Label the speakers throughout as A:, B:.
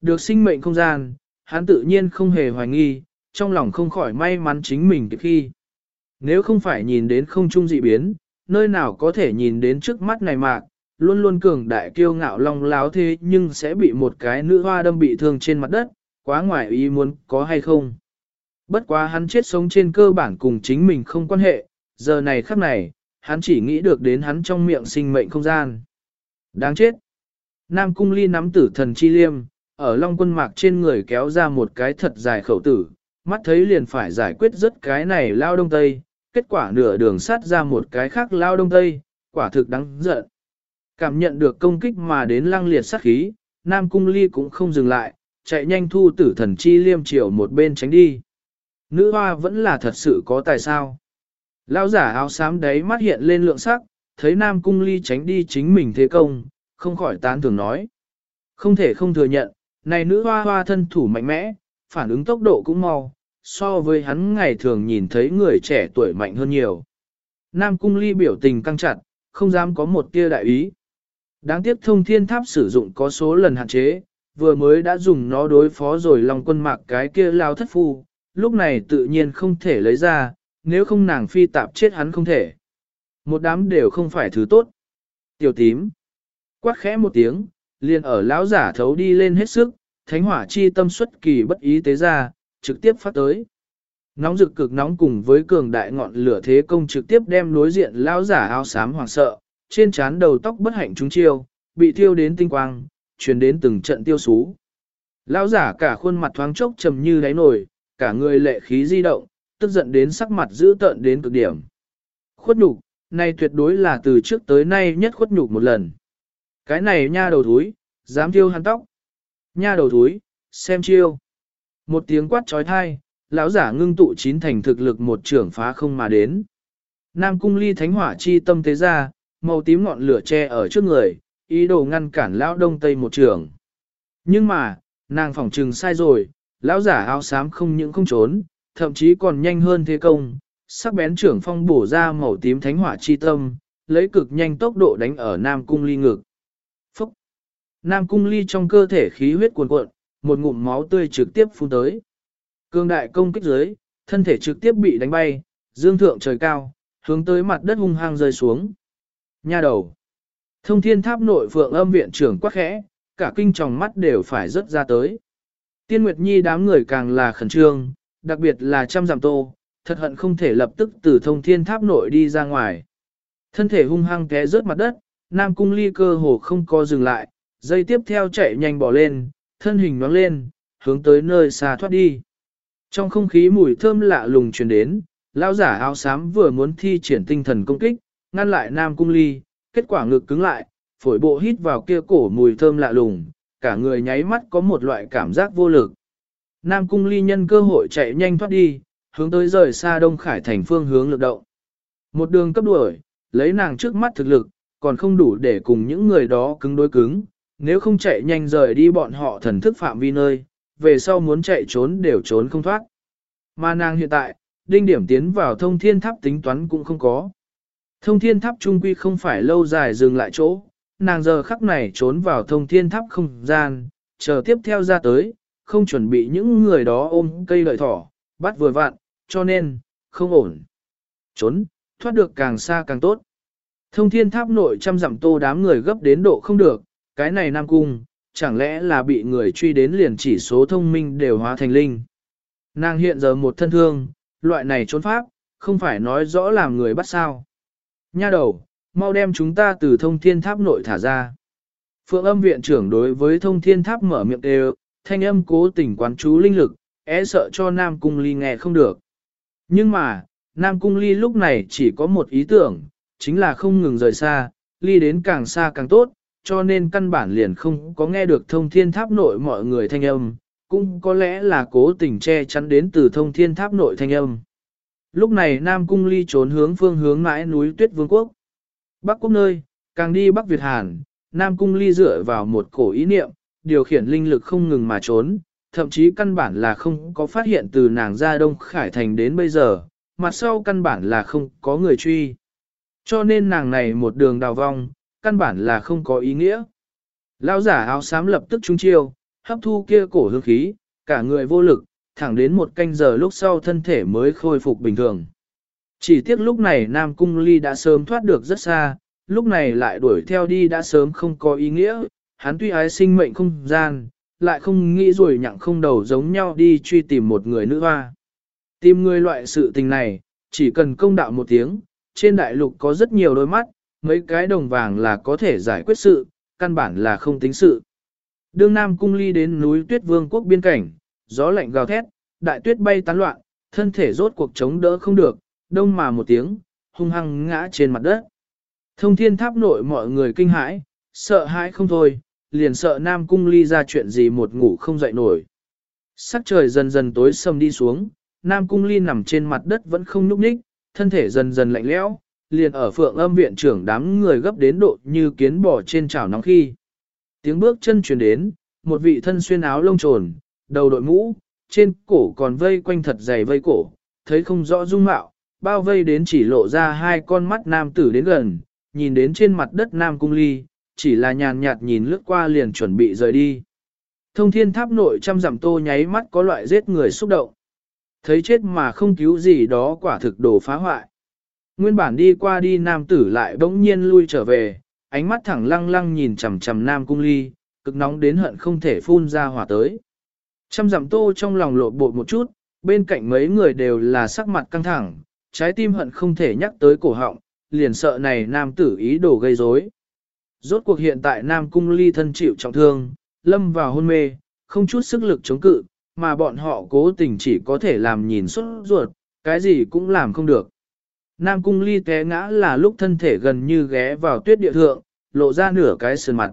A: Được sinh mệnh không gian, hắn tự nhiên không hề hoài nghi, trong lòng không khỏi may mắn chính mình khi. Nếu không phải nhìn đến không trung dị biến, nơi nào có thể nhìn đến trước mắt này mạc, luôn luôn cường đại kiêu ngạo long láo thế nhưng sẽ bị một cái nữ hoa đâm bị thương trên mặt đất, quá ngoài ý muốn có hay không. Bất quá hắn chết sống trên cơ bản cùng chính mình không quan hệ, giờ này khắc này, hắn chỉ nghĩ được đến hắn trong miệng sinh mệnh không gian. Đáng chết! Nam Cung Ly nắm tử thần chi liêm, ở long quân mạc trên người kéo ra một cái thật dài khẩu tử, mắt thấy liền phải giải quyết rất cái này lao đông tây, kết quả nửa đường sát ra một cái khác lao đông tây, quả thực đáng giận. Cảm nhận được công kích mà đến lăng liệt sát khí, Nam Cung Ly cũng không dừng lại, chạy nhanh thu tử thần chi liêm chiều một bên tránh đi. Nữ hoa vẫn là thật sự có tài sao. Lao giả áo xám đấy mắt hiện lên lượng sắc, thấy Nam Cung Ly tránh đi chính mình thế công, không khỏi tán thường nói. Không thể không thừa nhận, này nữ hoa hoa thân thủ mạnh mẽ, phản ứng tốc độ cũng mau, so với hắn ngày thường nhìn thấy người trẻ tuổi mạnh hơn nhiều. Nam Cung Ly biểu tình căng chặt, không dám có một tia đại ý. Đáng tiếc thông thiên tháp sử dụng có số lần hạn chế, vừa mới đã dùng nó đối phó rồi lòng quân mạc cái kia lao thất phu, lúc này tự nhiên không thể lấy ra, nếu không nàng phi tạp chết hắn không thể. Một đám đều không phải thứ tốt. Tiểu tím. Quát khẽ một tiếng, liền ở lão giả thấu đi lên hết sức, thánh hỏa chi tâm xuất kỳ bất ý tế ra, trực tiếp phát tới. Nóng rực cực nóng cùng với cường đại ngọn lửa thế công trực tiếp đem đối diện lão giả áo xám hoảng sợ, trên trán đầu tóc bất hạnh trúng chiêu, bị thiêu đến tinh quang, truyền đến từng trận tiêu sú. Lão giả cả khuôn mặt thoáng chốc trầm như đáy nổi, cả người lệ khí di động, tức giận đến sắc mặt dữ tợn đến cực điểm. Khuất nhục, nay tuyệt đối là từ trước tới nay nhất khuất nhục một lần. Cái này nha đầu thúi, dám thiêu hắn tóc. Nha đầu thúi, xem chiêu. Một tiếng quát trói thai, lão giả ngưng tụ chín thành thực lực một trưởng phá không mà đến. Nam cung ly thánh hỏa chi tâm thế ra, màu tím ngọn lửa che ở trước người, ý đồ ngăn cản lão đông tây một trưởng, Nhưng mà, nàng phỏng trừng sai rồi, lão giả áo xám không những không trốn, thậm chí còn nhanh hơn thế công, sắc bén trưởng phong bổ ra màu tím thánh hỏa chi tâm, lấy cực nhanh tốc độ đánh ở Nam cung ly ngực. Nam cung ly trong cơ thể khí huyết cuồn cuộn, một ngụm máu tươi trực tiếp phun tới. Cương đại công kích dưới, thân thể trực tiếp bị đánh bay, dương thượng trời cao, hướng tới mặt đất hung hăng rơi xuống. Nha đầu. Thông thiên tháp nội phượng âm viện trưởng quắc khẽ, cả kinh tròng mắt đều phải rớt ra tới. Tiên Nguyệt Nhi đám người càng là khẩn trương, đặc biệt là trăm giảm tô, thật hận không thể lập tức từ thông thiên tháp nội đi ra ngoài. Thân thể hung hăng té rớt mặt đất, Nam Cung Ly cơ hồ không co dừng lại, dây tiếp theo chạy nhanh bỏ lên, thân hình nhoáng lên, hướng tới nơi xa thoát đi. Trong không khí mùi thơm lạ lùng truyền đến, lão giả áo xám vừa muốn thi triển tinh thần công kích, ngăn lại Nam Cung Ly, kết quả ngực cứng lại, phổi bộ hít vào kia cổ mùi thơm lạ lùng, cả người nháy mắt có một loại cảm giác vô lực. Nam Cung Ly nhân cơ hội chạy nhanh thoát đi, hướng tới rời xa Đông Khải thành phương hướng lực động. Một đường cấp đuổi, lấy nàng trước mắt thực lực, còn không đủ để cùng những người đó cứng đối cứng, nếu không chạy nhanh rời đi bọn họ thần thức phạm vi nơi, về sau muốn chạy trốn đều trốn không thoát. Mà nàng hiện tại, đinh điểm tiến vào thông thiên tháp tính toán cũng không có. Thông thiên tháp trung quy không phải lâu dài dừng lại chỗ, nàng giờ khắc này trốn vào thông thiên tháp không gian, chờ tiếp theo ra tới, không chuẩn bị những người đó ôm cây lợi thỏ, bắt vừa vặn, cho nên, không ổn. Trốn, thoát được càng xa càng tốt. Thông thiên tháp nội trăm dặm tô đám người gấp đến độ không được, cái này Nam Cung, chẳng lẽ là bị người truy đến liền chỉ số thông minh đều hóa thành linh. Nàng hiện giờ một thân thương, loại này trốn pháp, không phải nói rõ làm người bắt sao. Nha đầu, mau đem chúng ta từ thông thiên tháp nội thả ra. Phượng âm viện trưởng đối với thông thiên tháp mở miệng đều, thanh âm cố tình quán chú linh lực, e sợ cho Nam Cung Ly nghe không được. Nhưng mà, Nam Cung Ly lúc này chỉ có một ý tưởng, chính là không ngừng rời xa, ly đến càng xa càng tốt, cho nên căn bản liền không có nghe được thông thiên tháp nội mọi người thanh âm, cũng có lẽ là cố tình che chắn đến từ thông thiên tháp nội thanh âm. Lúc này Nam Cung Ly trốn hướng phương hướng mãi núi Tuyết Vương Quốc. Bắc Quốc nơi, càng đi Bắc Việt Hàn, Nam Cung Ly dựa vào một cổ ý niệm, điều khiển linh lực không ngừng mà trốn, thậm chí căn bản là không có phát hiện từ nàng ra Đông Khải Thành đến bây giờ, mặt sau căn bản là không có người truy. Cho nên nàng này một đường đào vong, căn bản là không có ý nghĩa. Lão giả áo xám lập tức trúng chiêu, hấp thu kia cổ hương khí, cả người vô lực, thẳng đến một canh giờ lúc sau thân thể mới khôi phục bình thường. Chỉ tiếc lúc này Nam Cung Ly đã sớm thoát được rất xa, lúc này lại đuổi theo đi đã sớm không có ý nghĩa, hắn tuy ái sinh mệnh không gian, lại không nghĩ rồi nhặng không đầu giống nhau đi truy tìm một người nữ hoa. Tìm người loại sự tình này, chỉ cần công đạo một tiếng, trên đại lục có rất nhiều đôi mắt, mấy cái đồng vàng là có thể giải quyết sự, căn bản là không tính sự. Đương Nam Cung Ly đến núi Tuyết Vương quốc biên cảnh, gió lạnh gào thét, đại tuyết bay tán loạn, thân thể rốt cuộc chống đỡ không được, đông mà một tiếng, hung hăng ngã trên mặt đất. Thông thiên tháp nội mọi người kinh hãi, sợ hãi không thôi, liền sợ Nam Cung Ly ra chuyện gì một ngủ không dậy nổi. Sắc trời dần dần tối sầm đi xuống, Nam Cung Ly nằm trên mặt đất vẫn không nhúc nhích, thân thể dần dần lạnh lẽo, liền ở phượng âm viện trưởng đám người gấp đến độ như kiến bò trên chảo nóng khi. Tiếng bước chân truyền đến, một vị thân xuyên áo lông trồn, đầu đội mũ, trên cổ còn vây quanh thật dày vây cổ, thấy không rõ dung mạo, bao vây đến chỉ lộ ra hai con mắt nam tử đến gần, nhìn đến trên mặt đất nam cung ly, chỉ là nhàn nhạt nhìn lướt qua liền chuẩn bị rời đi. Thông thiên tháp nội trăm dặm tô nháy mắt có loại giết người xúc động. Thấy chết mà không cứu gì đó quả thực đồ phá hoại. Nguyên bản đi qua đi nam tử lại bỗng nhiên lui trở về, ánh mắt thẳng lăng lăng nhìn chằm chằm nam cung ly, cực nóng đến hận không thể phun ra hỏa tới. Trăm dặm tô trong lòng lộ bột một chút, bên cạnh mấy người đều là sắc mặt căng thẳng, trái tim hận không thể nhắc tới cổ họng, liền sợ này nam tử ý đồ gây rối. Rốt cuộc hiện tại nam cung ly thân chịu trọng thương, lâm vào hôn mê, không chút sức lực chống cự, mà bọn họ cố tình chỉ có thể làm nhìn xuất ruột, cái gì cũng làm không được. Nam cung ly té ngã là lúc thân thể gần như ghé vào tuyết địa thượng, lộ ra nửa cái sườn mặt.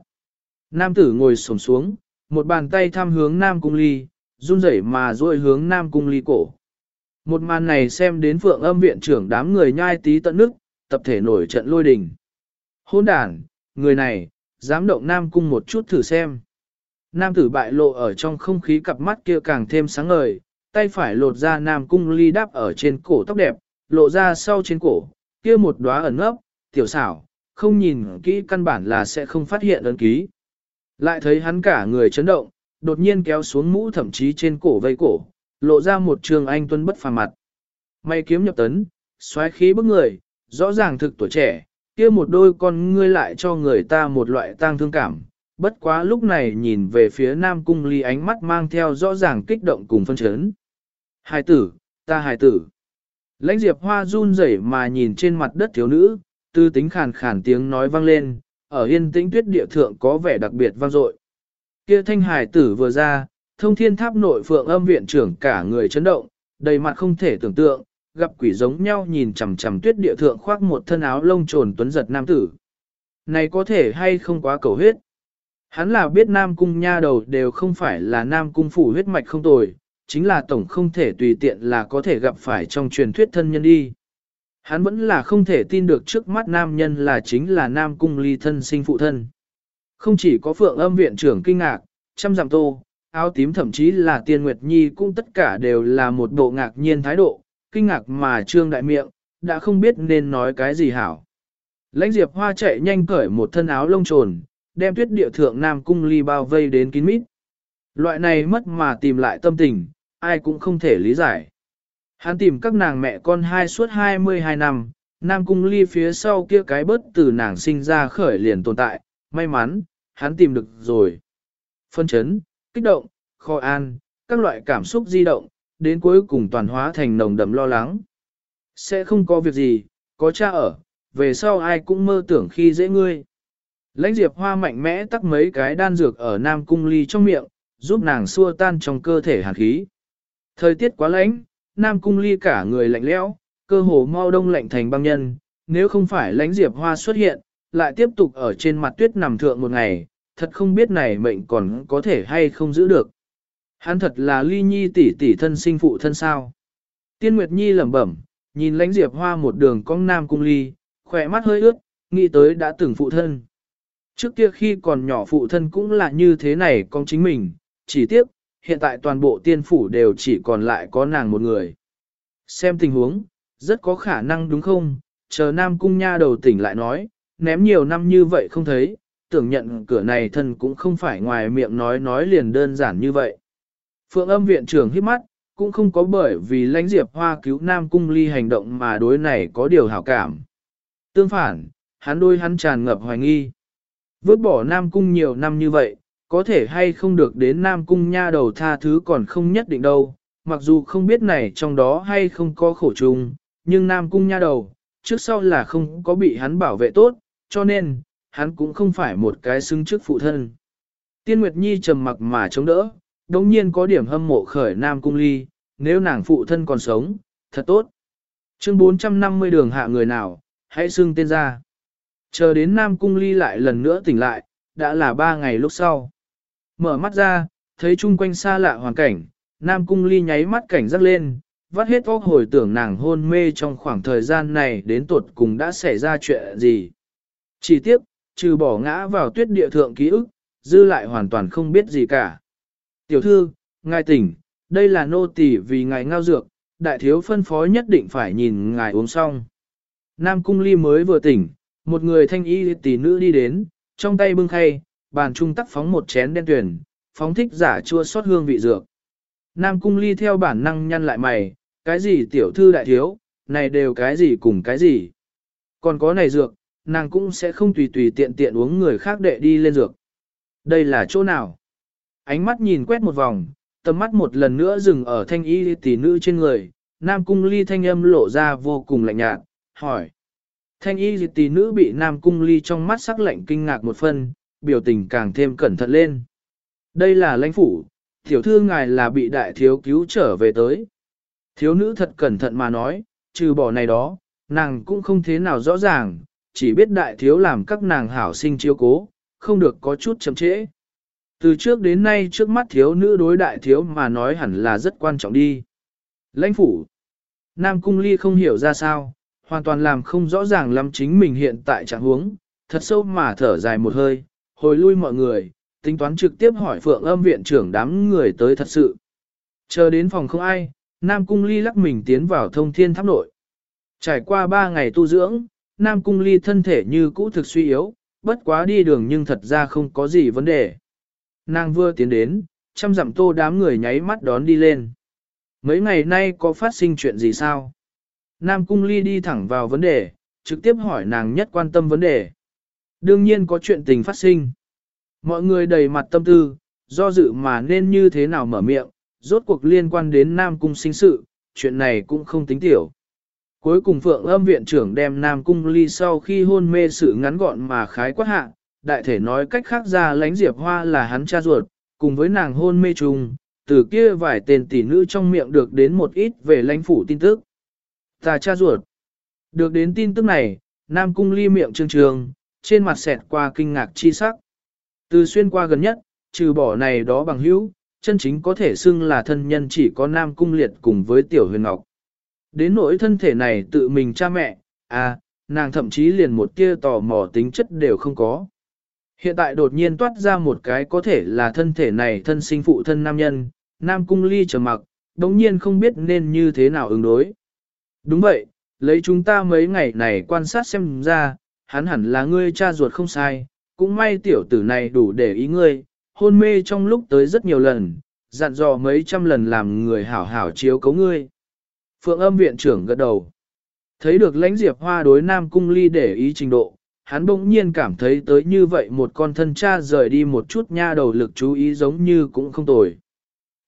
A: Nam tử ngồi sổm xuống, một bàn tay thăm hướng Nam cung ly, run rẩy mà duỗi hướng Nam cung ly cổ. Một màn này xem đến phượng âm viện trưởng đám người nhai tí tận nước, tập thể nổi trận lôi đình. Hôn đàn, người này, dám động Nam cung một chút thử xem. Nam tử bại lộ ở trong không khí cặp mắt kia càng thêm sáng ngời, tay phải lột ra Nam cung ly đáp ở trên cổ tóc đẹp, lộ ra sau trên cổ, kia một đóa ẩn ngốc, tiểu xảo, không nhìn kỹ căn bản là sẽ không phát hiện ấn ký. Lại thấy hắn cả người chấn động, đột nhiên kéo xuống mũ thậm chí trên cổ vây cổ, lộ ra một trường anh tuân bất phàm mặt. May kiếm nhập tấn, xoáy khí bức người, rõ ràng thực tuổi trẻ, kia một đôi con ngươi lại cho người ta một loại tang thương cảm. Bất quá lúc này nhìn về phía Nam Cung Ly ánh mắt mang theo rõ ràng kích động cùng phân chấn. Hài tử, ta hài tử. Lãnh Diệp Hoa run rẩy mà nhìn trên mặt đất thiếu nữ, tư tính khàn khàn tiếng nói vang lên, ở yên tĩnh tuyết địa thượng có vẻ đặc biệt vang dội. Kia thanh hải tử vừa ra, thông thiên tháp nội phượng âm viện trưởng cả người chấn động, đầy mặt không thể tưởng tượng, gặp quỷ giống nhau nhìn chằm chằm tuyết địa thượng khoác một thân áo lông trồn tuấn giật nam tử. Này có thể hay không quá cầu huyết? Hắn là biết nam cung nha đầu đều không phải là nam cung phủ huyết mạch không tồi, chính là tổng không thể tùy tiện là có thể gặp phải trong truyền thuyết thân nhân đi. Hắn vẫn là không thể tin được trước mắt nam nhân là chính là nam cung ly thân sinh phụ thân. Không chỉ có phượng âm viện trưởng kinh ngạc, trăm giảm tô, áo tím thậm chí là tiên nguyệt nhi cũng tất cả đều là một bộ ngạc nhiên thái độ, kinh ngạc mà trương đại miệng, đã không biết nên nói cái gì hảo. Lãnh diệp hoa chạy nhanh cởi một thân áo lông trồn, đem tuyết địa thượng nam cung ly bao vây đến kín mít. Loại này mất mà tìm lại tâm tình, ai cũng không thể lý giải. Hắn tìm các nàng mẹ con hai suốt 22 năm, Nam Cung Ly phía sau kia cái bớt từ nàng sinh ra khởi liền tồn tại, may mắn, hắn tìm được rồi. Phân chấn, kích động, kho an, các loại cảm xúc di động, đến cuối cùng toàn hóa thành nồng đậm lo lắng. Sẽ không có việc gì, có cha ở, về sau ai cũng mơ tưởng khi dễ ngươi. Lãnh Diệp Hoa mạnh mẽ tắc mấy cái đan dược ở Nam Cung Ly trong miệng, giúp nàng xua tan trong cơ thể hàn khí. Thời tiết quá lạnh, Nam Cung Ly cả người lạnh lẽo, cơ hồ mau đông lạnh thành băng nhân, nếu không phải lãnh diệp hoa xuất hiện, lại tiếp tục ở trên mặt tuyết nằm thượng một ngày, thật không biết này mệnh còn có thể hay không giữ được. Hắn thật là ly nhi tỷ tỷ thân sinh phụ thân sao. Tiên Nguyệt Nhi lẩm bẩm, nhìn lãnh diệp hoa một đường cong nam cung ly, khỏe mắt hơi ướt, nghĩ tới đã từng phụ thân. Trước kia khi còn nhỏ phụ thân cũng là như thế này con chính mình, chỉ tiếc, hiện tại toàn bộ tiên phủ đều chỉ còn lại có nàng một người. Xem tình huống, rất có khả năng đúng không, chờ Nam Cung Nha đầu tỉnh lại nói, ném nhiều năm như vậy không thấy, tưởng nhận cửa này thân cũng không phải ngoài miệng nói nói liền đơn giản như vậy. Phượng âm viện trưởng hít mắt, cũng không có bởi vì lãnh diệp hoa cứu Nam Cung ly hành động mà đối này có điều hảo cảm. Tương phản, hắn đôi hắn tràn ngập hoài nghi. Vứt bỏ Nam Cung nhiều năm như vậy, có thể hay không được đến Nam Cung nha đầu tha thứ còn không nhất định đâu, mặc dù không biết này trong đó hay không có khổ trùng, nhưng Nam Cung nha đầu, trước sau là không có bị hắn bảo vệ tốt, cho nên, hắn cũng không phải một cái xứng trước phụ thân. Tiên Nguyệt Nhi trầm mặc mà chống đỡ, đồng nhiên có điểm hâm mộ khởi Nam Cung Ly, nếu nàng phụ thân còn sống, thật tốt. Chương 450 đường hạ người nào, hãy xưng tên ra. Chờ đến Nam Cung Ly lại lần nữa tỉnh lại, đã là ba ngày lúc sau. Mở mắt ra, thấy chung quanh xa lạ hoàn cảnh, Nam Cung Ly nháy mắt cảnh giác lên, vắt hết óc hồi tưởng nàng hôn mê trong khoảng thời gian này đến tuột cùng đã xảy ra chuyện gì. Chỉ tiếc, trừ bỏ ngã vào tuyết địa thượng ký ức, dư lại hoàn toàn không biết gì cả. Tiểu thư, ngài tỉnh, đây là nô tỳ vì ngài ngao dược, đại thiếu phân phó nhất định phải nhìn ngài uống xong. Nam cung ly mới vừa tỉnh, một người thanh y tỷ nữ đi đến, trong tay bưng khay, bàn trung tắc phóng một chén đen tuyển, phóng thích giả chua sót hương vị dược. Nam cung ly theo bản năng nhăn lại mày, cái gì tiểu thư đại thiếu, này đều cái gì cùng cái gì. Còn có này dược, nàng cũng sẽ không tùy tùy tiện tiện uống người khác đệ đi lên dược. Đây là chỗ nào? Ánh mắt nhìn quét một vòng, tầm mắt một lần nữa dừng ở thanh y tỷ nữ trên người, Nam Cung Ly thanh âm lộ ra vô cùng lạnh nhạt, hỏi. Thanh y tỷ nữ bị Nam Cung Ly trong mắt sắc lạnh kinh ngạc một phân, biểu tình càng thêm cẩn thận lên. Đây là lãnh phủ, tiểu thư ngài là bị đại thiếu cứu trở về tới. Thiếu nữ thật cẩn thận mà nói, trừ bỏ này đó, nàng cũng không thế nào rõ ràng, chỉ biết đại thiếu làm các nàng hảo sinh chiếu cố, không được có chút chậm trễ. Từ trước đến nay trước mắt thiếu nữ đối đại thiếu mà nói hẳn là rất quan trọng đi. Lãnh phủ. Nam Cung Ly không hiểu ra sao, hoàn toàn làm không rõ ràng lắm chính mình hiện tại trạng huống, thật sâu mà thở dài một hơi, hồi lui mọi người, tính toán trực tiếp hỏi Phượng âm viện trưởng đám người tới thật sự. Chờ đến phòng không ai, Nam Cung Ly lắc mình tiến vào thông thiên tháp nội. Trải qua ba ngày tu dưỡng, Nam Cung Ly thân thể như cũ thực suy yếu, bất quá đi đường nhưng thật ra không có gì vấn đề. Nàng vừa tiến đến, trăm dặm tô đám người nháy mắt đón đi lên. Mấy ngày nay có phát sinh chuyện gì sao? Nam Cung Ly đi thẳng vào vấn đề, trực tiếp hỏi nàng nhất quan tâm vấn đề. Đương nhiên có chuyện tình phát sinh. Mọi người đầy mặt tâm tư, do dự mà nên như thế nào mở miệng, rốt cuộc liên quan đến Nam Cung sinh sự, chuyện này cũng không tính tiểu. Cuối cùng Phượng âm viện trưởng đem Nam Cung Ly sau khi hôn mê sự ngắn gọn mà khái quát hạ, đại thể nói cách khác ra Lánh diệp hoa là hắn cha ruột, cùng với nàng hôn mê trùng, từ kia vài tên tỷ nữ trong miệng được đến một ít về lãnh phủ tin tức. Ta cha ruột. Được đến tin tức này, Nam Cung Ly miệng trương trường, trên mặt xẹt qua kinh ngạc chi sắc. Từ xuyên qua gần nhất, trừ bỏ này đó bằng hữu, chân chính có thể xưng là thân nhân chỉ có Nam Cung Liệt cùng với Tiểu Huyền Ngọc. Đến nỗi thân thể này tự mình cha mẹ, à, nàng thậm chí liền một tia tò mò tính chất đều không có. Hiện tại đột nhiên toát ra một cái có thể là thân thể này thân sinh phụ thân nam nhân, nam cung ly trầm mặc, đống nhiên không biết nên như thế nào ứng đối. Đúng vậy, lấy chúng ta mấy ngày này quan sát xem ra, hắn hẳn là ngươi cha ruột không sai, cũng may tiểu tử này đủ để ý ngươi, hôn mê trong lúc tới rất nhiều lần, dặn dò mấy trăm lần làm người hảo hảo chiếu cấu ngươi. Phượng âm viện trưởng gật đầu. Thấy được lãnh diệp hoa đối nam cung ly để ý trình độ, hắn bỗng nhiên cảm thấy tới như vậy một con thân cha rời đi một chút nha đầu lực chú ý giống như cũng không tồi.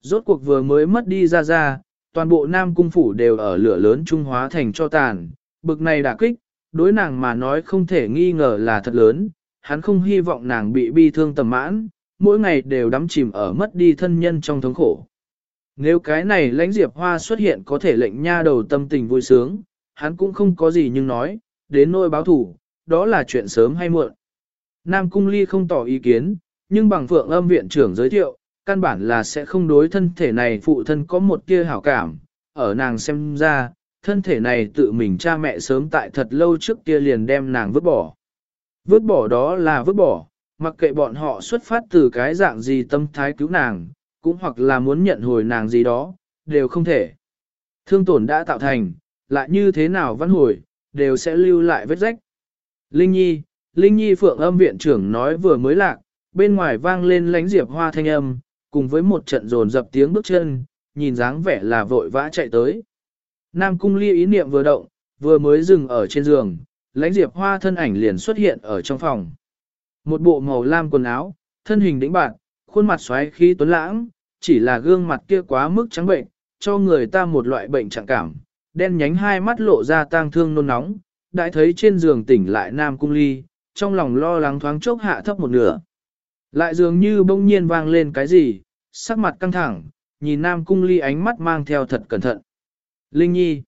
A: Rốt cuộc vừa mới mất đi ra ra, toàn bộ nam cung phủ đều ở lửa lớn trung hóa thành cho tàn, bực này đả kích, đối nàng mà nói không thể nghi ngờ là thật lớn, hắn không hy vọng nàng bị bi thương tầm mãn, mỗi ngày đều đắm chìm ở mất đi thân nhân trong thống khổ. Nếu cái này lãnh diệp hoa xuất hiện có thể lệnh nha đầu tâm tình vui sướng, hắn cũng không có gì nhưng nói, đến nỗi báo thủ, đó là chuyện sớm hay muộn. Nam Cung Ly không tỏ ý kiến, nhưng bằng phượng âm viện trưởng giới thiệu, căn bản là sẽ không đối thân thể này phụ thân có một tia hảo cảm, ở nàng xem ra, thân thể này tự mình cha mẹ sớm tại thật lâu trước kia liền đem nàng vứt bỏ. Vứt bỏ đó là vứt bỏ, mặc kệ bọn họ xuất phát từ cái dạng gì tâm thái cứu nàng, cũng hoặc là muốn nhận hồi nàng gì đó, đều không thể. Thương tổn đã tạo thành, lại như thế nào văn hồi, đều sẽ lưu lại vết rách. Linh Nhi, Linh Nhi Phượng âm viện trưởng nói vừa mới lạc, bên ngoài vang lên lánh diệp hoa thanh âm, cùng với một trận rồn dập tiếng bước chân, nhìn dáng vẻ là vội vã chạy tới. Nam cung ly ý niệm vừa động, vừa mới dừng ở trên giường, lãnh diệp hoa thân ảnh liền xuất hiện ở trong phòng. Một bộ màu lam quần áo, thân hình đĩnh bạn, khuôn mặt xoáy khí tuấn lãng, chỉ là gương mặt kia quá mức trắng bệnh, cho người ta một loại bệnh trạng cảm, đen nhánh hai mắt lộ ra tang thương nôn nóng, đại thấy trên giường tỉnh lại Nam Cung Ly, trong lòng lo lắng thoáng chốc hạ thấp một nửa. Lại dường như bỗng nhiên vang lên cái gì, sắc mặt căng thẳng, nhìn Nam Cung Ly ánh mắt mang theo thật cẩn thận. Linh Nhi.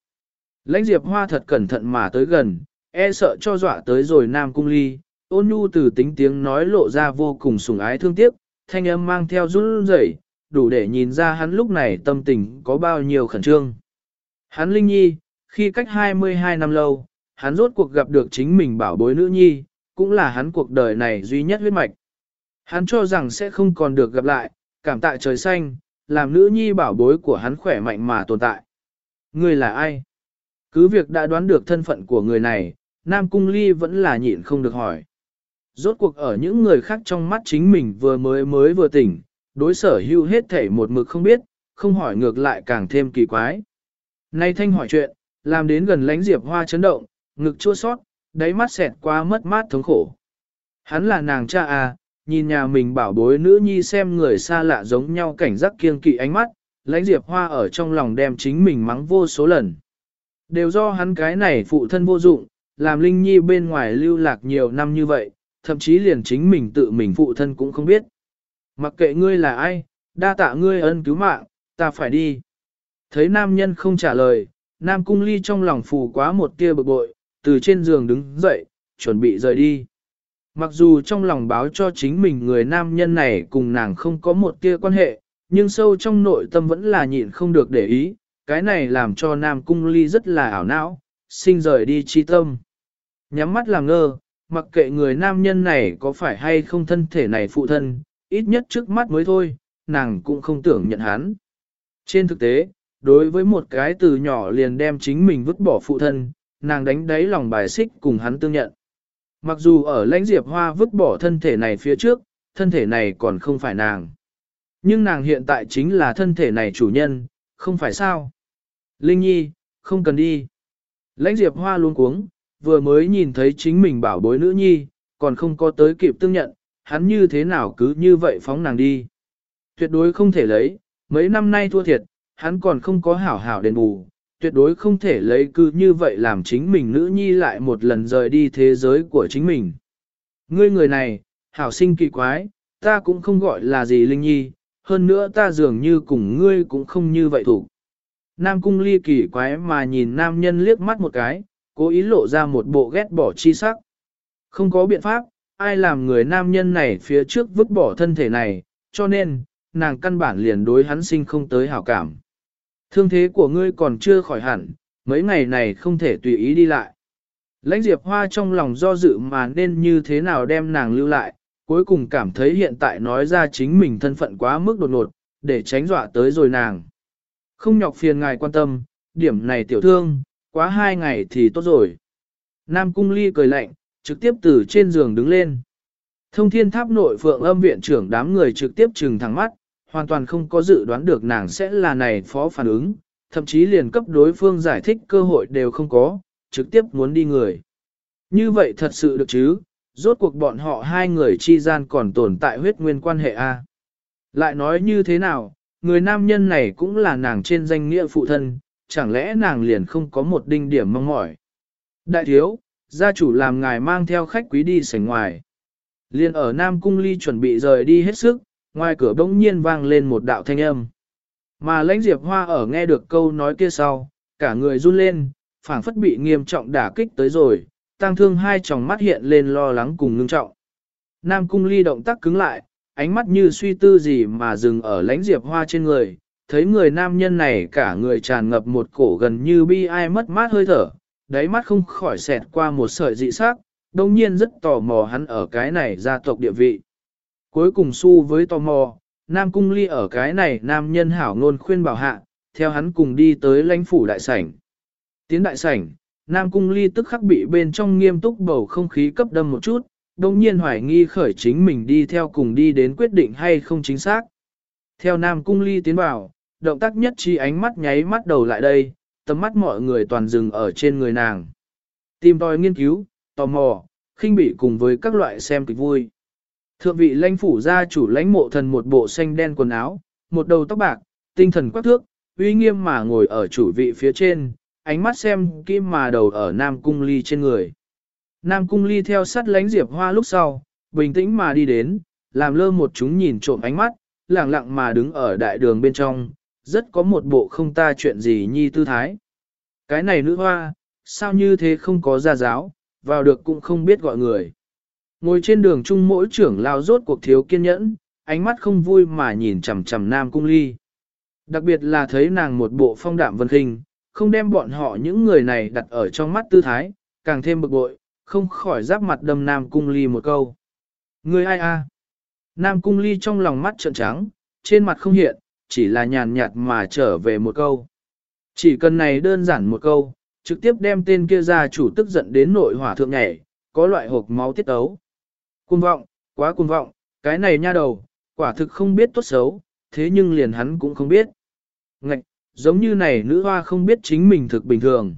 A: Lãnh Diệp Hoa thật cẩn thận mà tới gần, e sợ cho dọa tới rồi Nam Cung Ly, ôn nhu từ tính tiếng nói lộ ra vô cùng sủng ái thương tiếc, thanh âm mang theo run rẩy, đủ để nhìn ra hắn lúc này tâm tình có bao nhiêu khẩn trương. Hắn Linh Nhi, khi cách 22 năm lâu, hắn rốt cuộc gặp được chính mình bảo bối nữ nhi, cũng là hắn cuộc đời này duy nhất huyết mạch. Hắn cho rằng sẽ không còn được gặp lại, cảm tạ trời xanh, làm nữ nhi bảo bối của hắn khỏe mạnh mà tồn tại. Người là ai? Cứ việc đã đoán được thân phận của người này, Nam Cung Ly vẫn là nhịn không được hỏi. Rốt cuộc ở những người khác trong mắt chính mình vừa mới mới vừa tỉnh, đối sở hưu hết thể một mực không biết, không hỏi ngược lại càng thêm kỳ quái. Nay thanh hỏi chuyện, làm đến gần lánh diệp hoa chấn động, ngực chua sót, đáy mắt xẹt qua mất mát thống khổ. Hắn là nàng cha à, nhìn nhà mình bảo bối nữ nhi xem người xa lạ giống nhau cảnh giác kiêng kỵ ánh mắt, lãnh diệp hoa ở trong lòng đem chính mình mắng vô số lần. Đều do hắn cái này phụ thân vô dụng, làm Linh Nhi bên ngoài lưu lạc nhiều năm như vậy, thậm chí liền chính mình tự mình phụ thân cũng không biết. Mặc kệ ngươi là ai, đa tạ ngươi ân cứu mạng, ta phải đi. Thấy nam nhân không trả lời, nam cung ly trong lòng phù quá một tia bực bội, từ trên giường đứng dậy, chuẩn bị rời đi. Mặc dù trong lòng báo cho chính mình người nam nhân này cùng nàng không có một tia quan hệ, nhưng sâu trong nội tâm vẫn là nhịn không được để ý, cái này làm cho nam cung ly rất là ảo não, sinh rời đi chi tâm. Nhắm mắt làm ngơ, mặc kệ người nam nhân này có phải hay không thân thể này phụ thân, ít nhất trước mắt mới thôi, nàng cũng không tưởng nhận hắn. Trên thực tế, đối với một cái từ nhỏ liền đem chính mình vứt bỏ phụ thân, nàng đánh đáy lòng bài xích cùng hắn tương nhận. Mặc dù ở lãnh diệp hoa vứt bỏ thân thể này phía trước, thân thể này còn không phải nàng. Nhưng nàng hiện tại chính là thân thể này chủ nhân, không phải sao. Linh Nhi, không cần đi. Lãnh diệp hoa luôn cuống, vừa mới nhìn thấy chính mình bảo bối nữ nhi, còn không có tới kịp tương nhận, hắn như thế nào cứ như vậy phóng nàng đi. Tuyệt đối không thể lấy, mấy năm nay thua thiệt, hắn còn không có hảo hảo đền bù, tuyệt đối không thể lấy cứ như vậy làm chính mình nữ nhi lại một lần rời đi thế giới của chính mình. Ngươi người này, hảo sinh kỳ quái, ta cũng không gọi là gì linh nhi, hơn nữa ta dường như cùng ngươi cũng không như vậy thủ. Nam cung ly kỳ quái mà nhìn nam nhân liếc mắt một cái, cố ý lộ ra một bộ ghét bỏ chi sắc. Không có biện pháp, ai làm người nam nhân này phía trước vứt bỏ thân thể này, cho nên, nàng căn bản liền đối hắn sinh không tới hảo cảm. Thương thế của ngươi còn chưa khỏi hẳn, mấy ngày này không thể tùy ý đi lại. Lãnh Diệp Hoa trong lòng do dự mà nên như thế nào đem nàng lưu lại, cuối cùng cảm thấy hiện tại nói ra chính mình thân phận quá mức đột ngột, để tránh dọa tới rồi nàng. Không nhọc phiền ngài quan tâm, điểm này tiểu thương, quá hai ngày thì tốt rồi. Nam Cung Ly cười lạnh, trực tiếp từ trên giường đứng lên. Thông thiên tháp nội phượng âm viện trưởng đám người trực tiếp trừng thẳng mắt, hoàn toàn không có dự đoán được nàng sẽ là này phó phản ứng, thậm chí liền cấp đối phương giải thích cơ hội đều không có, trực tiếp muốn đi người. Như vậy thật sự được chứ, rốt cuộc bọn họ hai người chi gian còn tồn tại huyết nguyên quan hệ A. Lại nói như thế nào, người nam nhân này cũng là nàng trên danh nghĩa phụ thân, chẳng lẽ nàng liền không có một đinh điểm mong mỏi. Đại thiếu, gia chủ làm ngài mang theo khách quý đi sảnh ngoài. Liên ở Nam Cung Ly chuẩn bị rời đi hết sức, ngoài cửa bỗng nhiên vang lên một đạo thanh âm. Mà lãnh diệp hoa ở nghe được câu nói kia sau, cả người run lên, phảng phất bị nghiêm trọng đả kích tới rồi, tang thương hai tròng mắt hiện lên lo lắng cùng ngưng trọng. Nam cung ly động tác cứng lại, ánh mắt như suy tư gì mà dừng ở lãnh diệp hoa trên người, thấy người nam nhân này cả người tràn ngập một cổ gần như bi ai mất mát hơi thở, đáy mắt không khỏi xẹt qua một sợi dị sắc, đồng nhiên rất tò mò hắn ở cái này gia tộc địa vị. Cuối cùng su với tò mò, Nam Cung Ly ở cái này nam nhân hảo ngôn khuyên bảo hạ, theo hắn cùng đi tới lãnh phủ đại sảnh. Tiến đại sảnh, Nam cung ly tức khắc bị bên trong nghiêm túc bầu không khí cấp đâm một chút, đồng nhiên hoài nghi khởi chính mình đi theo cùng đi đến quyết định hay không chính xác. Theo Nam cung ly tiến vào, động tác nhất trí ánh mắt nháy mắt đầu lại đây, tầm mắt mọi người toàn dừng ở trên người nàng. Tìm tòi nghiên cứu, tò mò, khinh bị cùng với các loại xem kịch vui. Thượng vị lãnh phủ gia chủ lãnh mộ thần một bộ xanh đen quần áo, một đầu tóc bạc, tinh thần quắc thước, uy nghiêm mà ngồi ở chủ vị phía trên, ánh mắt xem kim mà đầu ở Nam Cung Ly trên người. Nam Cung Ly theo sát lánh diệp hoa lúc sau, bình tĩnh mà đi đến, làm lơ một chúng nhìn trộm ánh mắt, lặng lặng mà đứng ở đại đường bên trong, rất có một bộ không ta chuyện gì nhi tư thái. Cái này nữ hoa, sao như thế không có gia giáo, vào được cũng không biết gọi người. Ngồi trên đường chung mỗi trưởng lao rốt cuộc thiếu kiên nhẫn, ánh mắt không vui mà nhìn chằm chằm Nam Cung Ly. Đặc biệt là thấy nàng một bộ phong đạm vân khinh, không đem bọn họ những người này đặt ở trong mắt tư thái, càng thêm bực bội, không khỏi giáp mặt đâm Nam Cung Ly một câu. Người ai a? Nam Cung Ly trong lòng mắt trợn trắng, trên mặt không hiện, chỉ là nhàn nhạt mà trở về một câu. Chỉ cần này đơn giản một câu, trực tiếp đem tên kia ra chủ tức giận đến nội hỏa thượng nhảy, có loại hộp máu tiết ấu. Cuồng vọng, quá cuồng vọng, cái này nha đầu, quả thực không biết tốt xấu, thế nhưng liền hắn cũng không biết. Ngạch, giống như này nữ hoa không biết chính mình thực bình thường.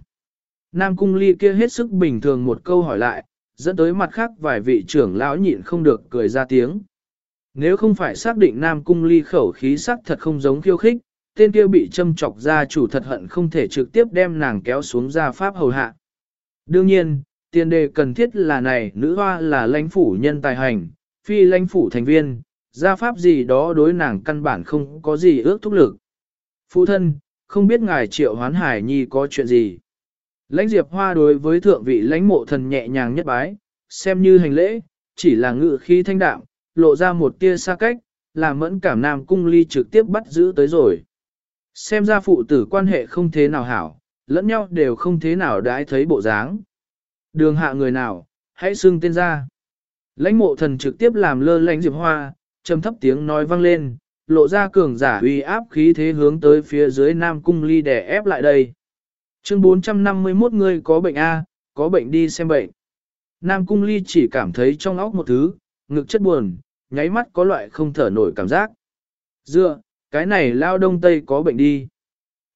A: Nam cung ly kia hết sức bình thường một câu hỏi lại, dẫn tới mặt khác vài vị trưởng lão nhịn không được cười ra tiếng. Nếu không phải xác định Nam cung ly khẩu khí sắc thật không giống khiêu khích, tên kia bị châm chọc ra chủ thật hận không thể trực tiếp đem nàng kéo xuống ra pháp hầu hạ. Đương nhiên, tiền đề cần thiết là này nữ hoa là lãnh phủ nhân tài hành, phi lãnh phủ thành viên, gia pháp gì đó đối nàng căn bản không có gì ước thúc lực. Phụ thân, không biết ngài triệu hoán hải nhi có chuyện gì. Lãnh diệp hoa đối với thượng vị lãnh mộ thần nhẹ nhàng nhất bái, xem như hành lễ, chỉ là ngự khí thanh đạm, lộ ra một tia xa cách, làm mẫn cảm nam cung ly trực tiếp bắt giữ tới rồi. Xem ra phụ tử quan hệ không thế nào hảo, lẫn nhau đều không thế nào đãi thấy bộ dáng. Đường hạ người nào, hãy xưng tên ra. Lãnh mộ thần trực tiếp làm lơ lãnh diệp hoa, trầm thấp tiếng nói vang lên, lộ ra cường giả uy áp khí thế hướng tới phía dưới Nam Cung Ly để ép lại đây. Chương 451 người có bệnh A, có bệnh đi xem bệnh. Nam Cung Ly chỉ cảm thấy trong óc một thứ, ngực chất buồn, nháy mắt có loại không thở nổi cảm giác. Dựa, cái này lao đông tây có bệnh đi.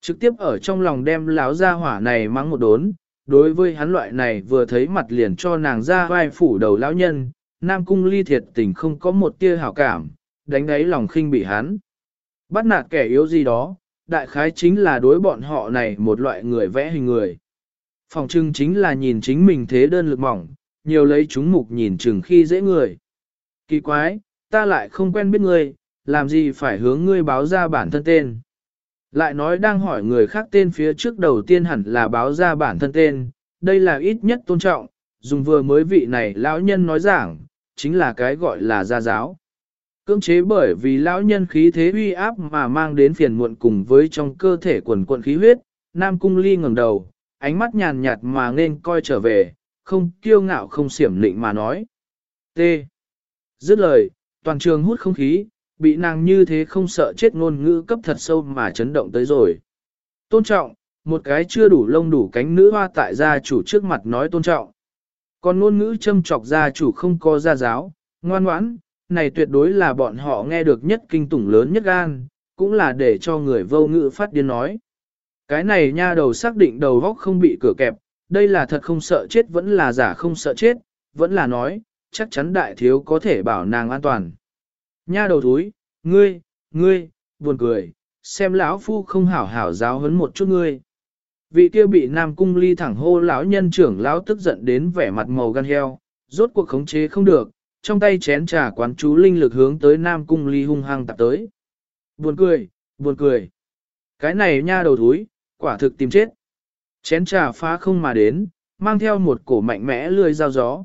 A: Trực tiếp ở trong lòng đem láo ra hỏa này mắng một đốn, đối với hắn loại này vừa thấy mặt liền cho nàng ra vai phủ đầu lão nhân, Nam Cung Ly thiệt tình không có một tia hảo cảm, đánh đáy lòng khinh bị hắn. Bắt nạt kẻ yếu gì đó, đại khái chính là đối bọn họ này một loại người vẽ hình người. Phòng trưng chính là nhìn chính mình thế đơn lực mỏng, nhiều lấy chúng mục nhìn chừng khi dễ người. Kỳ quái, ta lại không quen biết ngươi, làm gì phải hướng ngươi báo ra bản thân tên. Lại nói đang hỏi người khác tên phía trước đầu tiên hẳn là báo ra bản thân tên, đây là ít nhất tôn trọng, dùng vừa mới vị này lão nhân nói giảng, chính là cái gọi là gia giáo. Cưỡng chế bởi vì lão nhân khí thế uy áp mà mang đến phiền muộn cùng với trong cơ thể quần quận khí huyết, Nam Cung Ly ngẩng đầu, ánh mắt nhàn nhạt mà nên coi trở về, không kiêu ngạo không xiểm lịnh mà nói. T. Dứt lời, toàn trường hút không khí, bị nàng như thế không sợ chết ngôn ngữ cấp thật sâu mà chấn động tới rồi. Tôn trọng, một cái chưa đủ lông đủ cánh nữ hoa tại gia chủ trước mặt nói tôn trọng. Còn ngôn ngữ châm trọc gia chủ không có gia giáo, ngoan ngoãn, này tuyệt đối là bọn họ nghe được nhất kinh tủng lớn nhất gan, cũng là để cho người vô ngữ phát điên nói. Cái này nha đầu xác định đầu góc không bị cửa kẹp, đây là thật không sợ chết vẫn là giả không sợ chết, vẫn là nói, chắc chắn đại thiếu có thể bảo nàng an toàn. Nha đầu thúi, ngươi, ngươi, buồn cười, xem lão phu không hảo hảo giáo huấn một chút ngươi. Vị kia bị Nam Cung Ly thẳng hô lão nhân trưởng lão tức giận đến vẻ mặt màu gan heo, rốt cuộc khống chế không được, trong tay chén trà quán chú linh lực hướng tới Nam Cung Ly hung hăng tập tới. Buồn cười, buồn cười. Cái này nha đầu thúi, quả thực tìm chết. Chén trà phá không mà đến, mang theo một cổ mạnh mẽ lươi dao gió.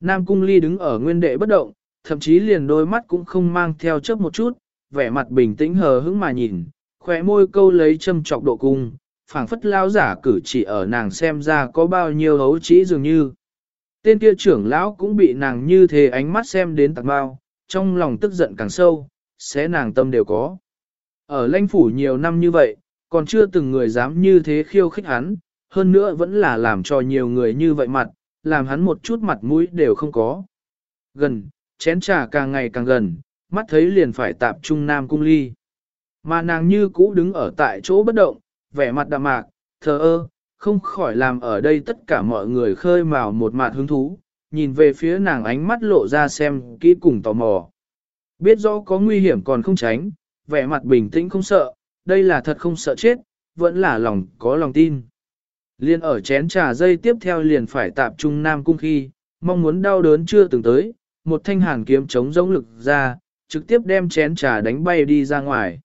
A: Nam Cung Ly đứng ở nguyên đệ bất động, thậm chí liền đôi mắt cũng không mang theo chớp một chút, vẻ mặt bình tĩnh hờ hững mà nhìn, khỏe môi câu lấy châm trọc độ cung, phảng phất lao giả cử chỉ ở nàng xem ra có bao nhiêu hấu trĩ dường như. Tên kia trưởng lão cũng bị nàng như thế ánh mắt xem đến tạc bao, trong lòng tức giận càng sâu, xé nàng tâm đều có. Ở lãnh phủ nhiều năm như vậy, còn chưa từng người dám như thế khiêu khích hắn, hơn nữa vẫn là làm cho nhiều người như vậy mặt, làm hắn một chút mặt mũi đều không có. Gần, chén trà càng ngày càng gần, mắt thấy liền phải tạp trung nam cung ly. Mà nàng như cũ đứng ở tại chỗ bất động, vẻ mặt đạm mạc, thờ ơ, không khỏi làm ở đây tất cả mọi người khơi mào một mạt hứng thú, nhìn về phía nàng ánh mắt lộ ra xem kỹ cùng tò mò. Biết rõ có nguy hiểm còn không tránh, vẻ mặt bình tĩnh không sợ, đây là thật không sợ chết, vẫn là lòng có lòng tin. Liên ở chén trà dây tiếp theo liền phải tạp trung nam cung khi, mong muốn đau đớn chưa từng tới, một thanh hàn kiếm chống giống lực ra, trực tiếp đem chén trà đánh bay đi ra ngoài.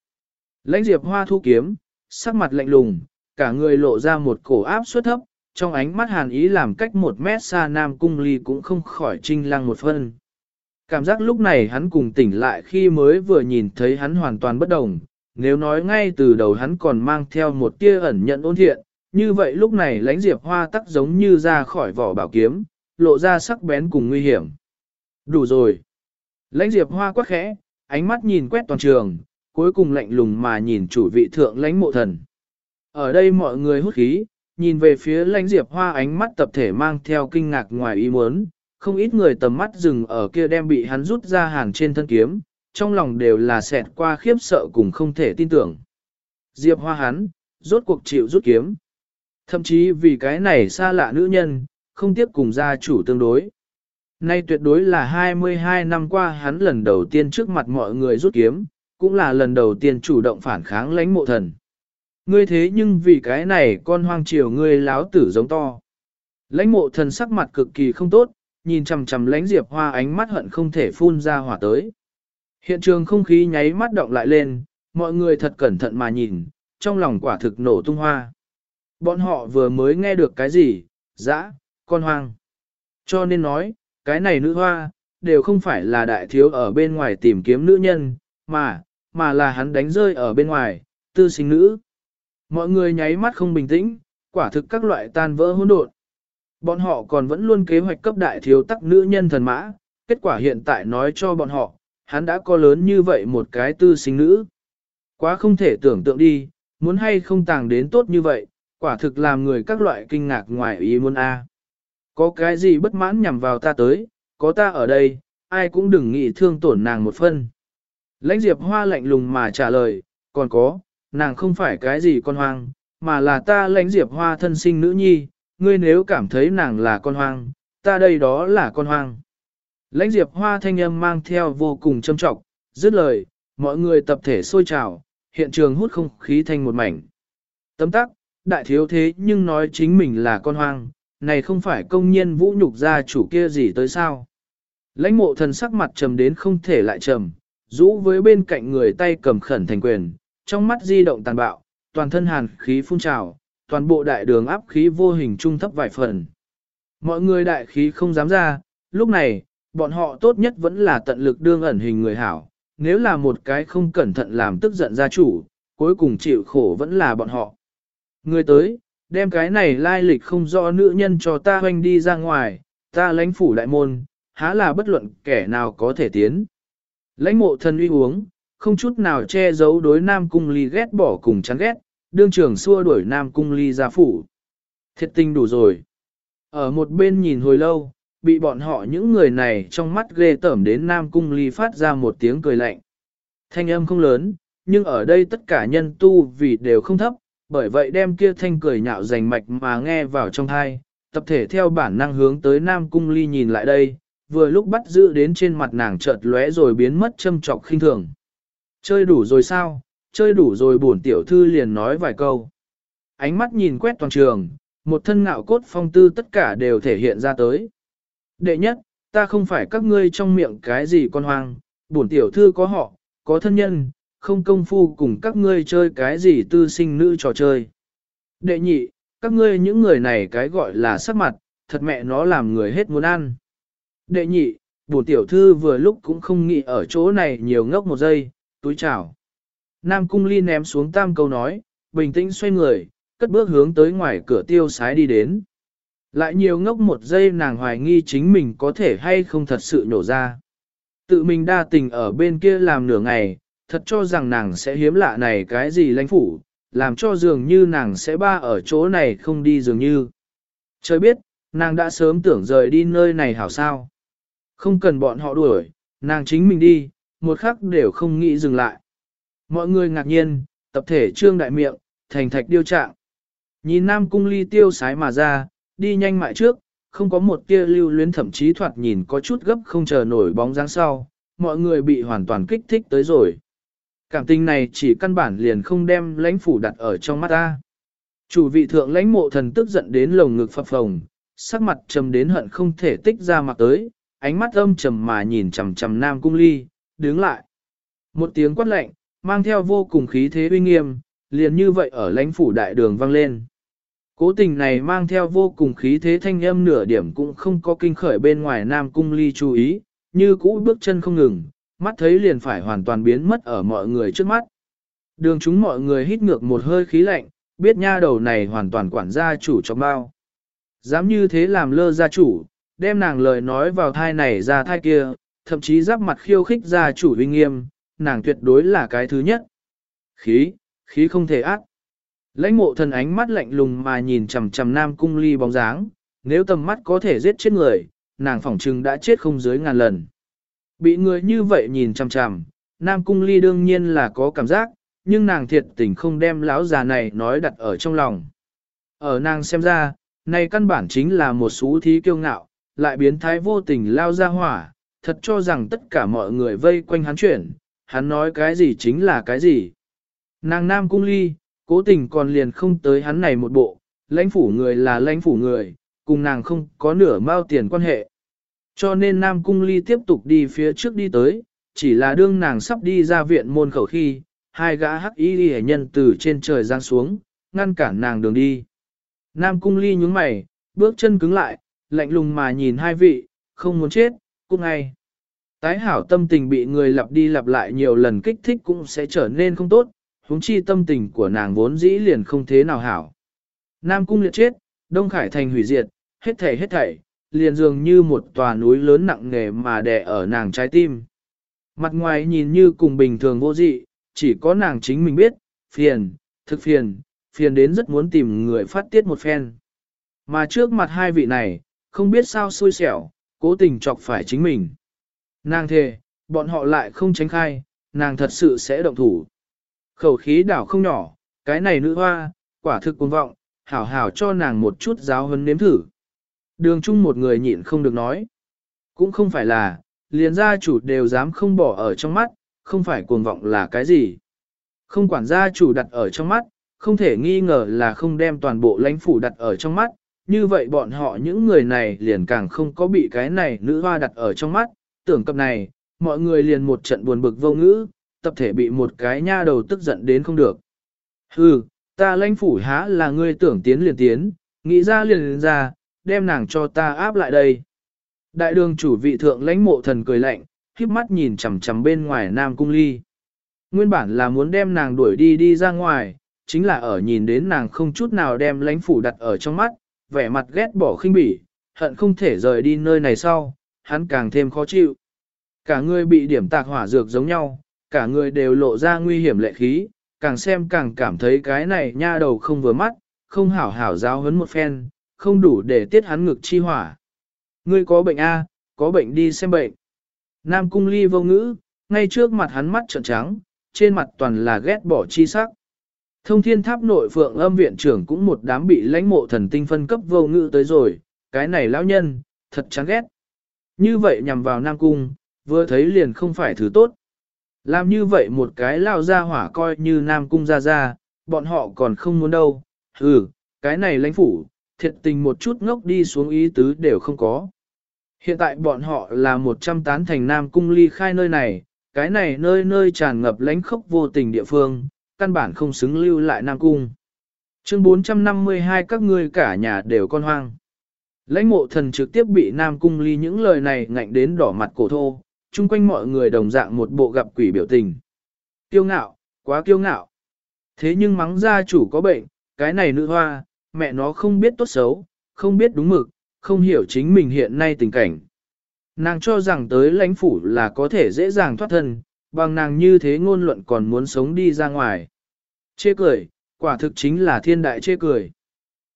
A: Lãnh diệp hoa thu kiếm, sắc mặt lạnh lùng, cả người lộ ra một cổ áp suất thấp, trong ánh mắt hàn ý làm cách một mét xa nam cung ly cũng không khỏi trinh lăng một phân. Cảm giác lúc này hắn cùng tỉnh lại khi mới vừa nhìn thấy hắn hoàn toàn bất đồng, nếu nói ngay từ đầu hắn còn mang theo một tia ẩn nhận ôn thiện, như vậy lúc này lãnh diệp hoa tắc giống như ra khỏi vỏ bảo kiếm, lộ ra sắc bén cùng nguy hiểm. Đủ rồi. Lãnh diệp hoa quắc khẽ, ánh mắt nhìn quét toàn trường, cuối cùng lạnh lùng mà nhìn chủ vị thượng lãnh mộ thần. Ở đây mọi người hút khí, nhìn về phía lãnh diệp hoa ánh mắt tập thể mang theo kinh ngạc ngoài ý muốn, không ít người tầm mắt dừng ở kia đem bị hắn rút ra hàng trên thân kiếm, trong lòng đều là xẹt qua khiếp sợ cùng không thể tin tưởng. Diệp hoa hắn, rốt cuộc chịu rút kiếm. Thậm chí vì cái này xa lạ nữ nhân, không tiếp cùng gia chủ tương đối. Nay tuyệt đối là 22 năm qua hắn lần đầu tiên trước mặt mọi người rút kiếm, cũng là lần đầu tiên chủ động phản kháng lãnh mộ thần. Ngươi thế nhưng vì cái này con hoang triều ngươi láo tử giống to. Lãnh mộ thần sắc mặt cực kỳ không tốt, nhìn chằm chằm lãnh diệp hoa ánh mắt hận không thể phun ra hỏa tới. Hiện trường không khí nháy mắt động lại lên, mọi người thật cẩn thận mà nhìn, trong lòng quả thực nổ tung hoa. Bọn họ vừa mới nghe được cái gì, dã, con hoang. Cho nên nói, cái này nữ hoa, đều không phải là đại thiếu ở bên ngoài tìm kiếm nữ nhân, mà, mà là hắn đánh rơi ở bên ngoài, tư sinh nữ. Mọi người nháy mắt không bình tĩnh, quả thực các loại tan vỡ hỗn độn. Bọn họ còn vẫn luôn kế hoạch cấp đại thiếu tắc nữ nhân thần mã, kết quả hiện tại nói cho bọn họ, hắn đã có lớn như vậy một cái tư sinh nữ. Quá không thể tưởng tượng đi, muốn hay không tàng đến tốt như vậy, quả thực làm người các loại kinh ngạc ngoài ý muốn a. Có cái gì bất mãn nhằm vào ta tới, có ta ở đây, ai cũng đừng nghĩ thương tổn nàng một phân. Lãnh Diệp Hoa lạnh lùng mà trả lời, còn có, nàng không phải cái gì con hoang, mà là ta lãnh Diệp Hoa thân sinh nữ nhi, ngươi nếu cảm thấy nàng là con hoang, ta đây đó là con hoang. Lãnh Diệp Hoa thanh âm mang theo vô cùng châm trọng, dứt lời, mọi người tập thể sôi trào, hiện trường hút không khí thành một mảnh. Tấm tắc, đại thiếu thế nhưng nói chính mình là con hoang, này không phải công nhiên vũ nhục gia chủ kia gì tới sao. Lãnh mộ thần sắc mặt trầm đến không thể lại trầm, rũ với bên cạnh người tay cầm khẩn thành quyền, trong mắt di động tàn bạo, toàn thân hàn khí phun trào, toàn bộ đại đường áp khí vô hình trung thấp vài phần. Mọi người đại khí không dám ra, lúc này, bọn họ tốt nhất vẫn là tận lực đương ẩn hình người hảo, nếu là một cái không cẩn thận làm tức giận gia chủ, cuối cùng chịu khổ vẫn là bọn họ. Người tới, đem cái này lai lịch không rõ nữ nhân cho ta hoành đi ra ngoài, ta lãnh phủ đại môn, há là bất luận kẻ nào có thể tiến. Lãnh mộ thần uy uống, không chút nào che giấu đối Nam Cung Ly ghét bỏ cùng chán ghét, đương trưởng xua đuổi Nam Cung Ly ra phủ. Thiệt tình đủ rồi. Ở một bên nhìn hồi lâu, bị bọn họ những người này trong mắt ghê tởm đến Nam Cung Ly phát ra một tiếng cười lạnh. Thanh âm không lớn, nhưng ở đây tất cả nhân tu vì đều không thấp, bởi vậy đem kia thanh cười nhạo rành mạch mà nghe vào trong thai, tập thể theo bản năng hướng tới Nam Cung Ly nhìn lại đây, vừa lúc bắt giữ đến trên mặt nàng chợt lóe rồi biến mất châm trọc khinh thường. Chơi đủ rồi sao, chơi đủ rồi bổn tiểu thư liền nói vài câu. Ánh mắt nhìn quét toàn trường, một thân ngạo cốt phong tư tất cả đều thể hiện ra tới. Đệ nhất, ta không phải các ngươi trong miệng cái gì con hoang, bổn tiểu thư có họ, có thân nhân, không công phu cùng các ngươi chơi cái gì tư sinh nữ trò chơi. Đệ nhị, các ngươi những người này cái gọi là sắc mặt, thật mẹ nó làm người hết muốn ăn. Đệ nhị, bổn tiểu thư vừa lúc cũng không nghĩ ở chỗ này nhiều ngốc một giây, túi chào. Nam cung ly ném xuống tam câu nói, bình tĩnh xoay người, cất bước hướng tới ngoài cửa tiêu sái đi đến. Lại nhiều ngốc một giây nàng hoài nghi chính mình có thể hay không thật sự nhổ ra. Tự mình đa tình ở bên kia làm nửa ngày, thật cho rằng nàng sẽ hiếm lạ này cái gì lãnh phủ, làm cho dường như nàng sẽ ba ở chỗ này không đi dường như. Trời biết, nàng đã sớm tưởng rời đi nơi này hảo sao. Không cần bọn họ đuổi, nàng chính mình đi, một khắc đều không nghĩ dừng lại. Mọi người ngạc nhiên, tập thể trương đại miệng, thành thạch điêu trạng. Nhìn Nam Cung Ly tiêu sái mà ra, đi nhanh mại trước, không có một tia lưu luyến thậm chí thoạt nhìn có chút gấp không chờ nổi bóng dáng sau, mọi người bị hoàn toàn kích thích tới rồi. Cảm tình này chỉ căn bản liền không đem lãnh phủ đặt ở trong mắt ta. Chủ vị thượng lãnh mộ thần tức giận đến lồng ngực phập phồng, sắc mặt trầm đến hận không thể tích ra mặt tới, ánh mắt âm trầm mà nhìn chằm chằm Nam Cung Ly, đứng lại. Một tiếng quát lạnh, mang theo vô cùng khí thế uy nghiêm, liền như vậy ở lãnh phủ đại đường vang lên. Cố tình này mang theo vô cùng khí thế thanh âm nửa điểm cũng không có kinh khởi bên ngoài Nam Cung Ly chú ý, như cũ bước chân không ngừng, mắt thấy liền phải hoàn toàn biến mất ở mọi người trước mắt. Đường chúng mọi người hít ngược một hơi khí lạnh, biết nha đầu này hoàn toàn quản gia chủ trong bao. Dám như thế làm lơ gia chủ, đem nàng lời nói vào thai này ra thai kia, thậm chí giáp mặt khiêu khích gia chủ uy nghiêm, nàng tuyệt đối là cái thứ nhất. Khí, khí không thể ác. Lãnh mộ thần ánh mắt lạnh lùng mà nhìn chằm chằm nam cung ly bóng dáng, nếu tầm mắt có thể giết chết người, nàng phỏng trừng đã chết không dưới ngàn lần. Bị người như vậy nhìn chằm chằm, nam cung ly đương nhiên là có cảm giác, nhưng nàng thiệt tình không đem lão già này nói đặt ở trong lòng. Ở nàng xem ra, này căn bản chính là một số thí kiêu ngạo, lại biến thái vô tình lao ra hỏa, thật cho rằng tất cả mọi người vây quanh hắn chuyển, hắn nói cái gì chính là cái gì. Nàng nam cung ly, cố tình còn liền không tới hắn này một bộ, lãnh phủ người là lãnh phủ người, cùng nàng không có nửa mao tiền quan hệ. Cho nên Nam Cung Ly tiếp tục đi phía trước đi tới, chỉ là đương nàng sắp đi ra viện môn khẩu khi, hai gã hắc y hệ nhân từ trên trời giáng xuống, ngăn cản nàng đường đi. Nam Cung Ly nhúng mày, bước chân cứng lại, lạnh lùng mà nhìn hai vị, không muốn chết, cút ngay. Tái hảo tâm tình bị người lặp đi lặp lại nhiều lần kích thích cũng sẽ trở nên không tốt, huống chi tâm tình của nàng vốn dĩ liền không thế nào hảo. Nam cung liệt chết, Đông Khải thành hủy diệt, hết thảy hết thảy, liền dường như một tòa núi lớn nặng nề mà đè ở nàng trái tim. Mặt ngoài nhìn như cùng bình thường vô dị, chỉ có nàng chính mình biết, phiền, thực phiền, phiền đến rất muốn tìm người phát tiết một phen. Mà trước mặt hai vị này, không biết sao xui xẻo, cố tình chọc phải chính mình. Nàng thề, bọn họ lại không tránh khai, nàng thật sự sẽ động thủ. Khẩu khí đảo không nhỏ, cái này nữ hoa, quả thực cuồng vọng, hảo hảo cho nàng một chút giáo hấn nếm thử. Đường chung một người nhịn không được nói. Cũng không phải là, liền gia chủ đều dám không bỏ ở trong mắt, không phải cuồng vọng là cái gì. Không quản gia chủ đặt ở trong mắt, không thể nghi ngờ là không đem toàn bộ lãnh phủ đặt ở trong mắt, như vậy bọn họ những người này liền càng không có bị cái này nữ hoa đặt ở trong mắt, tưởng cập này, mọi người liền một trận buồn bực vô ngữ, tập thể bị một cái nha đầu tức giận đến không được. Hừ, ta lãnh phủ há là ngươi tưởng tiến liền tiến, nghĩ ra liền liền ra, đem nàng cho ta áp lại đây. Đại đường chủ vị thượng lãnh mộ thần cười lạnh, khiếp mắt nhìn chằm chằm bên ngoài Nam Cung Ly. Nguyên bản là muốn đem nàng đuổi đi đi ra ngoài, chính là ở nhìn đến nàng không chút nào đem lãnh phủ đặt ở trong mắt, vẻ mặt ghét bỏ khinh bỉ, hận không thể rời đi nơi này sau, hắn càng thêm khó chịu. Cả người bị điểm tạc hỏa dược giống nhau, cả người đều lộ ra nguy hiểm lệ khí, càng xem càng cảm thấy cái này nha đầu không vừa mắt, không hảo hảo giáo hấn một phen, không đủ để tiết hắn ngực chi hỏa. Ngươi có bệnh A, có bệnh đi xem bệnh. Nam cung ly vô ngữ, ngay trước mặt hắn mắt trợn trắng, trên mặt toàn là ghét bỏ chi sắc. Thông thiên tháp nội phượng âm viện trưởng cũng một đám bị lãnh mộ thần tinh phân cấp vô ngữ tới rồi, cái này lão nhân, thật chán ghét. Như vậy nhằm vào Nam Cung, vừa thấy liền không phải thứ tốt. Làm như vậy một cái lao ra hỏa coi như Nam Cung ra ra, bọn họ còn không muốn đâu. Ừ, cái này lãnh phủ, thiệt tình một chút ngốc đi xuống ý tứ đều không có. Hiện tại bọn họ là một trăm tán thành Nam Cung ly khai nơi này, cái này nơi nơi tràn ngập lãnh khốc vô tình địa phương, căn bản không xứng lưu lại Nam Cung. Chương 452 các ngươi cả nhà đều con hoang. Lãnh mộ thần trực tiếp bị Nam Cung ly những lời này ngạnh đến đỏ mặt cổ thô, chung quanh mọi người đồng dạng một bộ gặp quỷ biểu tình. Kiêu ngạo, quá kiêu ngạo. Thế nhưng mắng gia chủ có bệnh, cái này nữ hoa, mẹ nó không biết tốt xấu, không biết đúng mực, không hiểu chính mình hiện nay tình cảnh. Nàng cho rằng tới lãnh phủ là có thể dễ dàng thoát thân, bằng nàng như thế ngôn luận còn muốn sống đi ra ngoài. Chê cười, Quả thực chính là thiên đại chê cười.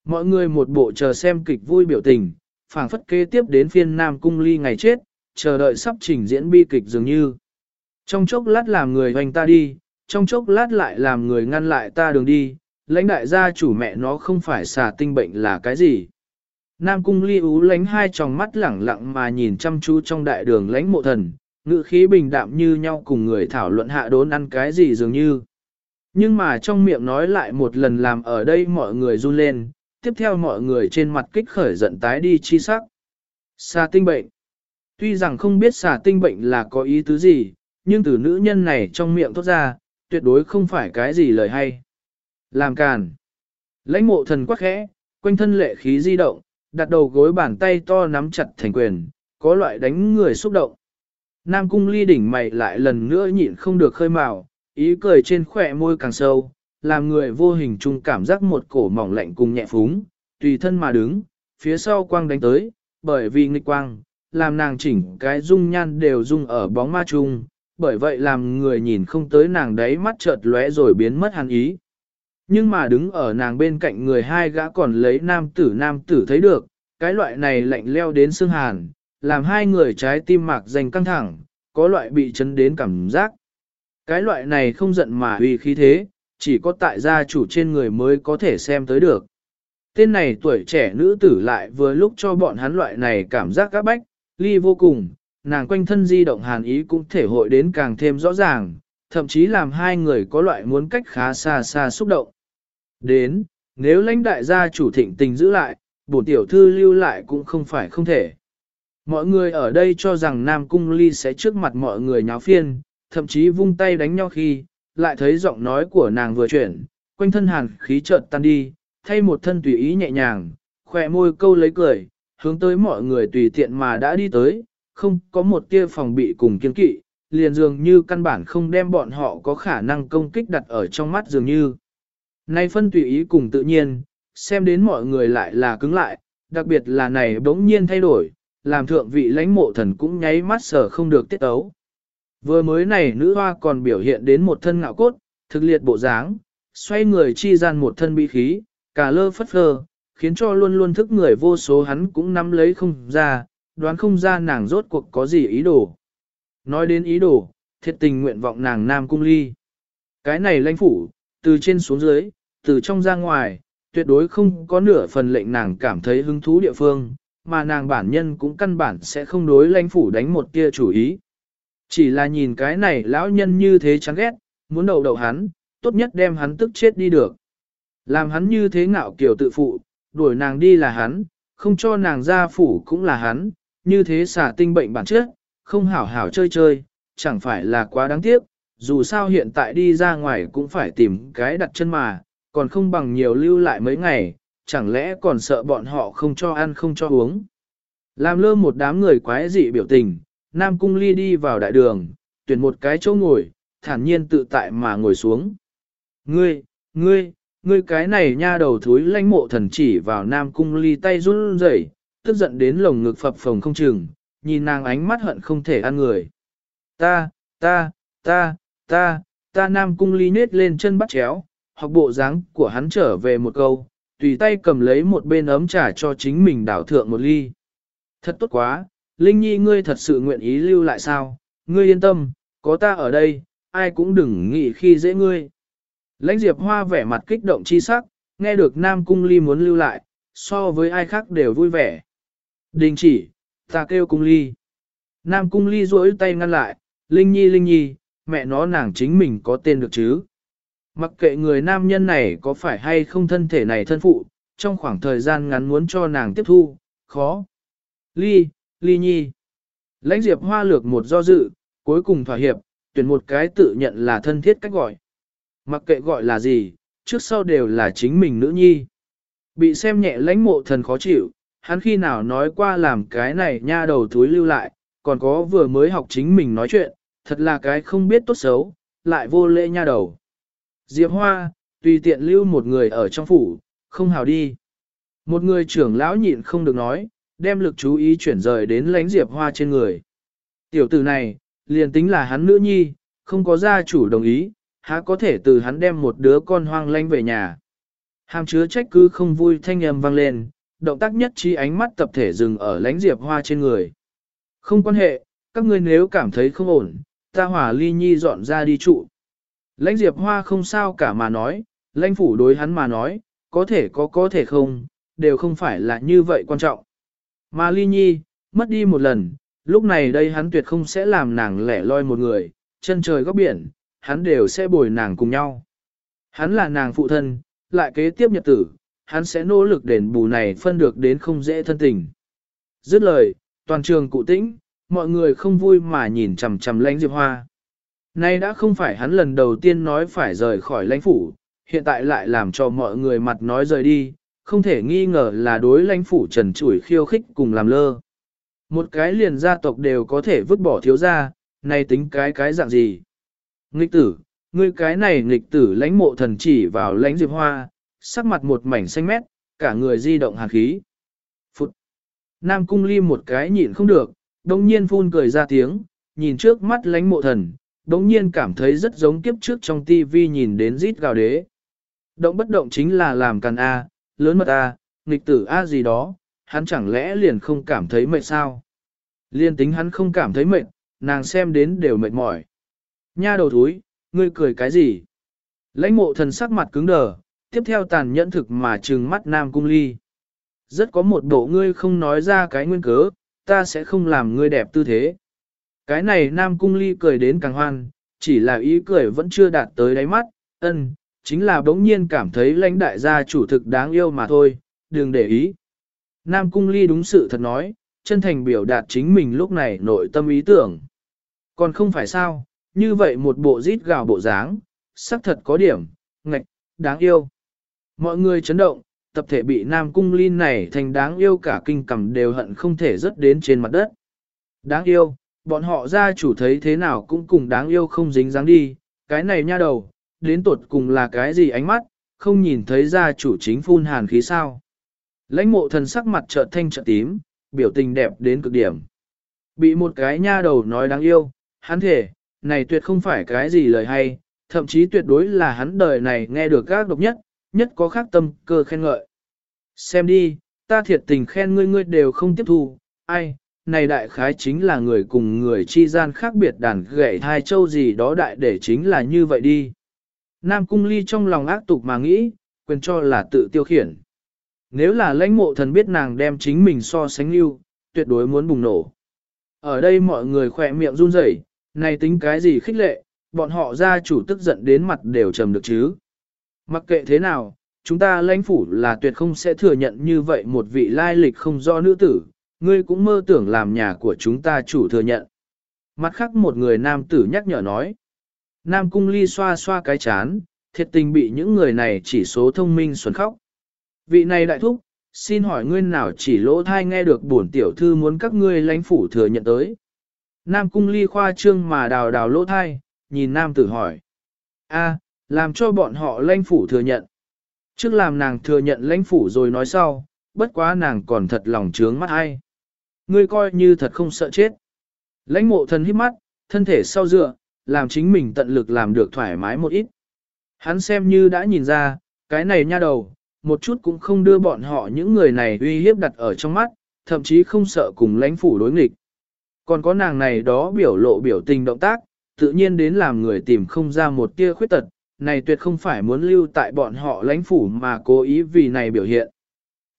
A: Mọi người một bộ chờ xem kịch vui biểu tình, phảng phất kế tiếp đến phiên Nam Cung Ly ngày chết, chờ đợi sắp trình diễn bi kịch dường như. Trong chốc lát làm người hoành ta đi, trong chốc lát lại làm người ngăn lại ta đường đi, lãnh đại gia chủ mẹ nó không phải xà tinh bệnh là cái gì. Nam cung ly ú lánh hai tròng mắt lẳng lặng mà nhìn chăm chú trong đại đường lãnh mộ thần, ngự khí bình đạm như nhau cùng người thảo luận hạ đốn ăn cái gì dường như. Nhưng mà trong miệng nói lại một lần làm ở đây mọi người run lên, tiếp theo mọi người trên mặt kích khởi giận tái đi chi sắc. Xà tinh bệnh. Tuy rằng không biết xà tinh bệnh là có ý tứ gì, nhưng từ nữ nhân này trong miệng thốt ra, tuyệt đối không phải cái gì lời hay. Làm càn. Lãnh mộ thần quắc khẽ, quanh thân lệ khí di động, đặt đầu gối bàn tay to nắm chặt thành quyền, có loại đánh người xúc động. Nam cung ly đỉnh mày lại lần nữa nhịn không được khơi mào, ý cười trên khỏe môi càng sâu, làm người vô hình chung cảm giác một cổ mỏng lạnh cùng nhẹ phúng, tùy thân mà đứng, phía sau quang đánh tới, bởi vì nghịch quang, làm nàng chỉnh cái dung nhan đều dung ở bóng ma chung, bởi vậy làm người nhìn không tới nàng đấy mắt chợt lóe rồi biến mất hàn ý. Nhưng mà đứng ở nàng bên cạnh người hai gã còn lấy nam tử nam tử thấy được, cái loại này lạnh leo đến xương hàn, làm hai người trái tim mạc dành căng thẳng, có loại bị chấn đến cảm giác. Cái loại này không giận mà uy khí thế, chỉ có tại gia chủ trên người mới có thể xem tới được. Tên này tuổi trẻ nữ tử lại vừa lúc cho bọn hắn loại này cảm giác các bách, ly vô cùng, nàng quanh thân di động hàn ý cũng thể hội đến càng thêm rõ ràng, thậm chí làm hai người có loại muốn cách khá xa xa xúc động. Đến, nếu lãnh đại gia chủ thịnh tình giữ lại, bổn tiểu thư lưu lại cũng không phải không thể. Mọi người ở đây cho rằng Nam Cung Ly sẽ trước mặt mọi người nháo phiên, thậm chí vung tay đánh nhau khi, lại thấy giọng nói của nàng vừa chuyển, quanh thân hàn khí chợt tan đi, thay một thân tùy ý nhẹ nhàng, khỏe môi câu lấy cười, hướng tới mọi người tùy tiện mà đã đi tới, không có một tia phòng bị cùng kiên kỵ, liền dường như căn bản không đem bọn họ có khả năng công kích đặt ở trong mắt dường như. Nay phân tùy ý cùng tự nhiên, xem đến mọi người lại là cứng lại, đặc biệt là này bỗng nhiên thay đổi, làm thượng vị lãnh mộ thần cũng nháy mắt sở không được tiết ấu. Vừa mới này nữ hoa còn biểu hiện đến một thân ngạo cốt, thực liệt bộ dáng, xoay người chi gian một thân bị khí, cả lơ phất phơ, khiến cho luôn luôn thức người vô số hắn cũng nắm lấy không ra, đoán không ra nàng rốt cuộc có gì ý đồ. Nói đến ý đồ, thiệt tình nguyện vọng nàng nam cung ly. Cái này lãnh phủ, từ trên xuống dưới, từ trong ra ngoài, tuyệt đối không có nửa phần lệnh nàng cảm thấy hứng thú địa phương, mà nàng bản nhân cũng căn bản sẽ không đối lãnh phủ đánh một tia chủ ý. Chỉ là nhìn cái này lão nhân như thế chán ghét, muốn đầu đầu hắn, tốt nhất đem hắn tức chết đi được. Làm hắn như thế ngạo kiểu tự phụ, đuổi nàng đi là hắn, không cho nàng ra phủ cũng là hắn, như thế xả tinh bệnh bản chất, không hảo hảo chơi chơi, chẳng phải là quá đáng tiếc, dù sao hiện tại đi ra ngoài cũng phải tìm cái đặt chân mà, còn không bằng nhiều lưu lại mấy ngày, chẳng lẽ còn sợ bọn họ không cho ăn không cho uống. Làm lơ một đám người quái dị biểu tình, Nam Cung Ly đi vào đại đường, tuyển một cái chỗ ngồi, thản nhiên tự tại mà ngồi xuống. Ngươi, ngươi, ngươi cái này nha đầu thúi lãnh mộ thần chỉ vào Nam Cung Ly tay run rẩy, tức giận đến lồng ngực phập phồng không chừng, nhìn nàng ánh mắt hận không thể ăn người. Ta, ta, ta, ta, ta Nam Cung Ly nết lên chân bắt chéo, hoặc bộ dáng của hắn trở về một câu, tùy tay cầm lấy một bên ấm trà cho chính mình đảo thượng một ly. Thật tốt quá, Linh Nhi ngươi thật sự nguyện ý lưu lại sao, ngươi yên tâm, có ta ở đây, ai cũng đừng nghĩ khi dễ ngươi. Lãnh Diệp Hoa vẻ mặt kích động chi sắc, nghe được Nam Cung Ly muốn lưu lại, so với ai khác đều vui vẻ. Đình chỉ, ta kêu Cung Ly. Nam Cung Ly duỗi tay ngăn lại, Linh Nhi Linh Nhi, mẹ nó nàng chính mình có tên được chứ. Mặc kệ người nam nhân này có phải hay không thân thể này thân phụ, trong khoảng thời gian ngắn muốn cho nàng tiếp thu, khó. Ly, Ly Nhi. Lãnh Diệp Hoa lược một do dự, cuối cùng thỏa hiệp, tuyển một cái tự nhận là thân thiết cách gọi. Mặc kệ gọi là gì, trước sau đều là chính mình nữ nhi. Bị xem nhẹ lãnh mộ thần khó chịu, hắn khi nào nói qua làm cái này nha đầu thúi lưu lại, còn có vừa mới học chính mình nói chuyện, thật là cái không biết tốt xấu, lại vô lễ nha đầu. Diệp Hoa, tùy tiện lưu một người ở trong phủ, không hào đi. Một người trưởng lão nhịn không được nói, đem lực chú ý chuyển rời đến lánh Diệp Hoa trên người. Tiểu tử này, liền tính là hắn nữ nhi, không có gia chủ đồng ý, há có thể từ hắn đem một đứa con hoang lanh về nhà. Hàm chứa trách cứ không vui thanh âm vang lên, động tác nhất trí ánh mắt tập thể dừng ở lánh diệp hoa trên người. Không quan hệ, các ngươi nếu cảm thấy không ổn, ta hỏa ly nhi dọn ra đi trụ. Lãnh diệp hoa không sao cả mà nói, lãnh phủ đối hắn mà nói, có thể có có thể không, đều không phải là như vậy quan trọng. Mà ly nhi, mất đi một lần, lúc này đây hắn tuyệt không sẽ làm nàng lẻ loi một người, chân trời góc biển, hắn đều sẽ bồi nàng cùng nhau. Hắn là nàng phụ thân, lại kế tiếp nhật tử, hắn sẽ nỗ lực đền bù này phân được đến không dễ thân tình. Dứt lời, toàn trường cụ tĩnh, mọi người không vui mà nhìn chằm chằm lãnh Diệp Hoa. Nay đã không phải hắn lần đầu tiên nói phải rời khỏi lãnh phủ, hiện tại lại làm cho mọi người mặt nói rời đi, không thể nghi ngờ là đối lãnh phủ trần chủi khiêu khích cùng làm lơ. Một cái liền gia tộc đều có thể vứt bỏ thiếu gia, nay tính cái cái dạng gì? Nghịch tử, ngươi cái này nghịch tử lãnh mộ thần chỉ vào lãnh diệp hoa, sắc mặt một mảnh xanh mét, cả người di động hàn khí. Phụt! Nam cung ly một cái nhịn không được, đồng nhiên phun cười ra tiếng, nhìn trước mắt lãnh mộ thần, đồng nhiên cảm thấy rất giống kiếp trước trong tivi nhìn đến rít gào đế. Động bất động chính là làm càn A, lớn mật A, nghịch tử A gì đó, hắn chẳng lẽ liền không cảm thấy mệt sao? Liên tính hắn không cảm thấy mệt, nàng xem đến đều mệt mỏi. Nha đầu thúi, ngươi cười cái gì? Lãnh mộ thần sắc mặt cứng đờ, tiếp theo tàn nhẫn thực mà trừng mắt nam cung ly. Rất có một bộ ngươi không nói ra cái nguyên cớ, ta sẽ không làm ngươi đẹp tư thế. Cái này nam cung ly cười đến càng hoan, chỉ là ý cười vẫn chưa đạt tới đáy mắt, ân, chính là bỗng nhiên cảm thấy lãnh đại gia chủ thực đáng yêu mà thôi, đừng để ý. Nam cung ly đúng sự thật nói, chân thành biểu đạt chính mình lúc này nội tâm ý tưởng. Còn không phải sao, như vậy một bộ rít gào bộ dáng, sắc thật có điểm, ngạch, đáng yêu. Mọi người chấn động, tập thể bị Nam Cung ly này thành đáng yêu cả kinh cầm đều hận không thể rớt đến trên mặt đất. Đáng yêu, bọn họ gia chủ thấy thế nào cũng cùng đáng yêu không dính dáng đi, cái này nha đầu, đến tột cùng là cái gì ánh mắt, không nhìn thấy gia chủ chính phun hàn khí sao. Lãnh mộ thần sắc mặt trợn thanh trợt tím, biểu tình đẹp đến cực điểm. Bị một cái nha đầu nói đáng yêu, hắn thể, này tuyệt không phải cái gì lời hay, thậm chí tuyệt đối là hắn đời này nghe được các độc nhất, nhất có khác tâm cơ khen ngợi. Xem đi, ta thiệt tình khen ngươi ngươi đều không tiếp thu, ai, này đại khái chính là người cùng người chi gian khác biệt đàn gậy hai châu gì đó đại để chính là như vậy đi. Nam cung ly trong lòng ác tục mà nghĩ, quyền cho là tự tiêu khiển. Nếu là lãnh mộ thần biết nàng đem chính mình so sánh lưu, tuyệt đối muốn bùng nổ. Ở đây mọi người khỏe miệng run rẩy, này tính cái gì khích lệ, bọn họ gia chủ tức giận đến mặt đều trầm được chứ. Mặc kệ thế nào, chúng ta lãnh phủ là tuyệt không sẽ thừa nhận như vậy một vị lai lịch không do nữ tử, ngươi cũng mơ tưởng làm nhà của chúng ta chủ thừa nhận. Mặt khác một người nam tử nhắc nhở nói. Nam cung ly xoa xoa cái chán, thiệt tình bị những người này chỉ số thông minh xuẩn khóc. Vị này đại thúc, xin hỏi ngươi nào chỉ lỗ thai nghe được bổn tiểu thư muốn các ngươi lãnh phủ thừa nhận tới. Nam cung ly khoa trương mà đào đào lỗ thai, nhìn nam tử hỏi. a làm cho bọn họ lãnh phủ thừa nhận. Trước làm nàng thừa nhận lãnh phủ rồi nói sau, bất quá nàng còn thật lòng trướng mắt ai. Ngươi coi như thật không sợ chết. Lãnh mộ thần hít mắt, thân thể sau dựa, làm chính mình tận lực làm được thoải mái một ít. Hắn xem như đã nhìn ra, cái này nha đầu, một chút cũng không đưa bọn họ những người này uy hiếp đặt ở trong mắt, thậm chí không sợ cùng lãnh phủ đối nghịch. Còn có nàng này đó biểu lộ biểu tình động tác, tự nhiên đến làm người tìm không ra một tia khuyết tật, này tuyệt không phải muốn lưu tại bọn họ lãnh phủ mà cố ý vì này biểu hiện.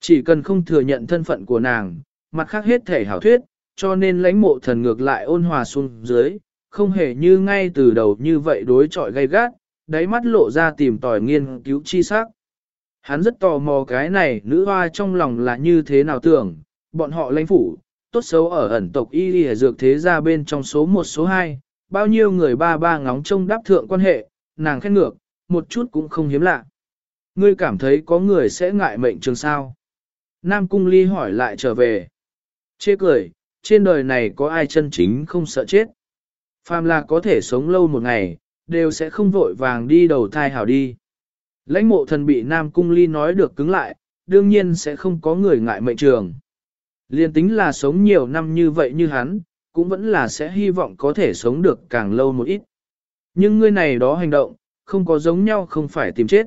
A: Chỉ cần không thừa nhận thân phận của nàng, mặt khác hết thể hảo thuyết, cho nên lãnh mộ thần ngược lại ôn hòa xuống dưới, không hề như ngay từ đầu như vậy đối chọi gay gắt, đáy mắt lộ ra tìm tòi nghiên cứu chi sắc. Hắn rất tò mò cái này nữ hoa trong lòng là như thế nào tưởng, bọn họ lãnh phủ, tốt xấu ở ẩn tộc y y dược thế gia bên trong số 1 số 2, bao nhiêu người ba ba ngóng trông đáp thượng quan hệ, nàng khen ngược, một chút cũng không hiếm lạ. Ngươi cảm thấy có người sẽ ngại mệnh trường sao? Nam Cung Ly hỏi lại trở về. Chê cười, trên đời này có ai chân chính không sợ chết? Phàm là có thể sống lâu một ngày, đều sẽ không vội vàng đi đầu thai hảo đi. Lãnh mộ thần bị Nam Cung Ly nói được cứng lại, đương nhiên sẽ không có người ngại mệnh trường. Liên tính là sống nhiều năm như vậy như hắn, cũng vẫn là sẽ hy vọng có thể sống được càng lâu một ít. Nhưng ngươi này đó hành động, không có giống nhau không phải tìm chết.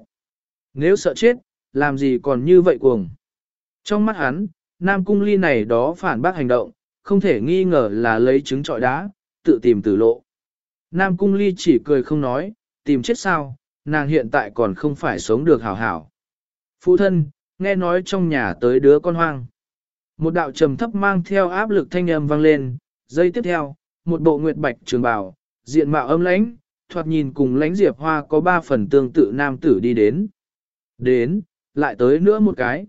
A: Nếu sợ chết, làm gì còn như vậy cuồng. Trong mắt hắn, Nam Cung Ly này đó phản bác hành động, không thể nghi ngờ là lấy trứng trọi đá, tự tìm tử lộ. Nam Cung Ly chỉ cười không nói, tìm chết sao, nàng hiện tại còn không phải sống được hảo hảo. Phụ thân, nghe nói trong nhà tới đứa con hoang. Một đạo trầm thấp mang theo áp lực thanh âm vang lên, giây tiếp theo, một bộ nguyệt bạch trường bào, diện mạo âm lãnh, thoạt nhìn cùng lãnh diệp hoa có ba phần tương tự nam tử đi đến. Đến, lại tới nữa một cái.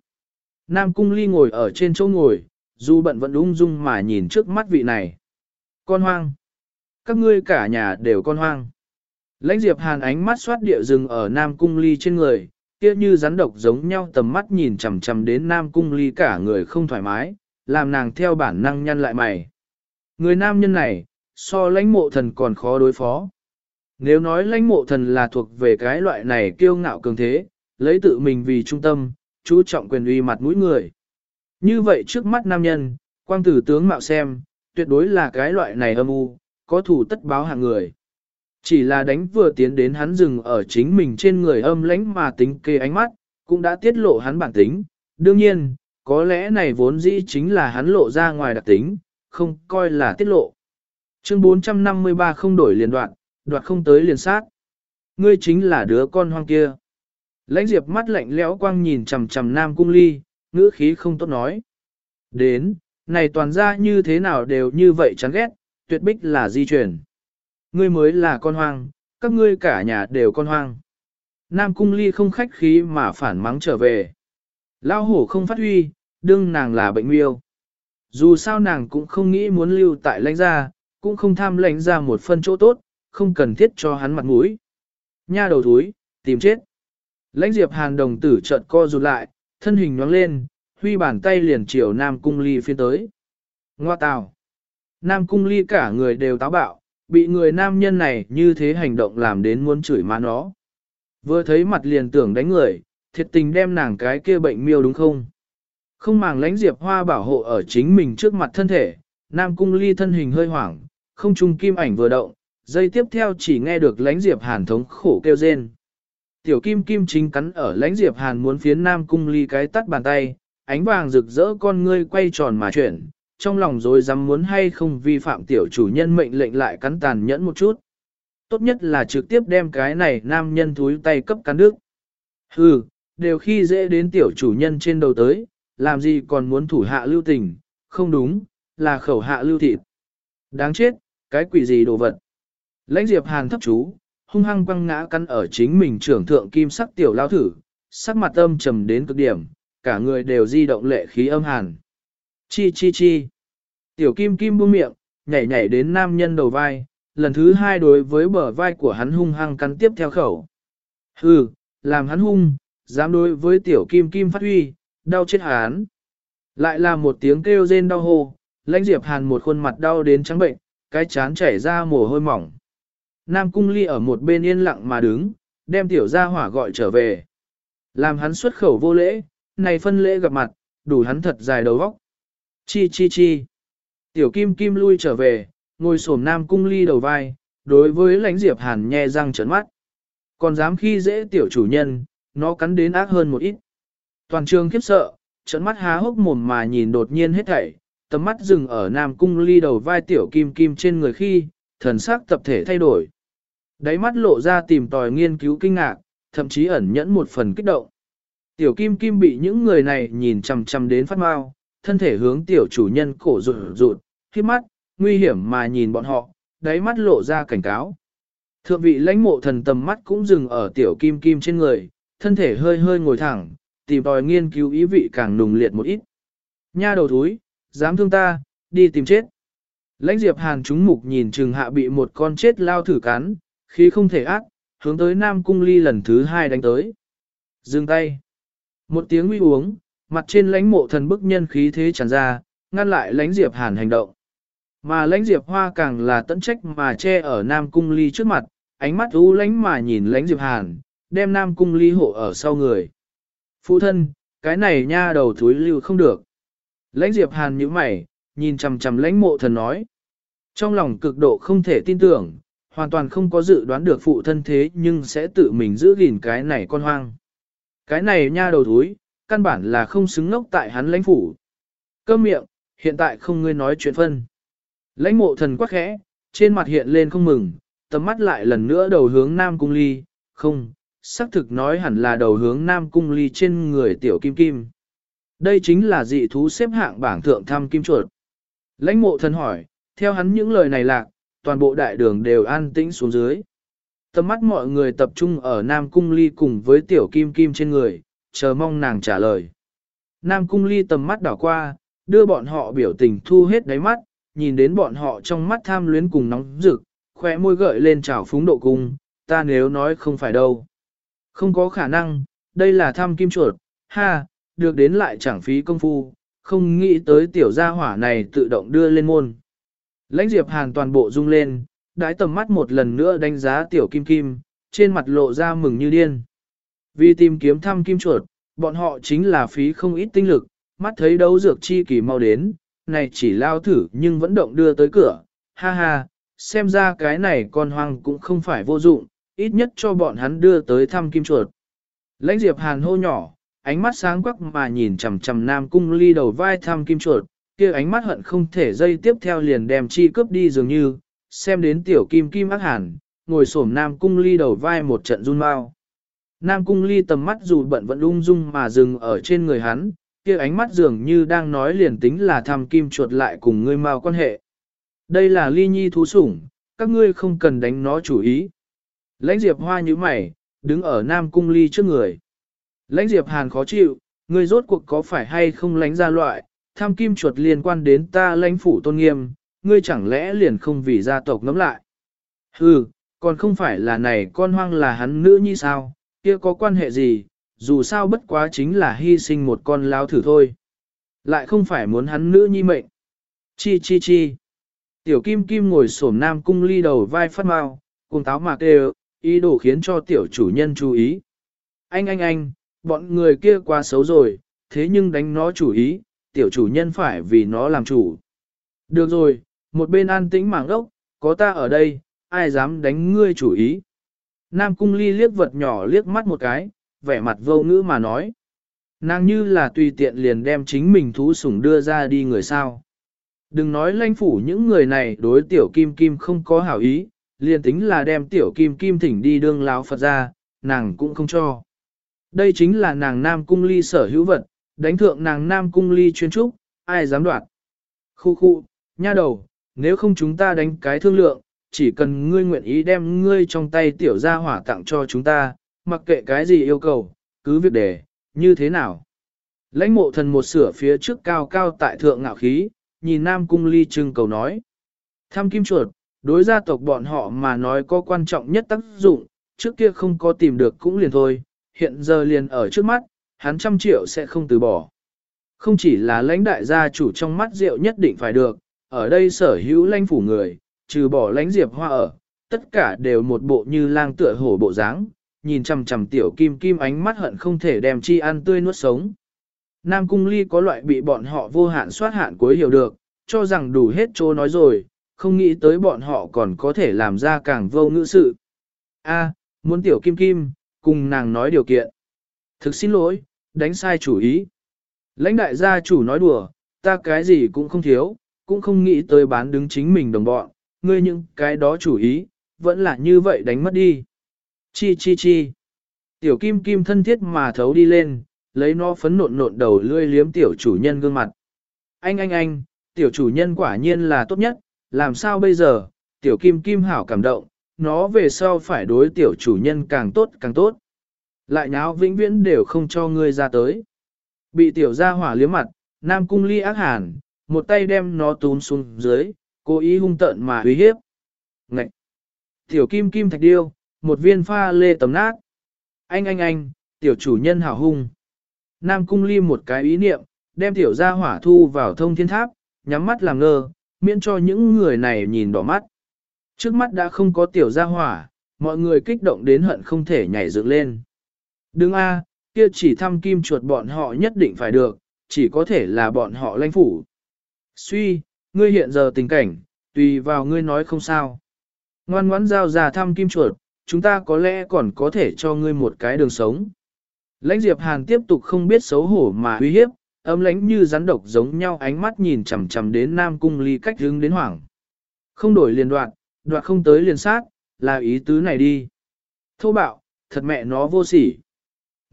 A: Nam cung ly ngồi ở trên chỗ ngồi, dù bận vẫn ung dung mà nhìn trước mắt vị này. Con hoang. Các ngươi cả nhà đều con hoang. Lãnh diệp hàn ánh mắt xoát địa rừng ở Nam cung ly trên người, kia như rắn độc giống nhau tầm mắt nhìn chằm chằm đến Nam cung ly cả người không thoải mái, làm nàng theo bản năng nhăn lại mày. Người nam nhân này, so lãnh mộ thần còn khó đối phó. Nếu nói lãnh mộ thần là thuộc về cái loại này kiêu ngạo cường thế, lấy tự mình vì trung tâm, chú trọng quyền uy mặt mũi người. Như vậy trước mắt nam nhân, quang tử tướng mạo xem, tuyệt đối là cái loại này âm u, có thủ tất báo hạng người. Chỉ là đánh vừa tiến đến hắn dừng ở chính mình trên người âm lãnh mà tính kê ánh mắt, cũng đã tiết lộ hắn bản tính. Đương nhiên, có lẽ này vốn dĩ chính là hắn lộ ra ngoài đặc tính, không coi là tiết lộ. Chương 453 không đổi liền đoạn, đoạt không tới liền sát. Ngươi chính là đứa con hoang kia. Lãnh diệp mắt lạnh lẽo quang nhìn chằm chằm nam cung ly, ngữ khí không tốt nói. Đến, này toàn ra như thế nào đều như vậy chán ghét, tuyệt bích là di chuyển. Ngươi mới là con hoang, các ngươi cả nhà đều con hoang. Nam cung ly không khách khí mà phản mắng trở về. Lao hổ không phát huy, đương nàng là bệnh miêu. Dù sao nàng cũng không nghĩ muốn lưu tại lãnh gia, cũng không tham lãnh gia một phân chỗ tốt, không cần thiết cho hắn mặt mũi. Nha đầu túi, tìm chết. Lãnh diệp hàn đồng tử chợt co rụt lại, thân hình nhoáng lên, huy bàn tay liền chiều Nam Cung Ly phiên tới. Ngoa tào. Nam Cung Ly cả người đều táo bạo, bị người nam nhân này như thế hành động làm đến muốn chửi má nó. Vừa thấy mặt liền tưởng đánh người, thiệt tình đem nàng cái kia bệnh miêu đúng không? Không màng lãnh diệp hoa bảo hộ ở chính mình trước mặt thân thể, Nam Cung Ly thân hình hơi hoảng, không trung kim ảnh vừa động, dây tiếp theo chỉ nghe được lãnh diệp hàn thống khổ kêu rên. Tiểu kim kim chính cắn ở lãnh diệp hàn muốn phiến nam cung ly cái tắt bàn tay, ánh vàng rực rỡ con ngươi quay tròn mà chuyển, trong lòng rồi dám muốn hay không vi phạm tiểu chủ nhân mệnh lệnh lại cắn tàn nhẫn một chút. Tốt nhất là trực tiếp đem cái này nam nhân thúi tay cấp cắn nước. Hừ, đều khi dễ đến tiểu chủ nhân trên đầu tới, làm gì còn muốn thủ hạ lưu tình, không đúng, là khẩu hạ lưu thịt. Đáng chết, cái quỷ gì đồ vật. Lãnh diệp hàn thấp chú, hung hăng quăng ngã căn ở chính mình trưởng thượng kim sắc tiểu lao thử, sắc mặt âm trầm đến cực điểm, cả người đều di động lệ khí âm hàn. Chi chi chi. Tiểu kim kim buông miệng, nhảy nhảy đến nam nhân đầu vai, lần thứ hai đối với bờ vai của hắn hung hăng cắn tiếp theo khẩu. Hừ, làm hắn hung, dám đối với tiểu kim kim phát huy, đau chết hắn. Lại là một tiếng kêu rên đau hô, lãnh diệp hàn một khuôn mặt đau đến trắng bệnh, cái chán chảy ra mồ hôi mỏng. Nam Cung Ly ở một bên yên lặng mà đứng, đem tiểu gia hỏa gọi trở về. Làm hắn xuất khẩu vô lễ, này phân lễ gặp mặt, đủ hắn thật dài đầu vóc. Chi chi chi. Tiểu Kim Kim lui trở về, ngồi xổm Nam Cung Ly đầu vai, đối với lãnh diệp hàn nhe răng trợn mắt. Còn dám khi dễ tiểu chủ nhân, nó cắn đến ác hơn một ít. Toàn trường khiếp sợ, trợn mắt há hốc mồm mà nhìn đột nhiên hết thảy, tầm mắt dừng ở Nam Cung Ly đầu vai tiểu Kim Kim trên người khi, thần sắc tập thể thay đổi. Đáy mắt lộ ra tìm tòi nghiên cứu kinh ngạc, thậm chí ẩn nhẫn một phần kích động. Tiểu kim kim bị những người này nhìn chằm chằm đến phát mau, thân thể hướng tiểu chủ nhân cổ rụt rụt, khi mắt, nguy hiểm mà nhìn bọn họ, đáy mắt lộ ra cảnh cáo. Thượng vị lãnh mộ thần tầm mắt cũng dừng ở tiểu kim kim trên người, thân thể hơi hơi ngồi thẳng, tìm tòi nghiên cứu ý vị càng nùng liệt một ít. Nha đầu thúi, dám thương ta, đi tìm chết. Lãnh diệp hàn chúng mục nhìn trừng hạ bị một con chết lao thử cắn, khí không thể ác, hướng tới Nam Cung Ly lần thứ hai đánh tới. Dừng tay. Một tiếng uy uống, mặt trên lãnh mộ thần bức nhân khí thế tràn ra, ngăn lại lãnh Diệp Hàn hành động. Mà lãnh Diệp Hoa càng là tận trách mà che ở Nam Cung Ly trước mặt, ánh mắt u lãnh mà nhìn lãnh Diệp Hàn, đem Nam Cung Ly hộ ở sau người. Phụ thân, cái này nha đầu thúi lưu không được. Lãnh Diệp Hàn nhíu mày, nhìn chằm chằm lãnh mộ thần nói. Trong lòng cực độ không thể tin tưởng, hoàn toàn không có dự đoán được phụ thân thế nhưng sẽ tự mình giữ gìn cái này con hoang. Cái này nha đầu thúi, căn bản là không xứng ngốc tại hắn lãnh phủ. Cơ miệng, hiện tại không ngươi nói chuyện phân. Lãnh mộ thần quắc khẽ, trên mặt hiện lên không mừng, tầm mắt lại lần nữa đầu hướng Nam Cung Ly, không, xác thực nói hẳn là đầu hướng Nam Cung Ly trên người tiểu kim kim. Đây chính là dị thú xếp hạng bảng thượng thăm kim chuột. Lãnh mộ thần hỏi, theo hắn những lời này lạc, toàn bộ đại đường đều an tĩnh xuống dưới. Tầm mắt mọi người tập trung ở Nam Cung Ly cùng với tiểu kim kim trên người, chờ mong nàng trả lời. Nam Cung Ly tầm mắt đảo qua, đưa bọn họ biểu tình thu hết đáy mắt, nhìn đến bọn họ trong mắt tham luyến cùng nóng rực, khỏe môi gợi lên trào phúng độ cung, ta nếu nói không phải đâu. Không có khả năng, đây là thăm kim chuột, ha, được đến lại chẳng phí công phu, không nghĩ tới tiểu gia hỏa này tự động đưa lên môn. Lãnh Diệp Hàn toàn bộ rung lên, đái tầm mắt một lần nữa đánh giá tiểu kim kim, trên mặt lộ ra mừng như điên. Vì tìm kiếm thăm kim chuột, bọn họ chính là phí không ít tinh lực, mắt thấy đấu dược chi kỳ mau đến, này chỉ lao thử nhưng vẫn động đưa tới cửa, ha ha, xem ra cái này con hoang cũng không phải vô dụng, ít nhất cho bọn hắn đưa tới thăm kim chuột. Lãnh Diệp Hàn hô nhỏ, ánh mắt sáng quắc mà nhìn chằm chằm Nam Cung Ly đầu vai thăm kim chuột, kia ánh mắt hận không thể dây tiếp theo liền đem chi cướp đi dường như, xem đến tiểu kim kim ác hàn, ngồi xổm Nam Cung Ly đầu vai một trận run mau. Nam Cung Ly tầm mắt dù bận vẫn ung dung mà dừng ở trên người hắn, kia ánh mắt dường như đang nói liền tính là thăm kim chuột lại cùng ngươi mau quan hệ. Đây là ly nhi thú sủng, các ngươi không cần đánh nó chủ ý. Lãnh Diệp Hoa như mày, đứng ở Nam Cung Ly trước người. Lãnh Diệp Hàn khó chịu, ngươi rốt cuộc có phải hay không lánh ra loại, tham kim chuột liên quan đến ta lãnh phủ tôn nghiêm, ngươi chẳng lẽ liền không vì gia tộc ngắm lại. Hừ, còn không phải là này con hoang là hắn nữ như sao, kia có quan hệ gì, dù sao bất quá chính là hy sinh một con lao thử thôi. Lại không phải muốn hắn nữ nhi mệnh. Chi chi chi. Tiểu kim kim ngồi sổm nam cung ly đầu vai phát mau, cùng táo mạc đều, ý đồ khiến cho tiểu chủ nhân chú ý. Anh anh anh, bọn người kia quá xấu rồi, thế nhưng đánh nó chủ ý, tiểu chủ nhân phải vì nó làm chủ. Được rồi, một bên an tĩnh mảng ốc, có ta ở đây, ai dám đánh ngươi chủ ý. Nam cung ly liếc vật nhỏ liếc mắt một cái, vẻ mặt vô ngữ mà nói. Nàng như là tùy tiện liền đem chính mình thú sủng đưa ra đi người sao. Đừng nói Lanh phủ những người này đối tiểu kim kim không có hảo ý, liền tính là đem tiểu kim kim thỉnh đi đương lão Phật ra, nàng cũng không cho. Đây chính là nàng nam cung ly sở hữu vật, đánh thượng nàng nam cung ly chuyên trúc, ai dám đoạt. Khu khu, nha đầu, nếu không chúng ta đánh cái thương lượng, chỉ cần ngươi nguyện ý đem ngươi trong tay tiểu gia hỏa tặng cho chúng ta, mặc kệ cái gì yêu cầu, cứ việc để, như thế nào. Lãnh mộ thần một sửa phía trước cao cao tại thượng ngạo khí, nhìn Nam Cung Ly trưng cầu nói. tham kim chuột, đối gia tộc bọn họ mà nói có quan trọng nhất tác dụng, trước kia không có tìm được cũng liền thôi, hiện giờ liền ở trước mắt, hắn trăm triệu sẽ không từ bỏ. Không chỉ là lãnh đại gia chủ trong mắt rượu nhất định phải được, ở đây sở hữu lãnh phủ người, trừ bỏ lãnh diệp hoa ở, tất cả đều một bộ như lang tựa hổ bộ dáng, nhìn chằm chằm tiểu kim kim ánh mắt hận không thể đem chi ăn tươi nuốt sống. Nam Cung Ly có loại bị bọn họ vô hạn soát hạn cuối hiểu được, cho rằng đủ hết chỗ nói rồi, không nghĩ tới bọn họ còn có thể làm ra càng vô ngữ sự. A, muốn tiểu kim kim, cùng nàng nói điều kiện. Thực xin lỗi, đánh sai chủ ý. Lãnh đại gia chủ nói đùa, ta cái gì cũng không thiếu, cũng không nghĩ tới bán đứng chính mình đồng bọn, ngươi những cái đó chủ ý, vẫn là như vậy đánh mất đi. Chi chi chi. Tiểu kim kim thân thiết mà thấu đi lên, lấy nó phấn nộn nộn đầu lươi liếm tiểu chủ nhân gương mặt. Anh anh anh, tiểu chủ nhân quả nhiên là tốt nhất, làm sao bây giờ, tiểu kim kim hảo cảm động, nó về sau phải đối tiểu chủ nhân càng tốt càng tốt. Lại nháo vĩnh viễn đều không cho ngươi ra tới. Bị tiểu gia hỏa liếm mặt, nam cung ly ác hàn, một tay đem nó túm xuống dưới, cố ý hung tợn mà uy hiếp. Ngậy! Tiểu kim kim thạch điêu, một viên pha lê tầm nát. Anh anh anh, tiểu chủ nhân hào hung. Nam cung ly một cái ý niệm, đem tiểu gia hỏa thu vào thông thiên tháp, nhắm mắt làm ngơ, miễn cho những người này nhìn đỏ mắt. Trước mắt đã không có tiểu gia hỏa, mọi người kích động đến hận không thể nhảy dựng lên. Đừng a, kia chỉ thăm kim chuột bọn họ nhất định phải được, chỉ có thể là bọn họ lãnh phủ. Suy, ngươi hiện giờ tình cảnh, tùy vào ngươi nói không sao. Ngoan ngoãn giao ra thăm kim chuột, chúng ta có lẽ còn có thể cho ngươi một cái đường sống. Lãnh Diệp Hàn tiếp tục không biết xấu hổ mà uy hiếp, âm lãnh như rắn độc giống nhau ánh mắt nhìn chằm chằm đến Nam Cung Ly cách hướng đến hoảng. Không đổi liền đoạn, đoạn không tới liền sát, là ý tứ này đi. Thô bạo, thật mẹ nó vô sỉ.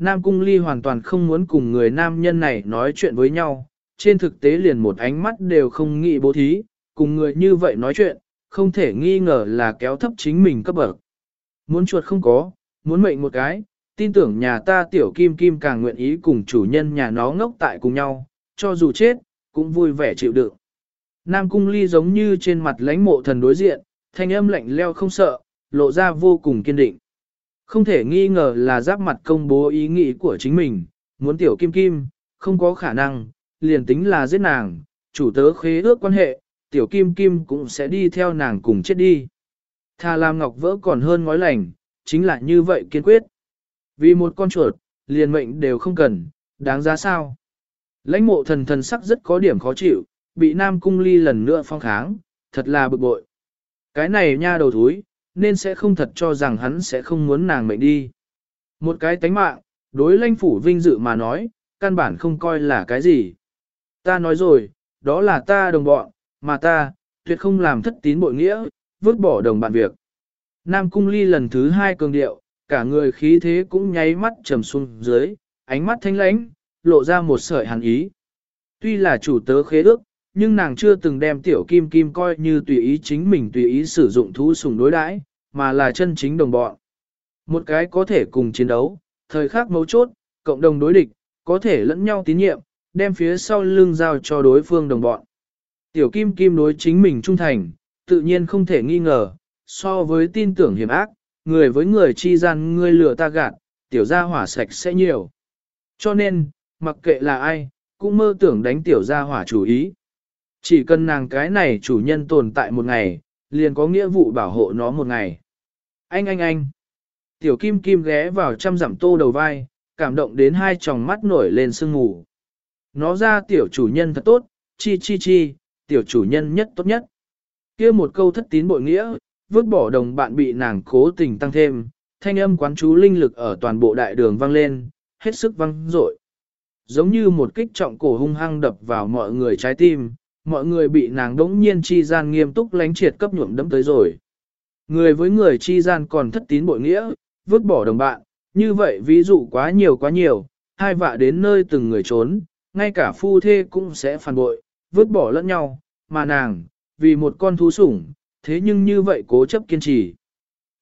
A: Nam Cung Ly hoàn toàn không muốn cùng người nam nhân này nói chuyện với nhau, trên thực tế liền một ánh mắt đều không nghĩ bố thí, cùng người như vậy nói chuyện, không thể nghi ngờ là kéo thấp chính mình cấp bậc. Muốn chuột không có, muốn mệnh một cái, tin tưởng nhà ta tiểu kim kim càng nguyện ý cùng chủ nhân nhà nó ngốc tại cùng nhau, cho dù chết, cũng vui vẻ chịu đựng. Nam cung ly giống như trên mặt lãnh mộ thần đối diện, thanh âm lạnh leo không sợ, lộ ra vô cùng kiên định. Không thể nghi ngờ là giáp mặt công bố ý nghĩ của chính mình, muốn tiểu kim kim, không có khả năng, liền tính là giết nàng, chủ tớ khế ước quan hệ, tiểu kim kim cũng sẽ đi theo nàng cùng chết đi. Thà làm ngọc vỡ còn hơn ngói lành, chính là như vậy kiên quyết. Vì một con chuột, liền mệnh đều không cần, đáng giá sao. Lãnh mộ thần thần sắc rất có điểm khó chịu, bị Nam Cung Ly lần nữa phong kháng, thật là bực bội. Cái này nha đầu thúi, nên sẽ không thật cho rằng hắn sẽ không muốn nàng mệnh đi. Một cái tánh mạng, đối lãnh phủ vinh dự mà nói, căn bản không coi là cái gì. Ta nói rồi, đó là ta đồng bọn, mà ta, tuyệt không làm thất tín bội nghĩa, vứt bỏ đồng bạn việc. Nam Cung Ly lần thứ hai cường điệu, cả người khí thế cũng nháy mắt trầm xuống dưới, ánh mắt thanh lãnh, lộ ra một sợi hàn ý. Tuy là chủ tớ khế ước, nhưng nàng chưa từng đem tiểu kim kim coi như tùy ý chính mình tùy ý sử dụng thú sùng đối đãi, mà là chân chính đồng bọn. Một cái có thể cùng chiến đấu, thời khắc mấu chốt, cộng đồng đối địch, có thể lẫn nhau tín nhiệm, đem phía sau lưng giao cho đối phương đồng bọn. Tiểu kim kim đối chính mình trung thành, tự nhiên không thể nghi ngờ, so với tin tưởng hiểm ác, người với người chi gian ngươi lừa ta gạt, tiểu gia hỏa sạch sẽ nhiều. Cho nên, mặc kệ là ai, cũng mơ tưởng đánh tiểu gia hỏa chủ ý. Chỉ cần nàng cái này chủ nhân tồn tại một ngày, liền có nghĩa vụ bảo hộ nó một ngày. Anh anh anh. Tiểu kim kim ghé vào trăm dặm tô đầu vai, cảm động đến hai tròng mắt nổi lên sương ngủ. Nó ra tiểu chủ nhân thật tốt, chi chi chi, tiểu chủ nhân nhất tốt nhất. kia một câu thất tín bội nghĩa, vứt bỏ đồng bạn bị nàng cố tình tăng thêm, thanh âm quán chú linh lực ở toàn bộ đại đường vang lên, hết sức vang dội. Giống như một kích trọng cổ hung hăng đập vào mọi người trái tim, mọi người bị nàng đống nhiên chi gian nghiêm túc lánh triệt cấp nhuộm đấm tới rồi. Người với người chi gian còn thất tín bội nghĩa, vứt bỏ đồng bạn, như vậy ví dụ quá nhiều quá nhiều, hai vạ đến nơi từng người trốn, ngay cả phu thê cũng sẽ phản bội, vứt bỏ lẫn nhau, mà nàng, vì một con thú sủng, thế nhưng như vậy cố chấp kiên trì.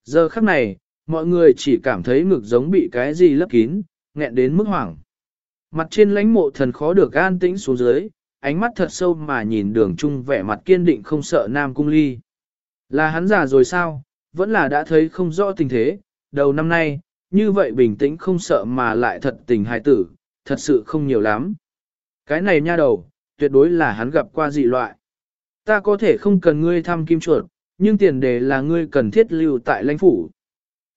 A: Giờ khắc này, mọi người chỉ cảm thấy ngực giống bị cái gì lấp kín, nghẹn đến mức hoảng. Mặt trên lãnh mộ thần khó được an tĩnh xuống dưới, ánh mắt thật sâu mà nhìn đường trung vẻ mặt kiên định không sợ nam cung ly. Là hắn già rồi sao, vẫn là đã thấy không rõ tình thế, đầu năm nay, như vậy bình tĩnh không sợ mà lại thật tình hài tử, thật sự không nhiều lắm. Cái này nha đầu, tuyệt đối là hắn gặp qua dị loại. Ta có thể không cần ngươi thăm kim chuột, nhưng tiền đề là ngươi cần thiết lưu tại lãnh phủ.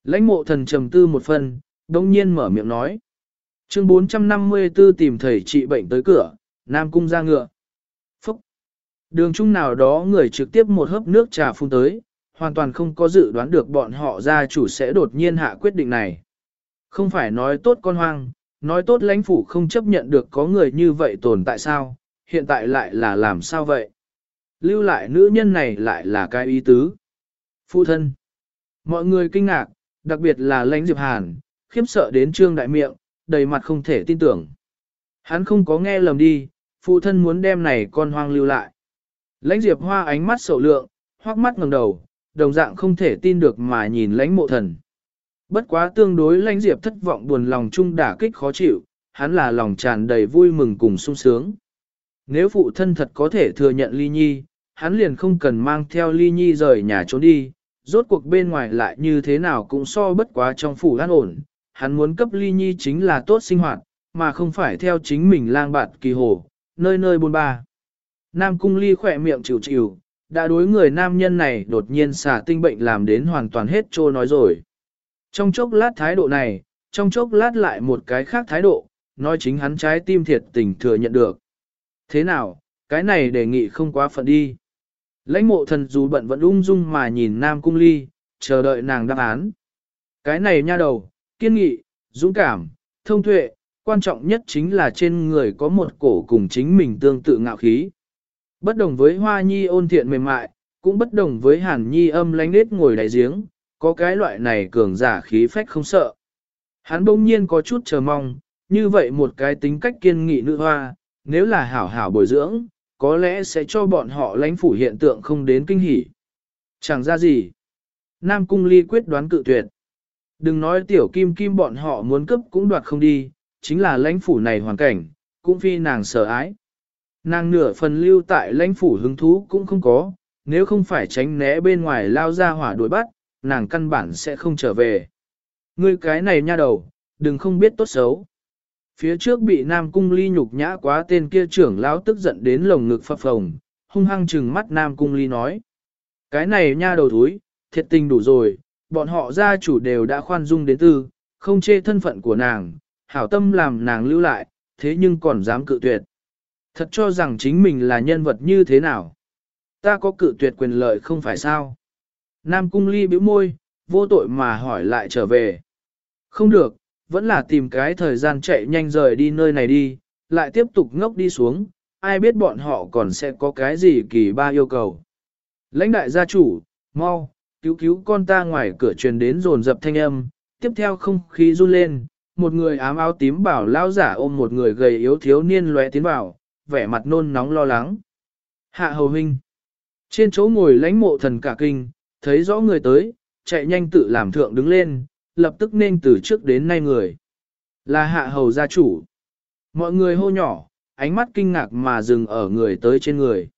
A: Lãnh mộ thần trầm tư một phần, đồng nhiên mở miệng nói. chương 454 tìm thầy trị bệnh tới cửa, Nam Cung ra ngựa. Phúc! Đường trung nào đó người trực tiếp một hớp nước trà phun tới, hoàn toàn không có dự đoán được bọn họ gia chủ sẽ đột nhiên hạ quyết định này. Không phải nói tốt con hoang, nói tốt lãnh phủ không chấp nhận được có người như vậy tồn tại sao, hiện tại lại là làm sao vậy? Lưu lại nữ nhân này lại là cái ý tứ. Phụ thân. Mọi người kinh ngạc, đặc biệt là lãnh Diệp Hàn, khiếp sợ đến trương đại miệng, đầy mặt không thể tin tưởng. Hắn không có nghe lầm đi, phụ thân muốn đem này con hoang lưu lại. Lãnh Diệp Hoa ánh mắt sầu lượng, hoắc mắt ngẩng đầu, đồng dạng không thể tin được mà nhìn lãnh mộ thần. Bất quá tương đối lãnh Diệp thất vọng buồn lòng chung đả kích khó chịu, hắn là lòng tràn đầy vui mừng cùng sung sướng. Nếu phụ thân thật có thể thừa nhận ly nhi, hắn liền không cần mang theo ly nhi rời nhà trốn đi, rốt cuộc bên ngoài lại như thế nào cũng so bất quá trong phủ an ổn, hắn muốn cấp ly nhi chính là tốt sinh hoạt, mà không phải theo chính mình lang bạt kỳ hồ, nơi nơi buôn ba. Nam cung ly khỏe miệng chịu chịu, đã đối người nam nhân này đột nhiên xả tinh bệnh làm đến hoàn toàn hết trô nói rồi. Trong chốc lát thái độ này, trong chốc lát lại một cái khác thái độ, nói chính hắn trái tim thiệt tình thừa nhận được. Thế nào, cái này đề nghị không quá phận đi. Lãnh mộ thần dù bận vẫn ung dung mà nhìn Nam Cung Ly, chờ đợi nàng đáp án. Cái này nha đầu, kiên nghị, dũng cảm, thông tuệ, quan trọng nhất chính là trên người có một cổ cùng chính mình tương tự ngạo khí. Bất đồng với hoa nhi ôn thiện mềm mại, cũng bất đồng với hàn nhi âm lánh nết ngồi đại giếng, có cái loại này cường giả khí phách không sợ. Hắn bỗng nhiên có chút chờ mong, như vậy một cái tính cách kiên nghị nữ hoa, nếu là hảo hảo bồi dưỡng, có lẽ sẽ cho bọn họ lãnh phủ hiện tượng không đến kinh hỉ. Chẳng ra gì. Nam Cung Ly quyết đoán cự tuyệt. Đừng nói tiểu kim kim bọn họ muốn cấp cũng đoạt không đi, chính là lãnh phủ này hoàn cảnh, cũng phi nàng sợ ái. Nàng nửa phần lưu tại lãnh phủ hứng thú cũng không có, nếu không phải tránh né bên ngoài lao ra hỏa đuổi bắt, nàng căn bản sẽ không trở về. Ngươi cái này nha đầu, đừng không biết tốt xấu. Phía trước bị Nam Cung Ly nhục nhã quá tên kia trưởng lão tức giận đến lồng ngực phập phồng, hung hăng trừng mắt Nam Cung Ly nói. Cái này nha đầu thúi, thiệt tình đủ rồi, bọn họ gia chủ đều đã khoan dung đến tư, không chê thân phận của nàng, hảo tâm làm nàng lưu lại, thế nhưng còn dám cự tuyệt. Thật cho rằng chính mình là nhân vật như thế nào. Ta có cự tuyệt quyền lợi không phải sao. Nam Cung Ly bĩu môi, vô tội mà hỏi lại trở về. Không được, vẫn là tìm cái thời gian chạy nhanh rời đi nơi này đi, lại tiếp tục ngốc đi xuống, ai biết bọn họ còn sẽ có cái gì kỳ ba yêu cầu. Lãnh đại gia chủ, mau, cứu cứu con ta ngoài cửa truyền đến rồn dập thanh âm, tiếp theo không khí run lên, một người ám áo tím bảo lao giả ôm một người gầy yếu thiếu niên lóe tiến vào, vẻ mặt nôn nóng lo lắng. Hạ hầu huynh. Trên chỗ ngồi lãnh mộ thần cả kinh, thấy rõ người tới, chạy nhanh tự làm thượng đứng lên, lập tức nên từ trước đến nay người. Là hạ hầu gia chủ. Mọi người hô nhỏ, ánh mắt kinh ngạc mà dừng ở người tới trên người.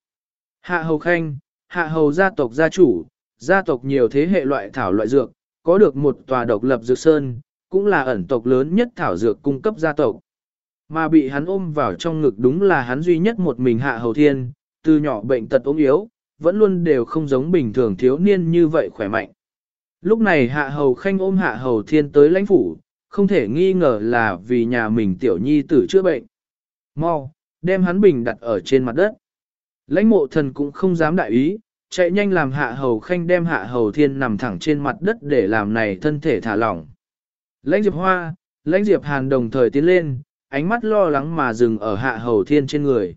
A: Hạ hầu khanh, hạ hầu gia tộc gia chủ, gia tộc nhiều thế hệ loại thảo loại dược, có được một tòa độc lập dược sơn, cũng là ẩn tộc lớn nhất thảo dược cung cấp gia tộc. Mà bị hắn ôm vào trong ngực đúng là hắn duy nhất một mình hạ hầu thiên, từ nhỏ bệnh tật ốm yếu, vẫn luôn đều không giống bình thường thiếu niên như vậy khỏe mạnh. Lúc này hạ hầu khanh ôm hạ hầu thiên tới lãnh phủ, không thể nghi ngờ là vì nhà mình tiểu nhi tử chữa bệnh. Mau, đem hắn bình đặt ở trên mặt đất. Lãnh mộ thần cũng không dám đại ý, chạy nhanh làm hạ hầu khanh đem hạ hầu thiên nằm thẳng trên mặt đất để làm này thân thể thả lỏng. Lãnh diệp hoa, lãnh diệp hàn đồng thời tiến lên, ánh mắt lo lắng mà dừng ở hạ hầu thiên trên người.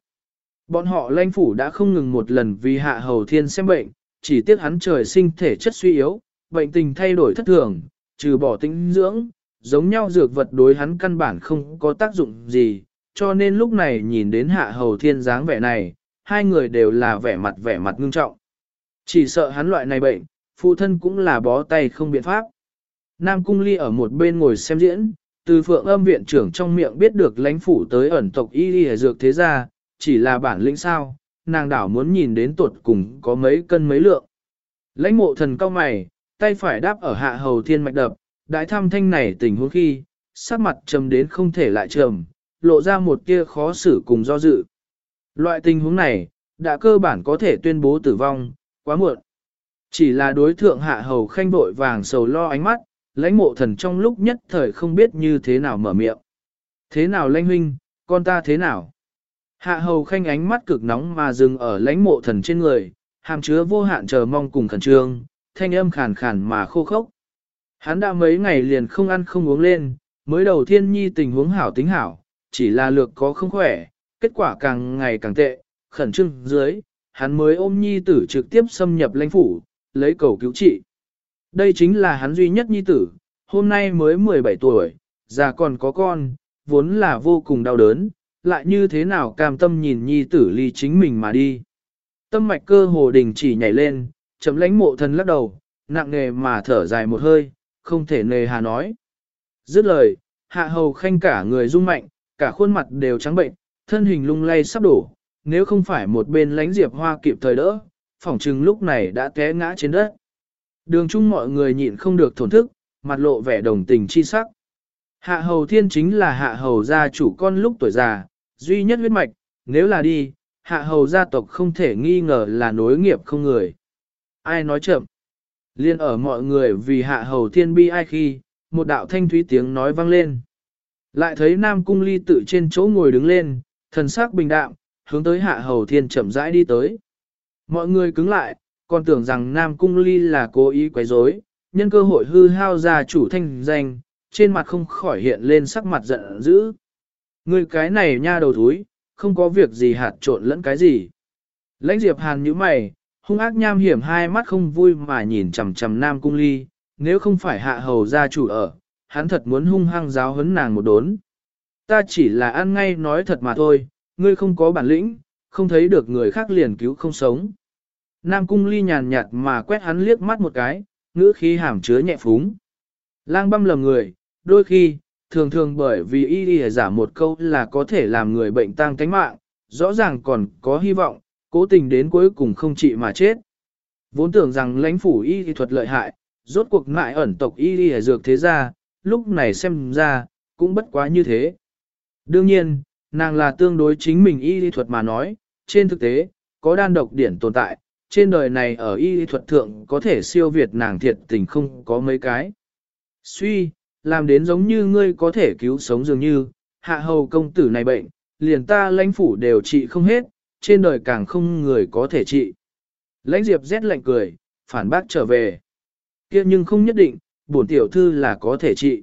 A: Bọn họ lãnh phủ đã không ngừng một lần vì hạ hầu thiên xem bệnh, chỉ tiếc hắn trời sinh thể chất suy yếu, bệnh tình thay đổi thất thường, trừ bỏ tinh dưỡng, giống nhau dược vật đối hắn căn bản không có tác dụng gì, cho nên lúc này nhìn đến hạ hầu thiên dáng vẻ này, hai người đều là vẻ mặt vẻ mặt ngưng trọng. Chỉ sợ hắn loại này bệnh, phụ thân cũng là bó tay không biện pháp. Nam Cung Ly ở một bên ngồi xem diễn, từ phượng âm viện trưởng trong miệng biết được lãnh phủ tới ẩn tộc y y dược thế gia, chỉ là bản lĩnh sao, nàng đảo muốn nhìn đến tuột cùng có mấy cân mấy lượng. Lãnh mộ thần cao mày, tay phải đáp ở hạ hầu thiên mạch đập, đại thăm thanh này tình huống khi, sắc mặt trầm đến không thể lại trầm, lộ ra một kia khó xử cùng do dự. Loại tình huống này, đã cơ bản có thể tuyên bố tử vong, quá muộn. Chỉ là đối thượng hạ hầu khanh vội vàng sầu lo ánh mắt, lãnh mộ thần trong lúc nhất thời không biết như thế nào mở miệng. Thế nào lãnh huynh, con ta thế nào? Hạ hầu khanh ánh mắt cực nóng mà dừng ở lãnh mộ thần trên người, hàm chứa vô hạn chờ mong cùng khẩn trương, thanh âm khàn khàn mà khô khốc. Hắn đã mấy ngày liền không ăn không uống lên, mới đầu thiên nhi tình huống hảo tính hảo, chỉ là lược có không khỏe, kết quả càng ngày càng tệ, khẩn trương dưới, hắn mới ôm nhi tử trực tiếp xâm nhập lãnh phủ, lấy cầu cứu trị. Đây chính là hắn duy nhất nhi tử, hôm nay mới 17 tuổi, già còn có con, vốn là vô cùng đau đớn, lại như thế nào cam tâm nhìn nhi tử ly chính mình mà đi. Tâm mạch cơ hồ đình chỉ nhảy lên, chấm lãnh mộ thần lắc đầu, nặng nề mà thở dài một hơi, không thể nề hà nói. Dứt lời, hạ hầu khanh cả người rung mạnh, cả khuôn mặt đều trắng bệnh, thân hình lung lay sắp đổ, nếu không phải một bên lánh diệp hoa kịp thời đỡ, phỏng chừng lúc này đã té ngã trên đất. Đường chung mọi người nhịn không được thổn thức, mặt lộ vẻ đồng tình chi sắc. Hạ hầu thiên chính là hạ hầu gia chủ con lúc tuổi già, duy nhất huyết mạch, nếu là đi, hạ hầu gia tộc không thể nghi ngờ là nối nghiệp không người. Ai nói chậm? Liên ở mọi người vì hạ hầu thiên bi ai khi, một đạo thanh thúy tiếng nói vang lên. Lại thấy Nam Cung Ly tự trên chỗ ngồi đứng lên, thần sắc bình đạm, hướng tới hạ hầu thiên chậm rãi đi tới. Mọi người cứng lại, còn tưởng rằng Nam Cung Ly là cố ý quấy rối, nhân cơ hội hư hao gia chủ thanh danh, trên mặt không khỏi hiện lên sắc mặt giận dữ. Người cái này nha đầu thúi, không có việc gì hạt trộn lẫn cái gì. Lãnh Diệp Hàn như mày, hung ác nham hiểm hai mắt không vui mà nhìn chằm chằm Nam Cung Ly, nếu không phải hạ hầu gia chủ ở, hắn thật muốn hung hăng giáo huấn nàng một đốn. Ta chỉ là ăn ngay nói thật mà thôi, ngươi không có bản lĩnh, không thấy được người khác liền cứu không sống. Nam Cung Ly nhàn nhạt mà quét hắn liếc mắt một cái, ngữ khí hàm chứa nhẹ phúng. Lang băm lầm người, đôi khi, thường thường bởi vì y y giả một câu là có thể làm người bệnh tăng tánh mạng, rõ ràng còn có hy vọng, cố tình đến cuối cùng không trị mà chết. Vốn tưởng rằng lãnh phủ y y thuật lợi hại, rốt cuộc ngại ẩn tộc y y dược thế ra, lúc này xem ra, cũng bất quá như thế. Đương nhiên, nàng là tương đối chính mình y y thuật mà nói, trên thực tế, có đan độc điển tồn tại, trên đời này ở y thuật thượng có thể siêu việt nàng thiệt tình không có mấy cái. Suy, làm đến giống như ngươi có thể cứu sống dường như, hạ hầu công tử này bệnh, liền ta lãnh phủ đều trị không hết, trên đời càng không người có thể trị. Lãnh diệp rét lạnh cười, phản bác trở về. kia nhưng không nhất định, bổn tiểu thư là có thể trị.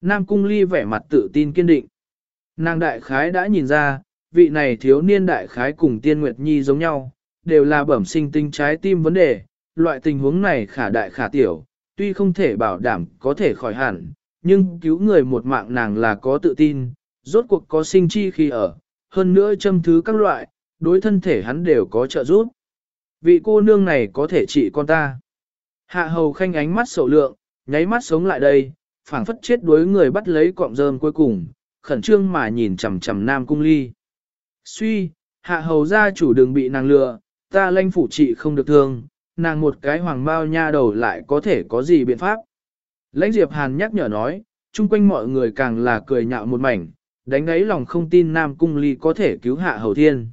A: Nam cung ly vẻ mặt tự tin kiên định. Nàng đại khái đã nhìn ra, vị này thiếu niên đại khái cùng tiên nguyệt nhi giống nhau, đều là bẩm sinh tinh trái tim vấn đề, loại tình huống này khả đại khả tiểu, tuy không thể bảo đảm có thể khỏi hẳn, nhưng cứu người một mạng nàng là có tự tin, rốt cuộc có sinh chi khi ở, hơn nữa châm thứ các loại, đối thân thể hắn đều có trợ giúp. Vị cô nương này có thể trị con ta. Hạ hầu khanh ánh mắt sầu lượng, nháy mắt sống lại đây, phảng phất chết đuối người bắt lấy cọng rơm cuối cùng, khẩn trương mà nhìn chằm chằm nam cung ly. Suy, hạ hầu gia chủ đừng bị nàng lừa, ta lanh phủ trị không được thương, nàng một cái hoàng bao nha đầu lại có thể có gì biện pháp. Lãnh Diệp Hàn nhắc nhở nói, chung quanh mọi người càng là cười nhạo một mảnh, đánh ấy lòng không tin Nam Cung Ly có thể cứu hạ hầu thiên.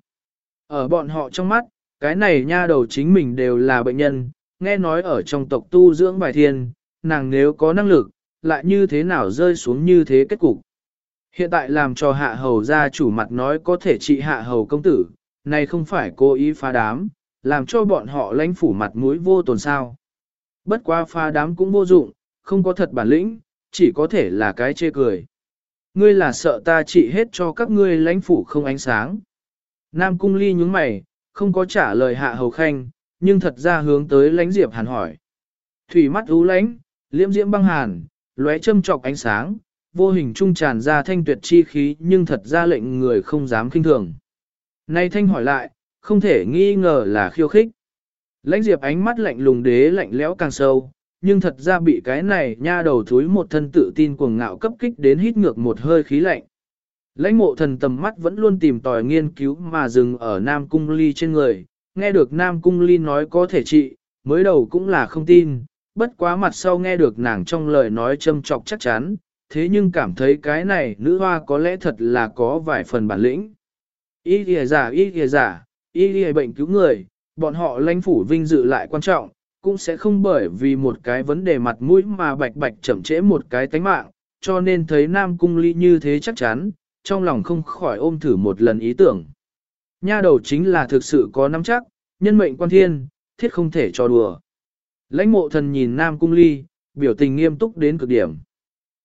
A: Ở bọn họ trong mắt, cái này nha đầu chính mình đều là bệnh nhân, nghe nói ở trong tộc tu dưỡng bài thiên, nàng nếu có năng lực, lại như thế nào rơi xuống như thế kết cục. Hiện tại làm cho hạ hầu gia chủ mặt nói có thể trị hạ hầu công tử, này không phải cố ý phá đám, làm cho bọn họ lãnh phủ mặt mũi vô tồn sao. Bất quá phá đám cũng vô dụng, không có thật bản lĩnh, chỉ có thể là cái chê cười. Ngươi là sợ ta trị hết cho các ngươi lãnh phủ không ánh sáng. Nam cung ly nhúng mày, không có trả lời hạ hầu khanh, nhưng thật ra hướng tới lãnh diệp hàn hỏi. Thủy mắt ú lãnh, liễm diễm băng hàn, lóe châm trọc ánh sáng, vô hình trung tràn ra thanh tuyệt chi khí nhưng thật ra lệnh người không dám kinh thường. Nay thanh hỏi lại, không thể nghi ngờ là khiêu khích. Lãnh diệp ánh mắt lạnh lùng đế lạnh lẽo càng sâu, nhưng thật ra bị cái này nha đầu thúi một thân tự tin cuồng ngạo cấp kích đến hít ngược một hơi khí lạnh. Lãnh mộ thần tầm mắt vẫn luôn tìm tòi nghiên cứu mà dừng ở Nam Cung Ly trên người, nghe được Nam Cung Ly nói có thể trị, mới đầu cũng là không tin, bất quá mặt sau nghe được nàng trong lời nói châm trọc chắc chắn, thế nhưng cảm thấy cái này nữ hoa có lẽ thật là có vài phần bản lĩnh. Y ghi giả, y ghi giả, y ghi bệnh cứu người, bọn họ lãnh phủ vinh dự lại quan trọng, cũng sẽ không bởi vì một cái vấn đề mặt mũi mà bạch bạch chậm trễ một cái tánh mạng, cho nên thấy Nam Cung Ly như thế chắc chắn, trong lòng không khỏi ôm thử một lần ý tưởng. Nha đầu chính là thực sự có nắm chắc, nhân mệnh quan thiên, thiết không thể cho đùa. Lãnh mộ thần nhìn Nam Cung Ly, biểu tình nghiêm túc đến cực điểm.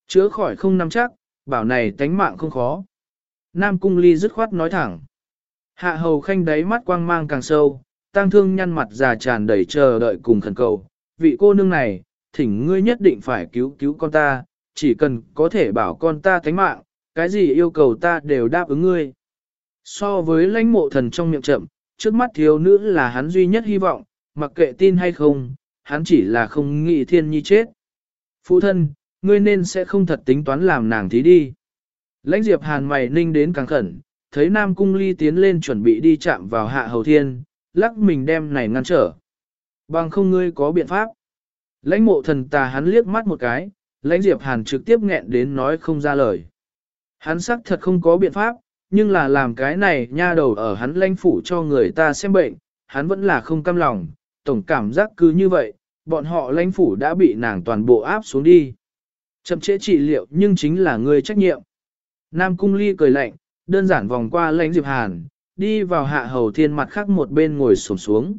A: Chữa khỏi không nắm chắc, bảo này tánh mạng không khó. Nam Cung Ly dứt khoát nói thẳng. Hạ hầu khanh đáy mắt quang mang càng sâu, tang thương nhăn mặt già tràn đầy chờ đợi cùng khẩn cầu. Vị cô nương này, thỉnh ngươi nhất định phải cứu cứu con ta, chỉ cần có thể bảo con ta thánh mạng, cái gì yêu cầu ta đều đáp ứng ngươi. So với lãnh mộ thần trong miệng chậm, trước mắt thiếu nữ là hắn duy nhất hy vọng, mặc kệ tin hay không, hắn chỉ là không nghĩ thiên nhi chết. Phụ thân, ngươi nên sẽ không thật tính toán làm nàng thí đi. Lãnh diệp hàn mày ninh đến càng khẩn, thấy Nam Cung Ly tiến lên chuẩn bị đi chạm vào hạ hầu thiên, lắc mình đem này ngăn trở. Bằng không ngươi có biện pháp. Lãnh mộ thần tà hắn liếc mắt một cái, lãnh diệp hàn trực tiếp nghẹn đến nói không ra lời. Hắn xác thật không có biện pháp, nhưng là làm cái này nha đầu ở hắn lãnh phủ cho người ta xem bệnh, hắn vẫn là không cam lòng, tổng cảm giác cứ như vậy, bọn họ lãnh phủ đã bị nàng toàn bộ áp xuống đi. Chậm trễ trị liệu nhưng chính là người trách nhiệm. Nam Cung Ly cười lạnh, đơn giản vòng qua lãnh diệp hàn, đi vào hạ hầu thiên mặt khác một bên ngồi xổm xuống.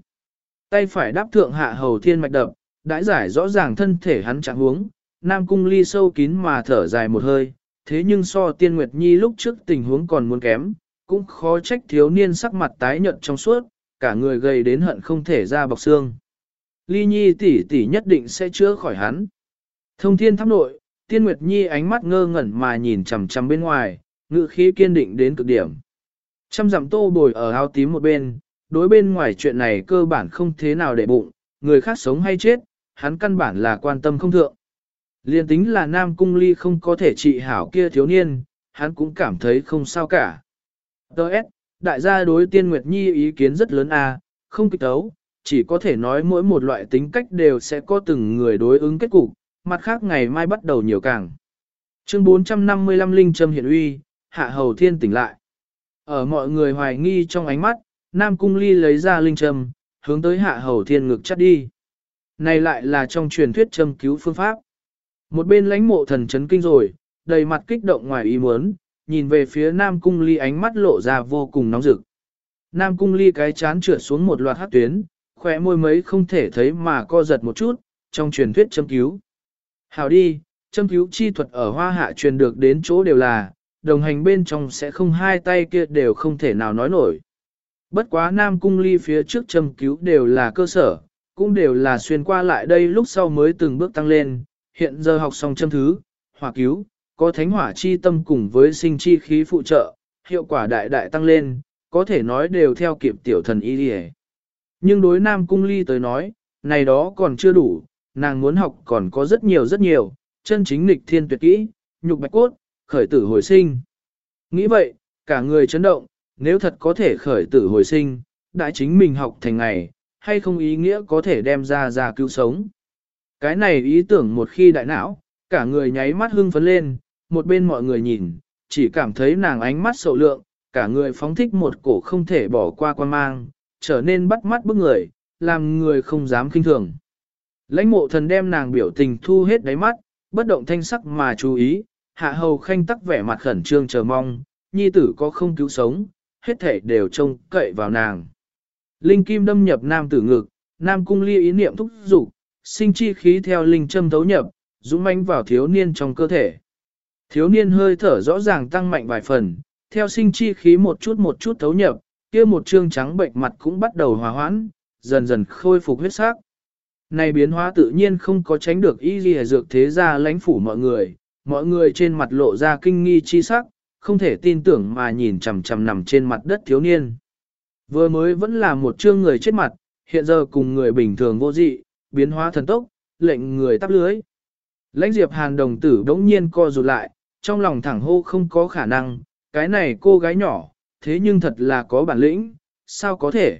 A: Tay phải đáp thượng hạ hầu thiên mạch đập, đãi giải rõ ràng thân thể hắn trạng huống, Nam Cung ly sâu kín mà thở dài một hơi, thế nhưng so tiên Nguyệt Nhi lúc trước tình huống còn muốn kém, cũng khó trách thiếu niên sắc mặt tái nhợt trong suốt, cả người gầy đến hận không thể ra bọc xương. Ly Nhi tỷ tỷ nhất định sẽ chữa khỏi hắn. Thông thiên tháp nội, tiên Nguyệt Nhi ánh mắt ngơ ngẩn mà nhìn chằm chằm bên ngoài, ngự khí kiên định đến cực điểm. Trăm dặm tô bồi ở áo tím một bên, đối bên ngoài chuyện này cơ bản không thế nào để bụng, người khác sống hay chết, hắn căn bản là quan tâm không thượng. Liên tính là Nam Cung Ly không có thể trị hảo kia thiếu niên, hắn cũng cảm thấy không sao cả. Đợt, đại gia đối tiên Nguyệt Nhi ý kiến rất lớn a, à, không kịch tấu, chỉ có thể nói mỗi một loại tính cách đều sẽ có từng người đối ứng kết cục, mặt khác ngày mai bắt đầu nhiều càng. Chương 455 Linh Trâm Hiển uy, Hạ Hầu Thiên tỉnh lại. Ở mọi người hoài nghi trong ánh mắt, Nam Cung Ly lấy ra Linh châm, hướng tới Hạ Hầu Thiên ngực chắt đi. Này lại là trong truyền thuyết châm cứu phương pháp. Một bên lãnh mộ thần chấn kinh rồi, đầy mặt kích động ngoài ý muốn, nhìn về phía Nam Cung Ly ánh mắt lộ ra vô cùng nóng rực. Nam Cung Ly cái chán trượt xuống một loạt hát tuyến, khỏe môi mấy không thể thấy mà co giật một chút, trong truyền thuyết châm cứu. Hào đi, châm cứu chi thuật ở hoa hạ truyền được đến chỗ đều là, đồng hành bên trong sẽ không hai tay kia đều không thể nào nói nổi. Bất quá Nam Cung Ly phía trước châm cứu đều là cơ sở, cũng đều là xuyên qua lại đây lúc sau mới từng bước tăng lên, hiện giờ học xong châm thứ, hỏa cứu, có thánh hỏa chi tâm cùng với sinh chi khí phụ trợ, hiệu quả đại đại tăng lên, có thể nói đều theo kịp tiểu thần y đi Nhưng đối Nam Cung Ly tới nói, này đó còn chưa đủ, nàng muốn học còn có rất nhiều rất nhiều, chân chính lịch thiên tuyệt kỹ, nhục bạch cốt, khởi tử hồi sinh. Nghĩ vậy, cả người chấn động, nếu thật có thể khởi tử hồi sinh, đã chính mình học thành ngày, hay không ý nghĩa có thể đem ra ra cứu sống. Cái này ý tưởng một khi đại não, cả người nháy mắt hưng phấn lên, một bên mọi người nhìn, chỉ cảm thấy nàng ánh mắt sầu lượng, cả người phóng thích một cổ không thể bỏ qua quan mang, trở nên bắt mắt bức người, làm người không dám kinh thường. Lãnh mộ thần đem nàng biểu tình thu hết đáy mắt, bất động thanh sắc mà chú ý, hạ hầu khanh tắc vẻ mặt khẩn trương chờ mong, nhi tử có không cứu sống, hết thể đều trông cậy vào nàng. Linh kim đâm nhập nam tử ngực, nam cung ly ý niệm thúc dục sinh chi khí theo linh châm thấu nhập, dũng mãnh vào thiếu niên trong cơ thể. Thiếu niên hơi thở rõ ràng tăng mạnh vài phần, theo sinh chi khí một chút một chút thấu nhập, kia một trương trắng bệnh mặt cũng bắt đầu hòa hoãn, dần dần khôi phục huyết sắc. Này biến hóa tự nhiên không có tránh được y ghi dược thế gia lãnh phủ mọi người, mọi người trên mặt lộ ra kinh nghi chi sắc, không thể tin tưởng mà nhìn chằm chằm nằm trên mặt đất thiếu niên. Vừa mới vẫn là một trương người chết mặt, hiện giờ cùng người bình thường vô dị, biến hóa thần tốc, lệnh người tắp lưới. Lãnh diệp hàn đồng tử đống nhiên co rụt lại, trong lòng thẳng hô không có khả năng, cái này cô gái nhỏ, thế nhưng thật là có bản lĩnh, sao có thể.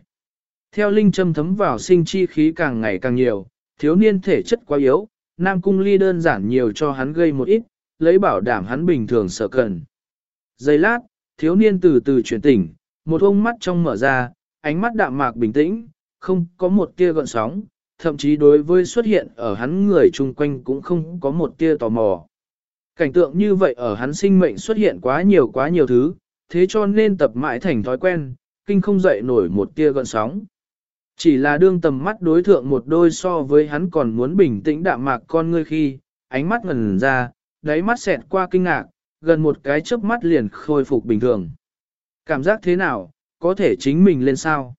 A: Theo linh châm thấm vào sinh chi khí càng ngày càng nhiều, thiếu niên thể chất quá yếu, Nam Cung Ly đơn giản nhiều cho hắn gây một ít, lấy bảo đảm hắn bình thường sợ cần. Giây lát, thiếu niên từ từ chuyển tỉnh, một ông mắt trong mở ra, ánh mắt đạm mạc bình tĩnh, không có một tia gợn sóng, thậm chí đối với xuất hiện ở hắn người chung quanh cũng không có một tia tò mò. Cảnh tượng như vậy ở hắn sinh mệnh xuất hiện quá nhiều quá nhiều thứ, thế cho nên tập mãi thành thói quen, kinh không dậy nổi một tia gợn sóng. Chỉ là đương tầm mắt đối thượng một đôi so với hắn còn muốn bình tĩnh đạm mạc con ngươi khi, ánh mắt ngần ra, đáy mắt xẹt qua kinh ngạc, gần một cái chớp mắt liền khôi phục bình thường. Cảm giác thế nào, có thể chính mình lên sao?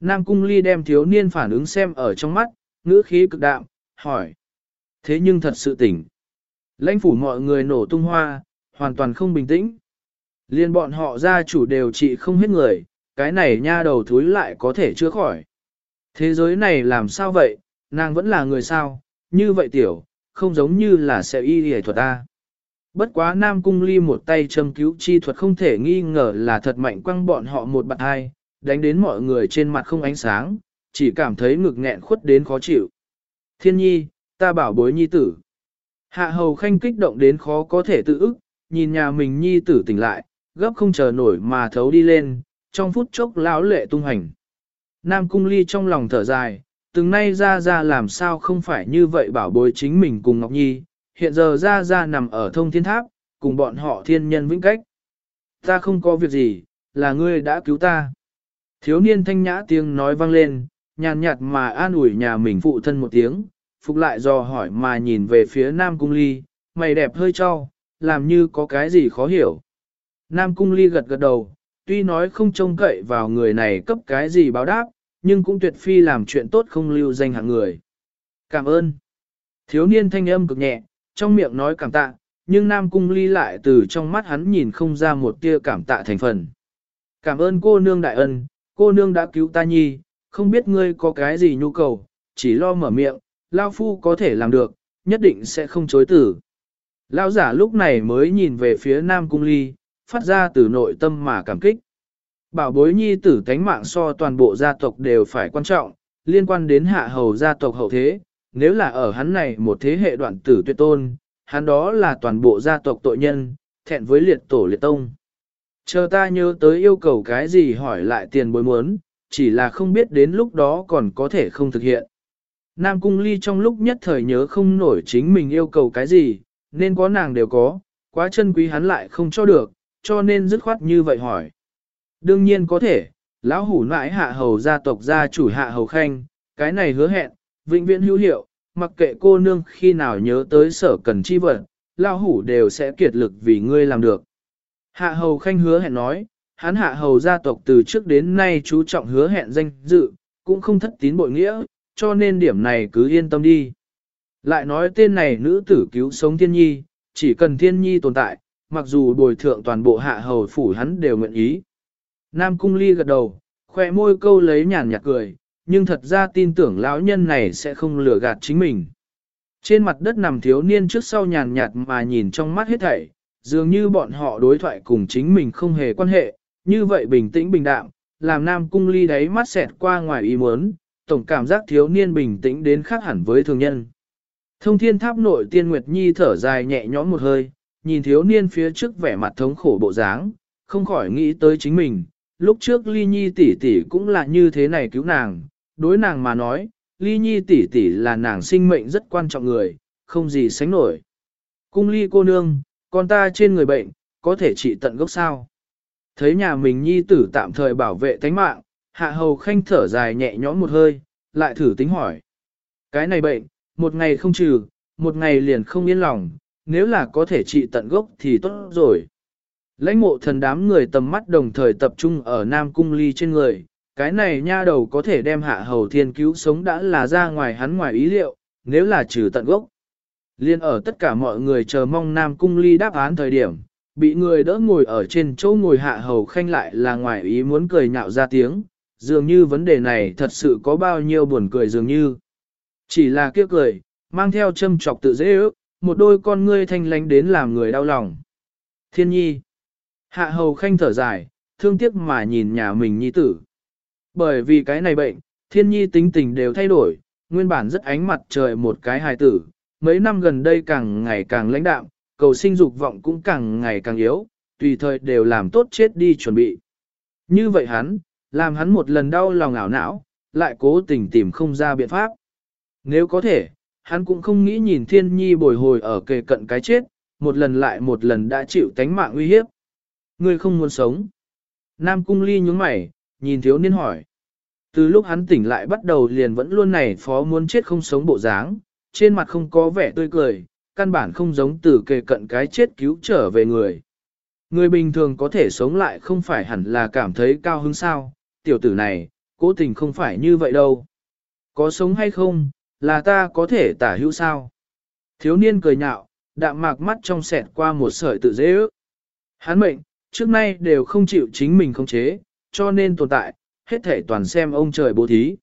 A: Nam Cung Ly đem thiếu niên phản ứng xem ở trong mắt, ngữ khí cực đạm, hỏi. Thế nhưng thật sự tỉnh. Lãnh phủ mọi người nổ tung hoa, hoàn toàn không bình tĩnh. Liên bọn họ gia chủ đều trị không hết người, cái này nha đầu thúi lại có thể chữa khỏi. Thế giới này làm sao vậy, nàng vẫn là người sao, như vậy tiểu, không giống như là sẽ y hề thuật ta. Bất quá Nam Cung Ly một tay châm cứu chi thuật không thể nghi ngờ là thật mạnh quăng bọn họ một bạn hai, đánh đến mọi người trên mặt không ánh sáng, chỉ cảm thấy ngực nghẹn khuất đến khó chịu. Thiên nhi, ta bảo bối nhi tử. Hạ hầu khanh kích động đến khó có thể tự ức, nhìn nhà mình nhi tử tỉnh lại, gấp không chờ nổi mà thấu đi lên, trong phút chốc lão lệ tung hành. Nam cung ly trong lòng thở dài, từng nay ra ra làm sao không phải như vậy bảo bối chính mình cùng Ngọc Nhi, hiện giờ ra ra nằm ở thông thiên tháp, cùng bọn họ thiên nhân vĩnh cách. Ta không có việc gì, là ngươi đã cứu ta. Thiếu niên thanh nhã tiếng nói vang lên, nhàn nhạt mà an ủi nhà mình phụ thân một tiếng, phục lại do hỏi mà nhìn về phía Nam Cung Ly, mày đẹp hơi cho, làm như có cái gì khó hiểu. Nam Cung Ly gật gật đầu, tuy nói không trông cậy vào người này cấp cái gì báo đáp, nhưng cũng tuyệt phi làm chuyện tốt không lưu danh hạng người. Cảm ơn. Thiếu niên thanh âm cực nhẹ, trong miệng nói cảm tạ, nhưng Nam Cung Ly lại từ trong mắt hắn nhìn không ra một tia cảm tạ thành phần. Cảm ơn cô nương đại ân, cô nương đã cứu ta nhi, không biết ngươi có cái gì nhu cầu, chỉ lo mở miệng, Lao Phu có thể làm được, nhất định sẽ không chối tử. Lao giả lúc này mới nhìn về phía Nam Cung Ly, phát ra từ nội tâm mà cảm kích. Bảo bối nhi tử tánh mạng so toàn bộ gia tộc đều phải quan trọng, liên quan đến hạ hầu gia tộc hậu thế, nếu là ở hắn này một thế hệ đoạn tử tuyệt tôn, hắn đó là toàn bộ gia tộc tội nhân, thẹn với liệt tổ liệt tông. Chờ ta nhớ tới yêu cầu cái gì hỏi lại tiền bối muốn, chỉ là không biết đến lúc đó còn có thể không thực hiện. Nam Cung Ly trong lúc nhất thời nhớ không nổi chính mình yêu cầu cái gì, nên có nàng đều có, quá chân quý hắn lại không cho được, cho nên dứt khoát như vậy hỏi. Đương nhiên có thể, lão hủ nãi hạ hầu gia tộc gia chủ hạ hầu khanh, cái này hứa hẹn, vĩnh viễn hữu hiệu, mặc kệ cô nương khi nào nhớ tới sở cần chi vật, lão hủ đều sẽ kiệt lực vì ngươi làm được. Hạ hầu khanh hứa hẹn nói, hắn hạ hầu gia tộc từ trước đến nay chú trọng hứa hẹn danh dự, cũng không thất tín bội nghĩa, cho nên điểm này cứ yên tâm đi. Lại nói tên này nữ tử cứu sống thiên nhi, chỉ cần thiên nhi tồn tại, mặc dù bồi thượng toàn bộ hạ hầu phủ hắn đều nguyện ý. Nam cung ly gật đầu, khoe môi câu lấy nhàn nhạt cười, nhưng thật ra tin tưởng lão nhân này sẽ không lừa gạt chính mình. Trên mặt đất nằm thiếu niên trước sau nhàn nhạt mà nhìn trong mắt hết thảy, dường như bọn họ đối thoại cùng chính mình không hề quan hệ, như vậy bình tĩnh bình đạm, làm Nam Cung Ly đáy mắt xẹt qua ngoài ý muốn, tổng cảm giác thiếu niên bình tĩnh đến khác hẳn với thường nhân. Thông thiên tháp nội tiên Nguyệt Nhi thở dài nhẹ nhõm một hơi, nhìn thiếu niên phía trước vẻ mặt thống khổ bộ dáng, không khỏi nghĩ tới chính mình, lúc trước Ly Nhi tỷ tỷ cũng là như thế này cứu nàng, đối nàng mà nói, Ly Nhi tỷ tỷ là nàng sinh mệnh rất quan trọng người, không gì sánh nổi. Cung Ly cô nương, con ta trên người bệnh, có thể trị tận gốc sao? Thấy nhà mình nhi tử tạm thời bảo vệ tánh mạng, hạ hầu khanh thở dài nhẹ nhõm một hơi, lại thử tính hỏi. Cái này bệnh, một ngày không trừ, một ngày liền không yên lòng, nếu là có thể trị tận gốc thì tốt rồi. Lãnh mộ thần đám người tầm mắt đồng thời tập trung ở Nam Cung Ly trên người, cái này nha đầu có thể đem hạ hầu thiên cứu sống đã là ra ngoài hắn ngoài ý liệu, nếu là trừ tận gốc. Liên ở tất cả mọi người chờ mong Nam Cung Ly đáp án thời điểm, bị người đỡ ngồi ở trên chỗ ngồi hạ hầu khanh lại là ngoài ý muốn cười nhạo ra tiếng, dường như vấn đề này thật sự có bao nhiêu buồn cười dường như. Chỉ là kia cười, mang theo châm chọc tự dễ ước, một đôi con ngươi thanh lánh đến làm người đau lòng. Thiên nhi. Hạ hầu khanh thở dài, thương tiếc mà nhìn nhà mình nhi tử. Bởi vì cái này bệnh, thiên nhi tính tình đều thay đổi, nguyên bản rất ánh mặt trời một cái hài tử, mấy năm gần đây càng ngày càng lãnh đạm, cầu sinh dục vọng cũng càng ngày càng yếu, tùy thời đều làm tốt chết đi chuẩn bị. Như vậy hắn, làm hắn một lần đau lòng ảo não, lại cố tình tìm không ra biện pháp. Nếu có thể, hắn cũng không nghĩ nhìn thiên nhi bồi hồi ở kề cận cái chết, một lần lại một lần đã chịu tánh mạng nguy hiếp. Ngươi không muốn sống. Nam cung ly nhướng mày, nhìn thiếu niên hỏi. Từ lúc hắn tỉnh lại bắt đầu liền vẫn luôn này phó muốn chết không sống bộ dáng, trên mặt không có vẻ tươi cười, căn bản không giống từ kề cận cái chết cứu trở về người. Người bình thường có thể sống lại không phải hẳn là cảm thấy cao hứng sao, tiểu tử này, cố tình không phải như vậy đâu. Có sống hay không, là ta có thể tả hữu sao. Thiếu niên cười nhạo, đạm mạc mắt trong sẹt qua một sợi tự dễ ước. Hắn mệnh, trước nay đều không chịu chính mình khống chế, cho nên tồn tại, hết thể toàn xem ông trời bố thí.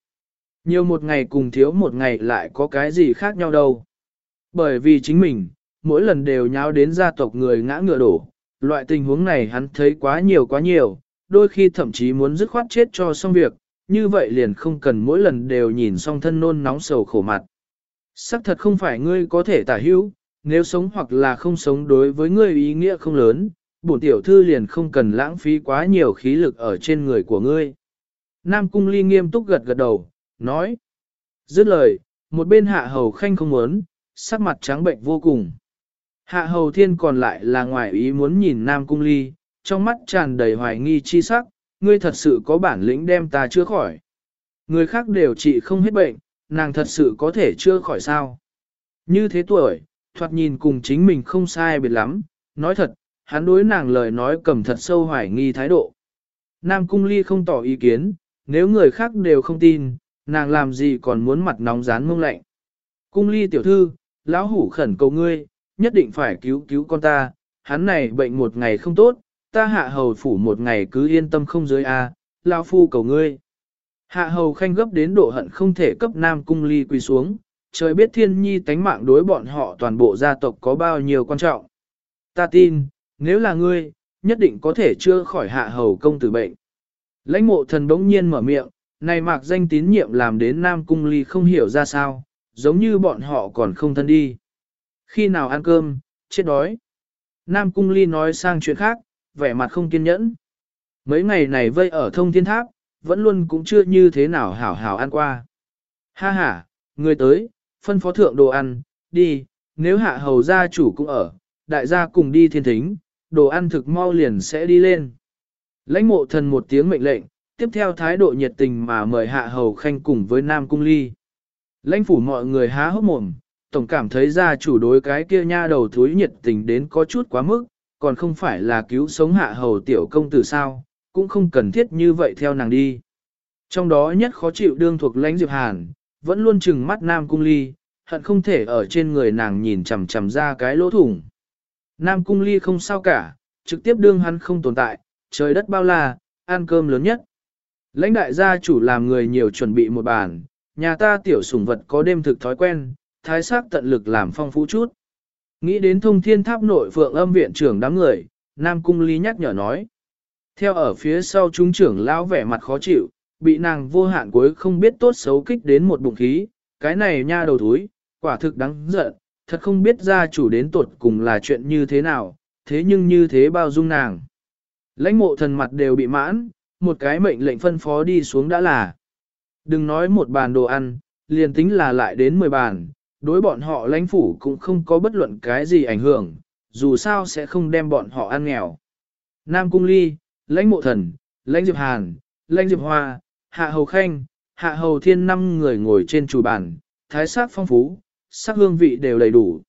A: Nhiều một ngày cùng thiếu một ngày lại có cái gì khác nhau đâu. Bởi vì chính mình, mỗi lần đều nháo đến gia tộc người ngã ngựa đổ, loại tình huống này hắn thấy quá nhiều quá nhiều, đôi khi thậm chí muốn dứt khoát chết cho xong việc, như vậy liền không cần mỗi lần đều nhìn xong thân nôn nóng sầu khổ mặt. Sắc thật không phải ngươi có thể tả hữu, nếu sống hoặc là không sống đối với ngươi ý nghĩa không lớn, bổn tiểu thư liền không cần lãng phí quá nhiều khí lực ở trên người của ngươi. Nam Cung Ly nghiêm túc gật gật đầu, nói. Dứt lời, một bên hạ hầu khanh không muốn, sắc mặt trắng bệnh vô cùng. Hạ hầu thiên còn lại là ngoài ý muốn nhìn Nam Cung Ly, trong mắt tràn đầy hoài nghi chi sắc, ngươi thật sự có bản lĩnh đem ta chữa khỏi. Người khác đều trị không hết bệnh, nàng thật sự có thể chữa khỏi sao. Như thế tuổi, thoạt nhìn cùng chính mình không sai biệt lắm, nói thật, hắn đối nàng lời nói cầm thật sâu hoài nghi thái độ. Nam Cung Ly không tỏ ý kiến, nếu người khác đều không tin, nàng làm gì còn muốn mặt nóng rán mông lạnh. Cung Ly tiểu thư, lão hủ khẩn cầu ngươi, nhất định phải cứu cứu con ta, hắn này bệnh một ngày không tốt, ta hạ hầu phủ một ngày cứ yên tâm không dưới a, lão phu cầu ngươi. Hạ hầu khanh gấp đến độ hận không thể cấp Nam Cung Ly quỳ xuống, trời biết thiên nhi tánh mạng đối bọn họ toàn bộ gia tộc có bao nhiêu quan trọng. Ta tin, nếu là ngươi, nhất định có thể chưa khỏi hạ hầu công tử bệnh. Lãnh mộ thần bỗng nhiên mở miệng, này mạc danh tín nhiệm làm đến Nam Cung Ly không hiểu ra sao, giống như bọn họ còn không thân đi. Khi nào ăn cơm, chết đói. Nam Cung Ly nói sang chuyện khác, vẻ mặt không kiên nhẫn. Mấy ngày này vây ở thông thiên tháp, vẫn luôn cũng chưa như thế nào hảo hảo ăn qua. Ha ha, người tới, phân phó thượng đồ ăn, đi, nếu hạ hầu gia chủ cũng ở, đại gia cùng đi thiên thính, đồ ăn thực mau liền sẽ đi lên. Lãnh mộ thần một tiếng mệnh lệnh, tiếp theo thái độ nhiệt tình mà mời hạ hầu khanh cùng với Nam Cung Ly. Lãnh phủ mọi người há hốc mồm, tổng cảm thấy gia chủ đối cái kia nha đầu thúi nhiệt tình đến có chút quá mức, còn không phải là cứu sống hạ hầu tiểu công tử sao, cũng không cần thiết như vậy theo nàng đi. Trong đó nhất khó chịu đương thuộc lãnh Diệp Hàn, vẫn luôn chừng mắt Nam Cung Ly, hận không thể ở trên người nàng nhìn chằm chằm ra cái lỗ thủng. Nam Cung Ly không sao cả, trực tiếp đương hắn không tồn tại, trời đất bao la, ăn cơm lớn nhất. Lãnh đại gia chủ làm người nhiều chuẩn bị một bàn, nhà ta tiểu sủng vật có đêm thực thói quen, thái sắc tận lực làm phong phú chút. Nghĩ đến thông thiên tháp nội phượng âm viện trưởng đám người, Nam Cung Ly nhắc nhở nói. Theo ở phía sau trung trưởng lão vẻ mặt khó chịu, bị nàng vô hạn cuối không biết tốt xấu kích đến một bụng khí, cái này nha đầu thúi, quả thực đáng giận, thật không biết gia chủ đến tuột cùng là chuyện như thế nào, thế nhưng như thế bao dung nàng. Lãnh mộ thần mặt đều bị mãn, một cái mệnh lệnh phân phó đi xuống đã là. Đừng nói một bàn đồ ăn, liền tính là lại đến 10 bàn, đối bọn họ lãnh phủ cũng không có bất luận cái gì ảnh hưởng, dù sao sẽ không đem bọn họ ăn nghèo. Nam Cung Ly, lãnh mộ thần, lãnh diệp hàn, lãnh diệp hoa, hạ hầu khanh, hạ hầu thiên năm người ngồi trên chủ bàn, thái sắc phong phú, sắc hương vị đều đầy đủ.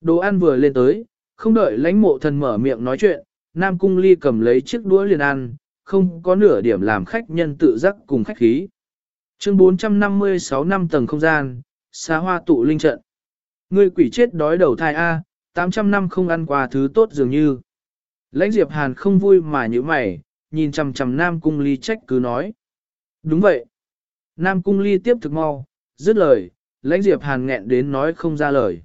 A: Đồ ăn vừa lên tới, không đợi lãnh mộ thần mở miệng nói chuyện, Nam Cung Ly cầm lấy chiếc đũa liền ăn, không có nửa điểm làm khách nhân tự giác cùng khách khí. Chương 456 năm tầng không gian, xá hoa tụ linh trận. Ngươi quỷ chết đói đầu thai A, 800 năm không ăn qua thứ tốt dường như. Lãnh Diệp Hàn không vui mà như mày, nhìn chằm chằm Nam Cung Ly trách cứ nói. Đúng vậy. Nam Cung Ly tiếp thực mau, dứt lời, lãnh Diệp Hàn nghẹn đến nói không ra lời.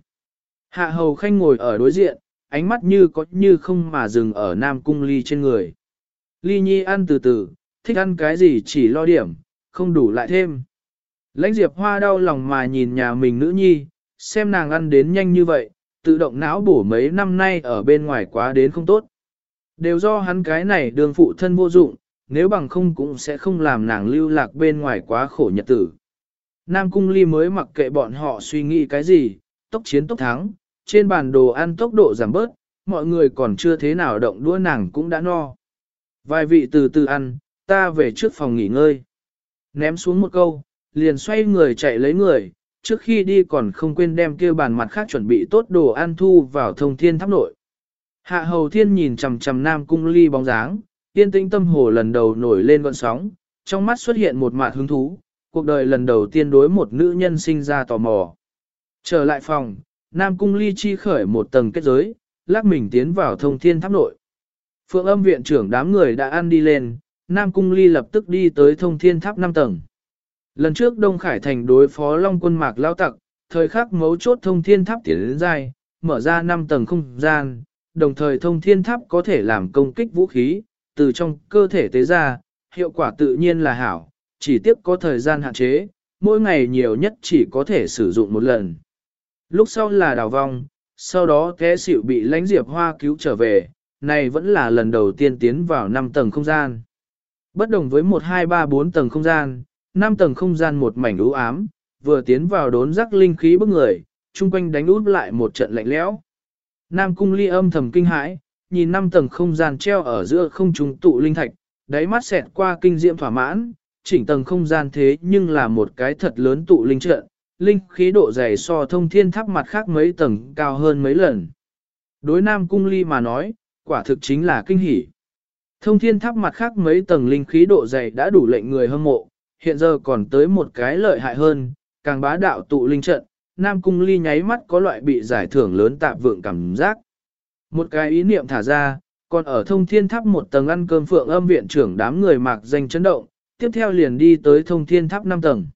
A: Hạ Hầu Khanh ngồi ở đối diện, ánh mắt như có như không mà dừng ở Nam Cung Ly trên người. Ly Nhi ăn từ từ, thích ăn cái gì chỉ lo điểm, không đủ lại thêm. Lãnh Diệp Hoa đau lòng mà nhìn nhà mình nữ nhi, xem nàng ăn đến nhanh như vậy, tự động não bổ mấy năm nay ở bên ngoài quá đến không tốt. Đều do hắn cái này đường phụ thân vô dụng, nếu bằng không cũng sẽ không làm nàng lưu lạc bên ngoài quá khổ nhật tử. Nam Cung Ly mới mặc kệ bọn họ suy nghĩ cái gì, tốc chiến tốc thắng, trên bàn đồ ăn tốc độ giảm bớt, mọi người còn chưa thế nào động đũa nàng cũng đã no. Vài vị từ từ ăn, ta về trước phòng nghỉ ngơi. Ném xuống một câu, liền xoay người chạy lấy người, trước khi đi còn không quên đem kia bàn mặt khác chuẩn bị tốt đồ ăn thu vào thông thiên tháp nội. Hạ hầu thiên nhìn chầm chầm nam cung ly bóng dáng, tiên tĩnh tâm hồ lần đầu nổi lên gọn sóng, trong mắt xuất hiện một mạt hứng thú, cuộc đời lần đầu tiên đối một nữ nhân sinh ra tò mò. Trở lại phòng, nam cung ly chi khởi một tầng kết giới, lắc mình tiến vào thông thiên tháp nội. Phượng âm viện trưởng đám người đã ăn đi lên, Nam Cung Ly lập tức đi tới thông thiên tháp 5 tầng. Lần trước Đông Khải Thành đối phó Long quân mạc lao tặc, thời khắc mấu chốt thông thiên tháp tiến đến dài, mở ra 5 tầng không gian, đồng thời thông thiên tháp có thể làm công kích vũ khí, từ trong cơ thể tế ra, hiệu quả tự nhiên là hảo, chỉ tiếp có thời gian hạn chế, mỗi ngày nhiều nhất chỉ có thể sử dụng một lần. Lúc sau là đào vong, sau đó té xỉu bị lãnh diệp hoa cứu trở về, này vẫn là lần đầu tiên tiến vào 5 tầng không gian. Bất đồng với 1, 2, 3, 4 tầng không gian, năm tầng không gian một mảnh u ám, vừa tiến vào đốn rắc linh khí bức người, chung quanh đánh út lại một trận lạnh lẽo. Nam cung ly âm thầm kinh hãi, nhìn năm tầng không gian treo ở giữa không trung tụ linh thạch, đáy mắt xẹt qua kinh diệm thỏa mãn, chỉnh tầng không gian thế nhưng là một cái thật lớn tụ linh trận, linh khí độ dày so thông thiên tháp mặt khác mấy tầng cao hơn mấy lần. Đối Nam Cung Ly mà nói, quả thực chính là kinh hỉ. Thông thiên tháp mặt khác mấy tầng linh khí độ dày đã đủ lệnh người hâm mộ, hiện giờ còn tới một cái lợi hại hơn, càng bá đạo tụ linh trận, Nam Cung Ly nháy mắt có loại bị giải thưởng lớn tạp vượng cảm giác. Một cái ý niệm thả ra, còn ở thông thiên tháp một tầng ăn cơm phượng âm viện trưởng đám người mạc danh chấn động, tiếp theo liền đi tới thông thiên tháp 5 tầng.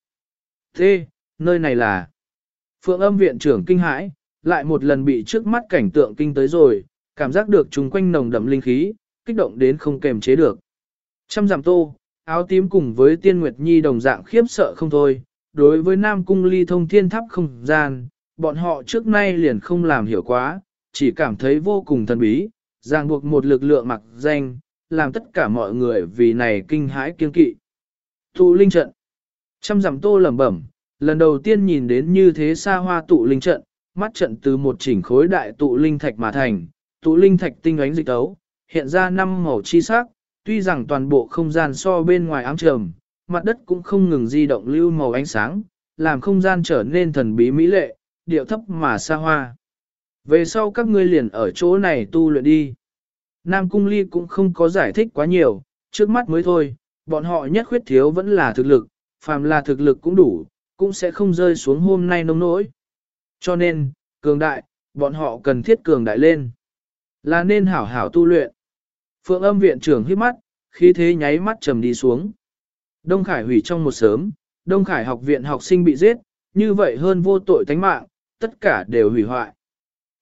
A: Thế, nơi này là phượng âm viện trưởng kinh hãi, lại một lần bị trước mắt cảnh tượng kinh tới rồi, cảm giác được chung quanh nồng đậm linh khí, kích động đến không kềm chế được. Trăm giảm tô, áo tím cùng với tiên nguyệt nhi đồng dạng khiếp sợ không thôi, đối với nam cung ly thông thiên tháp không gian, bọn họ trước nay liền không làm hiểu quá, chỉ cảm thấy vô cùng thần bí, ràng buộc một lực lượng mặc danh, làm tất cả mọi người vì này kinh hãi kiên kỵ. Tụ linh trận. Trăm dặm tô lẩm bẩm, lần đầu tiên nhìn đến như thế xa hoa tụ linh trận, mắt trận từ một chỉnh khối đại tụ linh thạch mà thành, tụ linh thạch tinh ánh dịch tấu, hiện ra năm màu chi sắc, tuy rằng toàn bộ không gian so bên ngoài ám trầm, mặt đất cũng không ngừng di động lưu màu ánh sáng, làm không gian trở nên thần bí mỹ lệ, điệu thấp mà xa hoa. Về sau các ngươi liền ở chỗ này tu luyện đi. Nam Cung Ly cũng không có giải thích quá nhiều, trước mắt mới thôi, bọn họ nhất khuyết thiếu vẫn là thực lực, phàm là thực lực cũng đủ, cũng sẽ không rơi xuống hôm nay nông nỗi. Cho nên, cường đại, bọn họ cần thiết cường đại lên. Là nên hảo hảo tu luyện. Phượng âm viện trưởng hít mắt, khí thế nháy mắt trầm đi xuống. Đông Khải hủy trong một sớm, Đông Khải học viện học sinh bị giết, như vậy hơn vô tội tánh mạng, tất cả đều hủy hoại.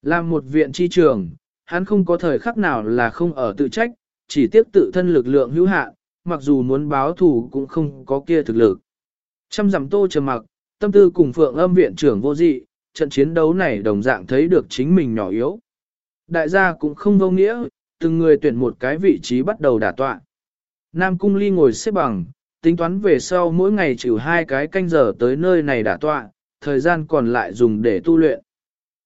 A: Làm một viện chi trường, hắn không có thời khắc nào là không ở tự trách, chỉ tiếp tự thân lực lượng hữu hạn, mặc dù muốn báo thù cũng không có kia thực lực. Trăm dặm tô trầm mặc, tâm tư cùng phượng âm viện trưởng vô dị, trận chiến đấu này đồng dạng thấy được chính mình nhỏ yếu. Đại gia cũng không vô nghĩa, từng người tuyển một cái vị trí bắt đầu đả tọa. Nam Cung Ly ngồi xếp bằng, tính toán về sau mỗi ngày trừ hai cái canh giờ tới nơi này đả tọa, thời gian còn lại dùng để tu luyện.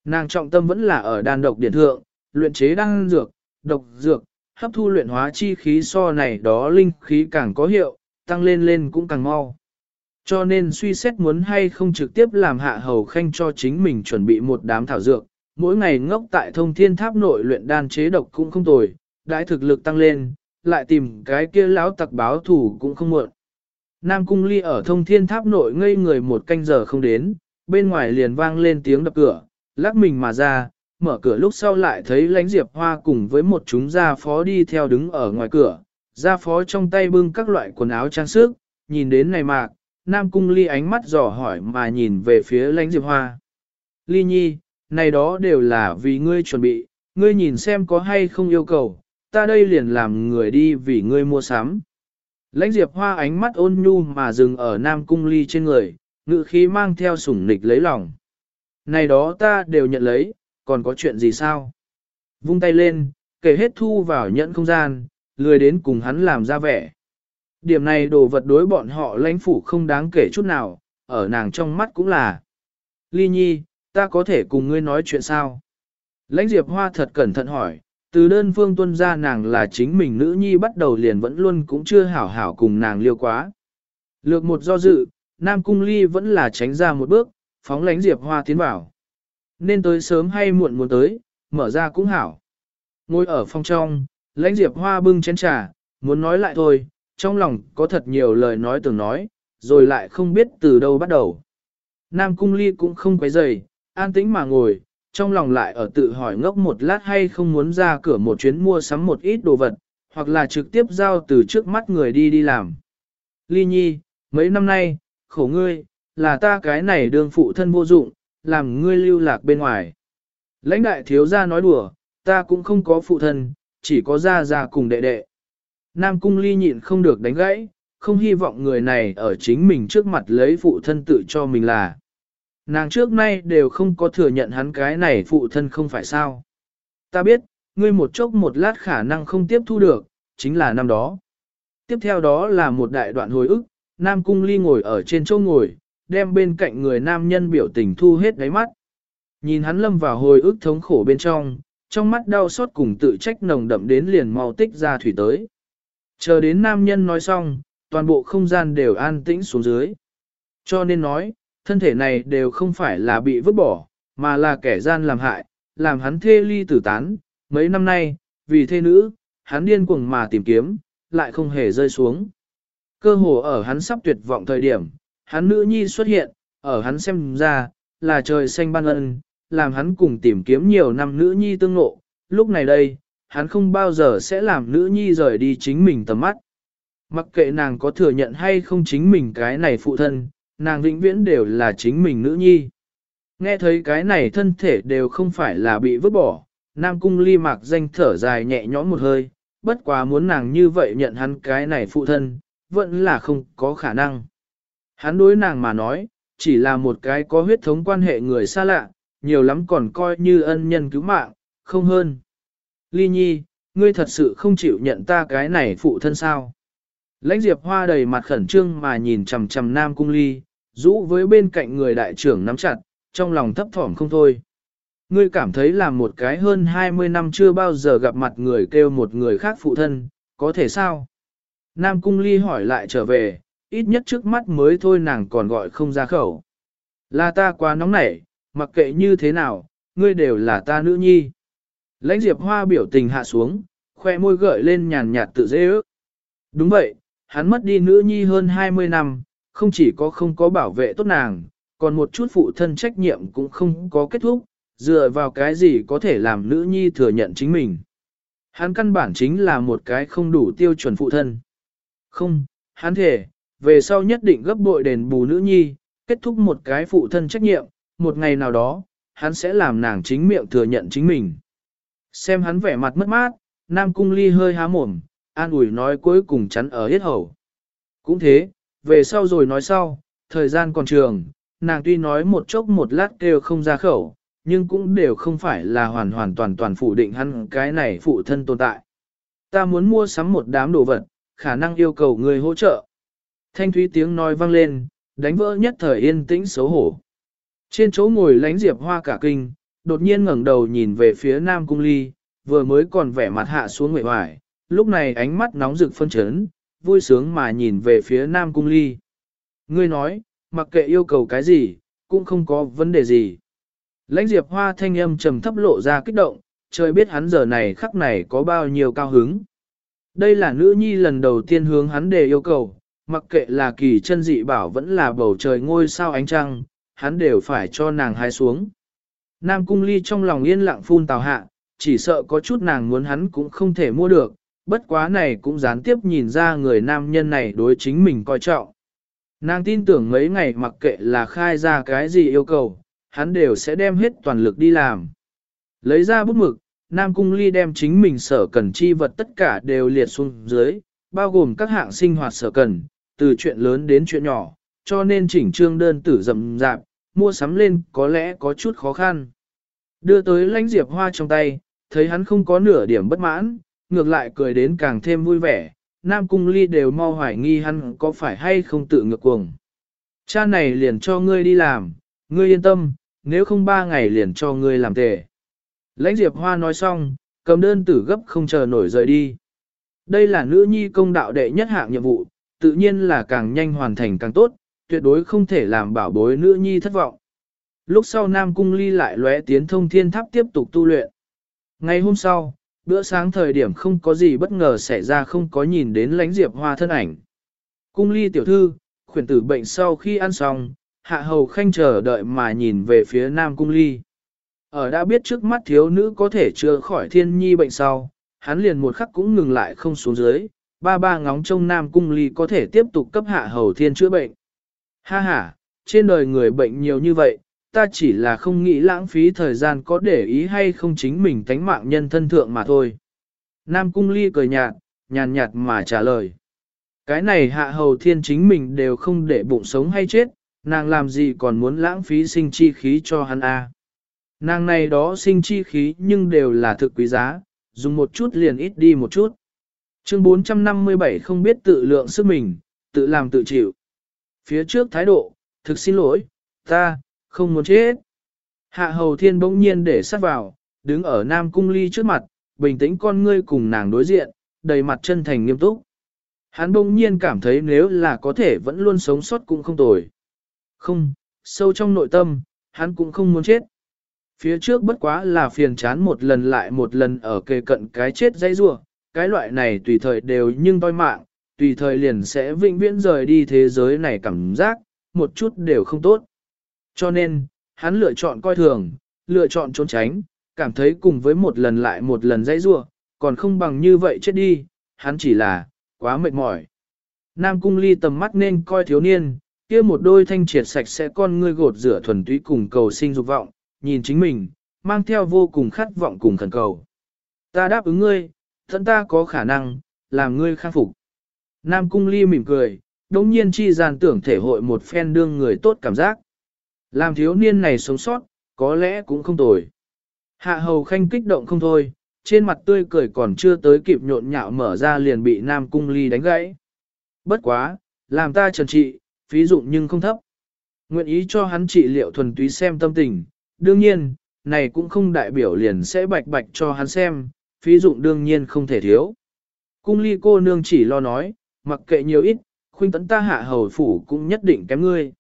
A: Nàng trọng tâm vẫn là ở đan độc điển thượng, luyện chế đan dược, độc dược, hấp thu luyện hóa chi khí so này đó linh khí càng có hiệu, tăng lên lên cũng càng mau. Cho nên suy xét muốn hay không trực tiếp làm hạ hầu khanh cho chính mình chuẩn bị một đám thảo dược, mỗi ngày ngốc tại thông thiên tháp nội luyện đan chế độc cũng không tồi, đại thực lực tăng lên, lại tìm cái kia lão tặc báo thủ cũng không muộn. Nam Cung Ly ở thông thiên tháp nội ngây người một canh giờ không đến, bên ngoài liền vang lên tiếng đập cửa, lắc mình mà ra, mở cửa lúc sau lại thấy Lãnh diệp hoa cùng với một chúng gia phó đi theo đứng ở ngoài cửa, gia phó trong tay bưng các loại quần áo trang sức, nhìn đến này mạc, Nam Cung Ly ánh mắt dò hỏi mà nhìn về phía Lãnh diệp hoa. Ly nhi, này đó đều là vì ngươi chuẩn bị, ngươi nhìn xem có hay không yêu cầu, ta đây liền làm người đi vì ngươi mua sắm. Lãnh Diệp Hoa ánh mắt ôn nhu mà dừng ở Nam Cung Ly trên người, ngự khí mang theo sủng nịch lấy lòng. Này đó ta đều nhận lấy, còn có chuyện gì sao? Vung tay lên, kể hết thu vào nhận không gian, lười đến cùng hắn làm ra vẻ. Điểm này đồ vật đối bọn họ lãnh phủ không đáng kể chút nào, ở nàng trong mắt cũng là. Ly nhi, ta có thể cùng ngươi nói chuyện sao? Lãnh Diệp Hoa thật cẩn thận hỏi, từ đơn phương tuân ra nàng là chính mình nữ nhi bắt đầu liền vẫn luôn cũng chưa hảo hảo cùng nàng liêu quá. Lược một do dự, Nam Cung Ly vẫn là tránh ra một bước, phóng lánh Diệp Hoa tiến vào. Nên tới sớm hay muộn muốn tới, mở ra cũng hảo. Ngồi ở phòng trong, lãnh Diệp Hoa bưng chén trà, muốn nói lại thôi, trong lòng có thật nhiều lời nói từng nói, rồi lại không biết từ đâu bắt đầu. Nam Cung Ly cũng không quấy rầy, an tĩnh mà ngồi, trong lòng lại ở tự hỏi ngốc một lát hay không muốn ra cửa một chuyến mua sắm một ít đồ vật, hoặc là trực tiếp giao từ trước mắt người đi đi làm. Ly Nhi, mấy năm nay, khổ ngươi, là ta cái này đương phụ thân vô dụng, làm ngươi lưu lạc bên ngoài. Lãnh đại thiếu gia nói đùa, ta cũng không có phụ thân, chỉ có gia gia cùng đệ đệ. Nam cung ly nhịn không được đánh gãy, không hy vọng người này ở chính mình trước mặt lấy phụ thân tự cho mình là. Nàng trước nay đều không có thừa nhận hắn cái này phụ thân không phải sao. Ta biết, ngươi một chốc một lát khả năng không tiếp thu được, chính là năm đó. Tiếp theo đó là một đại đoạn hồi ức, Nam Cung Ly ngồi ở trên chỗ ngồi, đem bên cạnh người nam nhân biểu tình thu hết đáy mắt. Nhìn hắn lâm vào hồi ức thống khổ bên trong, trong mắt đau xót cùng tự trách nồng đậm đến liền mau tích ra thủy tới. Chờ đến nam nhân nói xong, toàn bộ không gian đều an tĩnh xuống dưới. Cho nên nói, thân thể này đều không phải là bị vứt bỏ, mà là kẻ gian làm hại, làm hắn thê ly tử tán. Mấy năm nay, vì thê nữ, hắn điên cuồng mà tìm kiếm, lại không hề rơi xuống. Cơ hồ ở hắn sắp tuyệt vọng thời điểm, hắn nữ nhi xuất hiện, ở hắn xem ra, là trời xanh ban ân, làm hắn cùng tìm kiếm nhiều năm nữ nhi tương ngộ. Lúc này đây, hắn không bao giờ sẽ làm nữ nhi rời đi chính mình tầm mắt. Mặc kệ nàng có thừa nhận hay không chính mình cái này phụ thân, nàng vĩnh viễn đều là chính mình nữ nhi. Nghe thấy cái này thân thể đều không phải là bị vứt bỏ, Nam Cung ly mạc danh thở dài nhẹ nhõm một hơi, bất quá muốn nàng như vậy nhận hắn cái này phụ thân, vẫn là không có khả năng. Hắn đối nàng mà nói, chỉ là một cái có huyết thống quan hệ người xa lạ, nhiều lắm còn coi như ân nhân cứu mạng, không hơn. Ly nhi, ngươi thật sự không chịu nhận ta cái này phụ thân sao? Lãnh Diệp Hoa đầy mặt khẩn trương mà nhìn chằm chằm Nam Cung Ly, rũ với bên cạnh người đại trưởng nắm chặt, trong lòng thấp thỏm không thôi. Ngươi cảm thấy là một cái hơn 20 năm chưa bao giờ gặp mặt người kêu một người khác phụ thân, có thể sao? Nam Cung Ly hỏi lại trở về, ít nhất trước mắt mới thôi nàng còn gọi không ra khẩu. Là ta quá nóng nảy, mặc kệ như thế nào, ngươi đều là ta nữ nhi. Lãnh Diệp Hoa biểu tình hạ xuống, khoe môi gợi lên nhàn nhạt tự dễ ước. Đúng vậy, hắn mất đi nữ nhi hơn 20 năm, không chỉ có không có bảo vệ tốt nàng, còn một chút phụ thân trách nhiệm cũng không có kết thúc, dựa vào cái gì có thể làm nữ nhi thừa nhận chính mình. Hắn căn bản chính là một cái không đủ tiêu chuẩn phụ thân. Không, hắn thể, về sau nhất định gấp bội đền bù nữ nhi, kết thúc một cái phụ thân trách nhiệm, một ngày nào đó, hắn sẽ làm nàng chính miệng thừa nhận chính mình. Xem hắn vẻ mặt mất mát, Nam Cung Ly hơi há mồm, an ủi nói cuối cùng chắn ở hết hầu. Cũng thế, về sau rồi nói sau, thời gian còn trường, nàng tuy nói một chốc một lát kêu không ra khẩu, nhưng cũng đều không phải là hoàn hoàn toàn toàn phủ định hắn cái này phụ thân tồn tại. Ta muốn mua sắm một đám đồ vật, khả năng yêu cầu người hỗ trợ. Thanh thúy tiếng nói vang lên, đánh vỡ nhất thời yên tĩnh xấu hổ. Trên chỗ ngồi lánh diệp hoa cả kinh, đột nhiên ngẩng đầu nhìn về phía Nam Cung Ly, vừa mới còn vẻ mặt hạ xuống nguyện hoài, lúc này ánh mắt nóng rực phân chấn, vui sướng mà nhìn về phía Nam Cung Ly. Ngươi nói, mặc kệ yêu cầu cái gì, cũng không có vấn đề gì. Lãnh Diệp Hoa thanh âm trầm thấp lộ ra kích động, trời biết hắn giờ này khắc này có bao nhiêu cao hứng. Đây là nữ nhi lần đầu tiên hướng hắn đề yêu cầu, mặc kệ là kỳ chân dị bảo vẫn là bầu trời ngôi sao ánh trăng, hắn đều phải cho nàng hái xuống. Nam Cung Ly trong lòng yên lặng phun tào hạ, chỉ sợ có chút nàng muốn hắn cũng không thể mua được, bất quá này cũng gián tiếp nhìn ra người nam nhân này đối chính mình coi trọng. Nàng tin tưởng mấy ngày mặc kệ là khai ra cái gì yêu cầu, hắn đều sẽ đem hết toàn lực đi làm. Lấy ra bút mực, Nam Cung Ly đem chính mình sở cần chi vật tất cả đều liệt xuống dưới, bao gồm các hạng sinh hoạt sở cần, từ chuyện lớn đến chuyện nhỏ, cho nên chỉnh trương đơn tử rậm rạp, mua sắm lên có lẽ có chút khó khăn. Đưa tới lãnh diệp hoa trong tay, thấy hắn không có nửa điểm bất mãn, ngược lại cười đến càng thêm vui vẻ, Nam Cung Ly đều mau hoài nghi hắn có phải hay không tự ngược cuồng. Cha này liền cho ngươi đi làm, ngươi yên tâm, nếu không ba ngày liền cho ngươi làm tề. Lãnh Diệp Hoa nói xong, cầm đơn tử gấp không chờ nổi rời đi. Đây là nữ nhi công đạo đệ nhất hạng nhiệm vụ, tự nhiên là càng nhanh hoàn thành càng tốt, tuyệt đối không thể làm bảo bối nữ nhi thất vọng. Lúc sau Nam Cung Ly lại lóe tiến thông thiên tháp tiếp tục tu luyện. Ngày hôm sau, bữa sáng thời điểm không có gì bất ngờ xảy ra không có nhìn đến lánh diệp hoa thân ảnh. Cung ly tiểu thư, khuyển tử bệnh sau khi ăn xong, hạ hầu khanh chờ đợi mà nhìn về phía nam cung ly. Ở đã biết trước mắt thiếu nữ có thể chữa khỏi thiên nhi bệnh sau, hắn liền một khắc cũng ngừng lại không xuống dưới, ba ba ngóng trông nam cung ly có thể tiếp tục cấp hạ hầu thiên chữa bệnh. Ha ha, trên đời người bệnh nhiều như vậy, ta chỉ là không nghĩ lãng phí thời gian có để ý hay không chính mình tánh mạng nhân thân thượng mà thôi. Nam Cung Ly cười nhạt, nhàn nhạt mà trả lời. Cái này hạ hầu thiên chính mình đều không để bụng sống hay chết, nàng làm gì còn muốn lãng phí sinh chi khí cho hắn a? Nàng này đó sinh chi khí nhưng đều là thực quý giá, dùng một chút liền ít đi một chút. Chương 457 không biết tự lượng sức mình, tự làm tự chịu. Phía trước thái độ, thực xin lỗi, ta, không muốn chết. Hạ hầu thiên bỗng nhiên để sát vào, đứng ở Nam Cung Ly trước mặt, bình tĩnh con ngươi cùng nàng đối diện, đầy mặt chân thành nghiêm túc. Hắn bỗng nhiên cảm thấy nếu là có thể vẫn luôn sống sót cũng không tồi. Không, sâu trong nội tâm, hắn cũng không muốn chết. Phía trước bất quá là phiền chán một lần lại một lần ở kề cận cái chết dây rua, cái loại này tùy thời đều nhưng toi mạng, tùy thời liền sẽ vĩnh viễn rời đi thế giới này cảm giác, một chút đều không tốt. Cho nên, hắn lựa chọn coi thường, lựa chọn trốn tránh, cảm thấy cùng với một lần lại một lần dãy rua, còn không bằng như vậy chết đi, hắn chỉ là, quá mệt mỏi. Nam cung ly tầm mắt nên coi thiếu niên, kia một đôi thanh triệt sạch sẽ con ngươi gột rửa thuần túy cùng cầu sinh dục vọng, nhìn chính mình, mang theo vô cùng khát vọng cùng khẩn cầu. Ta đáp ứng ngươi, thân ta có khả năng, làm ngươi khang phục. Nam cung ly mỉm cười, đống nhiên chi gian tưởng thể hội một phen đương người tốt cảm giác. Làm thiếu niên này sống sót, có lẽ cũng không tồi. Hạ hầu khanh kích động không thôi, trên mặt tươi cười còn chưa tới kịp nhộn nhạo mở ra liền bị Nam cung ly đánh gãy. Bất quá, làm ta trần trị, phí dụng nhưng không thấp. Nguyện ý cho hắn trị liệu thuần túy xem tâm tình, đương nhiên, này cũng không đại biểu liền sẽ bạch bạch cho hắn xem, phí dụng đương nhiên không thể thiếu. Cung ly cô nương chỉ lo nói, mặc kệ nhiều ít, khuyên tấn ta hạ hầu phủ cũng nhất định kém ngươi.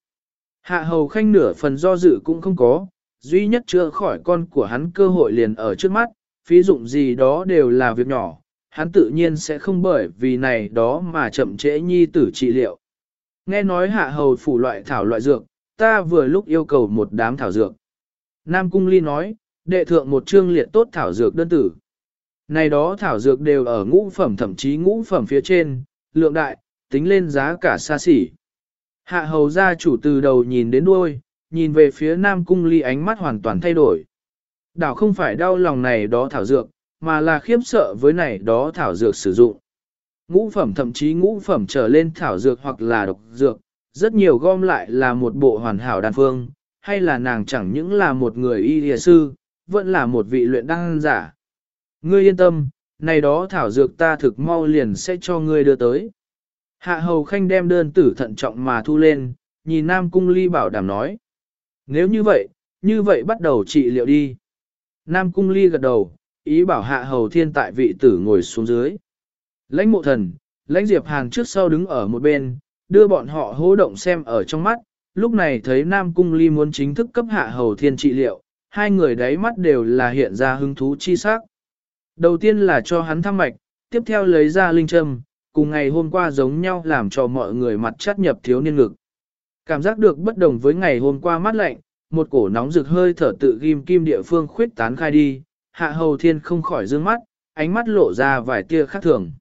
A: Hạ hầu khanh nửa phần do dự cũng không có, duy nhất chưa khỏi con của hắn cơ hội liền ở trước mắt, phí dụng gì đó đều là việc nhỏ, hắn tự nhiên sẽ không bởi vì này đó mà chậm trễ nhi tử trị liệu. Nghe nói hạ hầu phủ loại thảo loại dược, ta vừa lúc yêu cầu một đám thảo dược. Nam Cung Ly nói, đệ thượng một chương liệt tốt thảo dược đơn tử. Này đó thảo dược đều ở ngũ phẩm thậm chí ngũ phẩm phía trên, lượng đại, tính lên giá cả xa xỉ. Hạ hầu gia chủ từ đầu nhìn đến đuôi, nhìn về phía Nam Cung Ly ánh mắt hoàn toàn thay đổi. Đảo không phải đau lòng này đó thảo dược, mà là khiếp sợ với này đó thảo dược sử dụng. Ngũ phẩm thậm chí ngũ phẩm trở lên thảo dược hoặc là độc dược, rất nhiều gom lại là một bộ hoàn hảo đan phương, hay là nàng chẳng những là một người y lìa sư, vẫn là một vị luyện đan giả. Ngươi yên tâm, này đó thảo dược ta thực mau liền sẽ cho ngươi đưa tới. Hạ hầu khanh đem đơn tử thận trọng mà thu lên, nhìn Nam Cung Ly bảo đảm nói. Nếu như vậy, như vậy bắt đầu trị liệu đi. Nam Cung Ly gật đầu, ý bảo hạ hầu thiên tại vị tử ngồi xuống dưới. Lãnh mộ thần, lãnh diệp hàng trước sau đứng ở một bên, đưa bọn họ hố động xem ở trong mắt, lúc này thấy Nam Cung Ly muốn chính thức cấp hạ hầu thiên trị liệu, hai người đáy mắt đều là hiện ra hứng thú chi sắc. Đầu tiên là cho hắn thăm mạch, tiếp theo lấy ra linh châm, cùng ngày hôm qua giống nhau làm cho mọi người mặt chắt nhập thiếu niên ngực. Cảm giác được bất đồng với ngày hôm qua mát lạnh, một cổ nóng rực hơi thở tự ghim kim địa phương khuyết tán khai đi, hạ hầu thiên không khỏi dương mắt, ánh mắt lộ ra vài tia khác thường.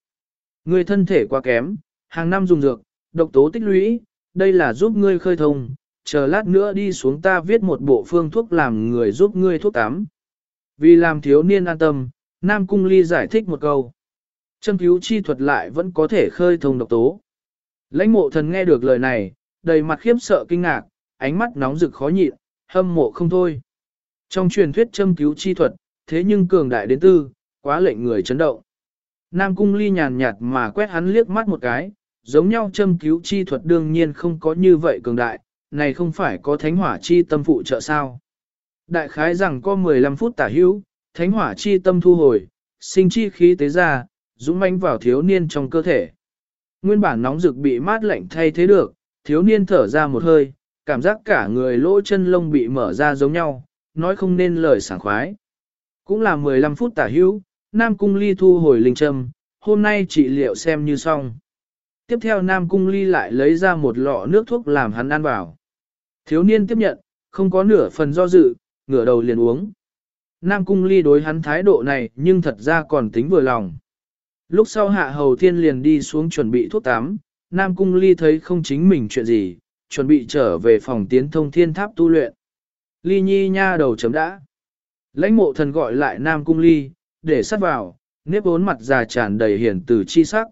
A: Người thân thể quá kém, hàng năm dùng dược, độc tố tích lũy, đây là giúp ngươi khơi thông, chờ lát nữa đi xuống ta viết một bộ phương thuốc làm người giúp ngươi thuốc tắm. Vì làm thiếu niên an tâm, Nam Cung Ly giải thích một câu. Châm cứu chi thuật lại vẫn có thể khơi thông độc tố. Lãnh mộ thần nghe được lời này, đầy mặt khiếp sợ kinh ngạc, ánh mắt nóng rực khó nhịn, hâm mộ không thôi. Trong truyền thuyết châm cứu chi thuật, thế nhưng cường đại đến tư, quá lệnh người chấn động. Nam cung ly nhàn nhạt mà quét hắn liếc mắt một cái, giống nhau châm cứu chi thuật đương nhiên không có như vậy cường đại, này không phải có thánh hỏa chi tâm phụ trợ sao. Đại khái rằng có 15 phút tả hữu, thánh hỏa chi tâm thu hồi, sinh chi khí tế ra, dũng mãnh vào thiếu niên trong cơ thể. Nguyên bản nóng rực bị mát lạnh thay thế được, thiếu niên thở ra một hơi, cảm giác cả người lỗ chân lông bị mở ra giống nhau, nói không nên lời sảng khoái. Cũng là 15 phút tả hữu, Nam Cung Ly thu hồi linh châm, hôm nay trị liệu xem như xong. Tiếp theo Nam Cung Ly lại lấy ra một lọ nước thuốc làm hắn ăn vào. Thiếu niên tiếp nhận, không có nửa phần do dự, ngửa đầu liền uống. Nam Cung Ly đối hắn thái độ này nhưng thật ra còn tính vừa lòng. Lúc sau hạ hầu thiên liền đi xuống chuẩn bị thuốc tắm, Nam Cung Ly thấy không chính mình chuyện gì, chuẩn bị trở về phòng tiến thông thiên tháp tu luyện. Ly nhi nha đầu chấm đã. Lãnh mộ thần gọi lại Nam Cung Ly, để sát vào, nếp bốn mặt già tràn đầy hiển từ chi sắc.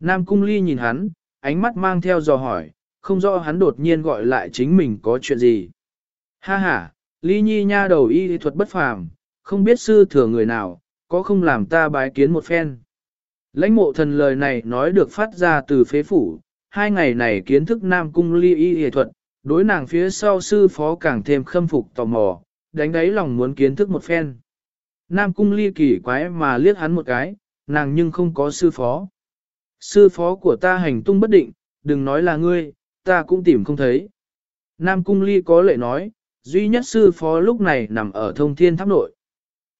A: Nam Cung Ly nhìn hắn, ánh mắt mang theo dò hỏi, không rõ hắn đột nhiên gọi lại chính mình có chuyện gì. Ha ha, Ly Nhi nha đầu y thuật bất phàm, không biết sư thừa người nào, có không làm ta bái kiến một phen. Lãnh mộ thần lời này nói được phát ra từ phế phủ, hai ngày này kiến thức Nam Cung Ly y y thuật, đối nàng phía sau sư phó càng thêm khâm phục tò mò, đánh đáy lòng muốn kiến thức một phen. Nam Cung Ly kỳ quái mà liếc hắn một cái, nàng nhưng không có sư phó. Sư phó của ta hành tung bất định, đừng nói là ngươi, ta cũng tìm không thấy. Nam Cung Ly có lệ nói, duy nhất sư phó lúc này nằm ở thông thiên tháp nội.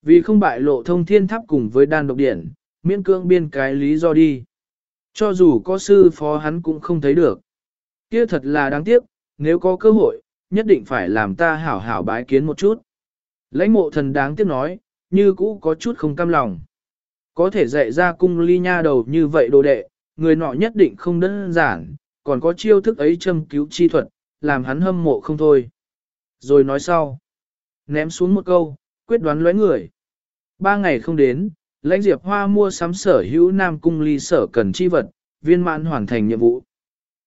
A: Vì không bại lộ thông thiên tháp cùng với đan độc điển, miễn cưỡng biên cái lý do đi. Cho dù có sư phó hắn cũng không thấy được. Kia thật là đáng tiếc, nếu có cơ hội, nhất định phải làm ta hảo hảo bái kiến một chút. Lãnh mộ thần đáng tiếc nói, như cũ có chút không cam lòng. Có thể dạy ra cung ly nha đầu như vậy đồ đệ, người nọ nhất định không đơn giản, còn có chiêu thức ấy châm cứu chi thuật, làm hắn hâm mộ không thôi. Rồi nói sau, ném xuống một câu, quyết đoán lóe người. Ba ngày không đến, lãnh diệp hoa mua sắm sở hữu Nam Cung Ly sở cần chi vật, viên mãn hoàn thành nhiệm vụ.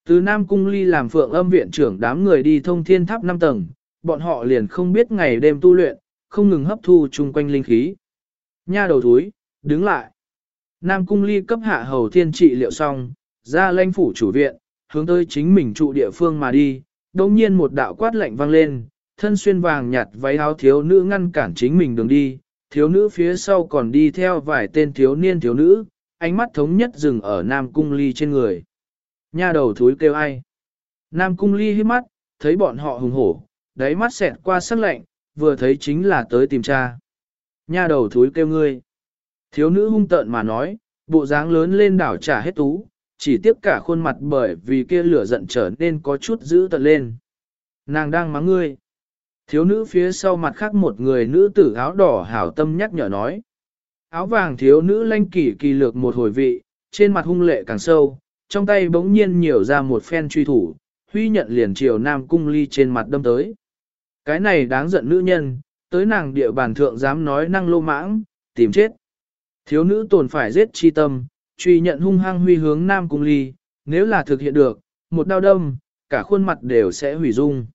A: Từ Nam Cung Ly làm phượng âm viện trưởng đám người đi thông thiên tháp 5 tầng, bọn họ liền không biết ngày đêm tu luyện, không ngừng hấp thu chung quanh linh khí. Nha đầu túi, đứng lại. Nam Cung Ly cấp hạ hầu thiên trị liệu xong, ra lãnh phủ chủ viện, hướng tới chính mình trụ địa phương mà đi, đồng nhiên một đạo quát lạnh vang lên, thân xuyên vàng nhạt váy áo thiếu nữ ngăn cản chính mình đường đi, thiếu nữ phía sau còn đi theo vài tên thiếu niên thiếu nữ, ánh mắt thống nhất dừng ở Nam Cung Ly trên người. Nha đầu thúi kêu ai? Nam Cung Ly hít mắt, thấy bọn họ hùng hổ, đáy mắt xẹt qua sắc lạnh, vừa thấy chính là tới tìm cha. Nha đầu thúi kêu ngươi. Thiếu nữ hung tợn mà nói, bộ dáng lớn lên đảo trả hết tú, chỉ tiếp cả khuôn mặt bởi vì kia lửa giận trở nên có chút dữ tợn lên. Nàng đang mắng ngươi. Thiếu nữ phía sau mặt khác một người nữ tử áo đỏ hảo tâm nhắc nhở nói. Áo vàng thiếu nữ lanh kỳ kỳ lược một hồi vị, trên mặt hung lệ càng sâu, trong tay bỗng nhiên nhiều ra một phen truy thủ, huy nhận liền chiều nam cung ly trên mặt đâm tới. Cái này đáng giận nữ nhân, tới nàng địa bàn thượng dám nói năng lô mãng, tìm chết. Thiếu nữ tồn phải giết chi tâm, truy nhận hung hăng huy hướng nam cung ly, nếu là thực hiện được, một đau đâm, cả khuôn mặt đều sẽ hủy dung.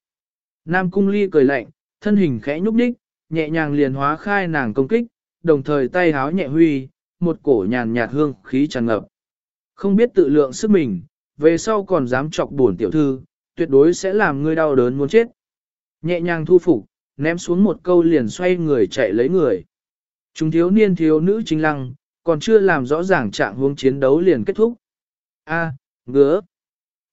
A: Nam cung ly cười lạnh, thân hình khẽ nhúc đích, nhẹ nhàng liền hóa khai nàng công kích, đồng thời tay háo nhẹ huy, một cổ nhàn nhạt hương khí tràn ngập. Không biết tự lượng sức mình, về sau còn dám chọc buồn tiểu thư, tuyệt đối sẽ làm ngươi đau đớn muốn chết. Nhẹ nhàng thu phục, ném xuống một câu liền xoay người chạy lấy người. Chúng thiếu niên thiếu nữ chính lăng, còn chưa làm rõ ràng trạng huống chiến đấu liền kết thúc. A, ngứa.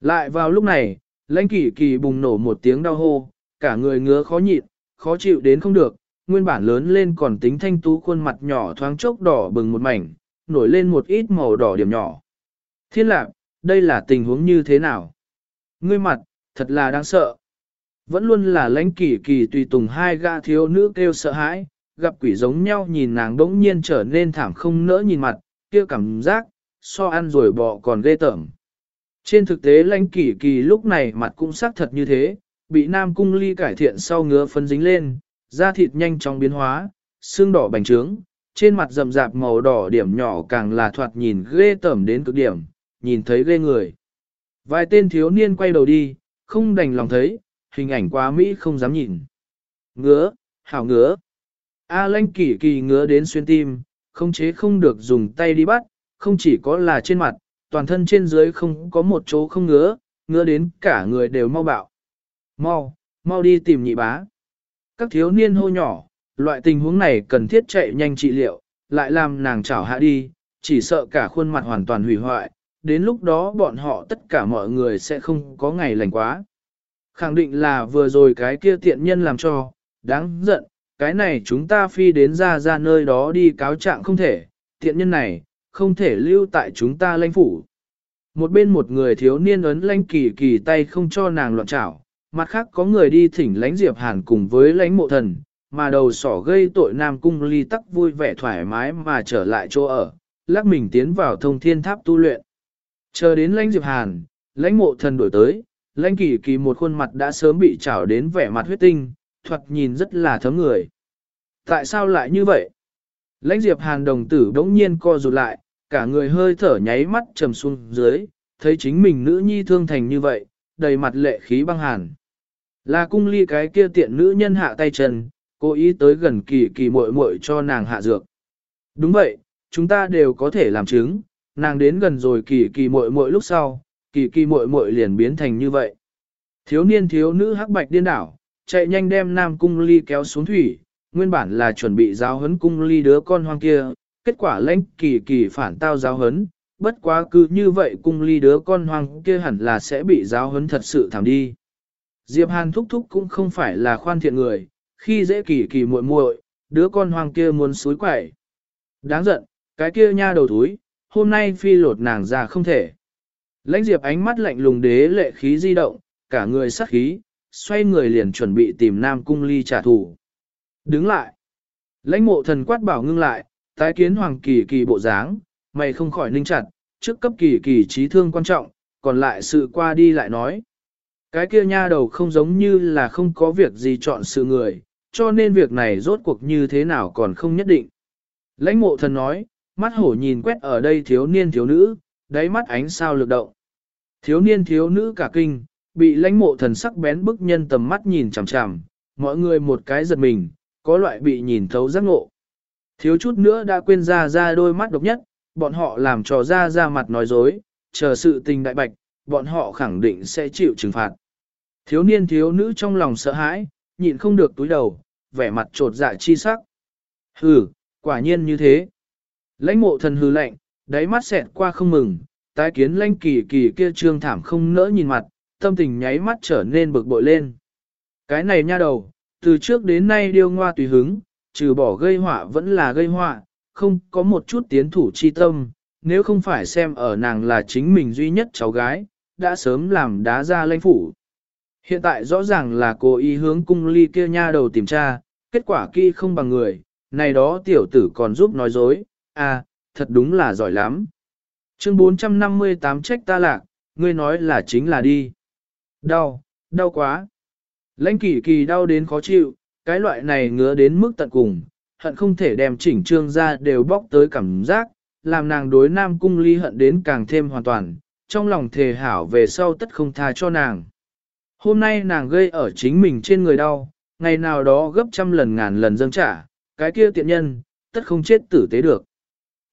A: Lại vào lúc này, lãnh kỷ kỳ bùng nổ một tiếng đau hô, cả người ngứa khó nhịn, khó chịu đến không được, nguyên bản lớn lên còn tính thanh tú khuôn mặt nhỏ thoáng chốc đỏ bừng một mảnh, nổi lên một ít màu đỏ điểm nhỏ. Thiên lạc, đây là tình huống như thế nào? Ngươi mặt, thật là đáng sợ. Vẫn luôn là lãnh kỳ kỳ tùy tùng hai gã thiếu nữ kêu sợ hãi, gặp quỷ giống nhau nhìn nàng đỗng nhiên trở nên thảm không nỡ nhìn mặt, kia cảm giác, so ăn rồi bỏ còn ghê tởm. Trên thực tế lãnh kỳ kỳ lúc này mặt cũng sắc thật như thế, bị nam cung ly cải thiện sau ngứa phân dính lên, da thịt nhanh chóng biến hóa, xương đỏ bành trướng, trên mặt rậm rạp màu đỏ điểm nhỏ càng là thoạt nhìn ghê tởm đến cực điểm, nhìn thấy ghê người. Vài tên thiếu niên quay đầu đi, không đành lòng thấy, hình ảnh quá Mỹ không dám nhìn. Ngứa, hảo ngứa. A lanh kỳ kỳ ngứa đến xuyên tim, không chế không được dùng tay đi bắt, không chỉ có là trên mặt, toàn thân trên dưới không có một chỗ không ngứa, ngứa đến cả người đều mau bạo. Mau, mau đi tìm nhị bá. Các thiếu niên hô nhỏ, loại tình huống này cần thiết chạy nhanh trị liệu, lại làm nàng chảo hạ đi, chỉ sợ cả khuôn mặt hoàn toàn hủy hoại, đến lúc đó bọn họ tất cả mọi người sẽ không có ngày lành quá. Khẳng định là vừa rồi cái kia tiện nhân làm cho, đáng giận, cái này chúng ta phi đến ra ra nơi đó đi cáo trạng không thể, tiện nhân này, không thể lưu tại chúng ta lãnh phủ. Một bên một người thiếu niên ấn lãnh kỳ kỳ tay không cho nàng loạn trảo, mặt khác có người đi thỉnh lãnh diệp hàn cùng với lãnh mộ thần, mà đầu sỏ gây tội nam cung ly tắc vui vẻ thoải mái mà trở lại chỗ ở, lắc mình tiến vào thông thiên tháp tu luyện. Chờ đến lãnh diệp hàn, lãnh mộ thần đổi tới, lãnh kỳ kỳ một khuôn mặt đã sớm bị trảo đến vẻ mặt huyết tinh, thuật nhìn rất là thấm người. Tại sao lại như vậy? Lãnh diệp hàn đồng tử đống nhiên co rụt lại, cả người hơi thở nháy mắt trầm xuống dưới, thấy chính mình nữ nhi thương thành như vậy, đầy mặt lệ khí băng hàn. Là cung ly cái kia tiện nữ nhân hạ tay chân, cố ý tới gần kỳ kỳ muội muội cho nàng hạ dược. Đúng vậy, chúng ta đều có thể làm chứng, nàng đến gần rồi kỳ kỳ muội muội lúc sau, kỳ kỳ muội muội liền biến thành như vậy. Thiếu niên thiếu nữ hắc bạch điên đảo, chạy nhanh đem nam cung ly kéo xuống thủy, nguyên bản là chuẩn bị giáo huấn cung ly đứa con hoang kia, kết quả lãnh kỳ kỳ phản tao giáo huấn, bất quá cứ như vậy cung ly đứa con hoang kia hẳn là sẽ bị giáo huấn thật sự thảm đi. Diệp Hàn thúc thúc cũng không phải là khoan thiện người, khi dễ kỳ kỳ muội muội, đứa con hoang kia muốn suối quẩy. Đáng giận, cái kia nha đầu thúi, hôm nay phi lột nàng ra không thể. Lãnh Diệp ánh mắt lạnh lùng đế lệ khí di động, cả người sắc khí, xoay người liền chuẩn bị tìm Nam Cung Ly trả thù. Đứng lại. Lãnh mộ thần quát bảo ngưng lại, tái kiến hoàng kỳ kỳ bộ dáng, mày không khỏi ninh chặt, trước cấp kỳ kỳ trí thương quan trọng, còn lại sự qua đi lại nói. Cái kia nha đầu không giống như là không có việc gì chọn sự người, cho nên việc này rốt cuộc như thế nào còn không nhất định. Lãnh mộ thần nói, mắt hổ nhìn quét ở đây thiếu niên thiếu nữ, đáy mắt ánh sao lực động. Thiếu niên thiếu nữ cả kinh, bị lãnh mộ thần sắc bén bức nhân tầm mắt nhìn chằm chằm, mọi người một cái giật mình, có loại bị nhìn thấu giác ngộ. Thiếu chút nữa đã quên ra ra đôi mắt độc nhất, bọn họ làm trò ra ra mặt nói dối, chờ sự tình đại bạch, bọn họ khẳng định sẽ chịu trừng phạt. Thiếu niên thiếu nữ trong lòng sợ hãi, nhịn không được túi đầu, vẻ mặt trột dạ chi sắc. Hừ, quả nhiên như thế. Lãnh mộ thần hừ lạnh, đáy mắt xẹt qua không mừng, tái kiến lãnh kỳ kỳ kia trương thảm không nỡ nhìn mặt, tâm tình nháy mắt trở nên bực bội lên. Cái này nha đầu, từ trước đến nay điêu ngoa tùy hứng, trừ bỏ gây họa vẫn là gây họa, không có một chút tiến thủ chi tâm, nếu không phải xem ở nàng là chính mình duy nhất cháu gái, đã sớm làm đá ra lãnh phủ. Hiện tại rõ ràng là cô ý hướng cung ly kia nha đầu tìm tra, kết quả kia không bằng người, này đó tiểu tử còn giúp nói dối, à, thật đúng là giỏi lắm. Chương 458 trách ta lạc, ngươi nói là chính là đi. Đau, đau quá. Lãnh kỳ kỳ đau đến khó chịu, cái loại này ngứa đến mức tận cùng, hận không thể đem chỉnh trương ra đều bóc tới cảm giác, làm nàng đối nam cung ly hận đến càng thêm hoàn toàn, trong lòng thề hảo về sau tất không tha cho nàng. Hôm nay nàng gây ở chính mình trên người đau, ngày nào đó gấp trăm lần ngàn lần dâng trả, cái kia tiện nhân, tất không chết tử tế được.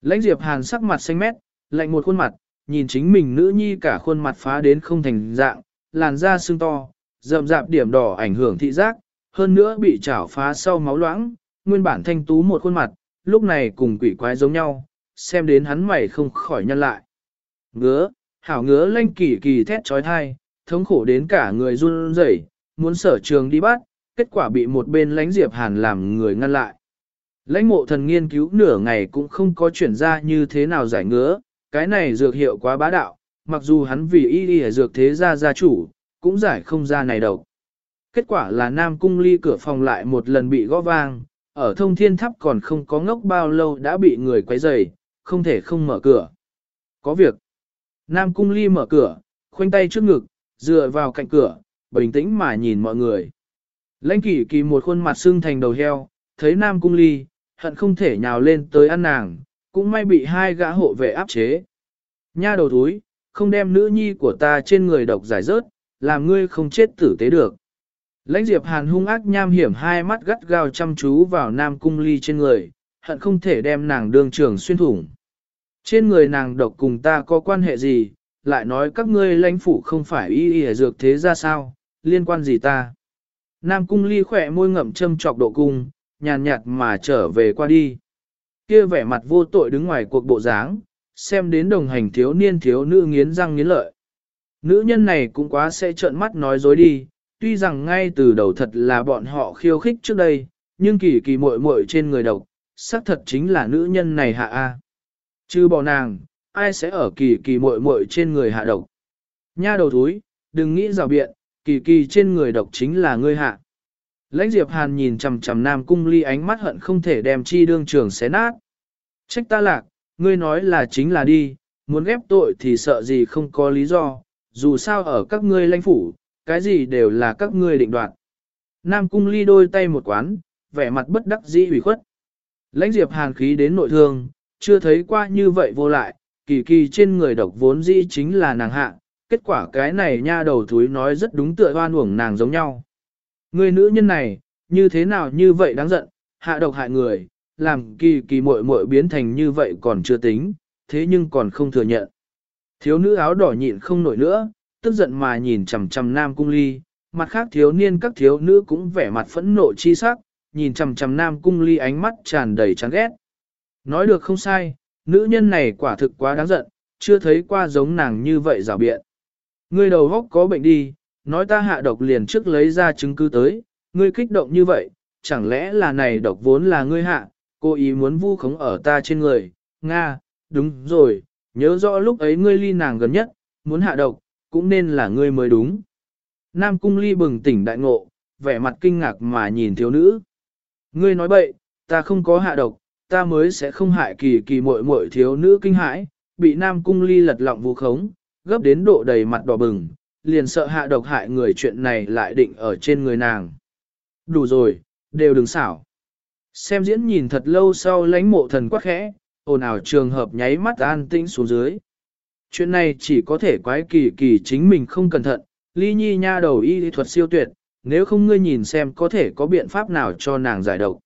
A: Lãnh Diệp Hàn sắc mặt xanh mét, lạnh một khuôn mặt, nhìn chính mình nữ nhi cả khuôn mặt phá đến không thành dạng, làn da sưng to, rậm rạp điểm đỏ ảnh hưởng thị giác, hơn nữa bị chảo phá sau máu loãng, nguyên bản thanh tú một khuôn mặt, lúc này cùng quỷ quái giống nhau, xem đến hắn mày không khỏi nhăn lại. Ngứa, hảo ngứa lanh kỳ kỳ thét trói thai, thống khổ đến cả người run rẩy, muốn sở trường đi bắt, kết quả bị một bên lãnh diệp hàn làm người ngăn lại. Lãnh mộ thần nghiên cứu nửa ngày cũng không có chuyển ra như thế nào giải ngứa, cái này dược hiệu quá bá đạo, mặc dù hắn vì y đi dược thế gia gia chủ, cũng giải không ra này đâu. Kết quả là Nam Cung ly cửa phòng lại một lần bị gõ vang, ở thông thiên tháp còn không có ngốc bao lâu đã bị người quấy rầy, không thể không mở cửa. Có việc. Nam Cung ly mở cửa, khoanh tay trước ngực, dựa vào cạnh cửa, bình tĩnh mà nhìn mọi người. Lãnh kỷ kỳ một khuôn mặt sưng thành đầu heo, thấy Nam Cung ly, hận không thể nhào lên tới ăn nàng, cũng may bị hai gã hộ vệ áp chế. Nha đầu túi, không đem nữ nhi của ta trên người độc giải rớt, làm ngươi không chết tử tế được. Lãnh Diệp Hàn hung ác nham hiểm hai mắt gắt gao chăm chú vào Nam Cung Ly trên người, hận không thể đem nàng đường trường xuyên thủng. Trên người nàng độc cùng ta có quan hệ gì, lại nói các ngươi lãnh phủ không phải y y dược thế ra sao, liên quan gì ta. Nam Cung Ly khỏe môi ngậm châm trọc độ cung, nhàn nhạt mà trở về qua đi. Kia vẻ mặt vô tội đứng ngoài cuộc bộ dáng, xem đến đồng hành thiếu niên thiếu nữ nghiến răng nghiến lợi. Nữ nhân này cũng quá sẽ trợn mắt nói dối đi, tuy rằng ngay từ đầu thật là bọn họ khiêu khích trước đây, nhưng kỳ kỳ muội muội trên người độc, xác thật chính là nữ nhân này hạ A. Chứ bỏ nàng, ai sẽ ở kỳ kỳ muội muội trên người hạ độc. Nha đầu thúi, đừng nghĩ rào biện, kỳ kỳ trên người độc chính là ngươi hạ. Lãnh Diệp Hàn nhìn chằm chằm Nam Cung Ly ánh mắt hận không thể đem chi đương trường xé nát. Trách ta lạc, ngươi nói là chính là đi, muốn ghép tội thì sợ gì không có lý do, dù sao ở các ngươi lãnh phủ, cái gì đều là các ngươi định đoạt. Nam Cung Ly đôi tay một quán, vẻ mặt bất đắc dĩ ủy khuất. Lãnh Diệp Hàn khí đến nội thương, chưa thấy qua như vậy vô lại, kỳ kỳ trên người độc vốn dĩ chính là nàng hạ, kết quả cái này nha đầu thúi nói rất đúng tựa hoan uổng nàng giống nhau. Người nữ nhân này, như thế nào như vậy đáng giận, hạ độc hại người, làm kỳ kỳ muội muội biến thành như vậy còn chưa tính, thế nhưng còn không thừa nhận. Thiếu nữ áo đỏ nhịn không nổi nữa, tức giận mà nhìn chằm chằm Nam Cung Ly, mặt khác thiếu niên các thiếu nữ cũng vẻ mặt phẫn nộ chi sắc, nhìn chằm chằm Nam Cung Ly ánh mắt tràn đầy chán ghét. Nói được không sai, nữ nhân này quả thực quá đáng giận, chưa thấy qua giống nàng như vậy rào biện. Ngươi đầu góc có bệnh đi, nói ta hạ độc liền trước lấy ra chứng cứ tới, ngươi kích động như vậy, chẳng lẽ là này độc vốn là ngươi hạ, cô ý muốn vu khống ở ta trên người, Nga, đúng rồi, nhớ rõ lúc ấy ngươi ly nàng gần nhất, muốn hạ độc, cũng nên là ngươi mới đúng. Nam cung ly bừng tỉnh đại ngộ, vẻ mặt kinh ngạc mà nhìn thiếu nữ. Ngươi nói bậy, ta không có hạ độc, ta mới sẽ không hại kỳ kỳ muội muội thiếu nữ kinh hãi, bị Nam cung ly lật lọng vu khống, gấp đến độ đầy mặt đỏ bừng, liền sợ hạ độc hại người chuyện này lại định ở trên người nàng. Đủ rồi, đều đừng xảo. Xem diễn nhìn thật lâu sau lánh mộ thần quắc khẽ, ồn ào trường hợp nháy mắt an tĩnh xuống dưới. Chuyện này chỉ có thể quái kỳ kỳ chính mình không cẩn thận, ly nhi nha đầu y thuật siêu tuyệt, nếu không ngươi nhìn xem có thể có biện pháp nào cho nàng giải độc.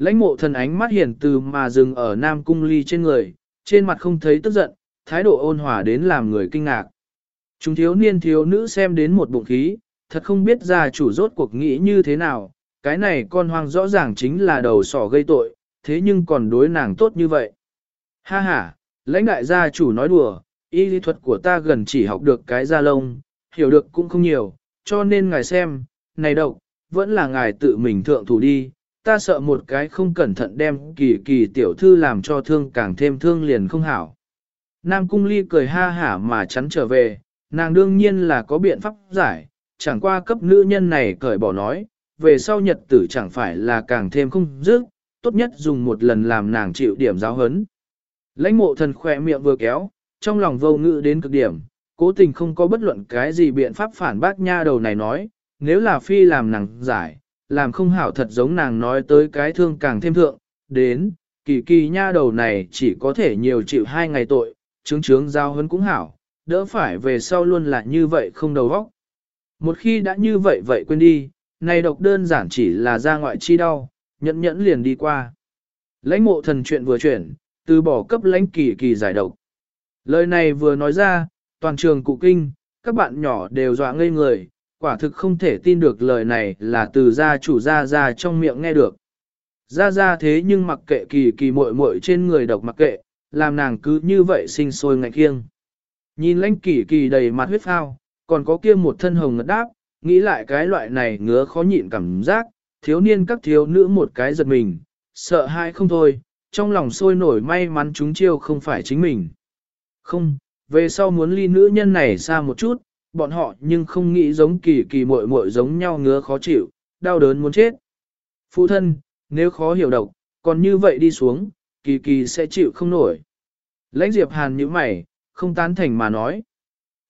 A: Lãnh mộ thần ánh mắt hiển từ mà dừng ở nam cung ly trên người, trên mặt không thấy tức giận, thái độ ôn hòa đến làm người kinh ngạc. Chúng thiếu niên thiếu nữ xem đến một bụng khí, thật không biết gia chủ rốt cuộc nghĩ như thế nào, cái này con hoang rõ ràng chính là đầu sỏ gây tội, thế nhưng còn đối nàng tốt như vậy. Ha ha, lãnh đại gia chủ nói đùa, y lý thuật của ta gần chỉ học được cái da lông, hiểu được cũng không nhiều, cho nên ngài xem, này độc, vẫn là ngài tự mình thượng thủ đi, ta sợ một cái không cẩn thận đem kỳ kỳ tiểu thư làm cho thương càng thêm thương liền không hảo. Nam cung ly cười ha hả mà chắn trở về, nàng đương nhiên là có biện pháp giải, chẳng qua cấp nữ nhân này cởi bỏ nói, về sau nhật tử chẳng phải là càng thêm không dứt, tốt nhất dùng một lần làm nàng chịu điểm giáo hấn. Lãnh mộ thần khỏe miệng vừa kéo, trong lòng vô ngự đến cực điểm, cố tình không có bất luận cái gì biện pháp phản bác nha đầu này nói, nếu là phi làm nàng giải, làm không hảo thật giống nàng nói tới cái thương càng thêm thượng, đến, kỳ kỳ nha đầu này chỉ có thể nhiều chịu hai ngày tội, chứng chứng giao hấn cũng hảo, đỡ phải về sau luôn là như vậy không đầu óc. Một khi đã như vậy vậy quên đi, này độc đơn giản chỉ là ra ngoại chi đau, nhẫn nhẫn liền đi qua. Lãnh mộ thần chuyện vừa chuyển, từ bỏ cấp lãnh kỳ kỳ giải độc. Lời này vừa nói ra, toàn trường cụ kinh, các bạn nhỏ đều dọa ngây người, quả thực không thể tin được lời này là từ gia chủ gia gia trong miệng nghe được. Gia gia thế nhưng mặc kệ kỳ kỳ muội muội trên người độc mặc kệ, làm nàng cứ như vậy sinh sôi ngạch khiêng. Nhìn lãnh kỳ kỳ đầy mặt huyết phao, còn có kia một thân hồng ngất đáp, nghĩ lại cái loại này ngứa khó nhịn cảm giác, thiếu niên các thiếu nữ một cái giật mình, sợ hãi không thôi, trong lòng sôi nổi may mắn chúng chiêu không phải chính mình. Không, về sau muốn ly nữ nhân này xa một chút, bọn họ nhưng không nghĩ giống kỳ kỳ muội muội giống nhau ngứa khó chịu, đau đớn muốn chết. Phụ thân, nếu khó hiểu độc, còn như vậy đi xuống, kỳ kỳ sẽ chịu không nổi. Lãnh Diệp Hàn như mày, không tán thành mà nói.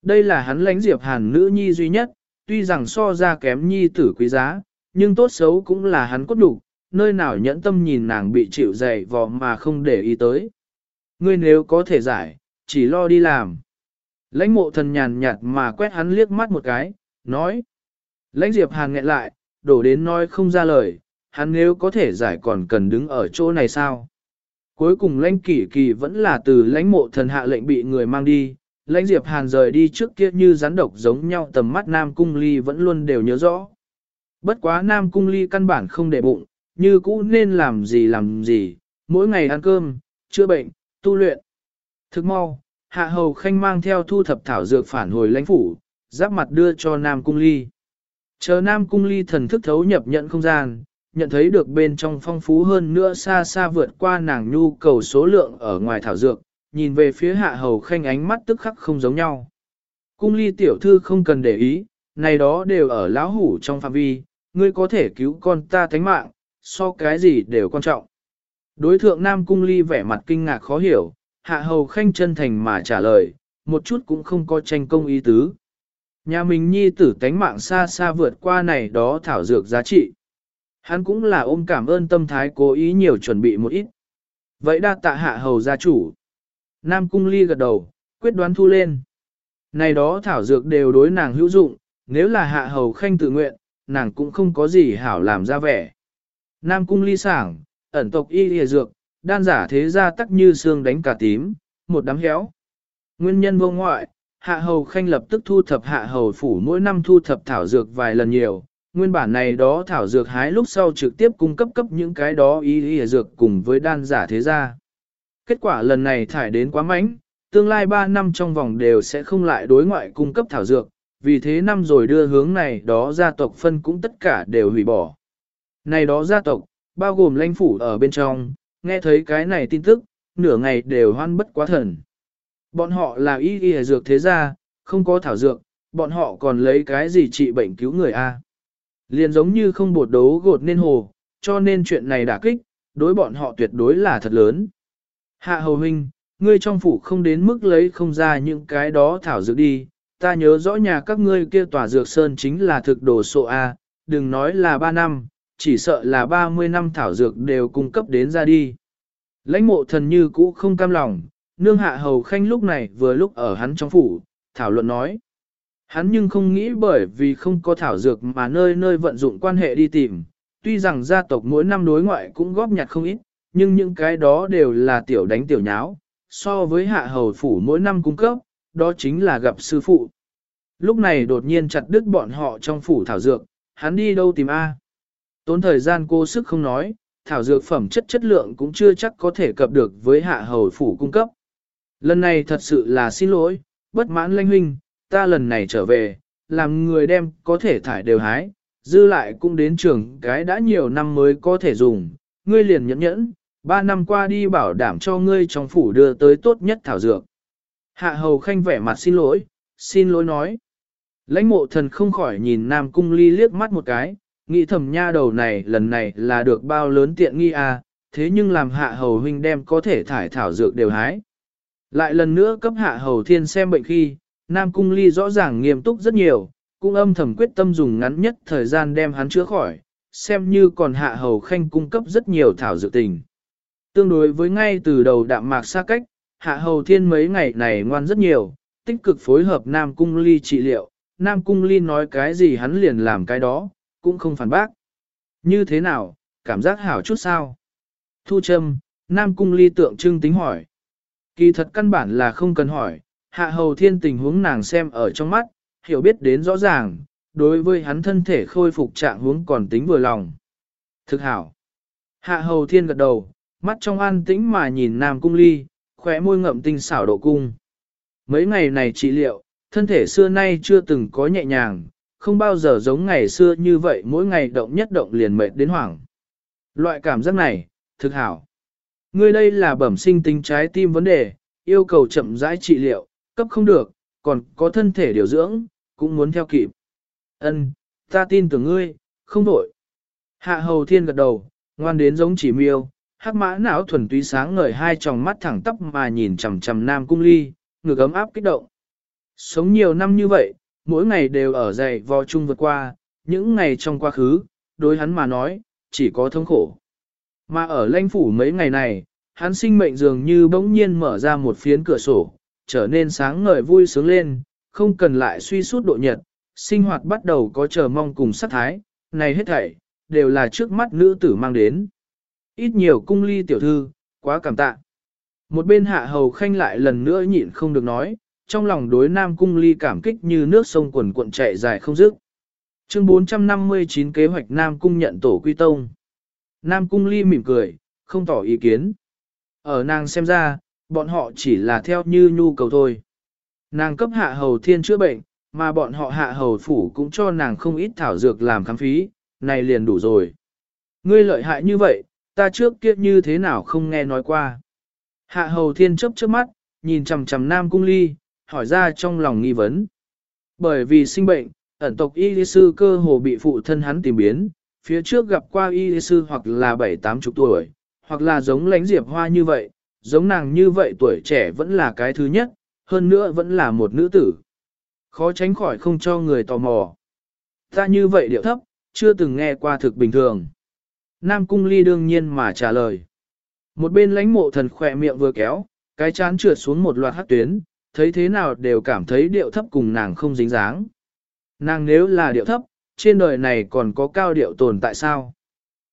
A: Đây là hắn lãnh Diệp Hàn nữ nhi duy nhất, tuy rằng so ra kém nhi tử quý giá, nhưng tốt xấu cũng là hắn cốt đủ, nơi nào nhẫn tâm nhìn nàng bị chịu dày vò mà không để ý tới. Ngươi nếu có thể giải, chỉ lo đi làm. Lãnh mộ thần nhàn nhạt mà quét hắn liếc mắt một cái, nói. Lãnh Diệp Hàn nghẹn lại, đổ đến nói không ra lời, hắn nếu có thể giải còn cần đứng ở chỗ này sao? Cuối cùng lãnh kỷ kỳ vẫn là từ lãnh mộ thần hạ lệnh bị người mang đi, lãnh Diệp Hàn rời đi trước kia như rắn độc giống nhau tầm mắt Nam Cung Ly vẫn luôn đều nhớ rõ. Bất quá Nam Cung Ly căn bản không để bụng, như cũ nên làm gì làm gì, mỗi ngày ăn cơm, chữa bệnh, tu luyện. Thức mau, Hạ Hầu Khanh mang theo thu thập thảo dược phản hồi lãnh phủ, giáp mặt đưa cho Nam Cung Ly. Chờ Nam Cung Ly thần thức thấu nhập nhận không gian, nhận thấy được bên trong phong phú hơn nữa xa xa vượt qua nàng nhu cầu số lượng ở ngoài thảo dược, nhìn về phía Hạ Hầu Khanh ánh mắt tức khắc không giống nhau. Cung Ly tiểu thư không cần để ý, này đó đều ở lão hủ trong phạm vi, ngươi có thể cứu con ta thánh mạng, so cái gì đều quan trọng. Đối thượng Nam Cung Ly vẻ mặt kinh ngạc khó hiểu, hạ hầu khanh chân thành mà trả lời, một chút cũng không có tranh công ý tứ. Nhà mình nhi tử tánh mạng xa xa vượt qua này đó thảo dược giá trị. Hắn cũng là ôm cảm ơn tâm thái cố ý nhiều chuẩn bị một ít. Vậy đa tạ hạ hầu gia chủ. Nam cung ly gật đầu, quyết đoán thu lên. Này đó thảo dược đều đối nàng hữu dụng, nếu là hạ hầu khanh tự nguyện, nàng cũng không có gì hảo làm ra vẻ. Nam cung ly sảng, ẩn tộc y lìa dược, đan giả thế ra tắc như xương đánh cả tím, một đám héo. Nguyên nhân vô ngoại, hạ hầu khanh lập tức thu thập hạ hầu phủ mỗi năm thu thập thảo dược vài lần nhiều. Nguyên bản này đó thảo dược hái lúc sau trực tiếp cung cấp cấp những cái đó ý ý dược cùng với đan giả thế gia. Kết quả lần này thải đến quá mánh, tương lai 3 năm trong vòng đều sẽ không lại đối ngoại cung cấp thảo dược, vì thế năm rồi đưa hướng này đó gia tộc phân cũng tất cả đều hủy bỏ. Này đó gia tộc, bao gồm lãnh phủ ở bên trong, nghe thấy cái này tin tức, nửa ngày đều hoan bất quá thần. Bọn họ là y y dược thế gia, không có thảo dược, bọn họ còn lấy cái gì trị bệnh cứu người a? Liền giống như không bột đấu gột nên hồ, cho nên chuyện này đả kích, đối bọn họ tuyệt đối là thật lớn. Hạ hầu huynh, ngươi trong phủ không đến mức lấy không ra những cái đó thảo dược đi, ta nhớ rõ nhà các ngươi kia tòa dược sơn chính là thực đồ sộ A, đừng nói là 3 năm, chỉ sợ là 30 năm thảo dược đều cung cấp đến ra đi. Lãnh mộ thần như cũ không cam lòng, nương hạ hầu khanh lúc này vừa lúc ở hắn trong phủ, thảo luận nói. Hắn nhưng không nghĩ bởi vì không có thảo dược mà nơi nơi vận dụng quan hệ đi tìm, tuy rằng gia tộc mỗi năm đối ngoại cũng góp nhặt không ít, nhưng những cái đó đều là tiểu đánh tiểu nháo, so với hạ hầu phủ mỗi năm cung cấp, đó chính là gặp sư phụ. Lúc này đột nhiên chặt đứt bọn họ trong phủ thảo dược, hắn đi đâu tìm A. Tốn thời gian cô sức không nói, thảo dược phẩm chất chất lượng cũng chưa chắc có thể cập được với hạ hầu phủ cung cấp. Lần này thật sự là xin lỗi, bất mãn lanh huynh, ta lần này trở về, làm người đem có thể thải đều hái, dư lại cũng đến trường cái đã nhiều năm mới có thể dùng, ngươi liền nhẫn nhẫn, ba năm qua đi bảo đảm cho ngươi trong phủ đưa tới tốt nhất thảo dược. Hạ hầu khanh vẻ mặt xin lỗi, xin lỗi nói. Lãnh mộ thần không khỏi nhìn Nam Cung Ly liếc mắt một cái, nghĩ thầm nha đầu này lần này là được bao lớn tiện nghi à, thế nhưng làm hạ hầu huynh đem có thể thải thảo dược đều hái. Lại lần nữa cấp hạ hầu thiên xem bệnh khi, Nam Cung Ly rõ ràng nghiêm túc rất nhiều, cũng âm thầm quyết tâm dùng ngắn nhất thời gian đem hắn chữa khỏi, xem như còn hạ hầu khanh cung cấp rất nhiều thảo dược tình. Tương đối với ngay từ đầu đạm mạc xa cách, hạ hầu thiên mấy ngày này ngoan rất nhiều, tích cực phối hợp Nam Cung Ly trị liệu, Nam Cung Ly nói cái gì hắn liền làm cái đó, cũng không phản bác. Như thế nào, cảm giác hảo chút sao? Thu Trâm, Nam Cung Ly tượng trưng tính hỏi. Kỳ thật căn bản là không cần hỏi, hạ hầu thiên tình huống nàng xem ở trong mắt, hiểu biết đến rõ ràng, đối với hắn thân thể khôi phục trạng huống còn tính vừa lòng. Thực hảo. Hạ hầu thiên gật đầu, mắt trong an tĩnh mà nhìn Nam Cung Ly, khóe môi ngậm tinh xảo độ cung. Mấy ngày này trị liệu, thân thể xưa nay chưa từng có nhẹ nhàng, không bao giờ giống ngày xưa như vậy mỗi ngày động nhất động liền mệt đến hoảng. Loại cảm giác này, thực hảo. Ngươi đây là bẩm sinh tính trái tim vấn đề, yêu cầu chậm rãi trị liệu, cấp không được, còn có thân thể điều dưỡng, cũng muốn theo kịp. Ân, ta tin tưởng ngươi, không đổi. Hạ hầu thiên gật đầu, ngoan đến giống chỉ miêu, hắc mã não thuần túy sáng ngời hai tròng mắt thẳng tắp mà nhìn chằm chằm nam cung ly, ngực ấm áp kích động. Sống nhiều năm như vậy, mỗi ngày đều ở dày vò chung vượt qua, những ngày trong quá khứ, đối hắn mà nói, chỉ có thống khổ. Mà ở lãnh phủ mấy ngày này, hắn sinh mệnh dường như bỗng nhiên mở ra một phiến cửa sổ, trở nên sáng ngời vui sướng lên, không cần lại suy sút độ nhật, sinh hoạt bắt đầu có chờ mong cùng sắc thái, này hết thảy, đều là trước mắt nữ tử mang đến. Ít nhiều cung ly tiểu thư, quá cảm tạ. Một bên hạ hầu khanh lại lần nữa nhịn không được nói, trong lòng đối nam cung ly cảm kích như nước sông quần cuộn chạy dài không dứt. Chương 459 kế hoạch Nam Cung nhận tổ quy tông. Nam Cung ly mỉm cười, không tỏ ý kiến. Ở nàng xem ra, bọn họ chỉ là theo như nhu cầu thôi. Nàng cấp hạ hầu thiên chữa bệnh, mà bọn họ hạ hầu phủ cũng cho nàng không ít thảo dược làm khám phí, này liền đủ rồi. Ngươi lợi hại như vậy, ta trước kia như thế nào không nghe nói qua. Hạ hầu thiên chấp trước mắt, nhìn chằm chằm nam cung ly, hỏi ra trong lòng nghi vấn. Bởi vì sinh bệnh, ẩn tộc y lý sư cơ hồ bị phụ thân hắn tìm biến, phía trước gặp qua y lý sư hoặc là bảy tám chục tuổi, hoặc là giống lánh diệp hoa như vậy, giống nàng như vậy tuổi trẻ vẫn là cái thứ nhất, hơn nữa vẫn là một nữ tử. Khó tránh khỏi không cho người tò mò. Ta như vậy điệu thấp, chưa từng nghe qua thực bình thường. Nam Cung Ly đương nhiên mà trả lời. Một bên lãnh mộ thần khỏe miệng vừa kéo, cái chán trượt xuống một loạt hát tuyến, thấy thế nào đều cảm thấy điệu thấp cùng nàng không dính dáng. Nàng nếu là điệu thấp, trên đời này còn có cao điệu tồn tại sao?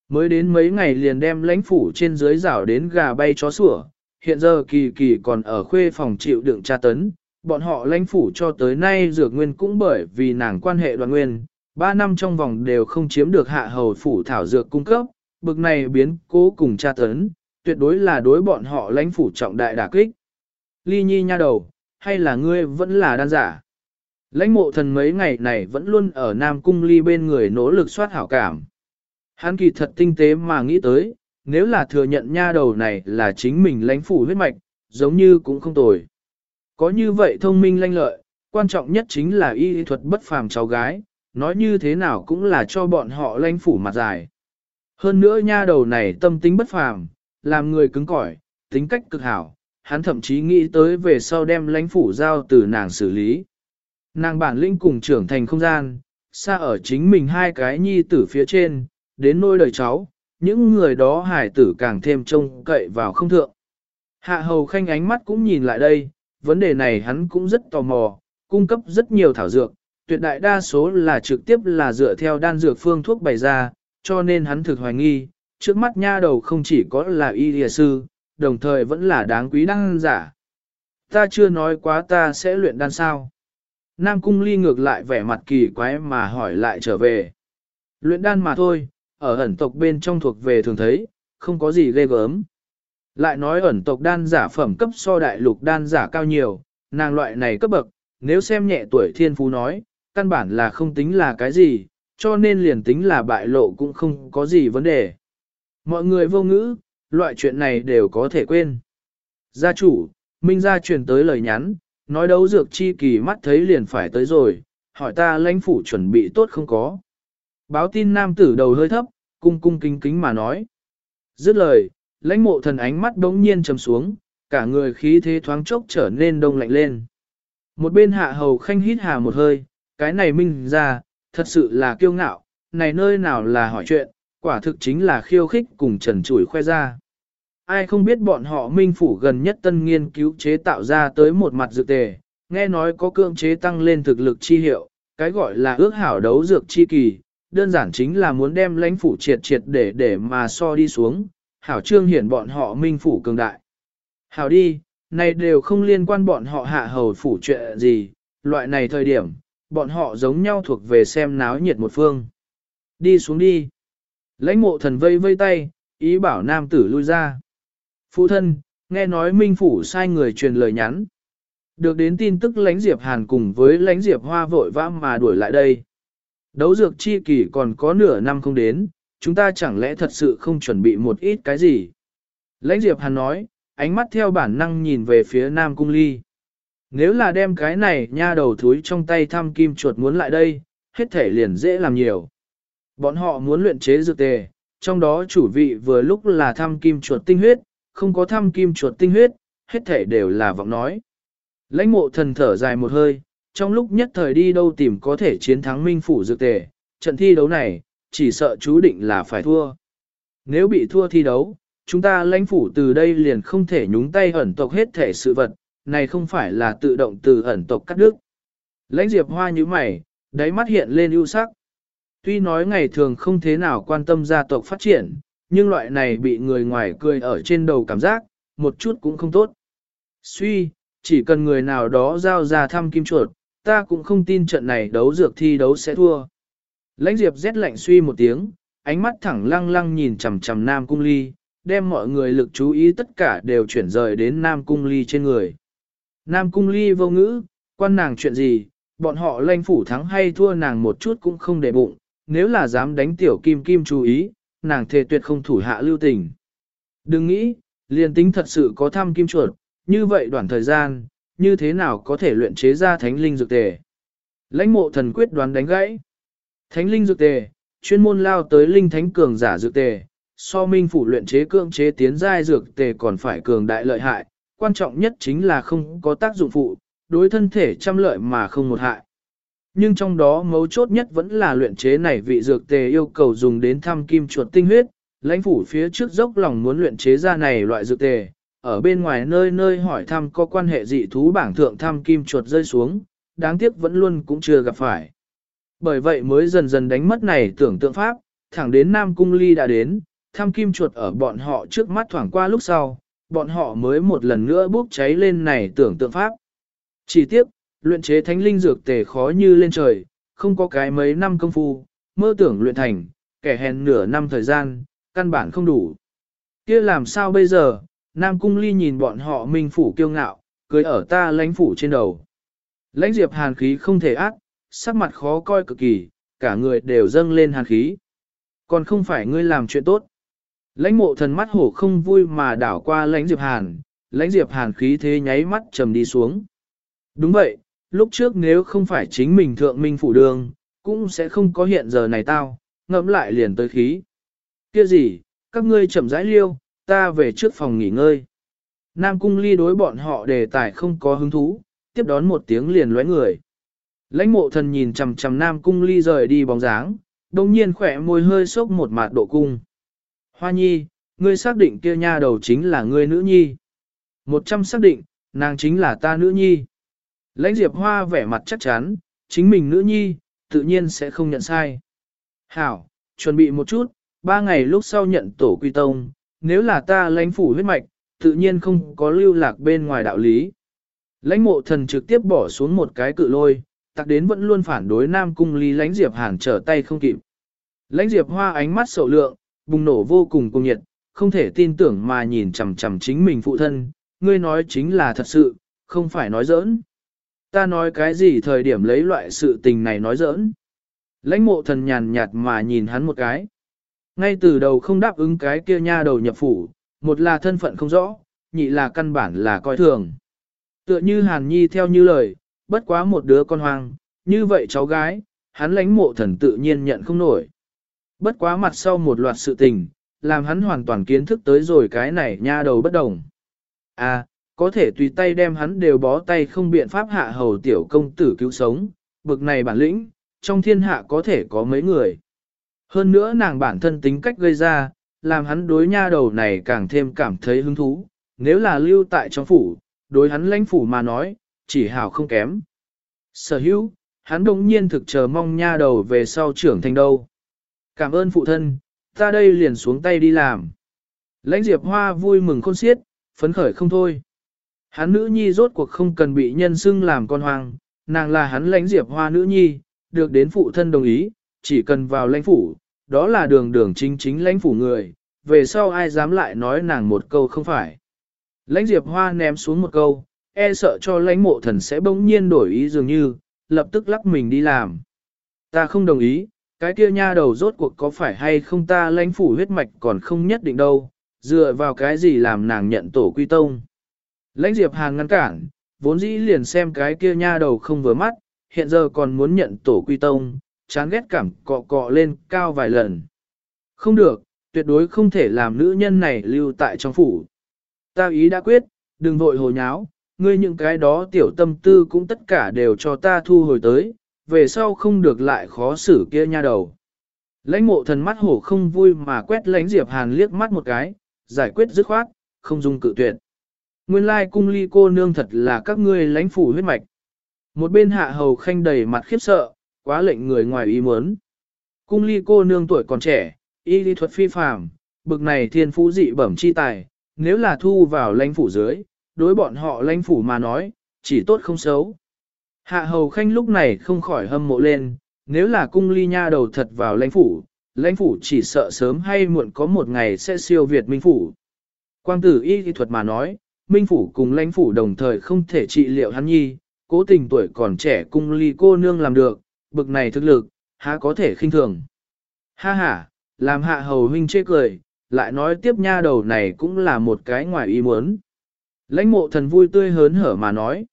A: Mới đến mấy ngày liền đem lãnh phủ trên dưới rảo đến gà bay chó sủa, hiện giờ kỳ kỳ còn ở khuê phòng chịu đựng tra tấn, bọn họ lãnh phủ cho tới nay dược nguyên cũng bởi vì nàng quan hệ đoàn nguyên, ba năm trong vòng đều không chiếm được hạ hầu phủ thảo dược cung cấp, bực này biến cố cùng tra tấn, tuyệt đối là đối bọn họ lãnh phủ trọng đại đả kích. ly nhi nha đầu, hay là ngươi vẫn là đan giả. Lãnh mộ thần mấy ngày này vẫn luôn ở Nam Cung ly bên người nỗ lực soát hảo cảm. Hắn kỳ thật tinh tế mà nghĩ tới, nếu là thừa nhận nha đầu này là chính mình lãnh phủ huyết mạch, giống như cũng không tồi. Có như vậy thông minh lanh lợi, quan trọng nhất chính là y thuật bất phàm cháu gái, nói như thế nào cũng là cho bọn họ lãnh phủ mặt dài. Hơn nữa nha đầu này tâm tính bất phàm, làm người cứng cỏi, tính cách cực hảo, hắn thậm chí nghĩ tới về sau đem lãnh phủ giao từ nàng xử lý. Nàng bản linh cùng trưởng thành không gian, xa ở chính mình hai cái nhi tử phía trên, đến nôi đời cháu, những người đó hải tử càng thêm trông cậy vào không thượng. Hạ hầu khanh ánh mắt cũng nhìn lại đây, vấn đề này hắn cũng rất tò mò, cung cấp rất nhiều thảo dược, tuyệt đại đa số là trực tiếp là dựa theo đan dược phương thuốc bày ra, cho nên hắn thực hoài nghi, trước mắt nha đầu không chỉ có là y địa sư, đồng thời vẫn là đáng quý đăng giả. Ta chưa nói quá ta sẽ luyện đan sao. Nam cung ly ngược lại vẻ mặt kỳ quái mà hỏi lại trở về. Luyện đan mà thôi, ở ẩn tộc bên trong thuộc về thường thấy, không có gì ghê gớm. Lại nói ẩn tộc đan giả phẩm cấp so đại lục đan giả cao nhiều, nàng loại này cấp bậc, nếu xem nhẹ tuổi thiên phú nói, căn bản là không tính là cái gì, cho nên liền tính là bại lộ cũng không có gì vấn đề. Mọi người vô ngữ, loại chuyện này đều có thể quên. Gia chủ, Minh gia truyền tới lời nhắn, nói đấu dược chi kỳ mắt thấy liền phải tới rồi, hỏi ta lãnh phủ chuẩn bị tốt không có. Báo tin nam tử đầu hơi thấp, cung cung kính kính mà nói. Dứt lời, lãnh mộ thần ánh mắt đống nhiên trầm xuống, cả người khí thế thoáng chốc trở nên đông lạnh lên. Một bên hạ hầu khanh hít hà một hơi, cái này minh ra, thật sự là kiêu ngạo, này nơi nào là hỏi chuyện, quả thực chính là khiêu khích cùng trần chủi khoe ra. Ai không biết bọn họ minh phủ gần nhất tân nghiên cứu chế tạo ra tới một mặt dược tề, nghe nói có cưỡng chế tăng lên thực lực chi hiệu, cái gọi là ước hảo đấu dược chi kỳ, đơn giản chính là muốn đem lãnh phủ triệt triệt để để mà so đi xuống, hảo trương hiển bọn họ minh phủ cường đại. Hảo đi, này đều không liên quan bọn họ hạ hầu phủ chuyện gì, loại này thời điểm, bọn họ giống nhau thuộc về xem náo nhiệt một phương. Đi xuống đi. Lãnh mộ thần vây vây tay, ý bảo nam tử lui ra. Phụ thân, nghe nói minh phủ sai người truyền lời nhắn. Được đến tin tức lãnh diệp hàn cùng với lãnh diệp hoa vội vã mà đuổi lại đây. Đấu dược chi kỷ còn có nửa năm không đến, chúng ta chẳng lẽ thật sự không chuẩn bị một ít cái gì. Lãnh diệp hàn nói, ánh mắt theo bản năng nhìn về phía nam cung ly. Nếu là đem cái này nha đầu thúi trong tay thăm kim chuột muốn lại đây, hết thể liền dễ làm nhiều. Bọn họ muốn luyện chế dược tề, trong đó chủ vị vừa lúc là thăm kim chuột tinh huyết, không có thăm kim chuột tinh huyết, hết thể đều là vọng nói. Lãnh mộ thần thở dài một hơi, trong lúc nhất thời đi đâu tìm có thể chiến thắng minh phủ dược tề, trận thi đấu này, chỉ sợ chú định là phải thua. Nếu bị thua thi đấu, chúng ta lãnh phủ từ đây liền không thể nhúng tay ẩn tộc hết thể sự vật, này không phải là tự động từ ẩn tộc cắt đứt. Lãnh diệp hoa như mày, đáy mắt hiện lên ưu sắc. Tuy nói ngày thường không thế nào quan tâm gia tộc phát triển, nhưng loại này bị người ngoài cười ở trên đầu cảm giác, một chút cũng không tốt. Suy, chỉ cần người nào đó giao ra thăm kim chuột, ta cũng không tin trận này đấu dược thi đấu sẽ thua. Lãnh diệp rét lạnh suy một tiếng, ánh mắt thẳng lăng lăng nhìn chằm chằm Nam Cung Ly, đem mọi người lực chú ý tất cả đều chuyển rời đến Nam Cung Ly trên người. Nam Cung Ly vô ngữ, quan nàng chuyện gì, bọn họ lãnh phủ thắng hay thua nàng một chút cũng không để bụng, nếu là dám đánh tiểu kim kim chú ý, nàng thề tuyệt không thủ hạ lưu tình. Đừng nghĩ, liền tính thật sự có thăm kim chuột, như vậy đoạn thời gian, như thế nào có thể luyện chế ra thánh linh dược tề. Lãnh mộ thần quyết đoán đánh gãy. Thánh linh dược tề, chuyên môn lao tới linh thánh cường giả dược tề, so minh phủ luyện chế cưỡng chế tiến giai dược tề còn phải cường đại lợi hại, quan trọng nhất chính là không có tác dụng phụ, đối thân thể trăm lợi mà không một hại. Nhưng trong đó mấu chốt nhất vẫn là luyện chế này vị dược tề yêu cầu dùng đến thăm kim chuột tinh huyết, lãnh phủ phía trước dốc lòng muốn luyện chế ra này loại dược tề, ở bên ngoài nơi nơi hỏi thăm có quan hệ dị thú bảng thượng thăm kim chuột rơi xuống, đáng tiếc vẫn luôn cũng chưa gặp phải. Bởi vậy mới dần dần đánh mất này tưởng tượng pháp, thẳng đến Nam Cung Ly đã đến, thăm kim chuột ở bọn họ trước mắt thoảng qua lúc sau, bọn họ mới một lần nữa bốc cháy lên này tưởng tượng pháp. Chỉ tiếc, luyện chế thánh linh dược tề khó như lên trời, không có cái mấy năm công phu, mơ tưởng luyện thành, kẻ hèn nửa năm thời gian, căn bản không đủ. kia làm sao bây giờ, Nam Cung Ly nhìn bọn họ minh phủ kiêu ngạo, cưới ở ta lãnh phủ trên đầu. Lãnh diệp hàn khí không thể ác, sắc mặt khó coi cực kỳ, cả người đều dâng lên hàn khí. Còn không phải ngươi làm chuyện tốt. Lãnh mộ thần mắt hổ không vui mà đảo qua lãnh diệp hàn, lãnh diệp hàn khí thế nháy mắt trầm đi xuống. Đúng vậy, lúc trước nếu không phải chính mình thượng minh phủ đường, cũng sẽ không có hiện giờ này tao, ngẫm lại liền tới khí. Kia gì, các ngươi chậm rãi liêu, ta về trước phòng nghỉ ngơi. Nam cung ly đối bọn họ đề tài không có hứng thú, tiếp đón một tiếng liền lóe người. Lãnh mộ thần nhìn chằm chằm Nam cung ly rời đi bóng dáng, đồng nhiên khỏe môi hơi sốc một mạt độ cung. Hoa nhi, ngươi xác định kia nha đầu chính là ngươi nữ nhi. Một trăm xác định, nàng chính là ta nữ nhi. Lãnh diệp hoa vẻ mặt chắc chắn, chính mình nữ nhi, tự nhiên sẽ không nhận sai. Hảo, chuẩn bị một chút, ba ngày lúc sau nhận tổ quy tông, nếu là ta lãnh phủ huyết mạch, tự nhiên không có lưu lạc bên ngoài đạo lý. Lãnh mộ thần trực tiếp bỏ xuống một cái cự lôi, tặc đến vẫn luôn phản đối Nam Cung Ly lãnh Diệp Hàn trở tay không kịp. Lãnh Diệp Hoa ánh mắt sầu lượng, bùng nổ vô cùng cung nhiệt, không thể tin tưởng mà nhìn chằm chằm chính mình phụ thân, ngươi nói chính là thật sự, không phải nói giỡn. Ta nói cái gì thời điểm lấy loại sự tình này nói giỡn. Lãnh mộ thần nhàn nhạt mà nhìn hắn một cái. Ngay từ đầu không đáp ứng cái kia nha đầu nhập phủ, một là thân phận không rõ, nhị là căn bản là coi thường. Tựa như Hàn Nhi theo như lời, bất quá một đứa con hoang, như vậy cháu gái, hắn lãnh mộ thần tự nhiên nhận không nổi. Bất quá mặt sau một loạt sự tình, làm hắn hoàn toàn kiến thức tới rồi cái này nha đầu bất đồng. À, có thể tùy tay đem hắn đều bó tay không biện pháp hạ hầu tiểu công tử cứu sống, bực này bản lĩnh, trong thiên hạ có thể có mấy người. Hơn nữa nàng bản thân tính cách gây ra, làm hắn đối nha đầu này càng thêm cảm thấy hứng thú, nếu là lưu tại trong phủ, đối hắn lãnh phủ mà nói, chỉ hảo không kém. Sở hữu, hắn đồng nhiên thực chờ mong nha đầu về sau trưởng thành đâu. Cảm ơn phụ thân, ta đây liền xuống tay đi làm. Lãnh Diệp Hoa vui mừng khôn xiết, phấn khởi không thôi. Hắn nữ nhi rốt cuộc không cần bị nhân xưng làm con hoang, nàng là hắn lãnh Diệp Hoa nữ nhi, được đến phụ thân đồng ý, chỉ cần vào lãnh phủ, đó là đường đường chính chính lãnh phủ người, về sau ai dám lại nói nàng một câu không phải. Lãnh Diệp Hoa ném xuống một câu, e sợ cho lãnh mộ thần sẽ bỗng nhiên đổi ý dường như, lập tức lắc mình đi làm. Ta không đồng ý, cái kia nha đầu rốt cuộc có phải hay không ta lãnh phủ huyết mạch còn không nhất định đâu, dựa vào cái gì làm nàng nhận tổ quy tông. Lãnh Diệp Hàn ngăn cản, vốn dĩ liền xem cái kia nha đầu không vừa mắt, hiện giờ còn muốn nhận tổ quy tông, chán ghét cảm cọ cọ lên cao vài lần. Không được, tuyệt đối không thể làm nữ nhân này lưu tại trong phủ. Ta ý đã quyết, đừng vội hồ nháo, ngươi những cái đó tiểu tâm tư cũng tất cả đều cho ta thu hồi tới, về sau không được lại khó xử kia nha đầu. Lãnh mộ thần mắt hổ không vui mà quét lãnh Diệp Hàn liếc mắt một cái, giải quyết dứt khoát, không dung cự tuyệt. Nguyên lai cung ly cô nương thật là các ngươi lãnh phủ huyết mạch. Một bên hạ hầu khanh đầy mặt khiếp sợ, quá lệnh người ngoài ý muốn. Cung ly cô nương tuổi còn trẻ, y lý thuật phi phàm, bực này thiên phú dị bẩm chi tài, nếu là thu vào lãnh phủ dưới, đối bọn họ lãnh phủ mà nói, chỉ tốt không xấu. Hạ hầu khanh lúc này không khỏi hâm mộ lên, nếu là cung ly nha đầu thật vào lãnh phủ, lãnh phủ chỉ sợ sớm hay muộn có một ngày sẽ siêu việt minh phủ. Quang tử y lý thuật mà nói, minh phủ cùng lãnh phủ đồng thời không thể trị liệu hắn nhi, cố tình tuổi còn trẻ cung ly cô nương làm được, bực này thực lực, há có thể khinh thường. Ha ha, làm hạ hầu huynh chê cười, lại nói tiếp nha đầu này cũng là một cái ngoài ý muốn. Lãnh mộ thần vui tươi hớn hở mà nói.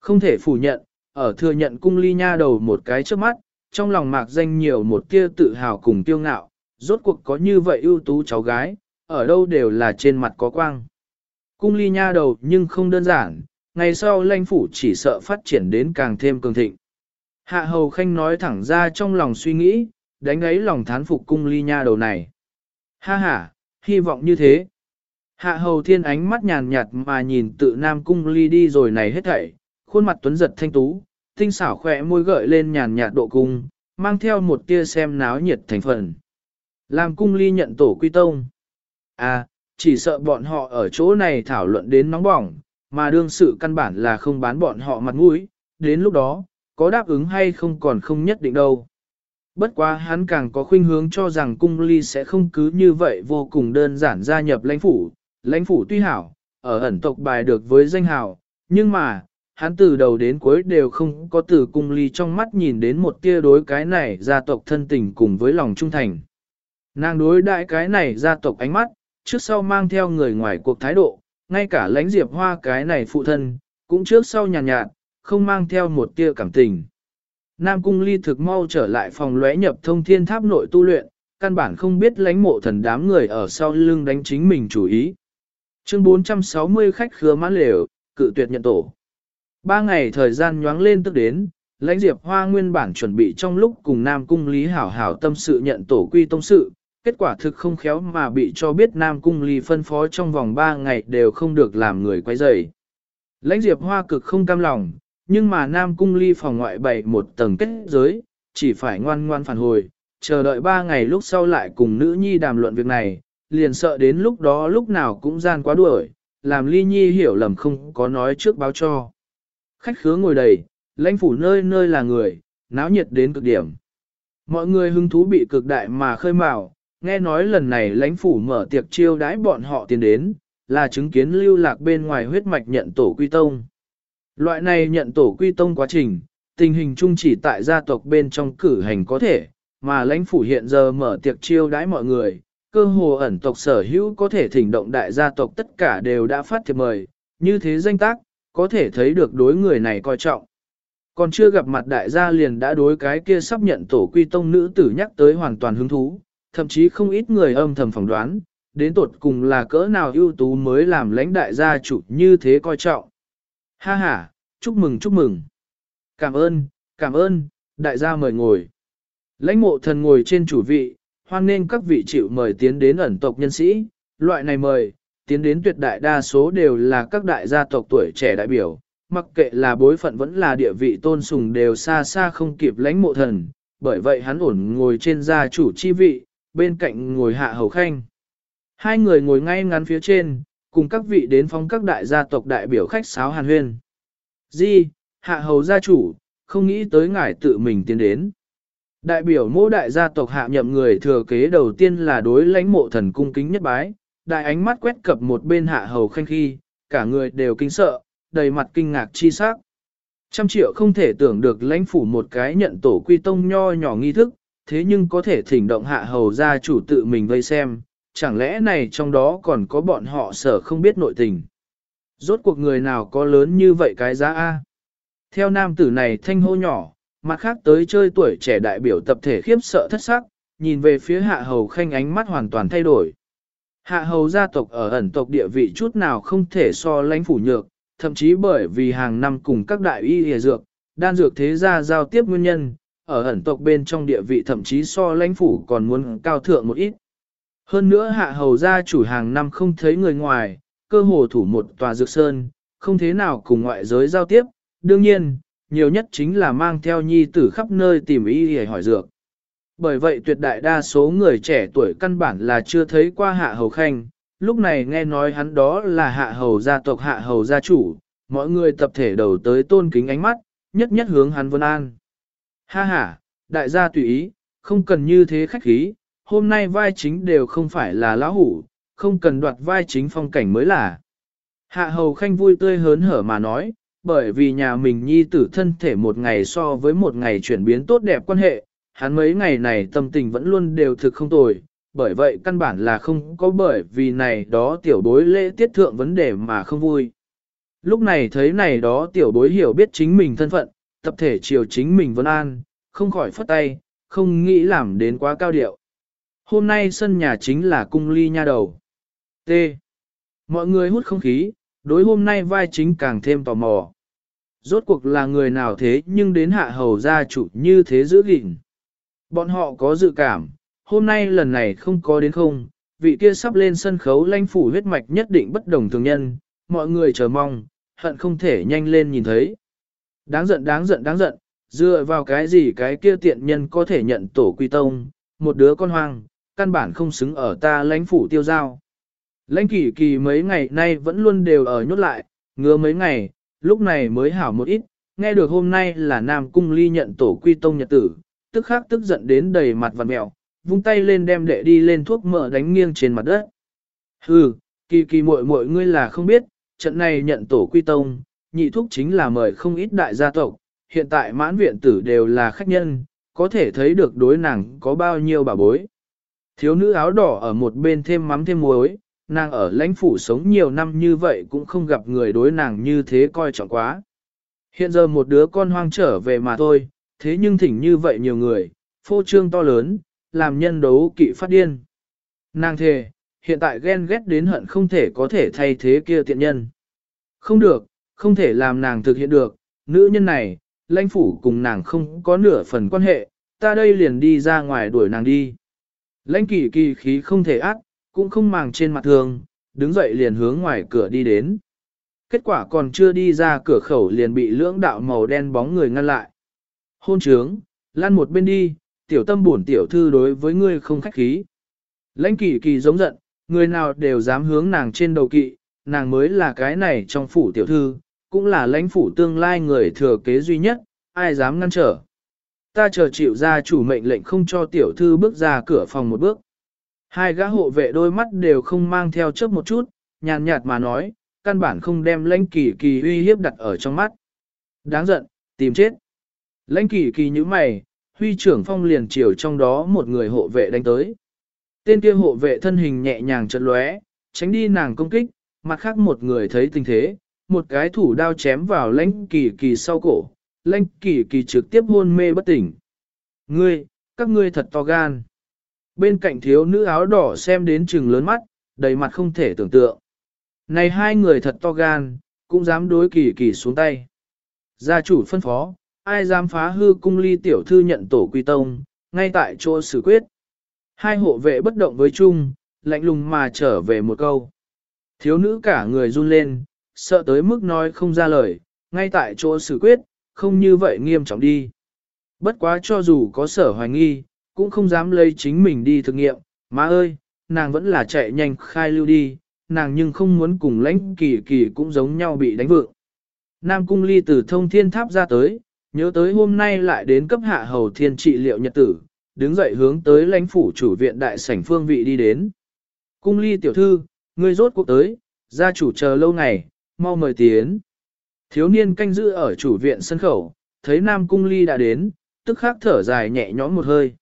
A: Không thể phủ nhận, ở thừa nhận cung ly nha đầu một cái trước mắt, trong lòng mạc danh nhiều một tia tự hào cùng tiêu ngạo, rốt cuộc có như vậy ưu tú cháu gái, ở đâu đều là trên mặt có quang. Cung ly nha đầu nhưng không đơn giản, ngày sau lãnh phủ chỉ sợ phát triển đến càng thêm cường thịnh. Hạ hầu khanh nói thẳng ra trong lòng suy nghĩ, đánh ấy lòng thán phục cung ly nha đầu này. Ha ha, hy vọng như thế. Hạ hầu thiên ánh mắt nhàn nhạt mà nhìn tự nam cung ly đi rồi này hết thảy, khuôn mặt tuấn giật thanh tú, tinh xảo khỏe môi gợi lên nhàn nhạt độ cung, mang theo một tia xem náo nhiệt thành phần. Làm cung ly nhận tổ quy tông. À, chỉ sợ bọn họ ở chỗ này thảo luận đến nóng bỏng, mà đương sự căn bản là không bán bọn họ mặt mũi, đến lúc đó, có đáp ứng hay không còn không nhất định đâu. Bất quá hắn càng có khuynh hướng cho rằng cung ly sẽ không cứ như vậy vô cùng đơn giản gia nhập lãnh phủ. Lãnh phủ tuy hảo, ở ẩn tộc bài được với danh hào, nhưng mà, hắn từ đầu đến cuối đều không có từ cung ly trong mắt nhìn đến một tia đối cái này gia tộc thân tình cùng với lòng trung thành. Nàng đối đại cái này gia tộc ánh mắt, trước sau mang theo người ngoài cuộc thái độ, ngay cả lãnh diệp hoa cái này phụ thân, cũng trước sau nhàn nhạt, nhạt, không mang theo một tia cảm tình. Nam cung ly thực mau trở lại phòng lóe nhập thông thiên tháp nội tu luyện, căn bản không biết lãnh mộ thần đám người ở sau lưng đánh chính mình chủ ý. Chương 460 khách khứa mãn lều, cự tuyệt nhận tổ. Ba ngày thời gian nhoáng lên tức đến, lãnh diệp hoa nguyên bản chuẩn bị trong lúc cùng Nam Cung Lý Hảo Hảo tâm sự nhận tổ quy tông sự, kết quả thực không khéo mà bị cho biết Nam Cung Ly phân phó trong vòng ba ngày đều không được làm người quay rầy. Lãnh diệp hoa cực không cam lòng, nhưng mà Nam Cung Ly phòng ngoại bày một tầng kết giới, chỉ phải ngoan ngoan phản hồi, chờ đợi ba ngày lúc sau lại cùng nữ nhi đàm luận việc này, liền sợ đến lúc đó lúc nào cũng gian quá đuổi, làm ly nhi hiểu lầm không có nói trước báo cho. Khách khứa ngồi đầy, lãnh phủ nơi nơi là người, náo nhiệt đến cực điểm. Mọi người hứng thú bị cực đại mà khơi mào, nghe nói lần này lãnh phủ mở tiệc chiêu đãi bọn họ tiến đến, là chứng kiến lưu lạc bên ngoài huyết mạch nhận tổ quy tông. Loại này nhận tổ quy tông quá trình, tình hình chung chỉ tại gia tộc bên trong cử hành có thể, mà lãnh phủ hiện giờ mở tiệc chiêu đãi mọi người, cơ hồ ẩn tộc sở hữu có thể thỉnh động đại gia tộc tất cả đều đã phát thiệp mời, như thế danh tác, có thể thấy được đối người này coi trọng. Còn chưa gặp mặt đại gia liền đã đối cái kia sắp nhận tổ quy tông nữ tử nhắc tới hoàn toàn hứng thú, thậm chí không ít người âm thầm phỏng đoán, đến tột cùng là cỡ nào ưu tú mới làm lãnh đại gia chủ như thế coi trọng. Ha ha, chúc mừng chúc mừng. Cảm ơn, cảm ơn, đại gia mời ngồi. Lãnh mộ thần ngồi trên chủ vị, hoan nên các vị chịu mời tiến đến ẩn tộc nhân sĩ, loại này mời, tiến đến tuyệt đại đa số đều là các đại gia tộc tuổi trẻ đại biểu, mặc kệ là bối phận vẫn là địa vị tôn sùng đều xa xa không kịp lãnh mộ thần, bởi vậy hắn ổn ngồi trên gia chủ chi vị, bên cạnh ngồi hạ hầu khanh. Hai người ngồi ngay ngắn phía trên, cùng các vị đến phong các đại gia tộc đại biểu khách sáo hàn huyên. Di, hạ hầu gia chủ, không nghĩ tới ngài tự mình tiến đến. Đại biểu mô đại gia tộc hạ nhậm người thừa kế đầu tiên là đối lãnh mộ thần cung kính nhất bái, đại ánh mắt quét cập một bên hạ hầu khanh khi, cả người đều kinh sợ, đầy mặt kinh ngạc chi sắc. Trăm triệu không thể tưởng được lãnh phủ một cái nhận tổ quy tông nho nhỏ nghi thức, thế nhưng có thể thỉnh động hạ hầu gia chủ tự mình vây xem, chẳng lẽ này trong đó còn có bọn họ sở không biết nội tình. Rốt cuộc người nào có lớn như vậy cái giá A. Theo nam tử này thanh hô nhỏ, mặt khác tới chơi tuổi trẻ đại biểu tập thể khiếp sợ thất sắc, nhìn về phía hạ hầu khanh ánh mắt hoàn toàn thay đổi. Hạ hầu gia tộc ở ẩn tộc địa vị chút nào không thể so lãnh phủ nhược, thậm chí bởi vì hàng năm cùng các đại y hề dược, đan dược thế gia giao tiếp nguyên nhân, ở ẩn tộc bên trong địa vị thậm chí so lãnh phủ còn muốn cao thượng một ít. Hơn nữa hạ hầu gia chủ hàng năm không thấy người ngoài, cơ hồ thủ một tòa dược sơn, không thế nào cùng ngoại giới giao tiếp, đương nhiên, nhiều nhất chính là mang theo nhi tử khắp nơi tìm y để hỏi dược. Bởi vậy tuyệt đại đa số người trẻ tuổi căn bản là chưa thấy qua hạ hầu khanh, lúc này nghe nói hắn đó là hạ hầu gia tộc hạ hầu gia chủ, mọi người tập thể đầu tới tôn kính ánh mắt, nhất nhất hướng hắn vân an. Ha ha, đại gia tùy ý, không cần như thế khách khí, hôm nay vai chính đều không phải là lão hủ, không cần đoạt vai chính phong cảnh mới là. Hạ hầu khanh vui tươi hớn hở mà nói, bởi vì nhà mình nhi tử thân thể một ngày so với một ngày chuyển biến tốt đẹp quan hệ, hắn mấy ngày này tâm tình vẫn luôn đều thực không tồi, bởi vậy căn bản là không có bởi vì này đó tiểu bối lễ tiết thượng vấn đề mà không vui. Lúc này thấy này đó tiểu bối hiểu biết chính mình thân phận, tập thể chiều chính mình vân an, không khỏi phất tay, không nghĩ làm đến quá cao điệu. Hôm nay sân nhà chính là cung ly nha đầu. T. Mọi người hút không khí, đối hôm nay vai chính càng thêm tò mò. Rốt cuộc là người nào thế nhưng đến hạ hầu gia chủ như thế giữ gìn. Bọn họ có dự cảm, hôm nay lần này không có đến không, vị kia sắp lên sân khấu lanh phủ huyết mạch nhất định bất đồng thường nhân, mọi người chờ mong, hận không thể nhanh lên nhìn thấy. Đáng giận đáng giận đáng giận, dựa vào cái gì cái kia tiện nhân có thể nhận tổ quy tông, một đứa con hoang, căn bản không xứng ở ta lãnh phủ tiêu giao. Lãnh kỳ kỳ mấy ngày nay vẫn luôn đều ở nhốt lại, ngứa mấy ngày, lúc này mới hảo một ít, nghe được hôm nay là Nam Cung Ly nhận tổ quy tông nhật tử, tức khắc tức giận đến đầy mặt vằn mẹo, vung tay lên đem đệ đi lên thuốc mỡ đánh nghiêng trên mặt đất. Hừ, kỳ kỳ muội muội ngươi là không biết, trận này nhận tổ quy tông, nhị thúc chính là mời không ít đại gia tộc, hiện tại mãn viện tử đều là khách nhân, có thể thấy được đối nàng có bao nhiêu bà bối. Thiếu nữ áo đỏ ở một bên thêm mắm thêm muối, nàng ở lãnh phủ sống nhiều năm như vậy cũng không gặp người đối nàng như thế coi trọng quá. Hiện giờ một đứa con hoang trở về mà thôi, thế nhưng thỉnh như vậy nhiều người, phô trương to lớn, làm nhân đấu kỵ phát điên. Nàng thề, hiện tại ghen ghét đến hận không thể có thể thay thế kia tiện nhân. Không được, không thể làm nàng thực hiện được, nữ nhân này, lãnh phủ cùng nàng không có nửa phần quan hệ, ta đây liền đi ra ngoài đuổi nàng đi. Lãnh kỳ kỳ khí không thể ác, cũng không màng trên mặt thường, đứng dậy liền hướng ngoài cửa đi đến. Kết quả còn chưa đi ra cửa khẩu liền bị lưỡng đạo màu đen bóng người ngăn lại. Hôn trướng, lăn một bên đi, tiểu tâm buồn tiểu thư đối với ngươi không khách khí. Lãnh kỳ kỳ giống giận, người nào đều dám hướng nàng trên đầu kỵ, nàng mới là cái này trong phủ tiểu thư, cũng là lãnh phủ tương lai người thừa kế duy nhất, ai dám ngăn trở. Ta chờ chịu ra chủ mệnh lệnh không cho tiểu thư bước ra cửa phòng một bước. Hai gã hộ vệ đôi mắt đều không mang theo chớp một chút, nhàn nhạt mà nói, căn bản không đem lãnh kỳ kỳ uy hiếp đặt ở trong mắt. Đáng giận, tìm chết. Lãnh kỳ kỳ như mày, huy trưởng phong liền chiều trong đó một người hộ vệ đánh tới. Tên kia hộ vệ thân hình nhẹ nhàng chật lóe, tránh đi nàng công kích, mặt khác một người thấy tình thế, một cái thủ đao chém vào lãnh kỳ kỳ sau cổ, lãnh kỳ kỳ trực tiếp hôn mê bất tỉnh. Ngươi, các ngươi thật to gan. Bên cạnh thiếu nữ áo đỏ xem đến trừng lớn mắt, đầy mặt không thể tưởng tượng. Này hai người thật to gan, cũng dám đối kỳ kỳ xuống tay. Gia chủ phân phó, ai dám phá hư cung ly tiểu thư nhận tổ quy tông, ngay tại chỗ xử quyết. Hai hộ vệ bất động với chung, lạnh lùng mà trở về một câu. Thiếu nữ cả người run lên, sợ tới mức nói không ra lời, ngay tại chỗ xử quyết, không như vậy nghiêm trọng đi. Bất quá cho dù có sở hoài nghi, cũng không dám lấy chính mình đi thực nghiệm, má ơi, nàng vẫn là chạy nhanh khai lưu đi, nàng nhưng không muốn cùng lãnh kỳ kỳ cũng giống nhau bị đánh vượng. Nam cung ly từ thông thiên tháp ra tới, nhớ tới hôm nay lại đến cấp hạ hầu thiên trị liệu nhật tử, đứng dậy hướng tới lãnh phủ chủ viện đại sảnh phương vị đi đến. Cung ly tiểu thư, ngươi rốt cuộc tới, gia chủ chờ lâu ngày, mau mời tiến. Thiếu niên canh giữ ở chủ viện sân khẩu, thấy Nam cung ly đã đến, tức khắc thở dài nhẹ nhõm một hơi.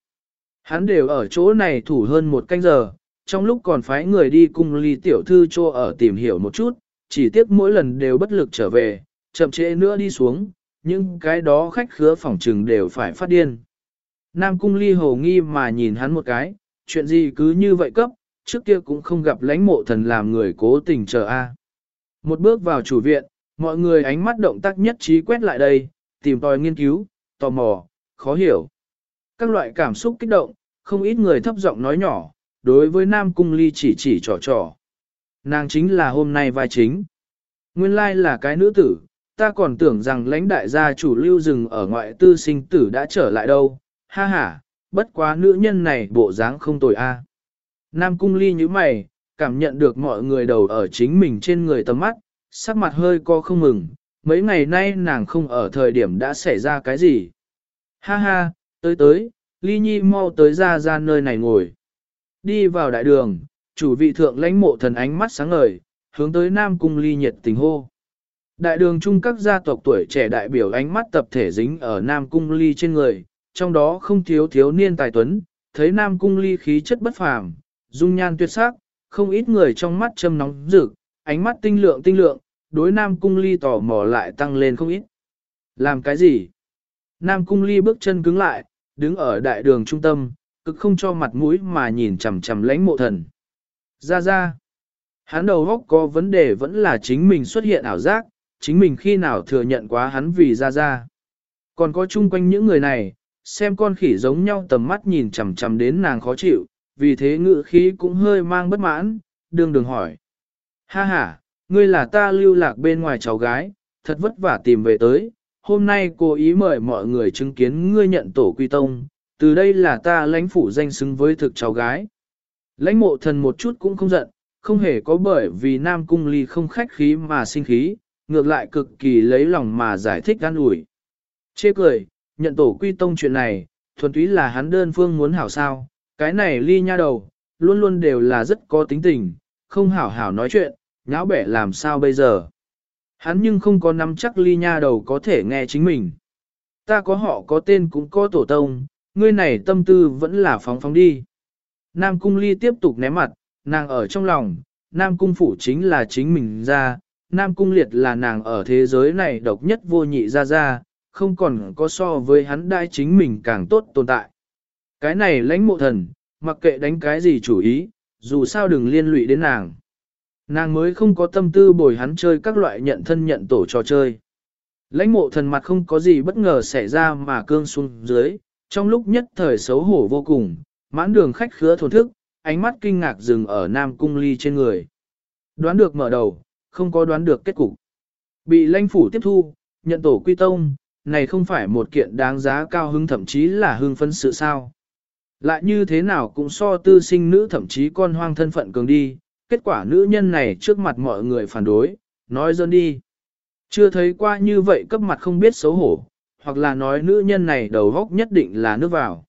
A: Hắn đều ở chỗ này thủ hơn một canh giờ, trong lúc còn phái người đi cung ly tiểu thư cho ở tìm hiểu một chút, chỉ tiếc mỗi lần đều bất lực trở về, chậm trễ nữa đi xuống, nhưng cái đó khách khứa phòng trừng đều phải phát điên. Nam cung ly hồ nghi mà nhìn hắn một cái, chuyện gì cứ như vậy cấp, trước kia cũng không gặp lãnh mộ thần làm người cố tình chờ a. Một bước vào chủ viện, mọi người ánh mắt động tác nhất trí quét lại đây, tìm tòi nghiên cứu, tò mò, khó hiểu. Các loại cảm xúc kích động, không ít người thấp giọng nói nhỏ, đối với Nam Cung Ly chỉ chỉ trò trò. Nàng chính là hôm nay vai chính. Nguyên lai là cái nữ tử, ta còn tưởng rằng lãnh đại gia chủ lưu rừng ở ngoại tư sinh tử đã trở lại đâu, ha ha, bất quá nữ nhân này bộ dáng không tồi a. Nam Cung Ly như mày, cảm nhận được mọi người đầu ở chính mình trên người tầm mắt, sắc mặt hơi co không mừng, mấy ngày nay nàng không ở thời điểm đã xảy ra cái gì. Ha ha, tới tới, Ly Nhi mau tới ra ra nơi này ngồi. Đi vào đại đường, chủ vị thượng lãnh mộ thần ánh mắt sáng ngời, hướng tới Nam Cung Ly nhiệt tình hô. Đại đường chung các gia tộc tuổi trẻ đại biểu ánh mắt tập thể dính ở Nam Cung Ly trên người, trong đó không thiếu thiếu niên tài tuấn, thấy Nam Cung Ly khí chất bất phàm, dung nhan tuyệt sắc, không ít người trong mắt châm nóng rực, ánh mắt tinh lượng tinh lượng, đối Nam Cung Ly tỏ mò lại tăng lên không ít. Làm cái gì? Nam Cung Ly bước chân cứng lại, đứng ở đại đường trung tâm, cực không cho mặt mũi mà nhìn chằm chằm lãnh mộ thần. Ra ra, hắn đầu góc có vấn đề vẫn là chính mình xuất hiện ảo giác, chính mình khi nào thừa nhận quá hắn vì ra ra. Còn có chung quanh những người này, xem con khỉ giống nhau tầm mắt nhìn chằm chằm đến nàng khó chịu, vì thế ngự khí cũng hơi mang bất mãn, đương đường hỏi. Ha ha, ngươi là ta lưu lạc bên ngoài cháu gái, thật vất vả tìm về tới, hôm nay cô ý mời mọi người chứng kiến ngươi nhận tổ quy tông, từ đây là ta lãnh phủ danh xứng với thực cháu gái. Lãnh mộ thần một chút cũng không giận, không hề có bởi vì Nam Cung Ly không khách khí mà sinh khí, ngược lại cực kỳ lấy lòng mà giải thích gan ủi. Chê cười, nhận tổ quy tông chuyện này, thuần túy là hắn đơn phương muốn hảo sao, cái này ly nha đầu, luôn luôn đều là rất có tính tình, không hảo hảo nói chuyện, nháo bẻ làm sao bây giờ. Hắn nhưng không có nắm chắc ly nha đầu có thể nghe chính mình. Ta có họ có tên cũng có tổ tông, ngươi này tâm tư vẫn là phóng phóng đi. Nam cung ly tiếp tục ném mặt, nàng ở trong lòng, Nam cung phủ chính là chính mình ra, Nam cung liệt là nàng ở thế giới này độc nhất vô nhị ra ra, không còn có so với hắn đai chính mình càng tốt tồn tại. Cái này lãnh mộ thần, mặc kệ đánh cái gì chủ ý, dù sao đừng liên lụy đến nàng. Nàng mới không có tâm tư bồi hắn chơi các loại nhận thân nhận tổ trò chơi. Lãnh mộ thần mặt không có gì bất ngờ xảy ra mà cương xuống dưới, trong lúc nhất thời xấu hổ vô cùng, mãn đường khách khứa thổn thức, ánh mắt kinh ngạc dừng ở nam cung ly trên người. Đoán được mở đầu, không có đoán được kết cục. Bị lãnh phủ tiếp thu, nhận tổ quy tông, này không phải một kiện đáng giá cao hứng thậm chí là hưng phấn sự sao. Lại như thế nào cũng so tư sinh nữ thậm chí con hoang thân phận cường đi, kết quả nữ nhân này trước mặt mọi người phản đối, nói dân đi. Chưa thấy qua như vậy cấp mặt không biết xấu hổ, hoặc là nói nữ nhân này đầu góc nhất định là nước vào.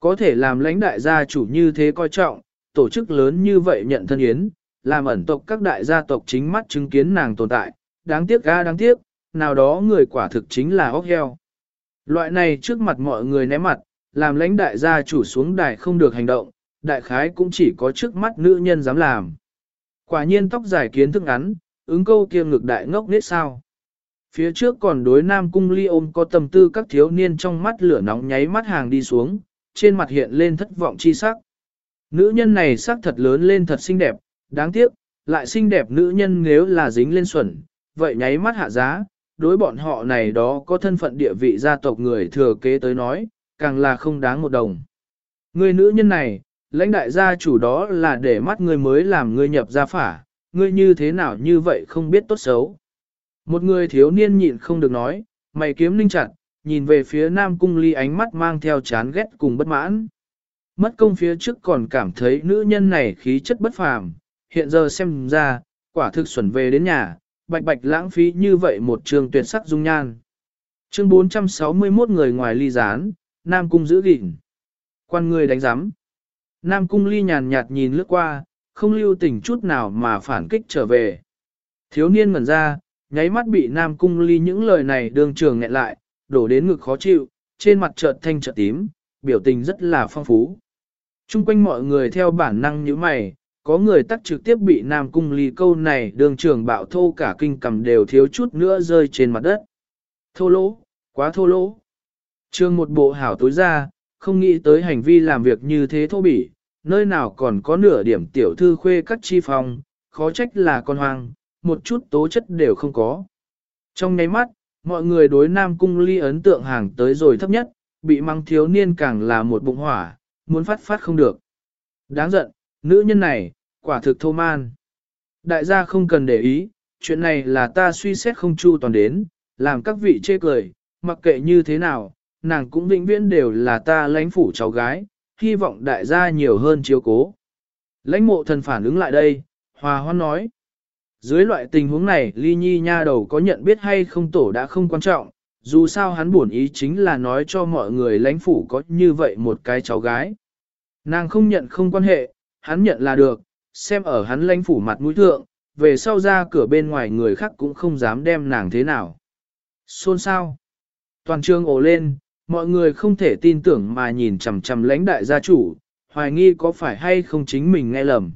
A: Có thể làm lãnh đại gia chủ như thế coi trọng, tổ chức lớn như vậy nhận thân yến, làm ẩn tộc các đại gia tộc chính mắt chứng kiến nàng tồn tại, đáng tiếc ga đáng tiếc, nào đó người quả thực chính là óc heo. Loại này trước mặt mọi người ném mặt, làm lãnh đại gia chủ xuống đài không được hành động, đại khái cũng chỉ có trước mắt nữ nhân dám làm. Quả nhiên tóc dài kiến thức ngắn, ứng câu kia ngực đại ngốc nết sao. Phía trước còn đối nam cung ly ôm có tâm tư các thiếu niên trong mắt lửa nóng nháy mắt hàng đi xuống, trên mặt hiện lên thất vọng chi sắc. Nữ nhân này sắc thật lớn lên thật xinh đẹp, đáng tiếc, lại xinh đẹp nữ nhân nếu là dính lên xuẩn, vậy nháy mắt hạ giá, đối bọn họ này đó có thân phận địa vị gia tộc người thừa kế tới nói, càng là không đáng một đồng. Người nữ nhân này, lãnh đại gia chủ đó là để mắt người mới làm người nhập gia phả, ngươi như thế nào như vậy không biết tốt xấu. Một người thiếu niên nhịn không được nói, mày kiếm linh chặt, nhìn về phía nam cung ly ánh mắt mang theo chán ghét cùng bất mãn. Mất công phía trước còn cảm thấy nữ nhân này khí chất bất phàm, hiện giờ xem ra, quả thực xuẩn về đến nhà, bạch bạch lãng phí như vậy một trường tuyệt sắc dung nhan. Chương 461 người ngoài ly gián, Nam Cung giữ gìn. Quan người đánh giám. Nam Cung ly nhàn nhạt nhìn lướt qua, không lưu tình chút nào mà phản kích trở về. Thiếu niên ngẩn ra, nháy mắt bị Nam Cung ly những lời này đường trường nghẹn lại, đổ đến ngực khó chịu, trên mặt chợt thanh chợt tím, biểu tình rất là phong phú. Trung quanh mọi người theo bản năng như mày, có người tắt trực tiếp bị Nam Cung ly câu này đường trường bạo thô cả kinh cầm đều thiếu chút nữa rơi trên mặt đất. Thô lỗ, quá thô lỗ. Trương một bộ hảo tối ra, không nghĩ tới hành vi làm việc như thế thô bỉ, nơi nào còn có nửa điểm tiểu thư khuê các chi phòng, khó trách là con hoang, một chút tố chất đều không có. Trong nháy mắt, mọi người đối Nam Cung ly ấn tượng hàng tới rồi thấp nhất, bị mang thiếu niên càng là một bụng hỏa, muốn phát phát không được. Đáng giận, nữ nhân này, quả thực thô man. Đại gia không cần để ý, chuyện này là ta suy xét không chu toàn đến, làm các vị chê cười, mặc kệ như thế nào, nàng cũng vĩnh viễn đều là ta lãnh phủ cháu gái, hy vọng đại gia nhiều hơn chiếu cố. Lãnh mộ thần phản ứng lại đây, hòa hoan nói. Dưới loại tình huống này, ly nhi nha đầu có nhận biết hay không tổ đã không quan trọng, dù sao hắn buồn ý chính là nói cho mọi người lãnh phủ có như vậy một cái cháu gái. Nàng không nhận không quan hệ, hắn nhận là được, xem ở hắn lãnh phủ mặt mũi thượng, về sau ra cửa bên ngoài người khác cũng không dám đem nàng thế nào. Xôn sao? Toàn trường ồ lên, mọi người không thể tin tưởng mà nhìn chằm chằm lãnh đại gia chủ, hoài nghi có phải hay không chính mình nghe lầm.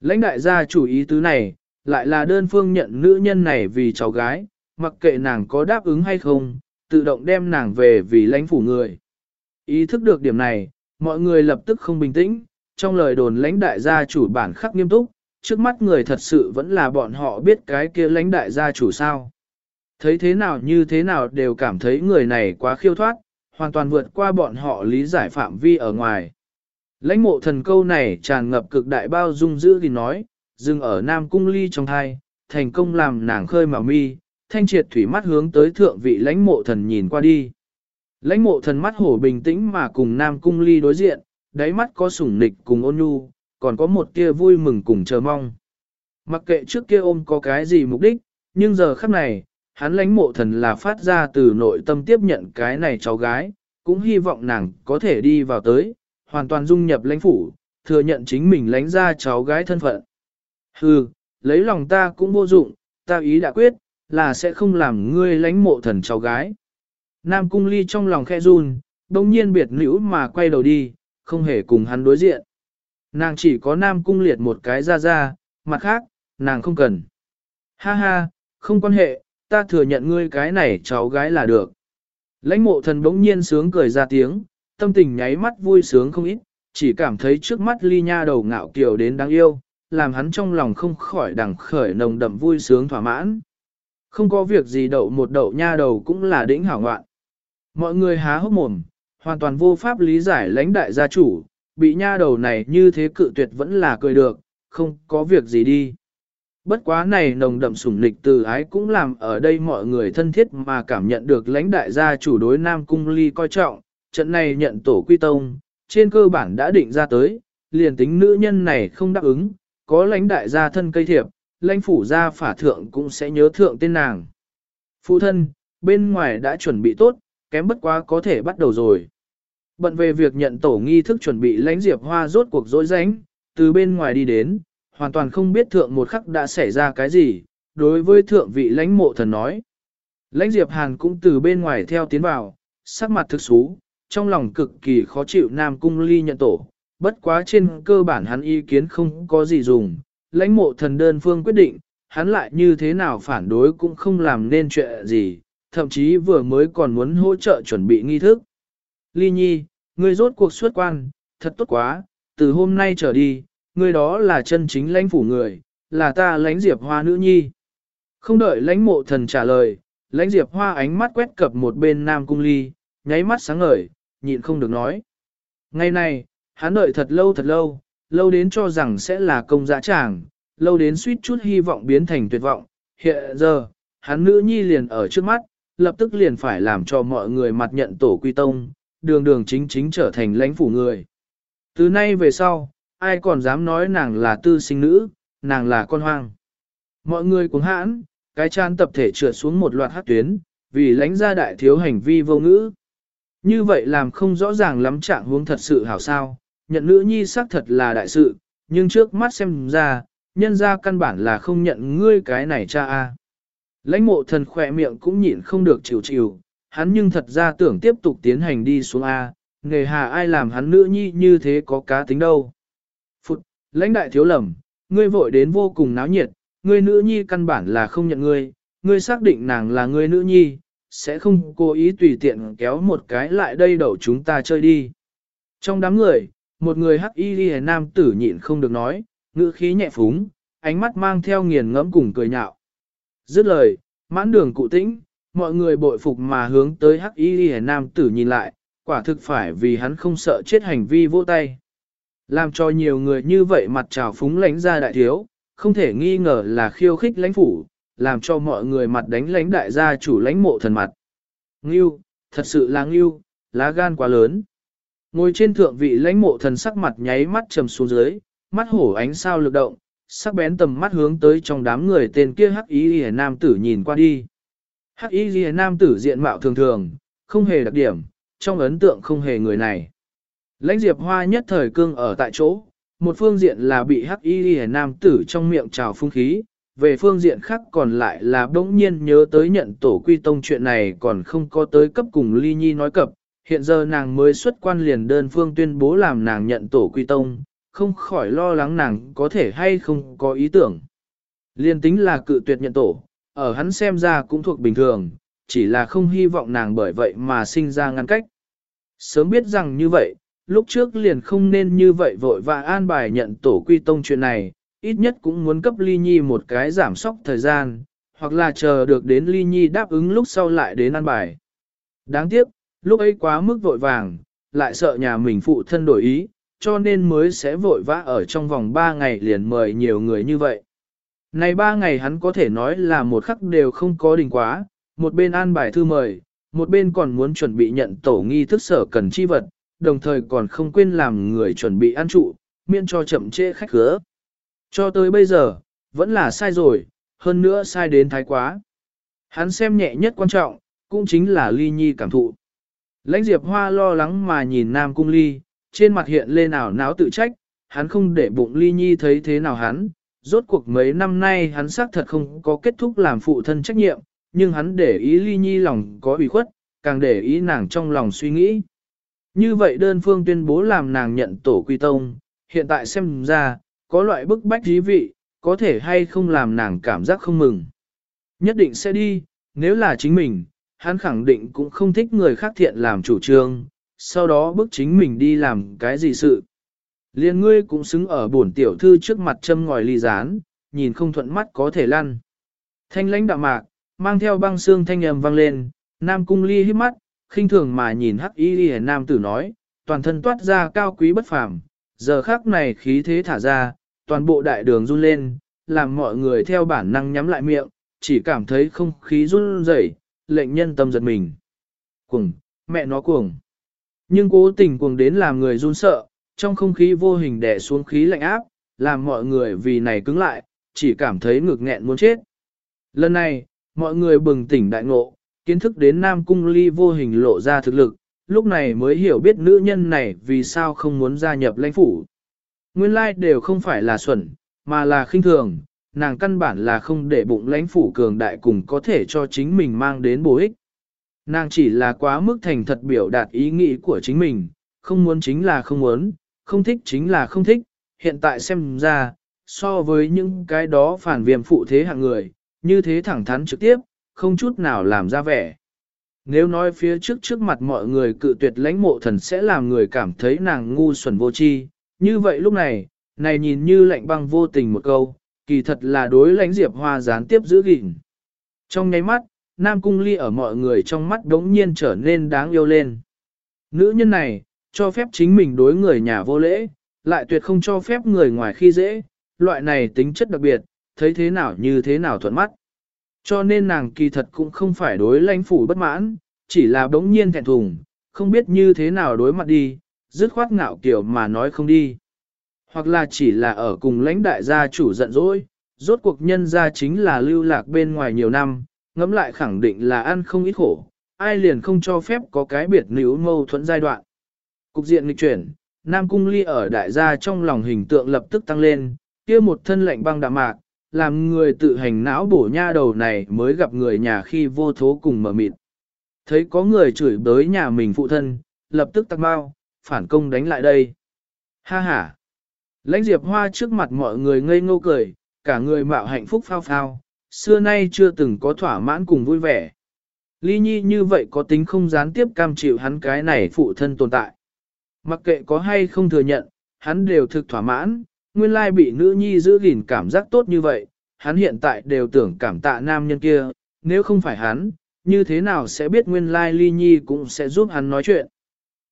A: Lãnh đại gia chủ ý tứ này, lại là đơn phương nhận nữ nhân này vì cháu gái, mặc kệ nàng có đáp ứng hay không, tự động đem nàng về vì lãnh phủ người. Ý thức được điểm này, mọi người lập tức không bình tĩnh, trong lời đồn lãnh đại gia chủ bản khắc nghiêm túc, trước mắt người thật sự vẫn là bọn họ biết cái kia lãnh đại gia chủ sao. Thấy thế nào như thế nào đều cảm thấy người này quá khiêu thoát, hoàn toàn vượt qua bọn họ lý giải phạm vi ở ngoài. Lãnh mộ thần câu này tràn ngập cực đại bao dung dữ thì nói, dừng ở Nam Cung Ly trong thai, thành công làm nàng khơi màu mi, thanh triệt thủy mắt hướng tới thượng vị lãnh mộ thần nhìn qua đi. Lãnh mộ thần mắt hổ bình tĩnh mà cùng Nam Cung Ly đối diện, đáy mắt có sủng nịch cùng ôn nhu, còn có một tia vui mừng cùng chờ mong. Mặc kệ trước kia ôm có cái gì mục đích, nhưng giờ khắc này, hắn lãnh mộ thần là phát ra từ nội tâm tiếp nhận cái này cháu gái, cũng hy vọng nàng có thể đi vào tới, hoàn toàn dung nhập lãnh phủ, thừa nhận chính mình lãnh ra cháu gái thân phận. Hừ, lấy lòng ta cũng vô dụng, ta ý đã quyết, là sẽ không làm ngươi lánh mộ thần cháu gái. Nam cung ly trong lòng khe run, đồng nhiên biệt nữ mà quay đầu đi, không hề cùng hắn đối diện. Nàng chỉ có nam cung liệt một cái ra ra, mặt khác, nàng không cần. Ha ha, không quan hệ, ta thừa nhận ngươi cái này cháu gái là được. Lãnh mộ thần bỗng nhiên sướng cười ra tiếng, tâm tình nháy mắt vui sướng không ít, chỉ cảm thấy trước mắt ly nha đầu ngạo kiều đến đáng yêu, làm hắn trong lòng không khỏi đằng khởi nồng đậm vui sướng thỏa mãn. Không có việc gì đậu một đậu nha đầu cũng là đỉnh hảo ngoạn. Mọi người há hốc mồm, hoàn toàn vô pháp lý giải lãnh đại gia chủ, bị nha đầu này như thế cự tuyệt vẫn là cười được, không có việc gì đi. Bất quá này nồng đậm sủng lịch từ ái cũng làm ở đây mọi người thân thiết mà cảm nhận được lãnh đại gia chủ đối Nam Cung Ly coi trọng, trận này nhận tổ quy tông, trên cơ bản đã định ra tới, liền tính nữ nhân này không đáp ứng, có lãnh đại gia thân cây thiệp, lãnh phủ gia phả thượng cũng sẽ nhớ thượng tên nàng. Phụ thân, bên ngoài đã chuẩn bị tốt, kém bất quá có thể bắt đầu rồi. Bận về việc nhận tổ nghi thức chuẩn bị lãnh diệp hoa rốt cuộc dối ránh, từ bên ngoài đi đến, hoàn toàn không biết thượng một khắc đã xảy ra cái gì, đối với thượng vị lãnh mộ thần nói. Lãnh diệp hàn cũng từ bên ngoài theo tiến vào, sắc mặt thực xú, trong lòng cực kỳ khó chịu Nam Cung Ly nhận tổ, bất quá trên cơ bản hắn ý kiến không có gì dùng, lãnh mộ thần đơn phương quyết định, hắn lại như thế nào phản đối cũng không làm nên chuyện gì, thậm chí vừa mới còn muốn hỗ trợ chuẩn bị nghi thức. Ly Nhi, ngươi rốt cuộc xuất quan, thật tốt quá, từ hôm nay trở đi, Người đó là chân chính lãnh phủ người, là ta lãnh diệp hoa nữ nhi. Không đợi lãnh mộ thần trả lời, lãnh diệp hoa ánh mắt quét cập một bên nam cung ly, nháy mắt sáng ngời, nhịn không được nói. Ngày này, hắn đợi thật lâu thật lâu, lâu đến cho rằng sẽ là công dã tràng, lâu đến suýt chút hy vọng biến thành tuyệt vọng. Hiện giờ, hắn nữ nhi liền ở trước mắt, lập tức liền phải làm cho mọi người mặt nhận tổ quy tông, đường đường chính chính trở thành lãnh phủ người. Từ nay về sau, ai còn dám nói nàng là tư sinh nữ, nàng là con hoang. Mọi người cuống hãn, cái chán tập thể trượt xuống một loạt hát tuyến, vì lãnh gia đại thiếu hành vi vô ngữ. Như vậy làm không rõ ràng lắm trạng huống thật sự hảo sao, nhận nữ nhi xác thật là đại sự, nhưng trước mắt xem ra, nhân ra căn bản là không nhận ngươi cái này cha a. Lãnh mộ thần khỏe miệng cũng nhịn không được chịu chịu, hắn nhưng thật ra tưởng tiếp tục tiến hành đi xuống A, nghề hà ai làm hắn nữ nhi như thế có cá tính đâu. Lãnh đại thiếu lầm, ngươi vội đến vô cùng náo nhiệt, ngươi nữ nhi căn bản là không nhận ngươi, ngươi xác định nàng là ngươi nữ nhi, sẽ không cố ý tùy tiện kéo một cái lại đây đậu chúng ta chơi đi. Trong đám người, một người hắc y ghi nam tử nhịn không được nói, ngữ khí nhẹ phúng, ánh mắt mang theo nghiền ngẫm cùng cười nhạo. Dứt lời, mãn đường cụ tĩnh, mọi người bội phục mà hướng tới hắc y ghi nam tử nhìn lại, quả thực phải vì hắn không sợ chết hành vi vô tay. Làm cho nhiều người như vậy mặt trào phúng lãnh ra đại thiếu, không thể nghi ngờ là khiêu khích lãnh phủ, làm cho mọi người mặt đánh lãnh đại gia chủ lãnh mộ thần mặt. Ngưu, thật sự là ngưu, lá gan quá lớn. Ngồi trên thượng vị lãnh mộ thần sắc mặt nháy mắt trầm xuống dưới, mắt hổ ánh sao lực động, sắc bén tầm mắt hướng tới trong đám người tên kia hắc ý lìa nam tử nhìn qua đi. Hắc ý lìa nam tử diện mạo thường thường, không hề đặc điểm, trong ấn tượng không hề người này. Lãnh diệp hoa nhất thời cương ở tại chỗ, một phương diện là bị hắc y lìa nam tử trong miệng trào phung khí, về phương diện khác còn lại là bỗng nhiên nhớ tới nhận tổ quy tông chuyện này còn không có tới cấp cùng ly nhi nói cập, hiện giờ nàng mới xuất quan liền đơn phương tuyên bố làm nàng nhận tổ quy tông, không khỏi lo lắng nàng có thể hay không có ý tưởng. Liên tính là cự tuyệt nhận tổ, ở hắn xem ra cũng thuộc bình thường, chỉ là không hy vọng nàng bởi vậy mà sinh ra ngăn cách. Sớm biết rằng như vậy, lúc trước liền không nên như vậy vội và an bài nhận tổ quy tông chuyện này, ít nhất cũng muốn cấp ly nhi một cái giảm sóc thời gian, hoặc là chờ được đến ly nhi đáp ứng lúc sau lại đến an bài. Đáng tiếc, lúc ấy quá mức vội vàng, lại sợ nhà mình phụ thân đổi ý, cho nên mới sẽ vội vã ở trong vòng 3 ngày liền mời nhiều người như vậy. Này 3 ngày hắn có thể nói là một khắc đều không có đình quá, một bên an bài thư mời, một bên còn muốn chuẩn bị nhận tổ nghi thức sở cần chi vật, đồng thời còn không quên làm người chuẩn bị ăn trụ, miễn cho chậm trễ khách khứa. Cho tới bây giờ, vẫn là sai rồi, hơn nữa sai đến thái quá. Hắn xem nhẹ nhất quan trọng, cũng chính là ly nhi cảm thụ. Lãnh Diệp Hoa lo lắng mà nhìn Nam Cung Ly, trên mặt hiện lên ảo náo tự trách, hắn không để bụng ly nhi thấy thế nào hắn, rốt cuộc mấy năm nay hắn xác thật không có kết thúc làm phụ thân trách nhiệm, nhưng hắn để ý ly nhi lòng có ủy khuất, càng để ý nàng trong lòng suy nghĩ. Như vậy đơn phương tuyên bố làm nàng nhận tổ quy tông, hiện tại xem ra, có loại bức bách dí vị, có thể hay không làm nàng cảm giác không mừng. Nhất định sẽ đi, nếu là chính mình, hắn khẳng định cũng không thích người khác thiện làm chủ trương, sau đó bức chính mình đi làm cái gì sự. Liên ngươi cũng xứng ở bổn tiểu thư trước mặt châm ngòi ly rán, nhìn không thuận mắt có thể lăn. Thanh lãnh đạm mạc, mang theo băng xương thanh âm vang lên, nam cung ly hít mắt, khinh thường mà nhìn hắc y ly nam tử nói, toàn thân toát ra cao quý bất phàm, giờ khắc này khí thế thả ra, toàn bộ đại đường run lên, làm mọi người theo bản năng nhắm lại miệng, chỉ cảm thấy không khí run rẩy, lệnh nhân tâm giật mình. Cuồng, mẹ nó cuồng. Nhưng cố tình cuồng đến làm người run sợ, trong không khí vô hình đè xuống khí lạnh áp, làm mọi người vì này cứng lại, chỉ cảm thấy ngực nghẹn muốn chết. Lần này, mọi người bừng tỉnh đại ngộ, kiến thức đến Nam Cung Ly vô hình lộ ra thực lực, lúc này mới hiểu biết nữ nhân này vì sao không muốn gia nhập lãnh phủ. Nguyên lai đều không phải là xuẩn, mà là khinh thường, nàng căn bản là không để bụng lãnh phủ cường đại cùng có thể cho chính mình mang đến bổ ích. Nàng chỉ là quá mức thành thật biểu đạt ý nghĩ của chính mình, không muốn chính là không muốn, không thích chính là không thích, hiện tại xem ra, so với những cái đó phản viêm phụ thế hạng người, như thế thẳng thắn trực tiếp, không chút nào làm ra vẻ. Nếu nói phía trước trước mặt mọi người cự tuyệt lãnh mộ thần sẽ làm người cảm thấy nàng ngu xuẩn vô tri, như vậy lúc này, này nhìn như lạnh băng vô tình một câu, kỳ thật là đối lãnh diệp hoa gián tiếp giữ gìn. Trong nháy mắt, Nam Cung Ly ở mọi người trong mắt đống nhiên trở nên đáng yêu lên. Nữ nhân này, cho phép chính mình đối người nhà vô lễ, lại tuyệt không cho phép người ngoài khi dễ, loại này tính chất đặc biệt, thấy thế nào như thế nào thuận mắt. Cho nên nàng kỳ thật cũng không phải đối lãnh phủ bất mãn, chỉ là đống nhiên thẹn thùng, không biết như thế nào đối mặt đi, dứt khoát ngạo kiểu mà nói không đi. Hoặc là chỉ là ở cùng lãnh đại gia chủ giận dỗi, rốt cuộc nhân gia chính là lưu lạc bên ngoài nhiều năm, ngẫm lại khẳng định là ăn không ít khổ, ai liền không cho phép có cái biệt níu mâu thuẫn giai đoạn. Cục diện nghịch chuyển, Nam Cung Ly ở đại gia trong lòng hình tượng lập tức tăng lên, kia một thân lệnh băng đạm mạc, làm người tự hành não bổ nha đầu này mới gặp người nhà khi vô thố cùng mở mịt. Thấy có người chửi bới nhà mình phụ thân, lập tức tắc bao, phản công đánh lại đây. Ha ha! Lãnh Diệp Hoa trước mặt mọi người ngây ngô cười, cả người mạo hạnh phúc phao phao, xưa nay chưa từng có thỏa mãn cùng vui vẻ. Ly Nhi như vậy có tính không gián tiếp cam chịu hắn cái này phụ thân tồn tại. Mặc kệ có hay không thừa nhận, hắn đều thực thỏa mãn, nguyên lai bị nữ nhi giữ gìn cảm giác tốt như vậy, hắn hiện tại đều tưởng cảm tạ nam nhân kia, nếu không phải hắn, như thế nào sẽ biết nguyên lai ly nhi cũng sẽ giúp hắn nói chuyện.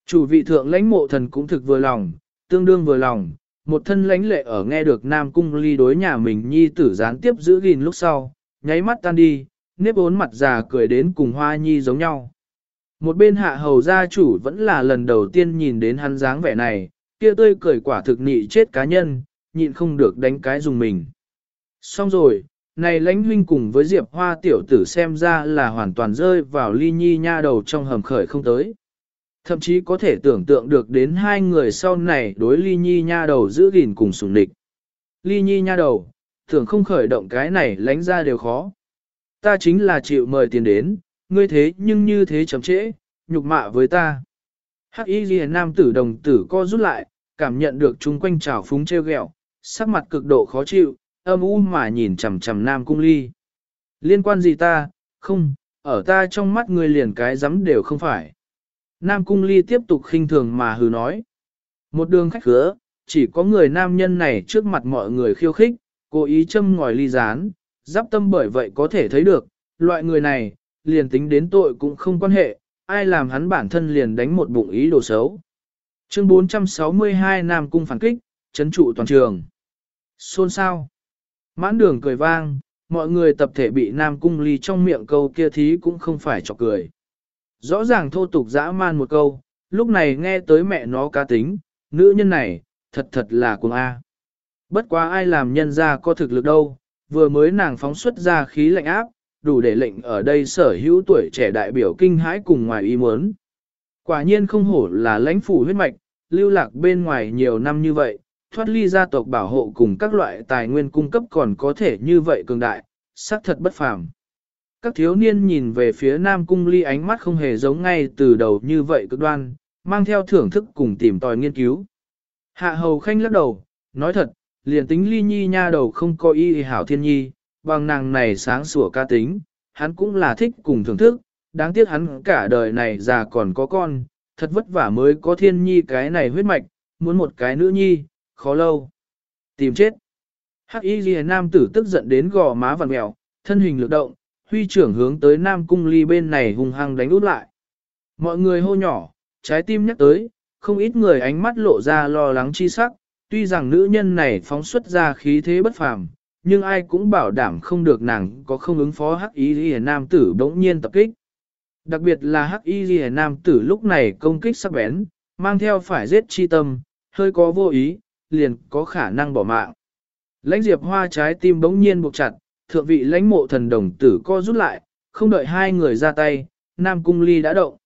A: Chủ vị thượng lãnh mộ thần cũng thực vừa lòng, tương đương vừa lòng, một thân lãnh lệ ở nghe được nam cung ly đối nhà mình nhi tử gián tiếp giữ gìn lúc sau, nháy mắt tan đi, nếp ốn mặt già cười đến cùng hoa nhi giống nhau. Một bên hạ hầu gia chủ vẫn là lần đầu tiên nhìn đến hắn dáng vẻ này, kia tươi cười quả thực nị chết cá nhân, nhịn không được đánh cái dùng mình. Xong rồi, này lãnh huynh cùng với Diệp Hoa tiểu tử xem ra là hoàn toàn rơi vào ly nhi nha đầu trong hầm khởi không tới. Thậm chí có thể tưởng tượng được đến hai người sau này đối ly nhi nha đầu giữ gìn cùng sùng địch. Ly nhi nha đầu, tưởng không khởi động cái này lánh ra đều khó. Ta chính là chịu mời tiền đến, ngươi thế nhưng như thế chấm trễ, nhục mạ với ta. Hắc y ghi nam tử đồng tử co rút lại, cảm nhận được chung quanh trào phúng treo gẹo, sắc mặt cực độ khó chịu, âm u mà nhìn chằm chằm nam cung ly. Liên quan gì ta, không, ở ta trong mắt ngươi liền cái dám đều không phải. Nam cung ly tiếp tục khinh thường mà hừ nói. Một đường khách khứa, chỉ có người nam nhân này trước mặt mọi người khiêu khích, cố ý châm ngòi ly rán, giáp tâm bởi vậy có thể thấy được, loại người này, liền tính đến tội cũng không quan hệ, ai làm hắn bản thân liền đánh một bụng ý đồ xấu. Chương 462 Nam Cung phản kích, chấn trụ toàn trường. Xôn sao? Mãn đường cười vang, mọi người tập thể bị Nam Cung ly trong miệng câu kia thí cũng không phải chọc cười. Rõ ràng thô tục dã man một câu, lúc này nghe tới mẹ nó cá tính, nữ nhân này, thật thật là cuồng A. Bất quá ai làm nhân ra có thực lực đâu, vừa mới nàng phóng xuất ra khí lạnh áp, đủ để lệnh ở đây sở hữu tuổi trẻ đại biểu kinh hãi cùng ngoài ý muốn. Quả nhiên không hổ là lãnh phủ huyết mạch, lưu lạc bên ngoài nhiều năm như vậy, thoát ly gia tộc bảo hộ cùng các loại tài nguyên cung cấp còn có thể như vậy cường đại, xác thật bất phàm. Các thiếu niên nhìn về phía Nam Cung Ly ánh mắt không hề giống ngay từ đầu như vậy cực đoan, mang theo thưởng thức cùng tìm tòi nghiên cứu. Hạ hầu khanh lắc đầu, nói thật, liền tính ly nhi nha đầu không có y hảo thiên nhi, bằng nàng này sáng sủa ca tính, hắn cũng là thích cùng thưởng thức, đáng tiếc hắn cả đời này già còn có con, thật vất vả mới có thiên nhi cái này huyết mạch, muốn một cái nữ nhi, khó lâu. Tìm chết. Hắc y Liễu nam tử tức giận đến gò má vằn mèo, thân hình lực động, huy trưởng hướng tới nam cung ly bên này hung hăng đánh út lại. Mọi người hô nhỏ, trái tim nhắc tới, không ít người ánh mắt lộ ra lo lắng chi sắc, tuy rằng nữ nhân này phóng xuất ra khí thế bất phàm, nhưng ai cũng bảo đảm không được nàng có không ứng phó hắc y Liễu nam tử bỗng nhiên tập kích. Đặc biệt là hắc y Liễu nam tử lúc này công kích sắc bén, mang theo phải giết chi tâm, hơi có vô ý, liền có khả năng bỏ mạng. Lãnh diệp hoa trái tim bỗng nhiên buộc chặt, thượng vị lãnh mộ thần đồng tử co rút lại, không đợi hai người ra tay, nam cung ly đã động.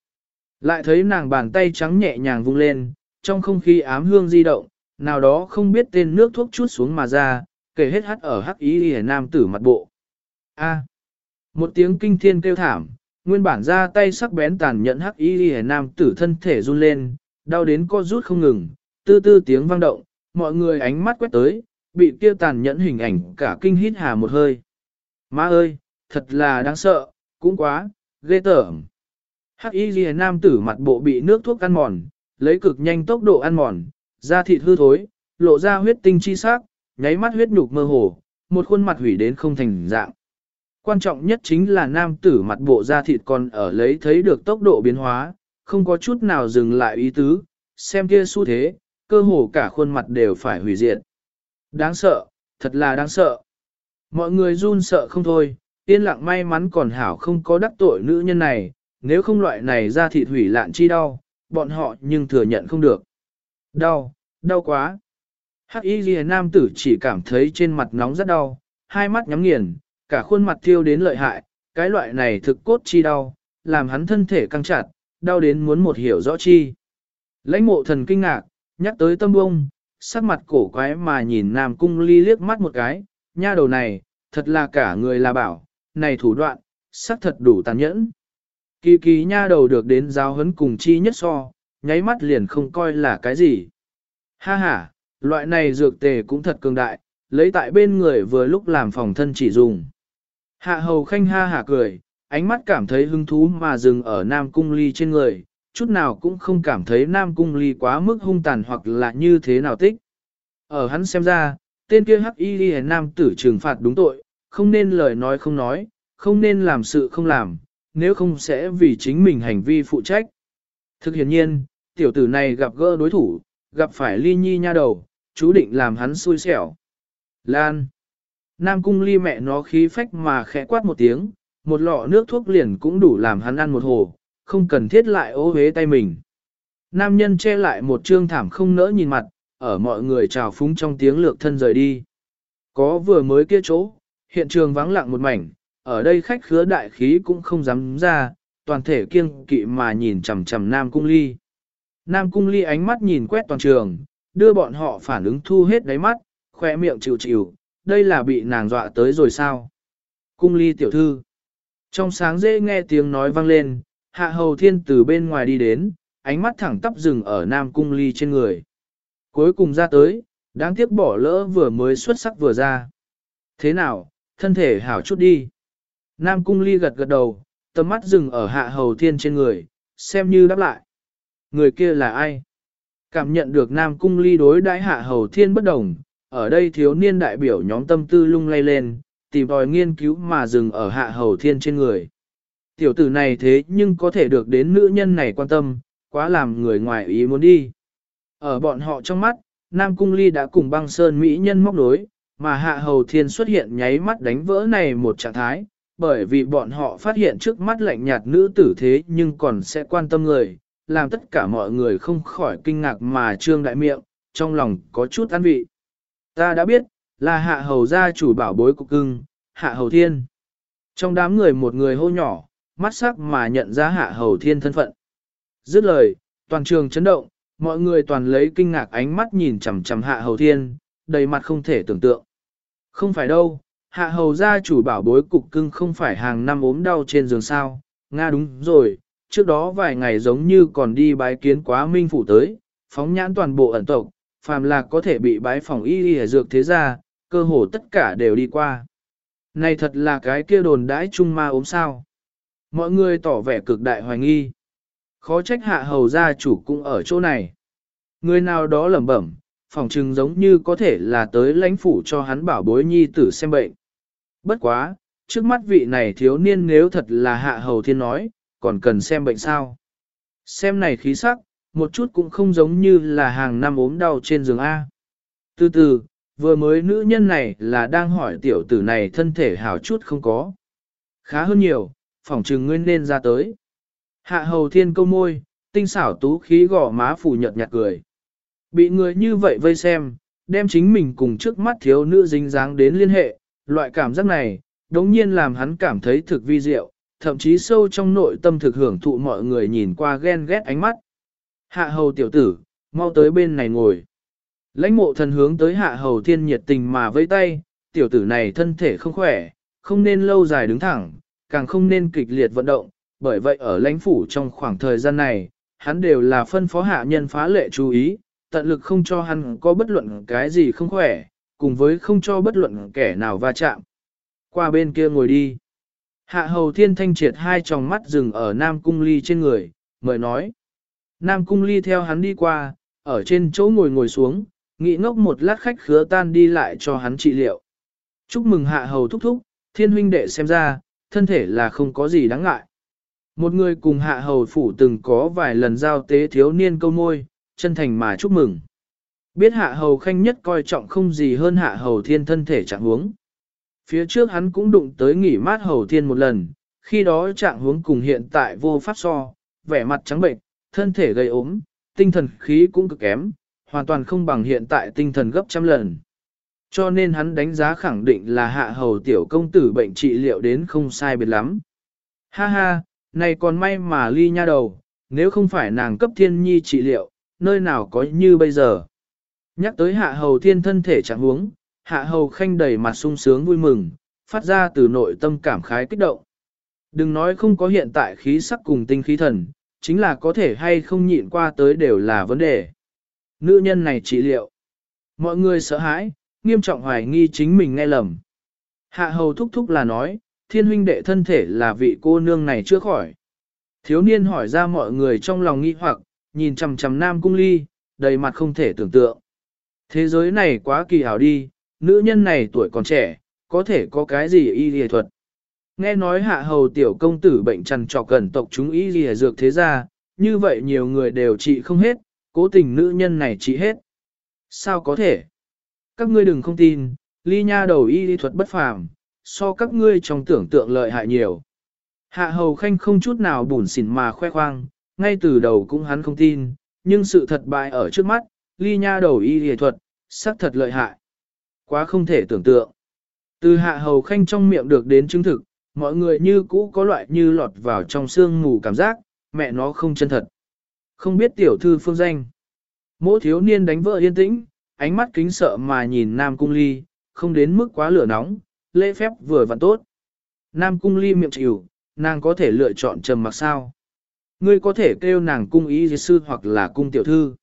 A: Lại thấy nàng bàn tay trắng nhẹ nhàng vung lên, trong không khí ám hương di động, nào đó không biết tên nước thuốc chút xuống mà ra, kể hết hắt ở hắc ý hề nam tử mặt bộ. A. một tiếng kinh thiên kêu thảm, nguyên bản ra tay sắc bén tàn nhẫn hắc ý hề nam tử thân thể run lên, đau đến co rút không ngừng, tư tư tiếng vang động, mọi người ánh mắt quét tới, bị kia tàn nhẫn hình ảnh cả kinh hít hà một hơi. Má ơi, thật là đáng sợ, cũng quá, ghê tởm. Hắc y ghi nam tử mặt bộ bị nước thuốc ăn mòn, lấy cực nhanh tốc độ ăn mòn, da thịt hư thối, lộ ra huyết tinh chi sắc, nháy mắt huyết nhục mơ hồ, một khuôn mặt hủy đến không thành dạng. Quan trọng nhất chính là nam tử mặt bộ da thịt còn ở lấy thấy được tốc độ biến hóa, không có chút nào dừng lại ý tứ, xem kia xu thế, cơ hồ cả khuôn mặt đều phải hủy diệt. Đáng sợ, thật là đáng sợ. Mọi người run sợ không thôi, yên lặng may mắn còn hảo không có đắc tội nữ nhân này, nếu không loại này ra thịt hủy lạn chi đau, bọn họ nhưng thừa nhận không được. Đau, đau quá. Hắc y ghi nam tử chỉ cảm thấy trên mặt nóng rất đau, hai mắt nhắm nghiền, cả khuôn mặt thiêu đến lợi hại, cái loại này thực cốt chi đau, làm hắn thân thể căng chặt, đau đến muốn một hiểu rõ chi. Lãnh mộ thần kinh ngạc, nhắc tới tâm bông, sắc mặt cổ quái mà nhìn Nam Cung Ly liếc mắt một cái, nha đầu này, thật là cả người là bảo, này thủ đoạn, sắc thật đủ tàn nhẫn. Kỳ kỳ nha đầu được đến giáo huấn cùng chi nhất so, nháy mắt liền không coi là cái gì. Ha ha, loại này dược tề cũng thật cường đại, lấy tại bên người vừa lúc làm phòng thân chỉ dùng. Hạ hầu khanh ha hả cười, ánh mắt cảm thấy hứng thú mà dừng ở Nam Cung Ly trên người, chút nào cũng không cảm thấy Nam Cung Ly quá mức hung tàn hoặc là như thế nào tích. Ở hắn xem ra, tên kia hắc y ghi nam tử trừng phạt đúng tội, không nên lời nói không nói, không nên làm sự không làm, nếu không sẽ vì chính mình hành vi phụ trách. Thực hiện nhiên, tiểu tử này gặp gỡ đối thủ, gặp phải ly nhi nha đầu, chú định làm hắn xui xẻo. Lan. Nam cung ly mẹ nó khí phách mà khẽ quát một tiếng, một lọ nước thuốc liền cũng đủ làm hắn ăn một hồ, không cần thiết lại ô hế tay mình. Nam nhân che lại một trương thảm không nỡ nhìn mặt, ở mọi người chào phúng trong tiếng lược thân rời đi. Có vừa mới kia chỗ, hiện trường vắng lặng một mảnh, ở đây khách khứa đại khí cũng không dám ra, toàn thể kiêng kỵ mà nhìn chằm chằm Nam Cung Ly. Nam Cung Ly ánh mắt nhìn quét toàn trường, đưa bọn họ phản ứng thu hết đáy mắt, khoe miệng chịu chịu, đây là bị nàng dọa tới rồi sao. Cung Ly tiểu thư. Trong sáng dễ nghe tiếng nói vang lên, hạ hầu thiên từ bên ngoài đi đến, ánh mắt thẳng tắp dừng ở Nam Cung Ly trên người. Cuối cùng ra tới, đáng tiếc bỏ lỡ vừa mới xuất sắc vừa ra. Thế nào, thân thể hảo chút đi. Nam cung ly gật gật đầu, tầm mắt dừng ở hạ hầu thiên trên người, xem như đáp lại. Người kia là ai? Cảm nhận được Nam cung ly đối đãi hạ hầu thiên bất đồng, ở đây thiếu niên đại biểu nhóm tâm tư lung lay lên, tìm tòi nghiên cứu mà dừng ở hạ hầu thiên trên người. Tiểu tử này thế nhưng có thể được đến nữ nhân này quan tâm, quá làm người ngoài ý muốn đi. Ở bọn họ trong mắt, Nam Cung Ly đã cùng băng sơn mỹ nhân móc nối, mà Hạ Hầu Thiên xuất hiện nháy mắt đánh vỡ này một trạng thái, bởi vì bọn họ phát hiện trước mắt lạnh nhạt nữ tử thế nhưng còn sẽ quan tâm người, làm tất cả mọi người không khỏi kinh ngạc mà trương đại miệng, trong lòng có chút an vị. Ta đã biết, là Hạ Hầu gia chủ bảo bối của cưng, Hạ Hầu Thiên. Trong đám người một người hô nhỏ, mắt sắc mà nhận ra Hạ Hầu Thiên thân phận. Dứt lời, toàn trường chấn động, mọi người toàn lấy kinh ngạc ánh mắt nhìn chằm chằm hạ hầu thiên, đầy mặt không thể tưởng tượng. Không phải đâu, hạ hầu gia chủ bảo bối cục cưng không phải hàng năm ốm đau trên giường sao, Nga đúng rồi, trước đó vài ngày giống như còn đi bái kiến quá minh phủ tới, phóng nhãn toàn bộ ẩn tộc, phàm là có thể bị bái phòng y y dược thế gia, cơ hồ tất cả đều đi qua. Này thật là cái kia đồn đãi trung ma ốm sao. Mọi người tỏ vẻ cực đại hoài nghi. Khó trách hạ hầu gia chủ cũng ở chỗ này. Người nào đó lẩm bẩm, phòng trừng giống như có thể là tới lãnh phủ cho hắn bảo bối nhi tử xem bệnh. Bất quá, trước mắt vị này thiếu niên nếu thật là hạ hầu thiên nói, còn cần xem bệnh sao. Xem này khí sắc, một chút cũng không giống như là hàng năm ốm đau trên giường A. Từ từ, vừa mới nữ nhân này là đang hỏi tiểu tử này thân thể hảo chút không có. Khá hơn nhiều, phỏng trừng nguyên nên ra tới. Hạ hầu thiên câu môi, tinh xảo tú khí gỏ má phủ nhợt nhạt cười. Bị người như vậy vây xem, đem chính mình cùng trước mắt thiếu nữ dính dáng đến liên hệ, loại cảm giác này, đống nhiên làm hắn cảm thấy thực vi diệu, thậm chí sâu trong nội tâm thực hưởng thụ mọi người nhìn qua ghen ghét ánh mắt. Hạ hầu tiểu tử, mau tới bên này ngồi. Lãnh mộ thần hướng tới hạ hầu thiên nhiệt tình mà vây tay, tiểu tử này thân thể không khỏe, không nên lâu dài đứng thẳng, càng không nên kịch liệt vận động, bởi vậy ở lãnh phủ trong khoảng thời gian này, hắn đều là phân phó hạ nhân phá lệ chú ý, tận lực không cho hắn có bất luận cái gì không khỏe, cùng với không cho bất luận kẻ nào va chạm. Qua bên kia ngồi đi. Hạ hầu thiên thanh triệt hai tròng mắt dừng ở Nam Cung Ly trên người, mời nói. Nam Cung Ly theo hắn đi qua, ở trên chỗ ngồi ngồi xuống, nghĩ ngốc một lát khách khứa tan đi lại cho hắn trị liệu. Chúc mừng hạ hầu thúc thúc, thiên huynh đệ xem ra, thân thể là không có gì đáng ngại. Một người cùng hạ hầu phủ từng có vài lần giao tế thiếu niên câu môi, chân thành mà chúc mừng. Biết hạ hầu khanh nhất coi trọng không gì hơn hạ hầu thiên thân thể trạng huống. Phía trước hắn cũng đụng tới nghỉ mát hầu thiên một lần, khi đó trạng huống cùng hiện tại vô pháp so, vẻ mặt trắng bệnh, thân thể gây ốm, tinh thần khí cũng cực kém, hoàn toàn không bằng hiện tại tinh thần gấp trăm lần. Cho nên hắn đánh giá khẳng định là hạ hầu tiểu công tử bệnh trị liệu đến không sai biệt lắm. Ha ha, này còn may mà ly nha đầu, nếu không phải nàng cấp thiên nhi trị liệu, nơi nào có như bây giờ. Nhắc tới hạ hầu thiên thân thể trạng huống, hạ hầu khanh đầy mặt sung sướng vui mừng, phát ra từ nội tâm cảm khái kích động. Đừng nói không có hiện tại khí sắc cùng tinh khí thần, chính là có thể hay không nhịn qua tới đều là vấn đề. Nữ nhân này trị liệu. Mọi người sợ hãi, nghiêm trọng hoài nghi chính mình nghe lầm. Hạ hầu thúc thúc là nói, thiên huynh đệ thân thể là vị cô nương này chưa khỏi. Thiếu niên hỏi ra mọi người trong lòng nghi hoặc, nhìn chằm chằm nam cung ly, đầy mặt không thể tưởng tượng. Thế giới này quá kỳ hảo đi, nữ nhân này tuổi còn trẻ, có thể có cái gì y lìa thuật. Nghe nói hạ hầu tiểu công tử bệnh trần trọc cẩn tộc chúng y lìa dược thế ra, như vậy nhiều người đều trị không hết, cố tình nữ nhân này trị hết. Sao có thể? Các ngươi đừng không tin, ly nha đầu y lý thuật bất phàm, so các ngươi trong tưởng tượng lợi hại nhiều. Hạ hầu khanh không chút nào bùn xỉn mà khoe khoang, ngay từ đầu cũng hắn không tin, nhưng sự thật bại ở trước mắt, ly nha đầu y lý thuật, xác thật lợi hại. Quá không thể tưởng tượng. Từ hạ hầu khanh trong miệng được đến chứng thực, mọi người như cũ có loại như lọt vào trong xương ngủ cảm giác, mẹ nó không chân thật. Không biết tiểu thư phương danh. Mỗi thiếu niên đánh vợ yên tĩnh, ánh mắt kính sợ mà nhìn Nam Cung Ly, không đến mức quá lửa nóng, lễ phép vừa vặn tốt. Nam Cung Ly miệng chịu, nàng có thể lựa chọn trầm mặc sao. Ngươi có thể kêu nàng cung ý sư hoặc là cung tiểu thư.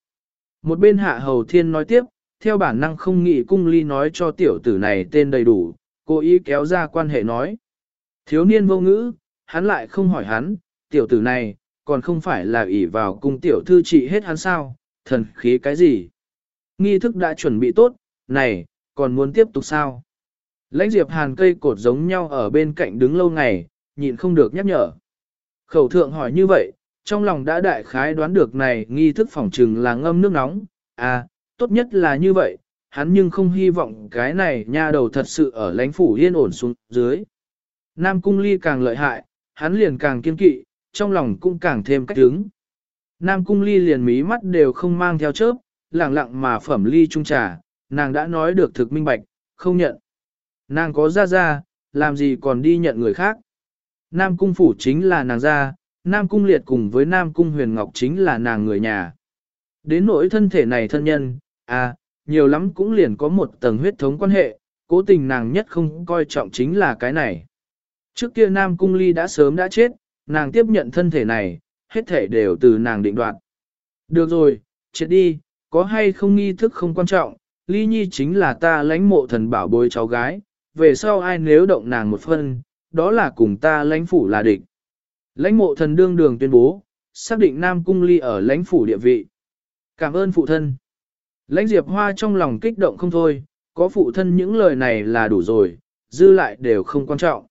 A: Một bên hạ hầu thiên nói tiếp, theo bản năng không nghĩ cung ly nói cho tiểu tử này tên đầy đủ, cố ý kéo ra quan hệ nói. Thiếu niên vô ngữ, hắn lại không hỏi hắn, tiểu tử này, còn không phải là ỷ vào cung tiểu thư trị hết hắn sao, thần khí cái gì. Nghi thức đã chuẩn bị tốt, này, còn muốn tiếp tục sao? Lãnh diệp hàn cây cột giống nhau ở bên cạnh đứng lâu ngày, nhịn không được nhắc nhở. Khẩu thượng hỏi như vậy, trong lòng đã đại khái đoán được này nghi thức phỏng trừng là ngâm nước nóng, à, tốt nhất là như vậy, hắn nhưng không hy vọng cái này nha đầu thật sự ở lãnh phủ yên ổn xuống dưới. Nam cung ly càng lợi hại, hắn liền càng kiên kỵ, trong lòng cũng càng thêm cách đứng. Nam cung ly liền mí mắt đều không mang theo chớp, lặng lặng mà phẩm ly trung trà, nàng đã nói được thực minh bạch, không nhận. Nàng có ra ra, làm gì còn đi nhận người khác. Nam cung phủ chính là nàng ra, Nam cung liệt cùng với Nam cung huyền ngọc chính là nàng người nhà. Đến nỗi thân thể này thân nhân, à, nhiều lắm cũng liền có một tầng huyết thống quan hệ, cố tình nàng nhất không coi trọng chính là cái này. Trước kia Nam Cung Ly đã sớm đã chết, nàng tiếp nhận thân thể này, hết thể đều từ nàng định đoạt. Được rồi, chết đi, có hay không nghi thức không quan trọng, Ly Nhi chính là ta lãnh mộ thần bảo bối cháu gái, về sau ai nếu động nàng một phân, đó là cùng ta lãnh phủ là địch. Lãnh mộ thần đương đường tuyên bố, xác định Nam Cung Ly ở lãnh phủ địa vị. Cảm ơn phụ thân. Lãnh Diệp Hoa trong lòng kích động không thôi, có phụ thân những lời này là đủ rồi, dư lại đều không quan trọng.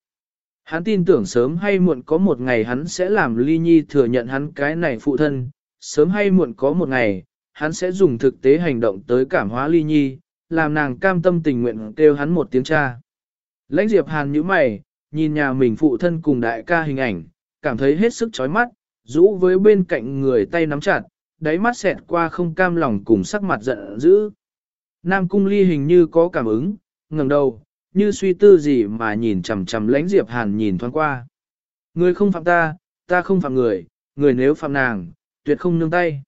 A: Hắn tin tưởng sớm hay muộn có một ngày hắn sẽ làm Ly Nhi thừa nhận hắn cái này phụ thân, sớm hay muộn có một ngày, hắn sẽ dùng thực tế hành động tới cảm hóa Ly Nhi, làm nàng cam tâm tình nguyện kêu hắn một tiếng cha. Lãnh Diệp Hàn như mày, nhìn nhà mình phụ thân cùng đại ca hình ảnh, cảm thấy hết sức chói mắt, rũ với bên cạnh người tay nắm chặt, đáy mắt xẹt qua không cam lòng cùng sắc mặt giận dữ. Nam Cung Ly hình như có cảm ứng, ngẩng đầu, như suy tư gì mà nhìn chằm chằm lãnh Diệp Hàn nhìn thoáng qua. Người không phạm ta, ta không phạm người, người nếu phạm nàng, tuyệt không nương tay.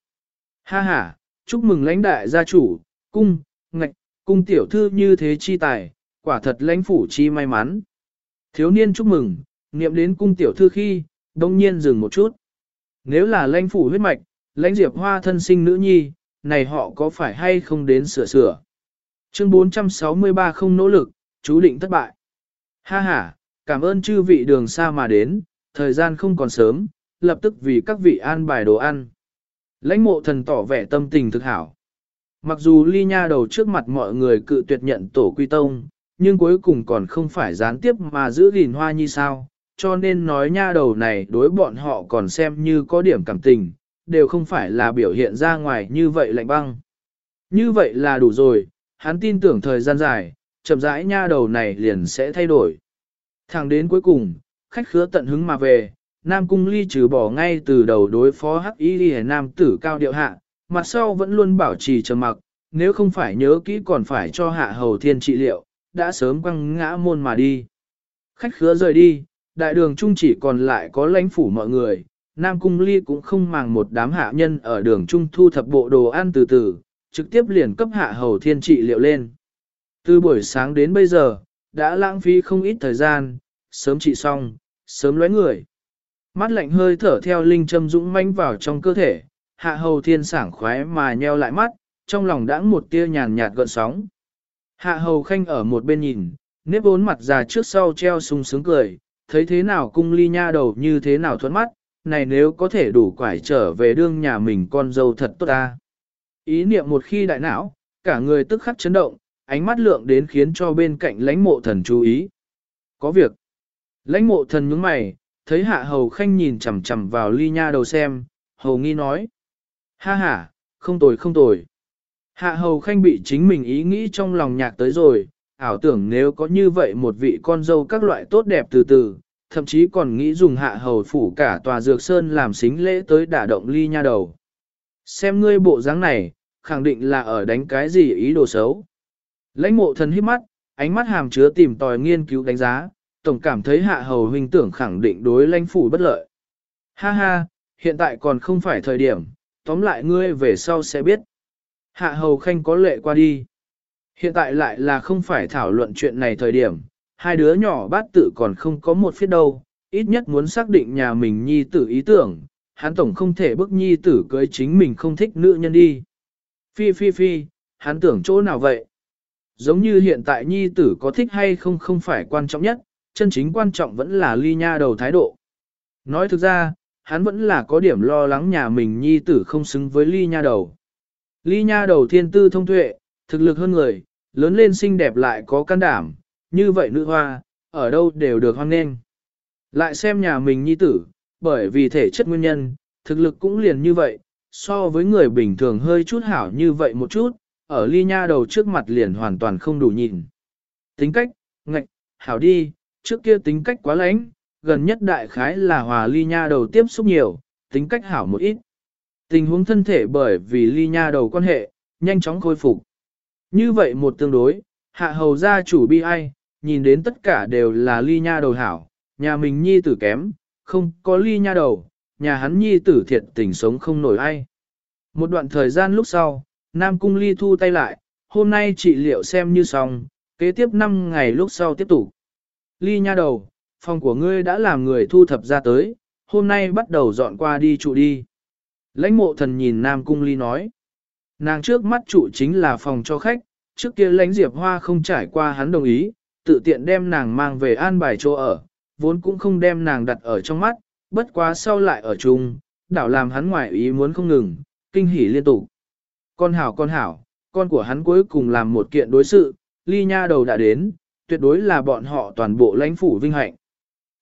A: Ha ha, chúc mừng lãnh đại gia chủ, cung, ngạch, cung tiểu thư như thế chi tài, quả thật lãnh phủ chi may mắn. Thiếu niên chúc mừng, niệm đến cung tiểu thư khi, đông nhiên dừng một chút. Nếu là lãnh phủ huyết mạch, lãnh diệp hoa thân sinh nữ nhi, này họ có phải hay không đến sửa sửa. Chương 463 không nỗ lực, chú định thất bại. Ha ha, cảm ơn chư vị đường xa mà đến, thời gian không còn sớm, lập tức vì các vị an bài đồ ăn. Lãnh mộ thần tỏ vẻ tâm tình thực hảo. Mặc dù ly nha đầu trước mặt mọi người cự tuyệt nhận tổ quy tông, nhưng cuối cùng còn không phải gián tiếp mà giữ gìn hoa như sao, cho nên nói nha đầu này đối bọn họ còn xem như có điểm cảm tình, đều không phải là biểu hiện ra ngoài như vậy lạnh băng. Như vậy là đủ rồi, hắn tin tưởng thời gian dài, chậm rãi nha đầu này liền sẽ thay đổi. Thẳng đến cuối cùng, khách khứa tận hứng mà về, Nam Cung Ly trừ bỏ ngay từ đầu đối phó hắc y đi nam tử cao điệu hạ, mặt sau vẫn luôn bảo trì trầm mặc, nếu không phải nhớ kỹ còn phải cho hạ hầu thiên trị liệu, đã sớm quăng ngã môn mà đi. Khách khứa rời đi, đại đường trung chỉ còn lại có lãnh phủ mọi người, Nam Cung Ly cũng không màng một đám hạ nhân ở đường trung thu thập bộ đồ ăn từ từ, trực tiếp liền cấp hạ hầu thiên trị liệu lên. Từ buổi sáng đến bây giờ, đã lãng phí không ít thời gian, sớm trị xong, sớm lóe người. Mắt lạnh hơi thở theo linh châm dũng manh vào trong cơ thể, hạ hầu thiên sảng khoái mà nheo lại mắt, trong lòng đãng một tia nhàn nhạt gợn sóng. Hạ hầu khanh ở một bên nhìn, nếp bốn mặt già trước sau treo sung sướng cười, thấy thế nào cung ly nha đầu như thế nào thuẫn mắt, này nếu có thể đủ quải trở về đương nhà mình con dâu thật tốt ta. Ý niệm một khi đại não, cả người tức khắc chấn động, ánh mắt lượng đến khiến cho bên cạnh lãnh mộ thần chú ý. Có việc. Lãnh mộ thần nhướng mày, thấy hạ hầu khanh nhìn chằm chằm vào ly nha đầu xem, hầu nghi nói. Ha ha, không tồi không tồi. Hạ hầu khanh bị chính mình ý nghĩ trong lòng nhạc tới rồi, ảo tưởng nếu có như vậy một vị con dâu các loại tốt đẹp từ từ, thậm chí còn nghĩ dùng hạ hầu phủ cả tòa dược sơn làm xính lễ tới đả động ly nha đầu. Xem ngươi bộ dáng này, khẳng định là ở đánh cái gì ý đồ xấu. Lãnh mộ thần hít mắt, ánh mắt hàm chứa tìm tòi nghiên cứu đánh giá, tổng cảm thấy hạ hầu huynh tưởng khẳng định đối lãnh phủ bất lợi. Ha ha, hiện tại còn không phải thời điểm, tóm lại ngươi về sau sẽ biết. Hạ hầu khanh có lệ qua đi. Hiện tại lại là không phải thảo luận chuyện này thời điểm, hai đứa nhỏ bát tự còn không có một phía đâu, ít nhất muốn xác định nhà mình nhi tử ý tưởng, hắn tổng không thể bức nhi tử cưới chính mình không thích nữ nhân đi. Phi phi phi, hắn tưởng chỗ nào vậy? Giống như hiện tại nhi tử có thích hay không không phải quan trọng nhất, chân chính quan trọng vẫn là ly nha đầu thái độ. Nói thực ra, hắn vẫn là có điểm lo lắng nhà mình nhi tử không xứng với ly nha đầu. Ly nha đầu thiên tư thông tuệ, thực lực hơn người, lớn lên xinh đẹp lại có can đảm, như vậy nữ hoa, ở đâu đều được hoan nghênh. Lại xem nhà mình nhi tử, bởi vì thể chất nguyên nhân, thực lực cũng liền như vậy, so với người bình thường hơi chút hảo như vậy một chút, ở ly nha đầu trước mặt liền hoàn toàn không đủ nhìn. Tính cách, ngạch, hảo đi, trước kia tính cách quá lãnh, gần nhất đại khái là hòa ly nha đầu tiếp xúc nhiều, tính cách hảo một ít. Tình huống thân thể bởi vì ly nha đầu quan hệ, nhanh chóng khôi phục. Như vậy một tương đối, hạ hầu gia chủ bi ai, nhìn đến tất cả đều là ly nha đầu hảo, nhà mình nhi tử kém, không có ly nha đầu, nhà hắn nhi tử thiệt tình sống không nổi ai. Một đoạn thời gian lúc sau, Nam Cung Ly thu tay lại, hôm nay trị liệu xem như xong, kế tiếp 5 ngày lúc sau tiếp tục. Ly nha đầu, phòng của ngươi đã làm người thu thập ra tới, hôm nay bắt đầu dọn qua đi trụ đi. Lãnh mộ thần nhìn Nam Cung Ly nói. Nàng trước mắt trụ chính là phòng cho khách, trước kia lãnh diệp hoa không trải qua hắn đồng ý, tự tiện đem nàng mang về an bài chỗ ở, vốn cũng không đem nàng đặt ở trong mắt, bất quá sau lại ở chung, đảo làm hắn ngoại ý muốn không ngừng, kinh hỉ liên tục. Con hảo con hảo, con của hắn cuối cùng làm một kiện đối sự, ly nha đầu đã đến, tuyệt đối là bọn họ toàn bộ lãnh phủ vinh hạnh.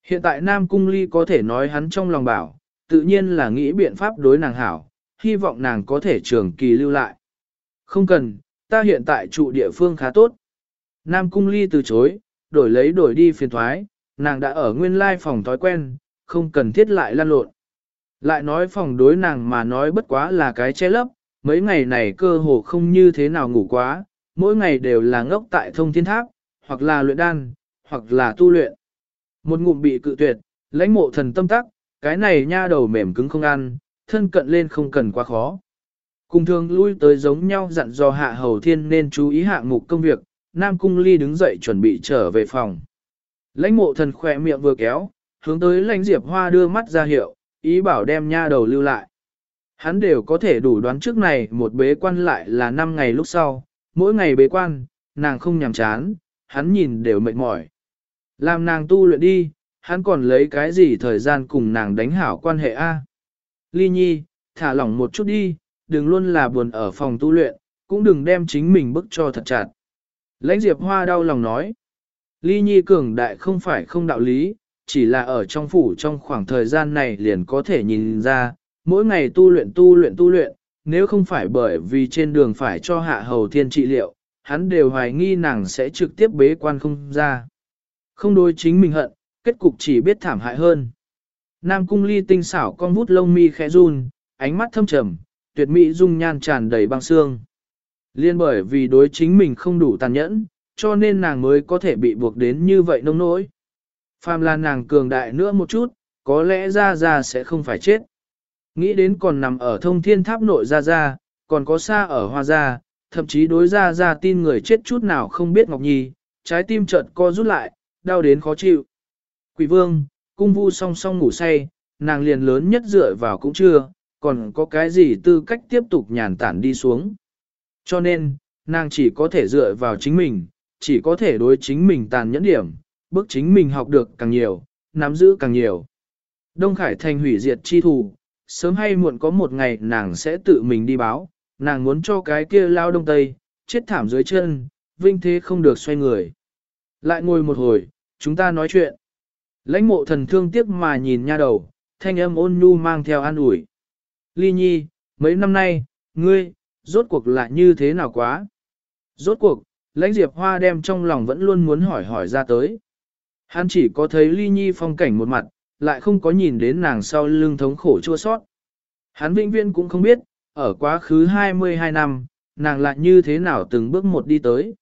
A: Hiện tại Nam Cung Ly có thể nói hắn trong lòng bảo, tự nhiên là nghĩ biện pháp đối nàng hảo, hy vọng nàng có thể trường kỳ lưu lại. Không cần, ta hiện tại trụ địa phương khá tốt. Nam Cung Ly từ chối, đổi lấy đổi đi phiền thoái, nàng đã ở nguyên lai phòng thói quen, không cần thiết lại lan lộn. Lại nói phòng đối nàng mà nói bất quá là cái che lấp, mấy ngày này cơ hồ không như thế nào ngủ quá, mỗi ngày đều là ngốc tại thông thiên tháp, hoặc là luyện đan, hoặc là tu luyện. Một ngụm bị cự tuyệt, lãnh mộ thần tâm tắc, cái này nha đầu mềm cứng không ăn, thân cận lên không cần quá khó. Cùng thường lui tới giống nhau dặn dò hạ hầu thiên nên chú ý hạng mục công việc, Nam Cung Ly đứng dậy chuẩn bị trở về phòng. Lãnh mộ thần khỏe miệng vừa kéo, hướng tới lãnh diệp hoa đưa mắt ra hiệu, ý bảo đem nha đầu lưu lại. Hắn đều có thể đủ đoán trước này một bế quan lại là 5 ngày lúc sau, mỗi ngày bế quan, nàng không nhàm chán, hắn nhìn đều mệt mỏi. Làm nàng tu luyện đi, hắn còn lấy cái gì thời gian cùng nàng đánh hảo quan hệ A. Ly nhi, thả lỏng một chút đi, đừng luôn là buồn ở phòng tu luyện, cũng đừng đem chính mình bức cho thật chặt. Lãnh Diệp Hoa đau lòng nói, Ly nhi cường đại không phải không đạo lý, chỉ là ở trong phủ trong khoảng thời gian này liền có thể nhìn ra, mỗi ngày tu luyện tu luyện tu luyện, nếu không phải bởi vì trên đường phải cho hạ hầu thiên trị liệu, hắn đều hoài nghi nàng sẽ trực tiếp bế quan không ra. Không đối chính mình hận, kết cục chỉ biết thảm hại hơn. Nam cung ly tinh xảo con vút lông mi khẽ run, ánh mắt thâm trầm, tuyệt mỹ dung nhan tràn đầy băng xương. Liên bởi vì đối chính mình không đủ tàn nhẫn, cho nên nàng mới có thể bị buộc đến như vậy nông nỗi. Phàm là nàng cường đại nữa một chút, có lẽ ra ra sẽ không phải chết. Nghĩ đến còn nằm ở thông thiên tháp nội ra ra, còn có xa ở hoa Ra thậm chí đối ra ra tin người chết chút nào không biết Ngọc Nhi, trái tim chợt co rút lại, đau đến khó chịu. Quỷ vương, cung vu song song ngủ say, nàng liền lớn nhất dựa vào cũng chưa, còn có cái gì tư cách tiếp tục nhàn tản đi xuống. Cho nên, nàng chỉ có thể dựa vào chính mình, chỉ có thể đối chính mình tàn nhẫn điểm, bước chính mình học được càng nhiều, nắm giữ càng nhiều. Đông Khải thành hủy diệt chi thù, sớm hay muộn có một ngày nàng sẽ tự mình đi báo, nàng muốn cho cái kia lao đông tây, chết thảm dưới chân, vinh thế không được xoay người. Lại ngồi một hồi, chúng ta nói chuyện. Lãnh mộ thần thương tiếc mà nhìn nha đầu, thanh âm ôn nhu mang theo an ủi. Ly nhi, mấy năm nay, ngươi, rốt cuộc là như thế nào quá? Rốt cuộc, lãnh diệp hoa đem trong lòng vẫn luôn muốn hỏi hỏi ra tới. Hắn chỉ có thấy ly nhi phong cảnh một mặt, lại không có nhìn đến nàng sau lưng thống khổ chua sót. Hắn vĩnh viên cũng không biết, ở quá khứ 22 năm, nàng lại như thế nào từng bước một đi tới.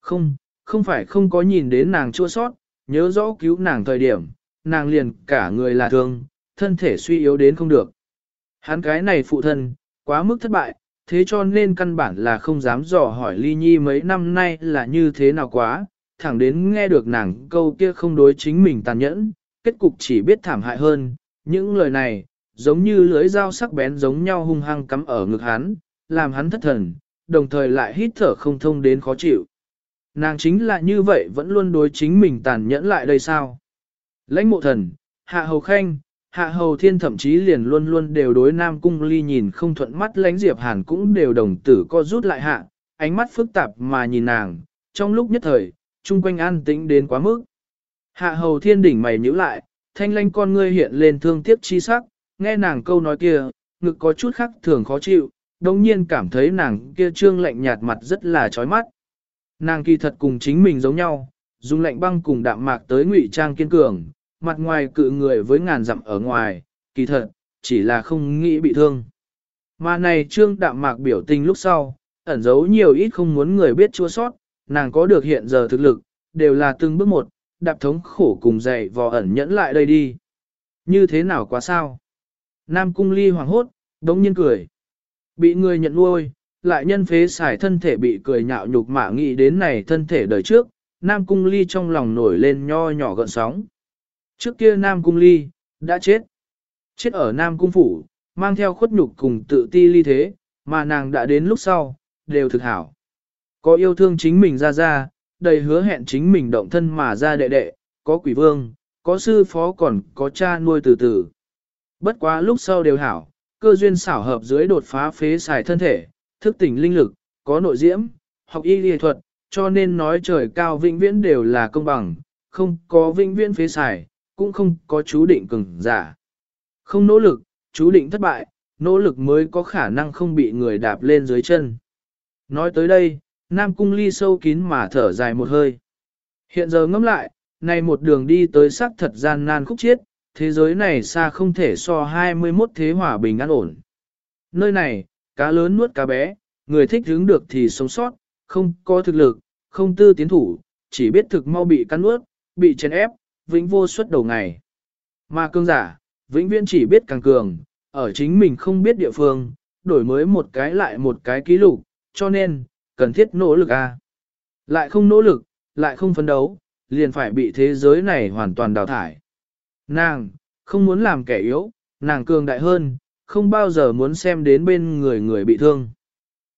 A: Không, không phải không có nhìn đến nàng chua sót, nhớ rõ cứu nàng thời điểm, nàng liền cả người là thương, thân thể suy yếu đến không được. Hắn cái này phụ thân, quá mức thất bại, thế cho nên căn bản là không dám dò hỏi ly nhi mấy năm nay là như thế nào quá, thẳng đến nghe được nàng câu kia không đối chính mình tàn nhẫn, kết cục chỉ biết thảm hại hơn, những lời này, giống như lưới dao sắc bén giống nhau hung hăng cắm ở ngực hắn, làm hắn thất thần, đồng thời lại hít thở không thông đến khó chịu. Nàng chính là như vậy vẫn luôn đối chính mình tàn nhẫn lại đây sao? Lãnh mộ thần, hạ hầu khanh, hạ hầu thiên thậm chí liền luôn luôn đều đối nam cung ly nhìn không thuận mắt lãnh diệp hàn cũng đều đồng tử co rút lại hạ, ánh mắt phức tạp mà nhìn nàng, trong lúc nhất thời, chung quanh an tĩnh đến quá mức. Hạ hầu thiên đỉnh mày nhíu lại, thanh lanh con ngươi hiện lên thương tiếc chi sắc, nghe nàng câu nói kia, ngực có chút khác thường khó chịu, đồng nhiên cảm thấy nàng kia trương lạnh nhạt mặt rất là chói mắt. Nàng kỳ thật cùng chính mình giống nhau, dùng lạnh băng cùng đạm mạc tới ngụy trang kiên cường, mặt ngoài cự người với ngàn dặm ở ngoài, kỳ thật, chỉ là không nghĩ bị thương. Mà này trương đạm mạc biểu tình lúc sau, ẩn giấu nhiều ít không muốn người biết chua sót, nàng có được hiện giờ thực lực, đều là từng bước một, đạp thống khổ cùng dày vò ẩn nhẫn lại đây đi. Như thế nào quá sao? Nam cung ly hoàng hốt, đống nhiên cười. Bị người nhận nuôi, lại nhân phế xài thân thể bị cười nhạo nhục mạ nghĩ đến này thân thể đời trước, Nam Cung Ly trong lòng nổi lên nho nhỏ gợn sóng. Trước kia Nam Cung Ly, đã chết. Chết ở Nam Cung Phủ, mang theo khuất nhục cùng tự ti ly thế, mà nàng đã đến lúc sau, đều thực hảo. Có yêu thương chính mình ra ra, đầy hứa hẹn chính mình động thân mà ra đệ đệ, có quỷ vương, có sư phó còn có cha nuôi từ từ. Bất quá lúc sau đều hảo, cơ duyên xảo hợp dưới đột phá phế xài thân thể, thức tỉnh linh lực, có nội diễm, học y lý thuật, cho nên nói trời cao vĩnh viễn đều là công bằng, không có vĩnh viễn phế xài, cũng không có chú định cường giả. Không nỗ lực, chú định thất bại, nỗ lực mới có khả năng không bị người đạp lên dưới chân. Nói tới đây, Nam Cung Ly sâu kín mà thở dài một hơi. Hiện giờ ngẫm lại, này một đường đi tới sắc thật gian nan khúc chiết, thế giới này xa không thể so 21 thế hòa bình an ổn. Nơi này, cá lớn nuốt cá bé, người thích hứng được thì sống sót, không có thực lực, không tư tiến thủ, chỉ biết thực mau bị cắn nuốt, bị chèn ép, vĩnh vô suất đầu ngày. Mà cương giả, vĩnh viễn chỉ biết càng cường, ở chính mình không biết địa phương, đổi mới một cái lại một cái ký lục, cho nên, cần thiết nỗ lực a. À. Lại không nỗ lực, lại không phấn đấu, liền phải bị thế giới này hoàn toàn đào thải. Nàng, không muốn làm kẻ yếu, nàng cường đại hơn, không bao giờ muốn xem đến bên người người bị thương.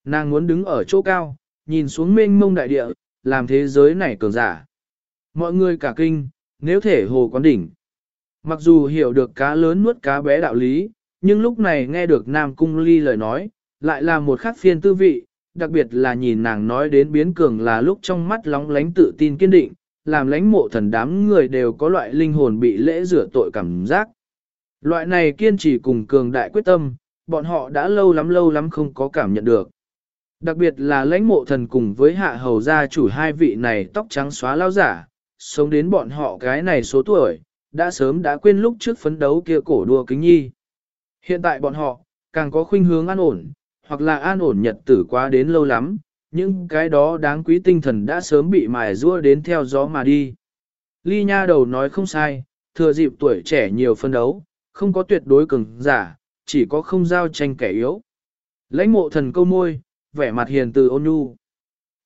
A: Nàng muốn đứng ở chỗ cao, nhìn xuống mênh mông đại địa, làm thế giới này cường giả. Mọi người cả kinh, nếu thể hồ quán đỉnh. Mặc dù hiểu được cá lớn nuốt cá bé đạo lý, nhưng lúc này nghe được Nam Cung Ly lời nói, lại là một khắc phiên tư vị, đặc biệt là nhìn nàng nói đến biến cường là lúc trong mắt lóng lánh tự tin kiên định, làm lãnh mộ thần đám người đều có loại linh hồn bị lễ rửa tội cảm giác. Loại này kiên trì cùng cường đại quyết tâm, bọn họ đã lâu lắm lâu lắm không có cảm nhận được. Đặc biệt là lãnh mộ thần cùng với hạ hầu gia chủ hai vị này tóc trắng xóa lao giả, sống đến bọn họ cái này số tuổi, đã sớm đã quên lúc trước phấn đấu kia cổ đua kính nhi. Hiện tại bọn họ, càng có khuynh hướng an ổn, hoặc là an ổn nhật tử quá đến lâu lắm, những cái đó đáng quý tinh thần đã sớm bị mài rua đến theo gió mà đi. Ly nha đầu nói không sai, thừa dịp tuổi trẻ nhiều phân đấu, không có tuyệt đối cường giả, chỉ có không giao tranh kẻ yếu. Lãnh mộ thần câu môi, vẻ mặt hiền từ ôn nhu.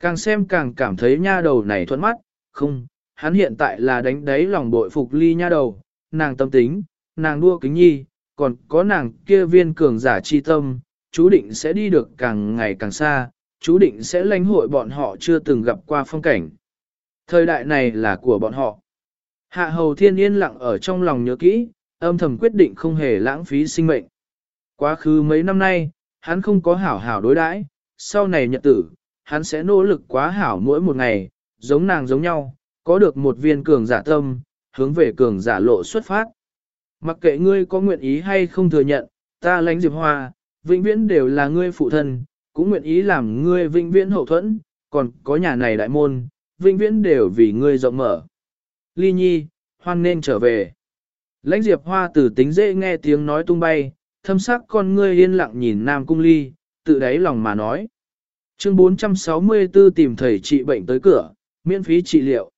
A: Càng xem càng cảm thấy nha đầu này thuận mắt, không, hắn hiện tại là đánh đáy lòng bội phục ly nha đầu, nàng tâm tính, nàng đua kính nhi, còn có nàng kia viên cường giả chi tâm, chú định sẽ đi được càng ngày càng xa, chú định sẽ lãnh hội bọn họ chưa từng gặp qua phong cảnh. Thời đại này là của bọn họ. Hạ hầu thiên yên lặng ở trong lòng nhớ kỹ, âm thầm quyết định không hề lãng phí sinh mệnh. Quá khứ mấy năm nay, hắn không có hảo hảo đối đãi, sau này nhật tử, hắn sẽ nỗ lực quá hảo mỗi một ngày, giống nàng giống nhau, có được một viên cường giả tâm, hướng về cường giả lộ xuất phát. Mặc kệ ngươi có nguyện ý hay không thừa nhận, ta lãnh Diệp Hoa, vĩnh viễn đều là ngươi phụ thân, cũng nguyện ý làm ngươi vĩnh viễn hậu thuẫn, còn có nhà này đại môn, vĩnh viễn đều vì ngươi rộng mở. Ly Nhi, hoan nên trở về. Lãnh Diệp Hoa tử tính dễ nghe tiếng nói tung bay, thâm sắc con ngươi yên lặng nhìn Nam Cung Ly, tự đáy lòng mà nói. Chương 464 tìm thầy trị bệnh tới cửa, miễn phí trị liệu.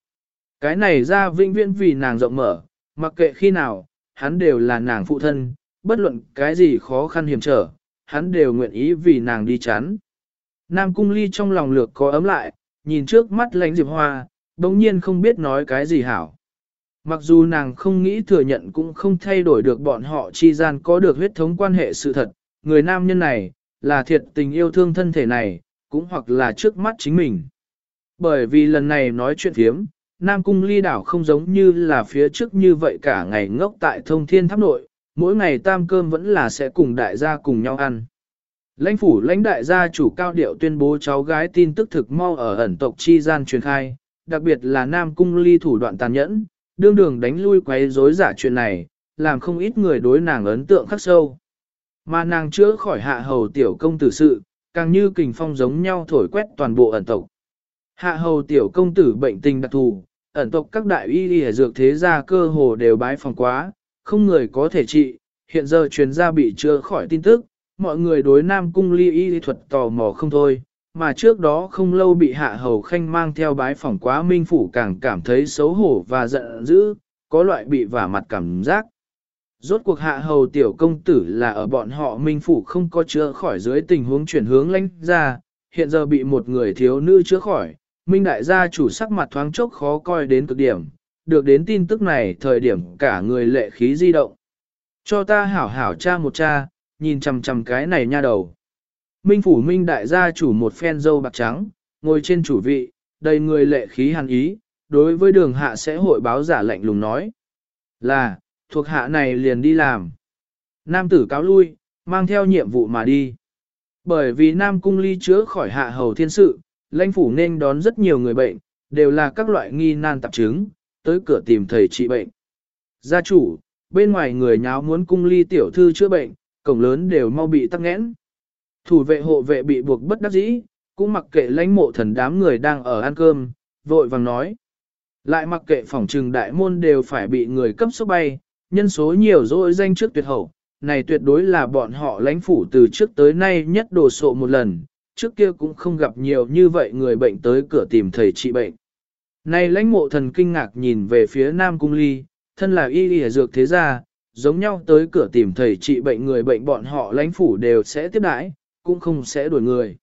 A: Cái này ra vĩnh viễn vì nàng rộng mở, mặc kệ khi nào, hắn đều là nàng phụ thân, bất luận cái gì khó khăn hiểm trở, hắn đều nguyện ý vì nàng đi chán Nam cung ly trong lòng lược có ấm lại, nhìn trước mắt lánh diệp hoa, đồng nhiên không biết nói cái gì hảo. Mặc dù nàng không nghĩ thừa nhận cũng không thay đổi được bọn họ chi gian có được huyết thống quan hệ sự thật, người nam nhân này, là thiệt tình yêu thương thân thể này, cũng hoặc là trước mắt chính mình. Bởi vì lần này nói chuyện thiếm, Nam Cung ly đảo không giống như là phía trước như vậy cả ngày ngốc tại thông thiên tháp nội, mỗi ngày tam cơm vẫn là sẽ cùng đại gia cùng nhau ăn. Lãnh phủ lãnh đại gia chủ cao điệu tuyên bố cháu gái tin tức thực mau ở ẩn tộc chi gian truyền khai, đặc biệt là Nam Cung ly thủ đoạn tàn nhẫn, đương đường đánh lui quấy rối giả chuyện này, làm không ít người đối nàng ấn tượng khắc sâu. Mà nàng chữa khỏi hạ hầu tiểu công tử sự, càng như kình phong giống nhau thổi quét toàn bộ ẩn tộc. Hạ hầu tiểu công tử bệnh tình đặc thù, ẩn tộc các đại y y dược thế gia cơ hồ đều bái phòng quá, không người có thể trị, hiện giờ truyền gia bị chưa khỏi tin tức, mọi người đối Nam Cung ly y thuật tò mò không thôi, mà trước đó không lâu bị hạ hầu khanh mang theo bái phỏng quá minh phủ càng cảm thấy xấu hổ và giận dữ, có loại bị vả mặt cảm giác. Rốt cuộc hạ hầu tiểu công tử là ở bọn họ minh phủ không có chữa khỏi dưới tình huống chuyển hướng lãnh ra, hiện giờ bị một người thiếu nữ chữa khỏi, minh đại gia chủ sắc mặt thoáng chốc khó coi đến cực điểm, được đến tin tức này thời điểm cả người lệ khí di động. Cho ta hảo hảo cha một cha, nhìn chằm chằm cái này nha đầu. Minh phủ minh đại gia chủ một phen dâu bạc trắng, ngồi trên chủ vị, đầy người lệ khí hàn ý, đối với đường hạ sẽ hội báo giả lệnh lùng nói. Là, thuộc hạ này liền đi làm. Nam tử cáo lui, mang theo nhiệm vụ mà đi. Bởi vì Nam Cung ly chữa khỏi hạ hầu thiên sự, lãnh phủ nên đón rất nhiều người bệnh, đều là các loại nghi nan tạp chứng, tới cửa tìm thầy trị bệnh. Gia chủ, bên ngoài người nháo muốn cung ly tiểu thư chữa bệnh, cổng lớn đều mau bị tắc nghẽn. Thủ vệ hộ vệ bị buộc bất đắc dĩ, cũng mặc kệ lãnh mộ thần đám người đang ở ăn cơm, vội vàng nói. Lại mặc kệ phòng trừng đại môn đều phải bị người cấp số bay, nhân số nhiều rồi danh trước tuyệt hậu, này tuyệt đối là bọn họ lãnh phủ từ trước tới nay nhất đồ sộ một lần, trước kia cũng không gặp nhiều như vậy người bệnh tới cửa tìm thầy trị bệnh. Này lãnh mộ thần kinh ngạc nhìn về phía Nam Cung Ly, thân là y y dược thế gia, giống nhau tới cửa tìm thầy trị bệnh người bệnh bọn họ lãnh phủ đều sẽ tiếp đãi, cũng không sẽ đuổi người.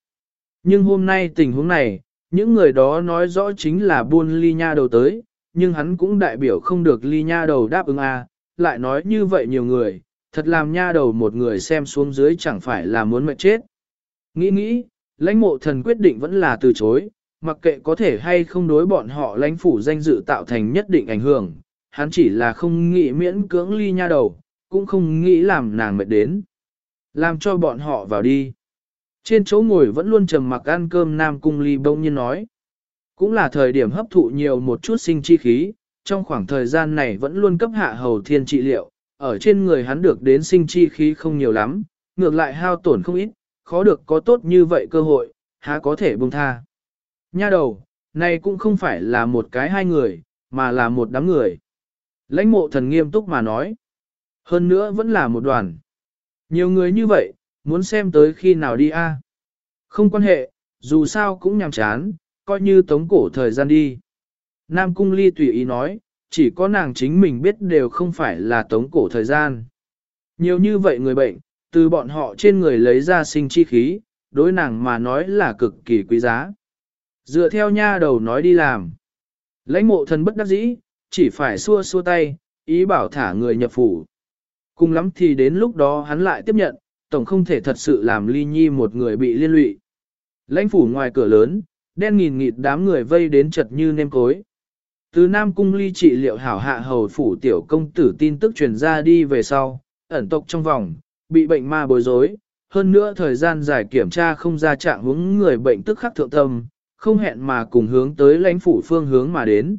A: Nhưng hôm nay tình huống này, những người đó nói rõ chính là buôn ly nha đầu tới, nhưng hắn cũng đại biểu không được ly nha đầu đáp ứng a, lại nói như vậy nhiều người, thật làm nha đầu một người xem xuống dưới chẳng phải là muốn mệt chết. Nghĩ nghĩ, lãnh mộ thần quyết định vẫn là từ chối, mặc kệ có thể hay không đối bọn họ lãnh phủ danh dự tạo thành nhất định ảnh hưởng, hắn chỉ là không nghĩ miễn cưỡng ly nha đầu, cũng không nghĩ làm nàng mệt đến. Làm cho bọn họ vào đi. Trên chỗ ngồi vẫn luôn trầm mặc ăn cơm Nam Cung Ly bỗng nhiên nói. Cũng là thời điểm hấp thụ nhiều một chút sinh chi khí, trong khoảng thời gian này vẫn luôn cấp hạ hầu thiên trị liệu, ở trên người hắn được đến sinh chi khí không nhiều lắm, ngược lại hao tổn không ít, khó được có tốt như vậy cơ hội, há có thể buông tha. Nha đầu, này cũng không phải là một cái hai người, mà là một đám người. Lãnh mộ thần nghiêm túc mà nói. Hơn nữa vẫn là một đoàn. Nhiều người như vậy, muốn xem tới khi nào đi a? À? Không quan hệ, dù sao cũng nhàm chán, coi như tống cổ thời gian đi. Nam Cung Ly tùy ý nói, chỉ có nàng chính mình biết đều không phải là tống cổ thời gian. Nhiều như vậy người bệnh, từ bọn họ trên người lấy ra sinh chi khí, đối nàng mà nói là cực kỳ quý giá. Dựa theo nha đầu nói đi làm. Lãnh mộ thần bất đắc dĩ, chỉ phải xua xua tay, ý bảo thả người nhập phủ. Cùng lắm thì đến lúc đó hắn lại tiếp nhận, tổng không thể thật sự làm ly nhi một người bị liên lụy. Lãnh phủ ngoài cửa lớn, đen nghìn nghịt đám người vây đến chật như nêm cối. Từ Nam Cung ly trị liệu hảo hạ hầu phủ tiểu công tử tin tức truyền ra đi về sau, ẩn tộc trong vòng, bị bệnh ma bối rối, hơn nữa thời gian dài kiểm tra không ra trạng hướng người bệnh tức khắc thượng tâm, không hẹn mà cùng hướng tới lãnh phủ phương hướng mà đến.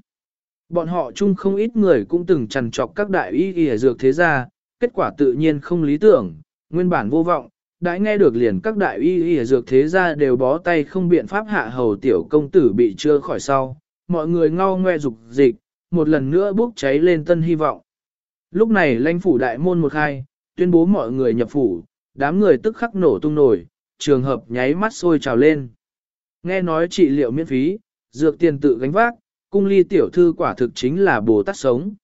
A: Bọn họ chung không ít người cũng từng trằn trọc các đại y y dược thế gia, kết quả tự nhiên không lý tưởng, nguyên bản vô vọng, đã nghe được liền các đại y y dược thế gia đều bó tay không biện pháp hạ hầu tiểu công tử bị chưa khỏi sau, mọi người ngao ngoe dục dịch, một lần nữa bốc cháy lên tân hy vọng. Lúc này lãnh phủ đại môn một hai, tuyên bố mọi người nhập phủ, đám người tức khắc nổ tung nổi, trường hợp nháy mắt sôi trào lên. Nghe nói trị liệu miễn phí, dược tiền tự gánh vác, cung ly tiểu thư quả thực chính là Bồ Tát sống.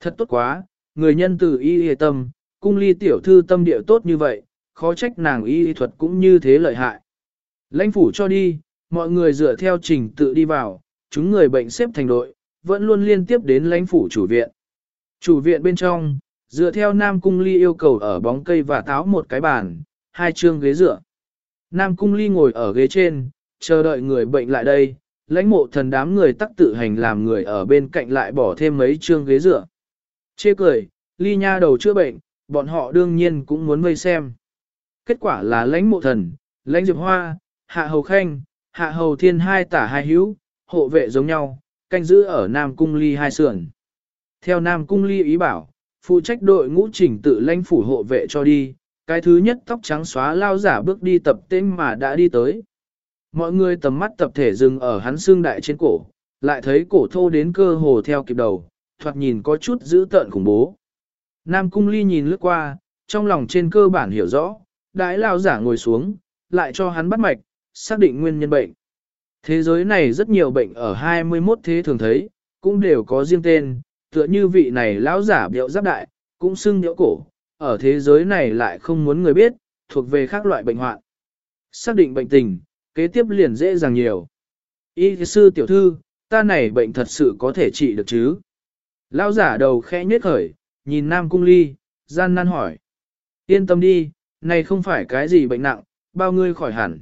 A: Thật tốt quá, người nhân từ y y tâm, cung ly tiểu thư tâm địa tốt như vậy, khó trách nàng y y thuật cũng như thế lợi hại. Lãnh phủ cho đi, mọi người dựa theo trình tự đi vào, chúng người bệnh xếp thành đội, vẫn luôn liên tiếp đến lãnh phủ chủ viện. Chủ viện bên trong, dựa theo Nam Cung Ly yêu cầu ở bóng cây và táo một cái bàn, hai chương ghế dựa. Nam Cung Ly ngồi ở ghế trên, chờ đợi người bệnh lại đây, lãnh mộ thần đám người tắc tự hành làm người ở bên cạnh lại bỏ thêm mấy chương ghế dựa. Chê cười, Ly nha đầu chữa bệnh, bọn họ đương nhiên cũng muốn vây xem. Kết quả là lãnh mộ thần, lãnh diệp hoa, hạ hầu khanh, hạ hầu thiên hai tả hai hữu, hộ vệ giống nhau, canh giữ ở Nam Cung Ly hai sườn. Theo Nam Cung Ly ý bảo, phụ trách đội ngũ chỉnh tự lãnh phủ hộ vệ cho đi, cái thứ nhất tóc trắng xóa lao giả bước đi tập tên mà đã đi tới. Mọi người tầm mắt tập thể dừng ở hắn xương đại trên cổ, lại thấy cổ thô đến cơ hồ theo kịp đầu, thoạt nhìn có chút dữ tợn khủng bố. Nam Cung Ly nhìn lướt qua, trong lòng trên cơ bản hiểu rõ, đái lao giả ngồi xuống, lại cho hắn bắt mạch, xác định nguyên nhân bệnh. Thế giới này rất nhiều bệnh ở 21 thế thường thấy, cũng đều có riêng tên, tựa như vị này lão giả biểu giáp đại, cũng xưng nhiễu cổ, ở thế giới này lại không muốn người biết, thuộc về khác loại bệnh hoạn. Xác định bệnh tình, kế tiếp liền dễ dàng nhiều. Y sư tiểu thư, ta này bệnh thật sự có thể trị được chứ? Lão giả đầu khẽ nhếch khởi, nhìn Nam Cung Ly, gian nan hỏi. Yên tâm đi, này không phải cái gì bệnh nặng, bao ngươi khỏi hẳn.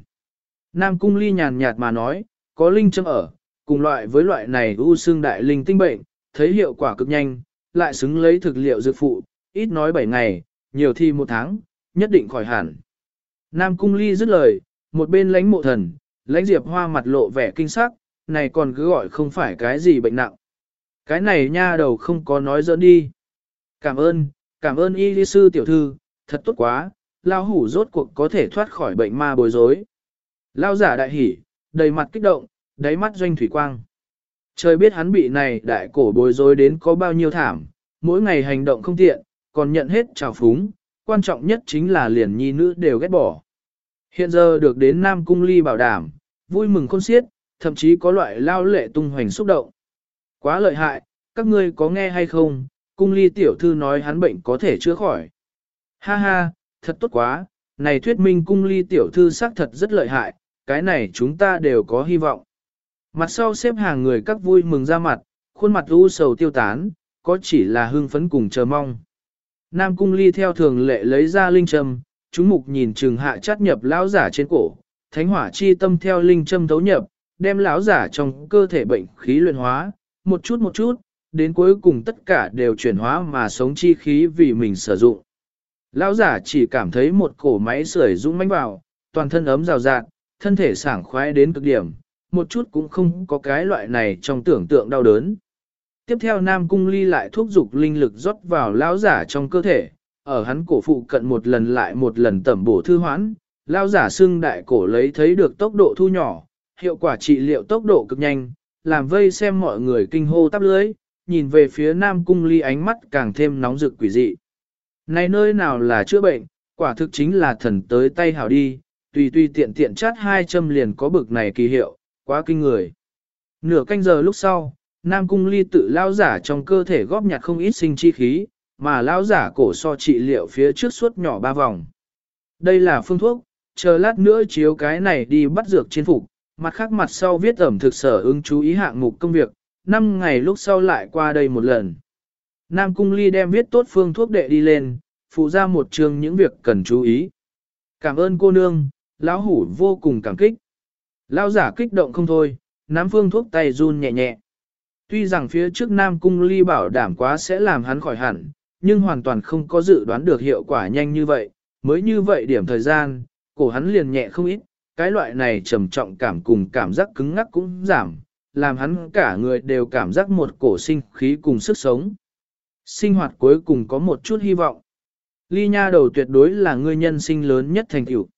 A: Nam Cung Ly nhàn nhạt mà nói, có linh châm ở, cùng loại với loại này u xương đại linh tinh bệnh, thấy hiệu quả cực nhanh, lại xứng lấy thực liệu dược phụ, ít nói 7 ngày, nhiều thì một tháng, nhất định khỏi hẳn. Nam Cung Ly dứt lời, một bên lãnh mộ thần, lãnh diệp hoa mặt lộ vẻ kinh sắc, này còn cứ gọi không phải cái gì bệnh nặng. Cái này nha đầu không có nói dỡn đi. Cảm ơn, cảm ơn y sư tiểu thư, thật tốt quá, lao hủ rốt cuộc có thể thoát khỏi bệnh ma bối rối. Lao giả đại hỉ, đầy mặt kích động, đáy mắt doanh thủy quang. Trời biết hắn bị này đại cổ bối rối đến có bao nhiêu thảm, mỗi ngày hành động không tiện, còn nhận hết trào phúng, quan trọng nhất chính là liền nhi nữ đều ghét bỏ. Hiện giờ được đến Nam Cung Ly bảo đảm, vui mừng khôn xiết, thậm chí có loại lao lệ tung hoành xúc động. Quá lợi hại, các ngươi có nghe hay không, Cung Ly tiểu thư nói hắn bệnh có thể chữa khỏi. Ha ha, thật tốt quá, này thuyết minh Cung Ly tiểu thư xác thật rất lợi hại, cái này chúng ta đều có hy vọng. Mặt sau xếp hàng người các vui mừng ra mặt, khuôn mặt u sầu tiêu tán, có chỉ là hưng phấn cùng chờ mong. Nam cung ly theo thường lệ lấy ra linh trầm chúng mục nhìn trừng hạ chát nhập lão giả trên cổ, thánh hỏa chi tâm theo linh châm thấu nhập, đem lão giả trong cơ thể bệnh khí luyện hóa, một chút một chút, đến cuối cùng tất cả đều chuyển hóa mà sống chi khí vì mình sử dụng. Lão giả chỉ cảm thấy một cổ máy sưởi rung mãnh vào, toàn thân ấm rào rạt, thân thể sảng khoái đến cực điểm, một chút cũng không có cái loại này trong tưởng tượng đau đớn. Tiếp theo Nam Cung Ly lại thúc dục linh lực rót vào lão giả trong cơ thể, ở hắn cổ phụ cận một lần lại một lần tẩm bổ thư hoãn, lao giả xưng đại cổ lấy thấy được tốc độ thu nhỏ, hiệu quả trị liệu tốc độ cực nhanh, làm vây xem mọi người kinh hô tắp lưới, nhìn về phía Nam Cung Ly ánh mắt càng thêm nóng rực quỷ dị. Này nơi nào là chữa bệnh, quả thực chính là thần tới tay hảo đi, tùy tùy tiện tiện chát hai châm liền có bực này kỳ hiệu, quá kinh người. Nửa canh giờ lúc sau, Nam Cung Ly tự lao giả trong cơ thể góp nhặt không ít sinh chi khí, mà lão giả cổ so trị liệu phía trước suốt nhỏ ba vòng. Đây là phương thuốc, chờ lát nữa chiếu cái này đi bắt dược chiến phục, mặt khác mặt sau viết ẩm thực sở ứng chú ý hạng mục công việc, 5 ngày lúc sau lại qua đây một lần. Nam Cung Ly đem viết tốt phương thuốc đệ đi lên, phụ ra một chương những việc cần chú ý. Cảm ơn cô nương, lão hủ vô cùng cảm kích. Lão giả kích động không thôi, nắm phương thuốc tay run nhẹ nhẹ. Tuy rằng phía trước Nam Cung Ly bảo đảm quá sẽ làm hắn khỏi hẳn, nhưng hoàn toàn không có dự đoán được hiệu quả nhanh như vậy, mới như vậy điểm thời gian, cổ hắn liền nhẹ không ít, cái loại này trầm trọng cảm cùng cảm giác cứng ngắc cũng giảm, làm hắn cả người đều cảm giác một cổ sinh khí cùng sức sống. Sinh hoạt cuối cùng có một chút hy vọng. Ly nha đầu tuyệt đối là người nhân sinh lớn nhất thành tựu.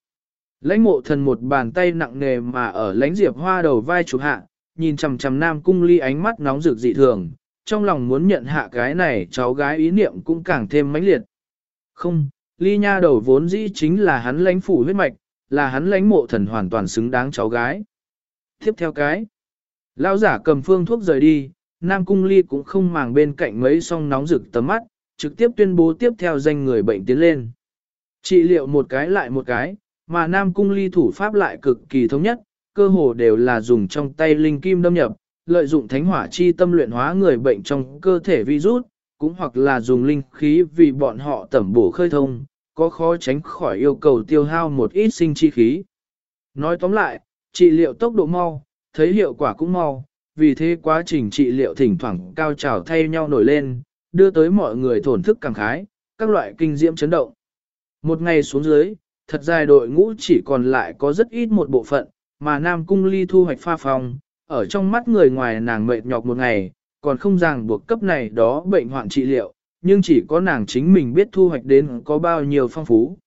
A: Lãnh mộ thần một bàn tay nặng nề mà ở lãnh diệp hoa đầu vai chụp hạ, nhìn chằm chằm nam cung ly ánh mắt nóng rực dị thường, trong lòng muốn nhận hạ cái này cháu gái ý niệm cũng càng thêm mãnh liệt. Không, ly nha đầu vốn dĩ chính là hắn lãnh phủ huyết mạch, là hắn lãnh mộ thần hoàn toàn xứng đáng cháu gái. Tiếp theo cái, lão giả cầm phương thuốc rời đi, nam cung ly cũng không màng bên cạnh mấy song nóng rực tầm mắt, trực tiếp tuyên bố tiếp theo danh người bệnh tiến lên. Trị liệu một cái lại một cái, mà Nam Cung ly thủ pháp lại cực kỳ thống nhất, cơ hồ đều là dùng trong tay linh kim đâm nhập, lợi dụng thánh hỏa chi tâm luyện hóa người bệnh trong cơ thể virus, cũng hoặc là dùng linh khí vì bọn họ tẩm bổ khơi thông, có khó tránh khỏi yêu cầu tiêu hao một ít sinh chi khí. Nói tóm lại, trị liệu tốc độ mau, thấy hiệu quả cũng mau, vì thế quá trình trị liệu thỉnh thoảng cao trào thay nhau nổi lên, đưa tới mọi người thổn thức cảm khái, các loại kinh diễm chấn động. Một ngày xuống dưới, thật dài đội ngũ chỉ còn lại có rất ít một bộ phận, mà Nam Cung Ly thu hoạch pha phòng, ở trong mắt người ngoài nàng mệt nhọc một ngày, còn không ràng buộc cấp này đó bệnh hoạn trị liệu, nhưng chỉ có nàng chính mình biết thu hoạch đến có bao nhiêu phong phú.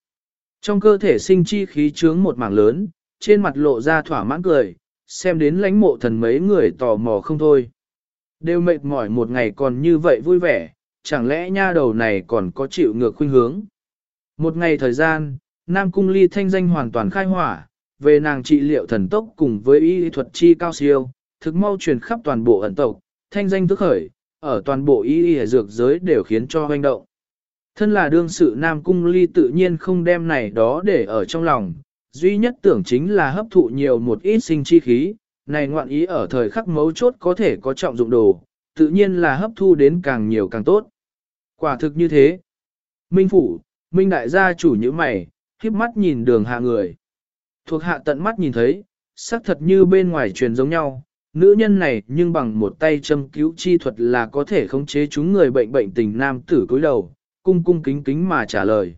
A: Trong cơ thể sinh chi khí chướng một mảng lớn, trên mặt lộ ra thỏa mãn cười, xem đến lãnh mộ thần mấy người tò mò không thôi. Đều mệt mỏi một ngày còn như vậy vui vẻ, chẳng lẽ nha đầu này còn có chịu ngược khuynh hướng. Một ngày thời gian, Nam Cung Ly thanh danh hoàn toàn khai hỏa, về nàng trị liệu thần tốc cùng với y thuật chi cao siêu, thực mau truyền khắp toàn bộ ẩn tộc, thanh danh thức khởi, ở toàn bộ y y dược giới đều khiến cho hoành động. Thân là đương sự Nam Cung Ly tự nhiên không đem này đó để ở trong lòng, duy nhất tưởng chính là hấp thụ nhiều một ít sinh chi khí, này ngoạn ý ở thời khắc mấu chốt có thể có trọng dụng đồ, tự nhiên là hấp thu đến càng nhiều càng tốt. Quả thực như thế. Minh Phủ, Minh Đại gia chủ như mày, khiếp mắt nhìn đường hạ người. Thuộc hạ tận mắt nhìn thấy, xác thật như bên ngoài truyền giống nhau, nữ nhân này nhưng bằng một tay châm cứu chi thuật là có thể khống chế chúng người bệnh bệnh tình nam tử cúi đầu, cung cung kính kính mà trả lời.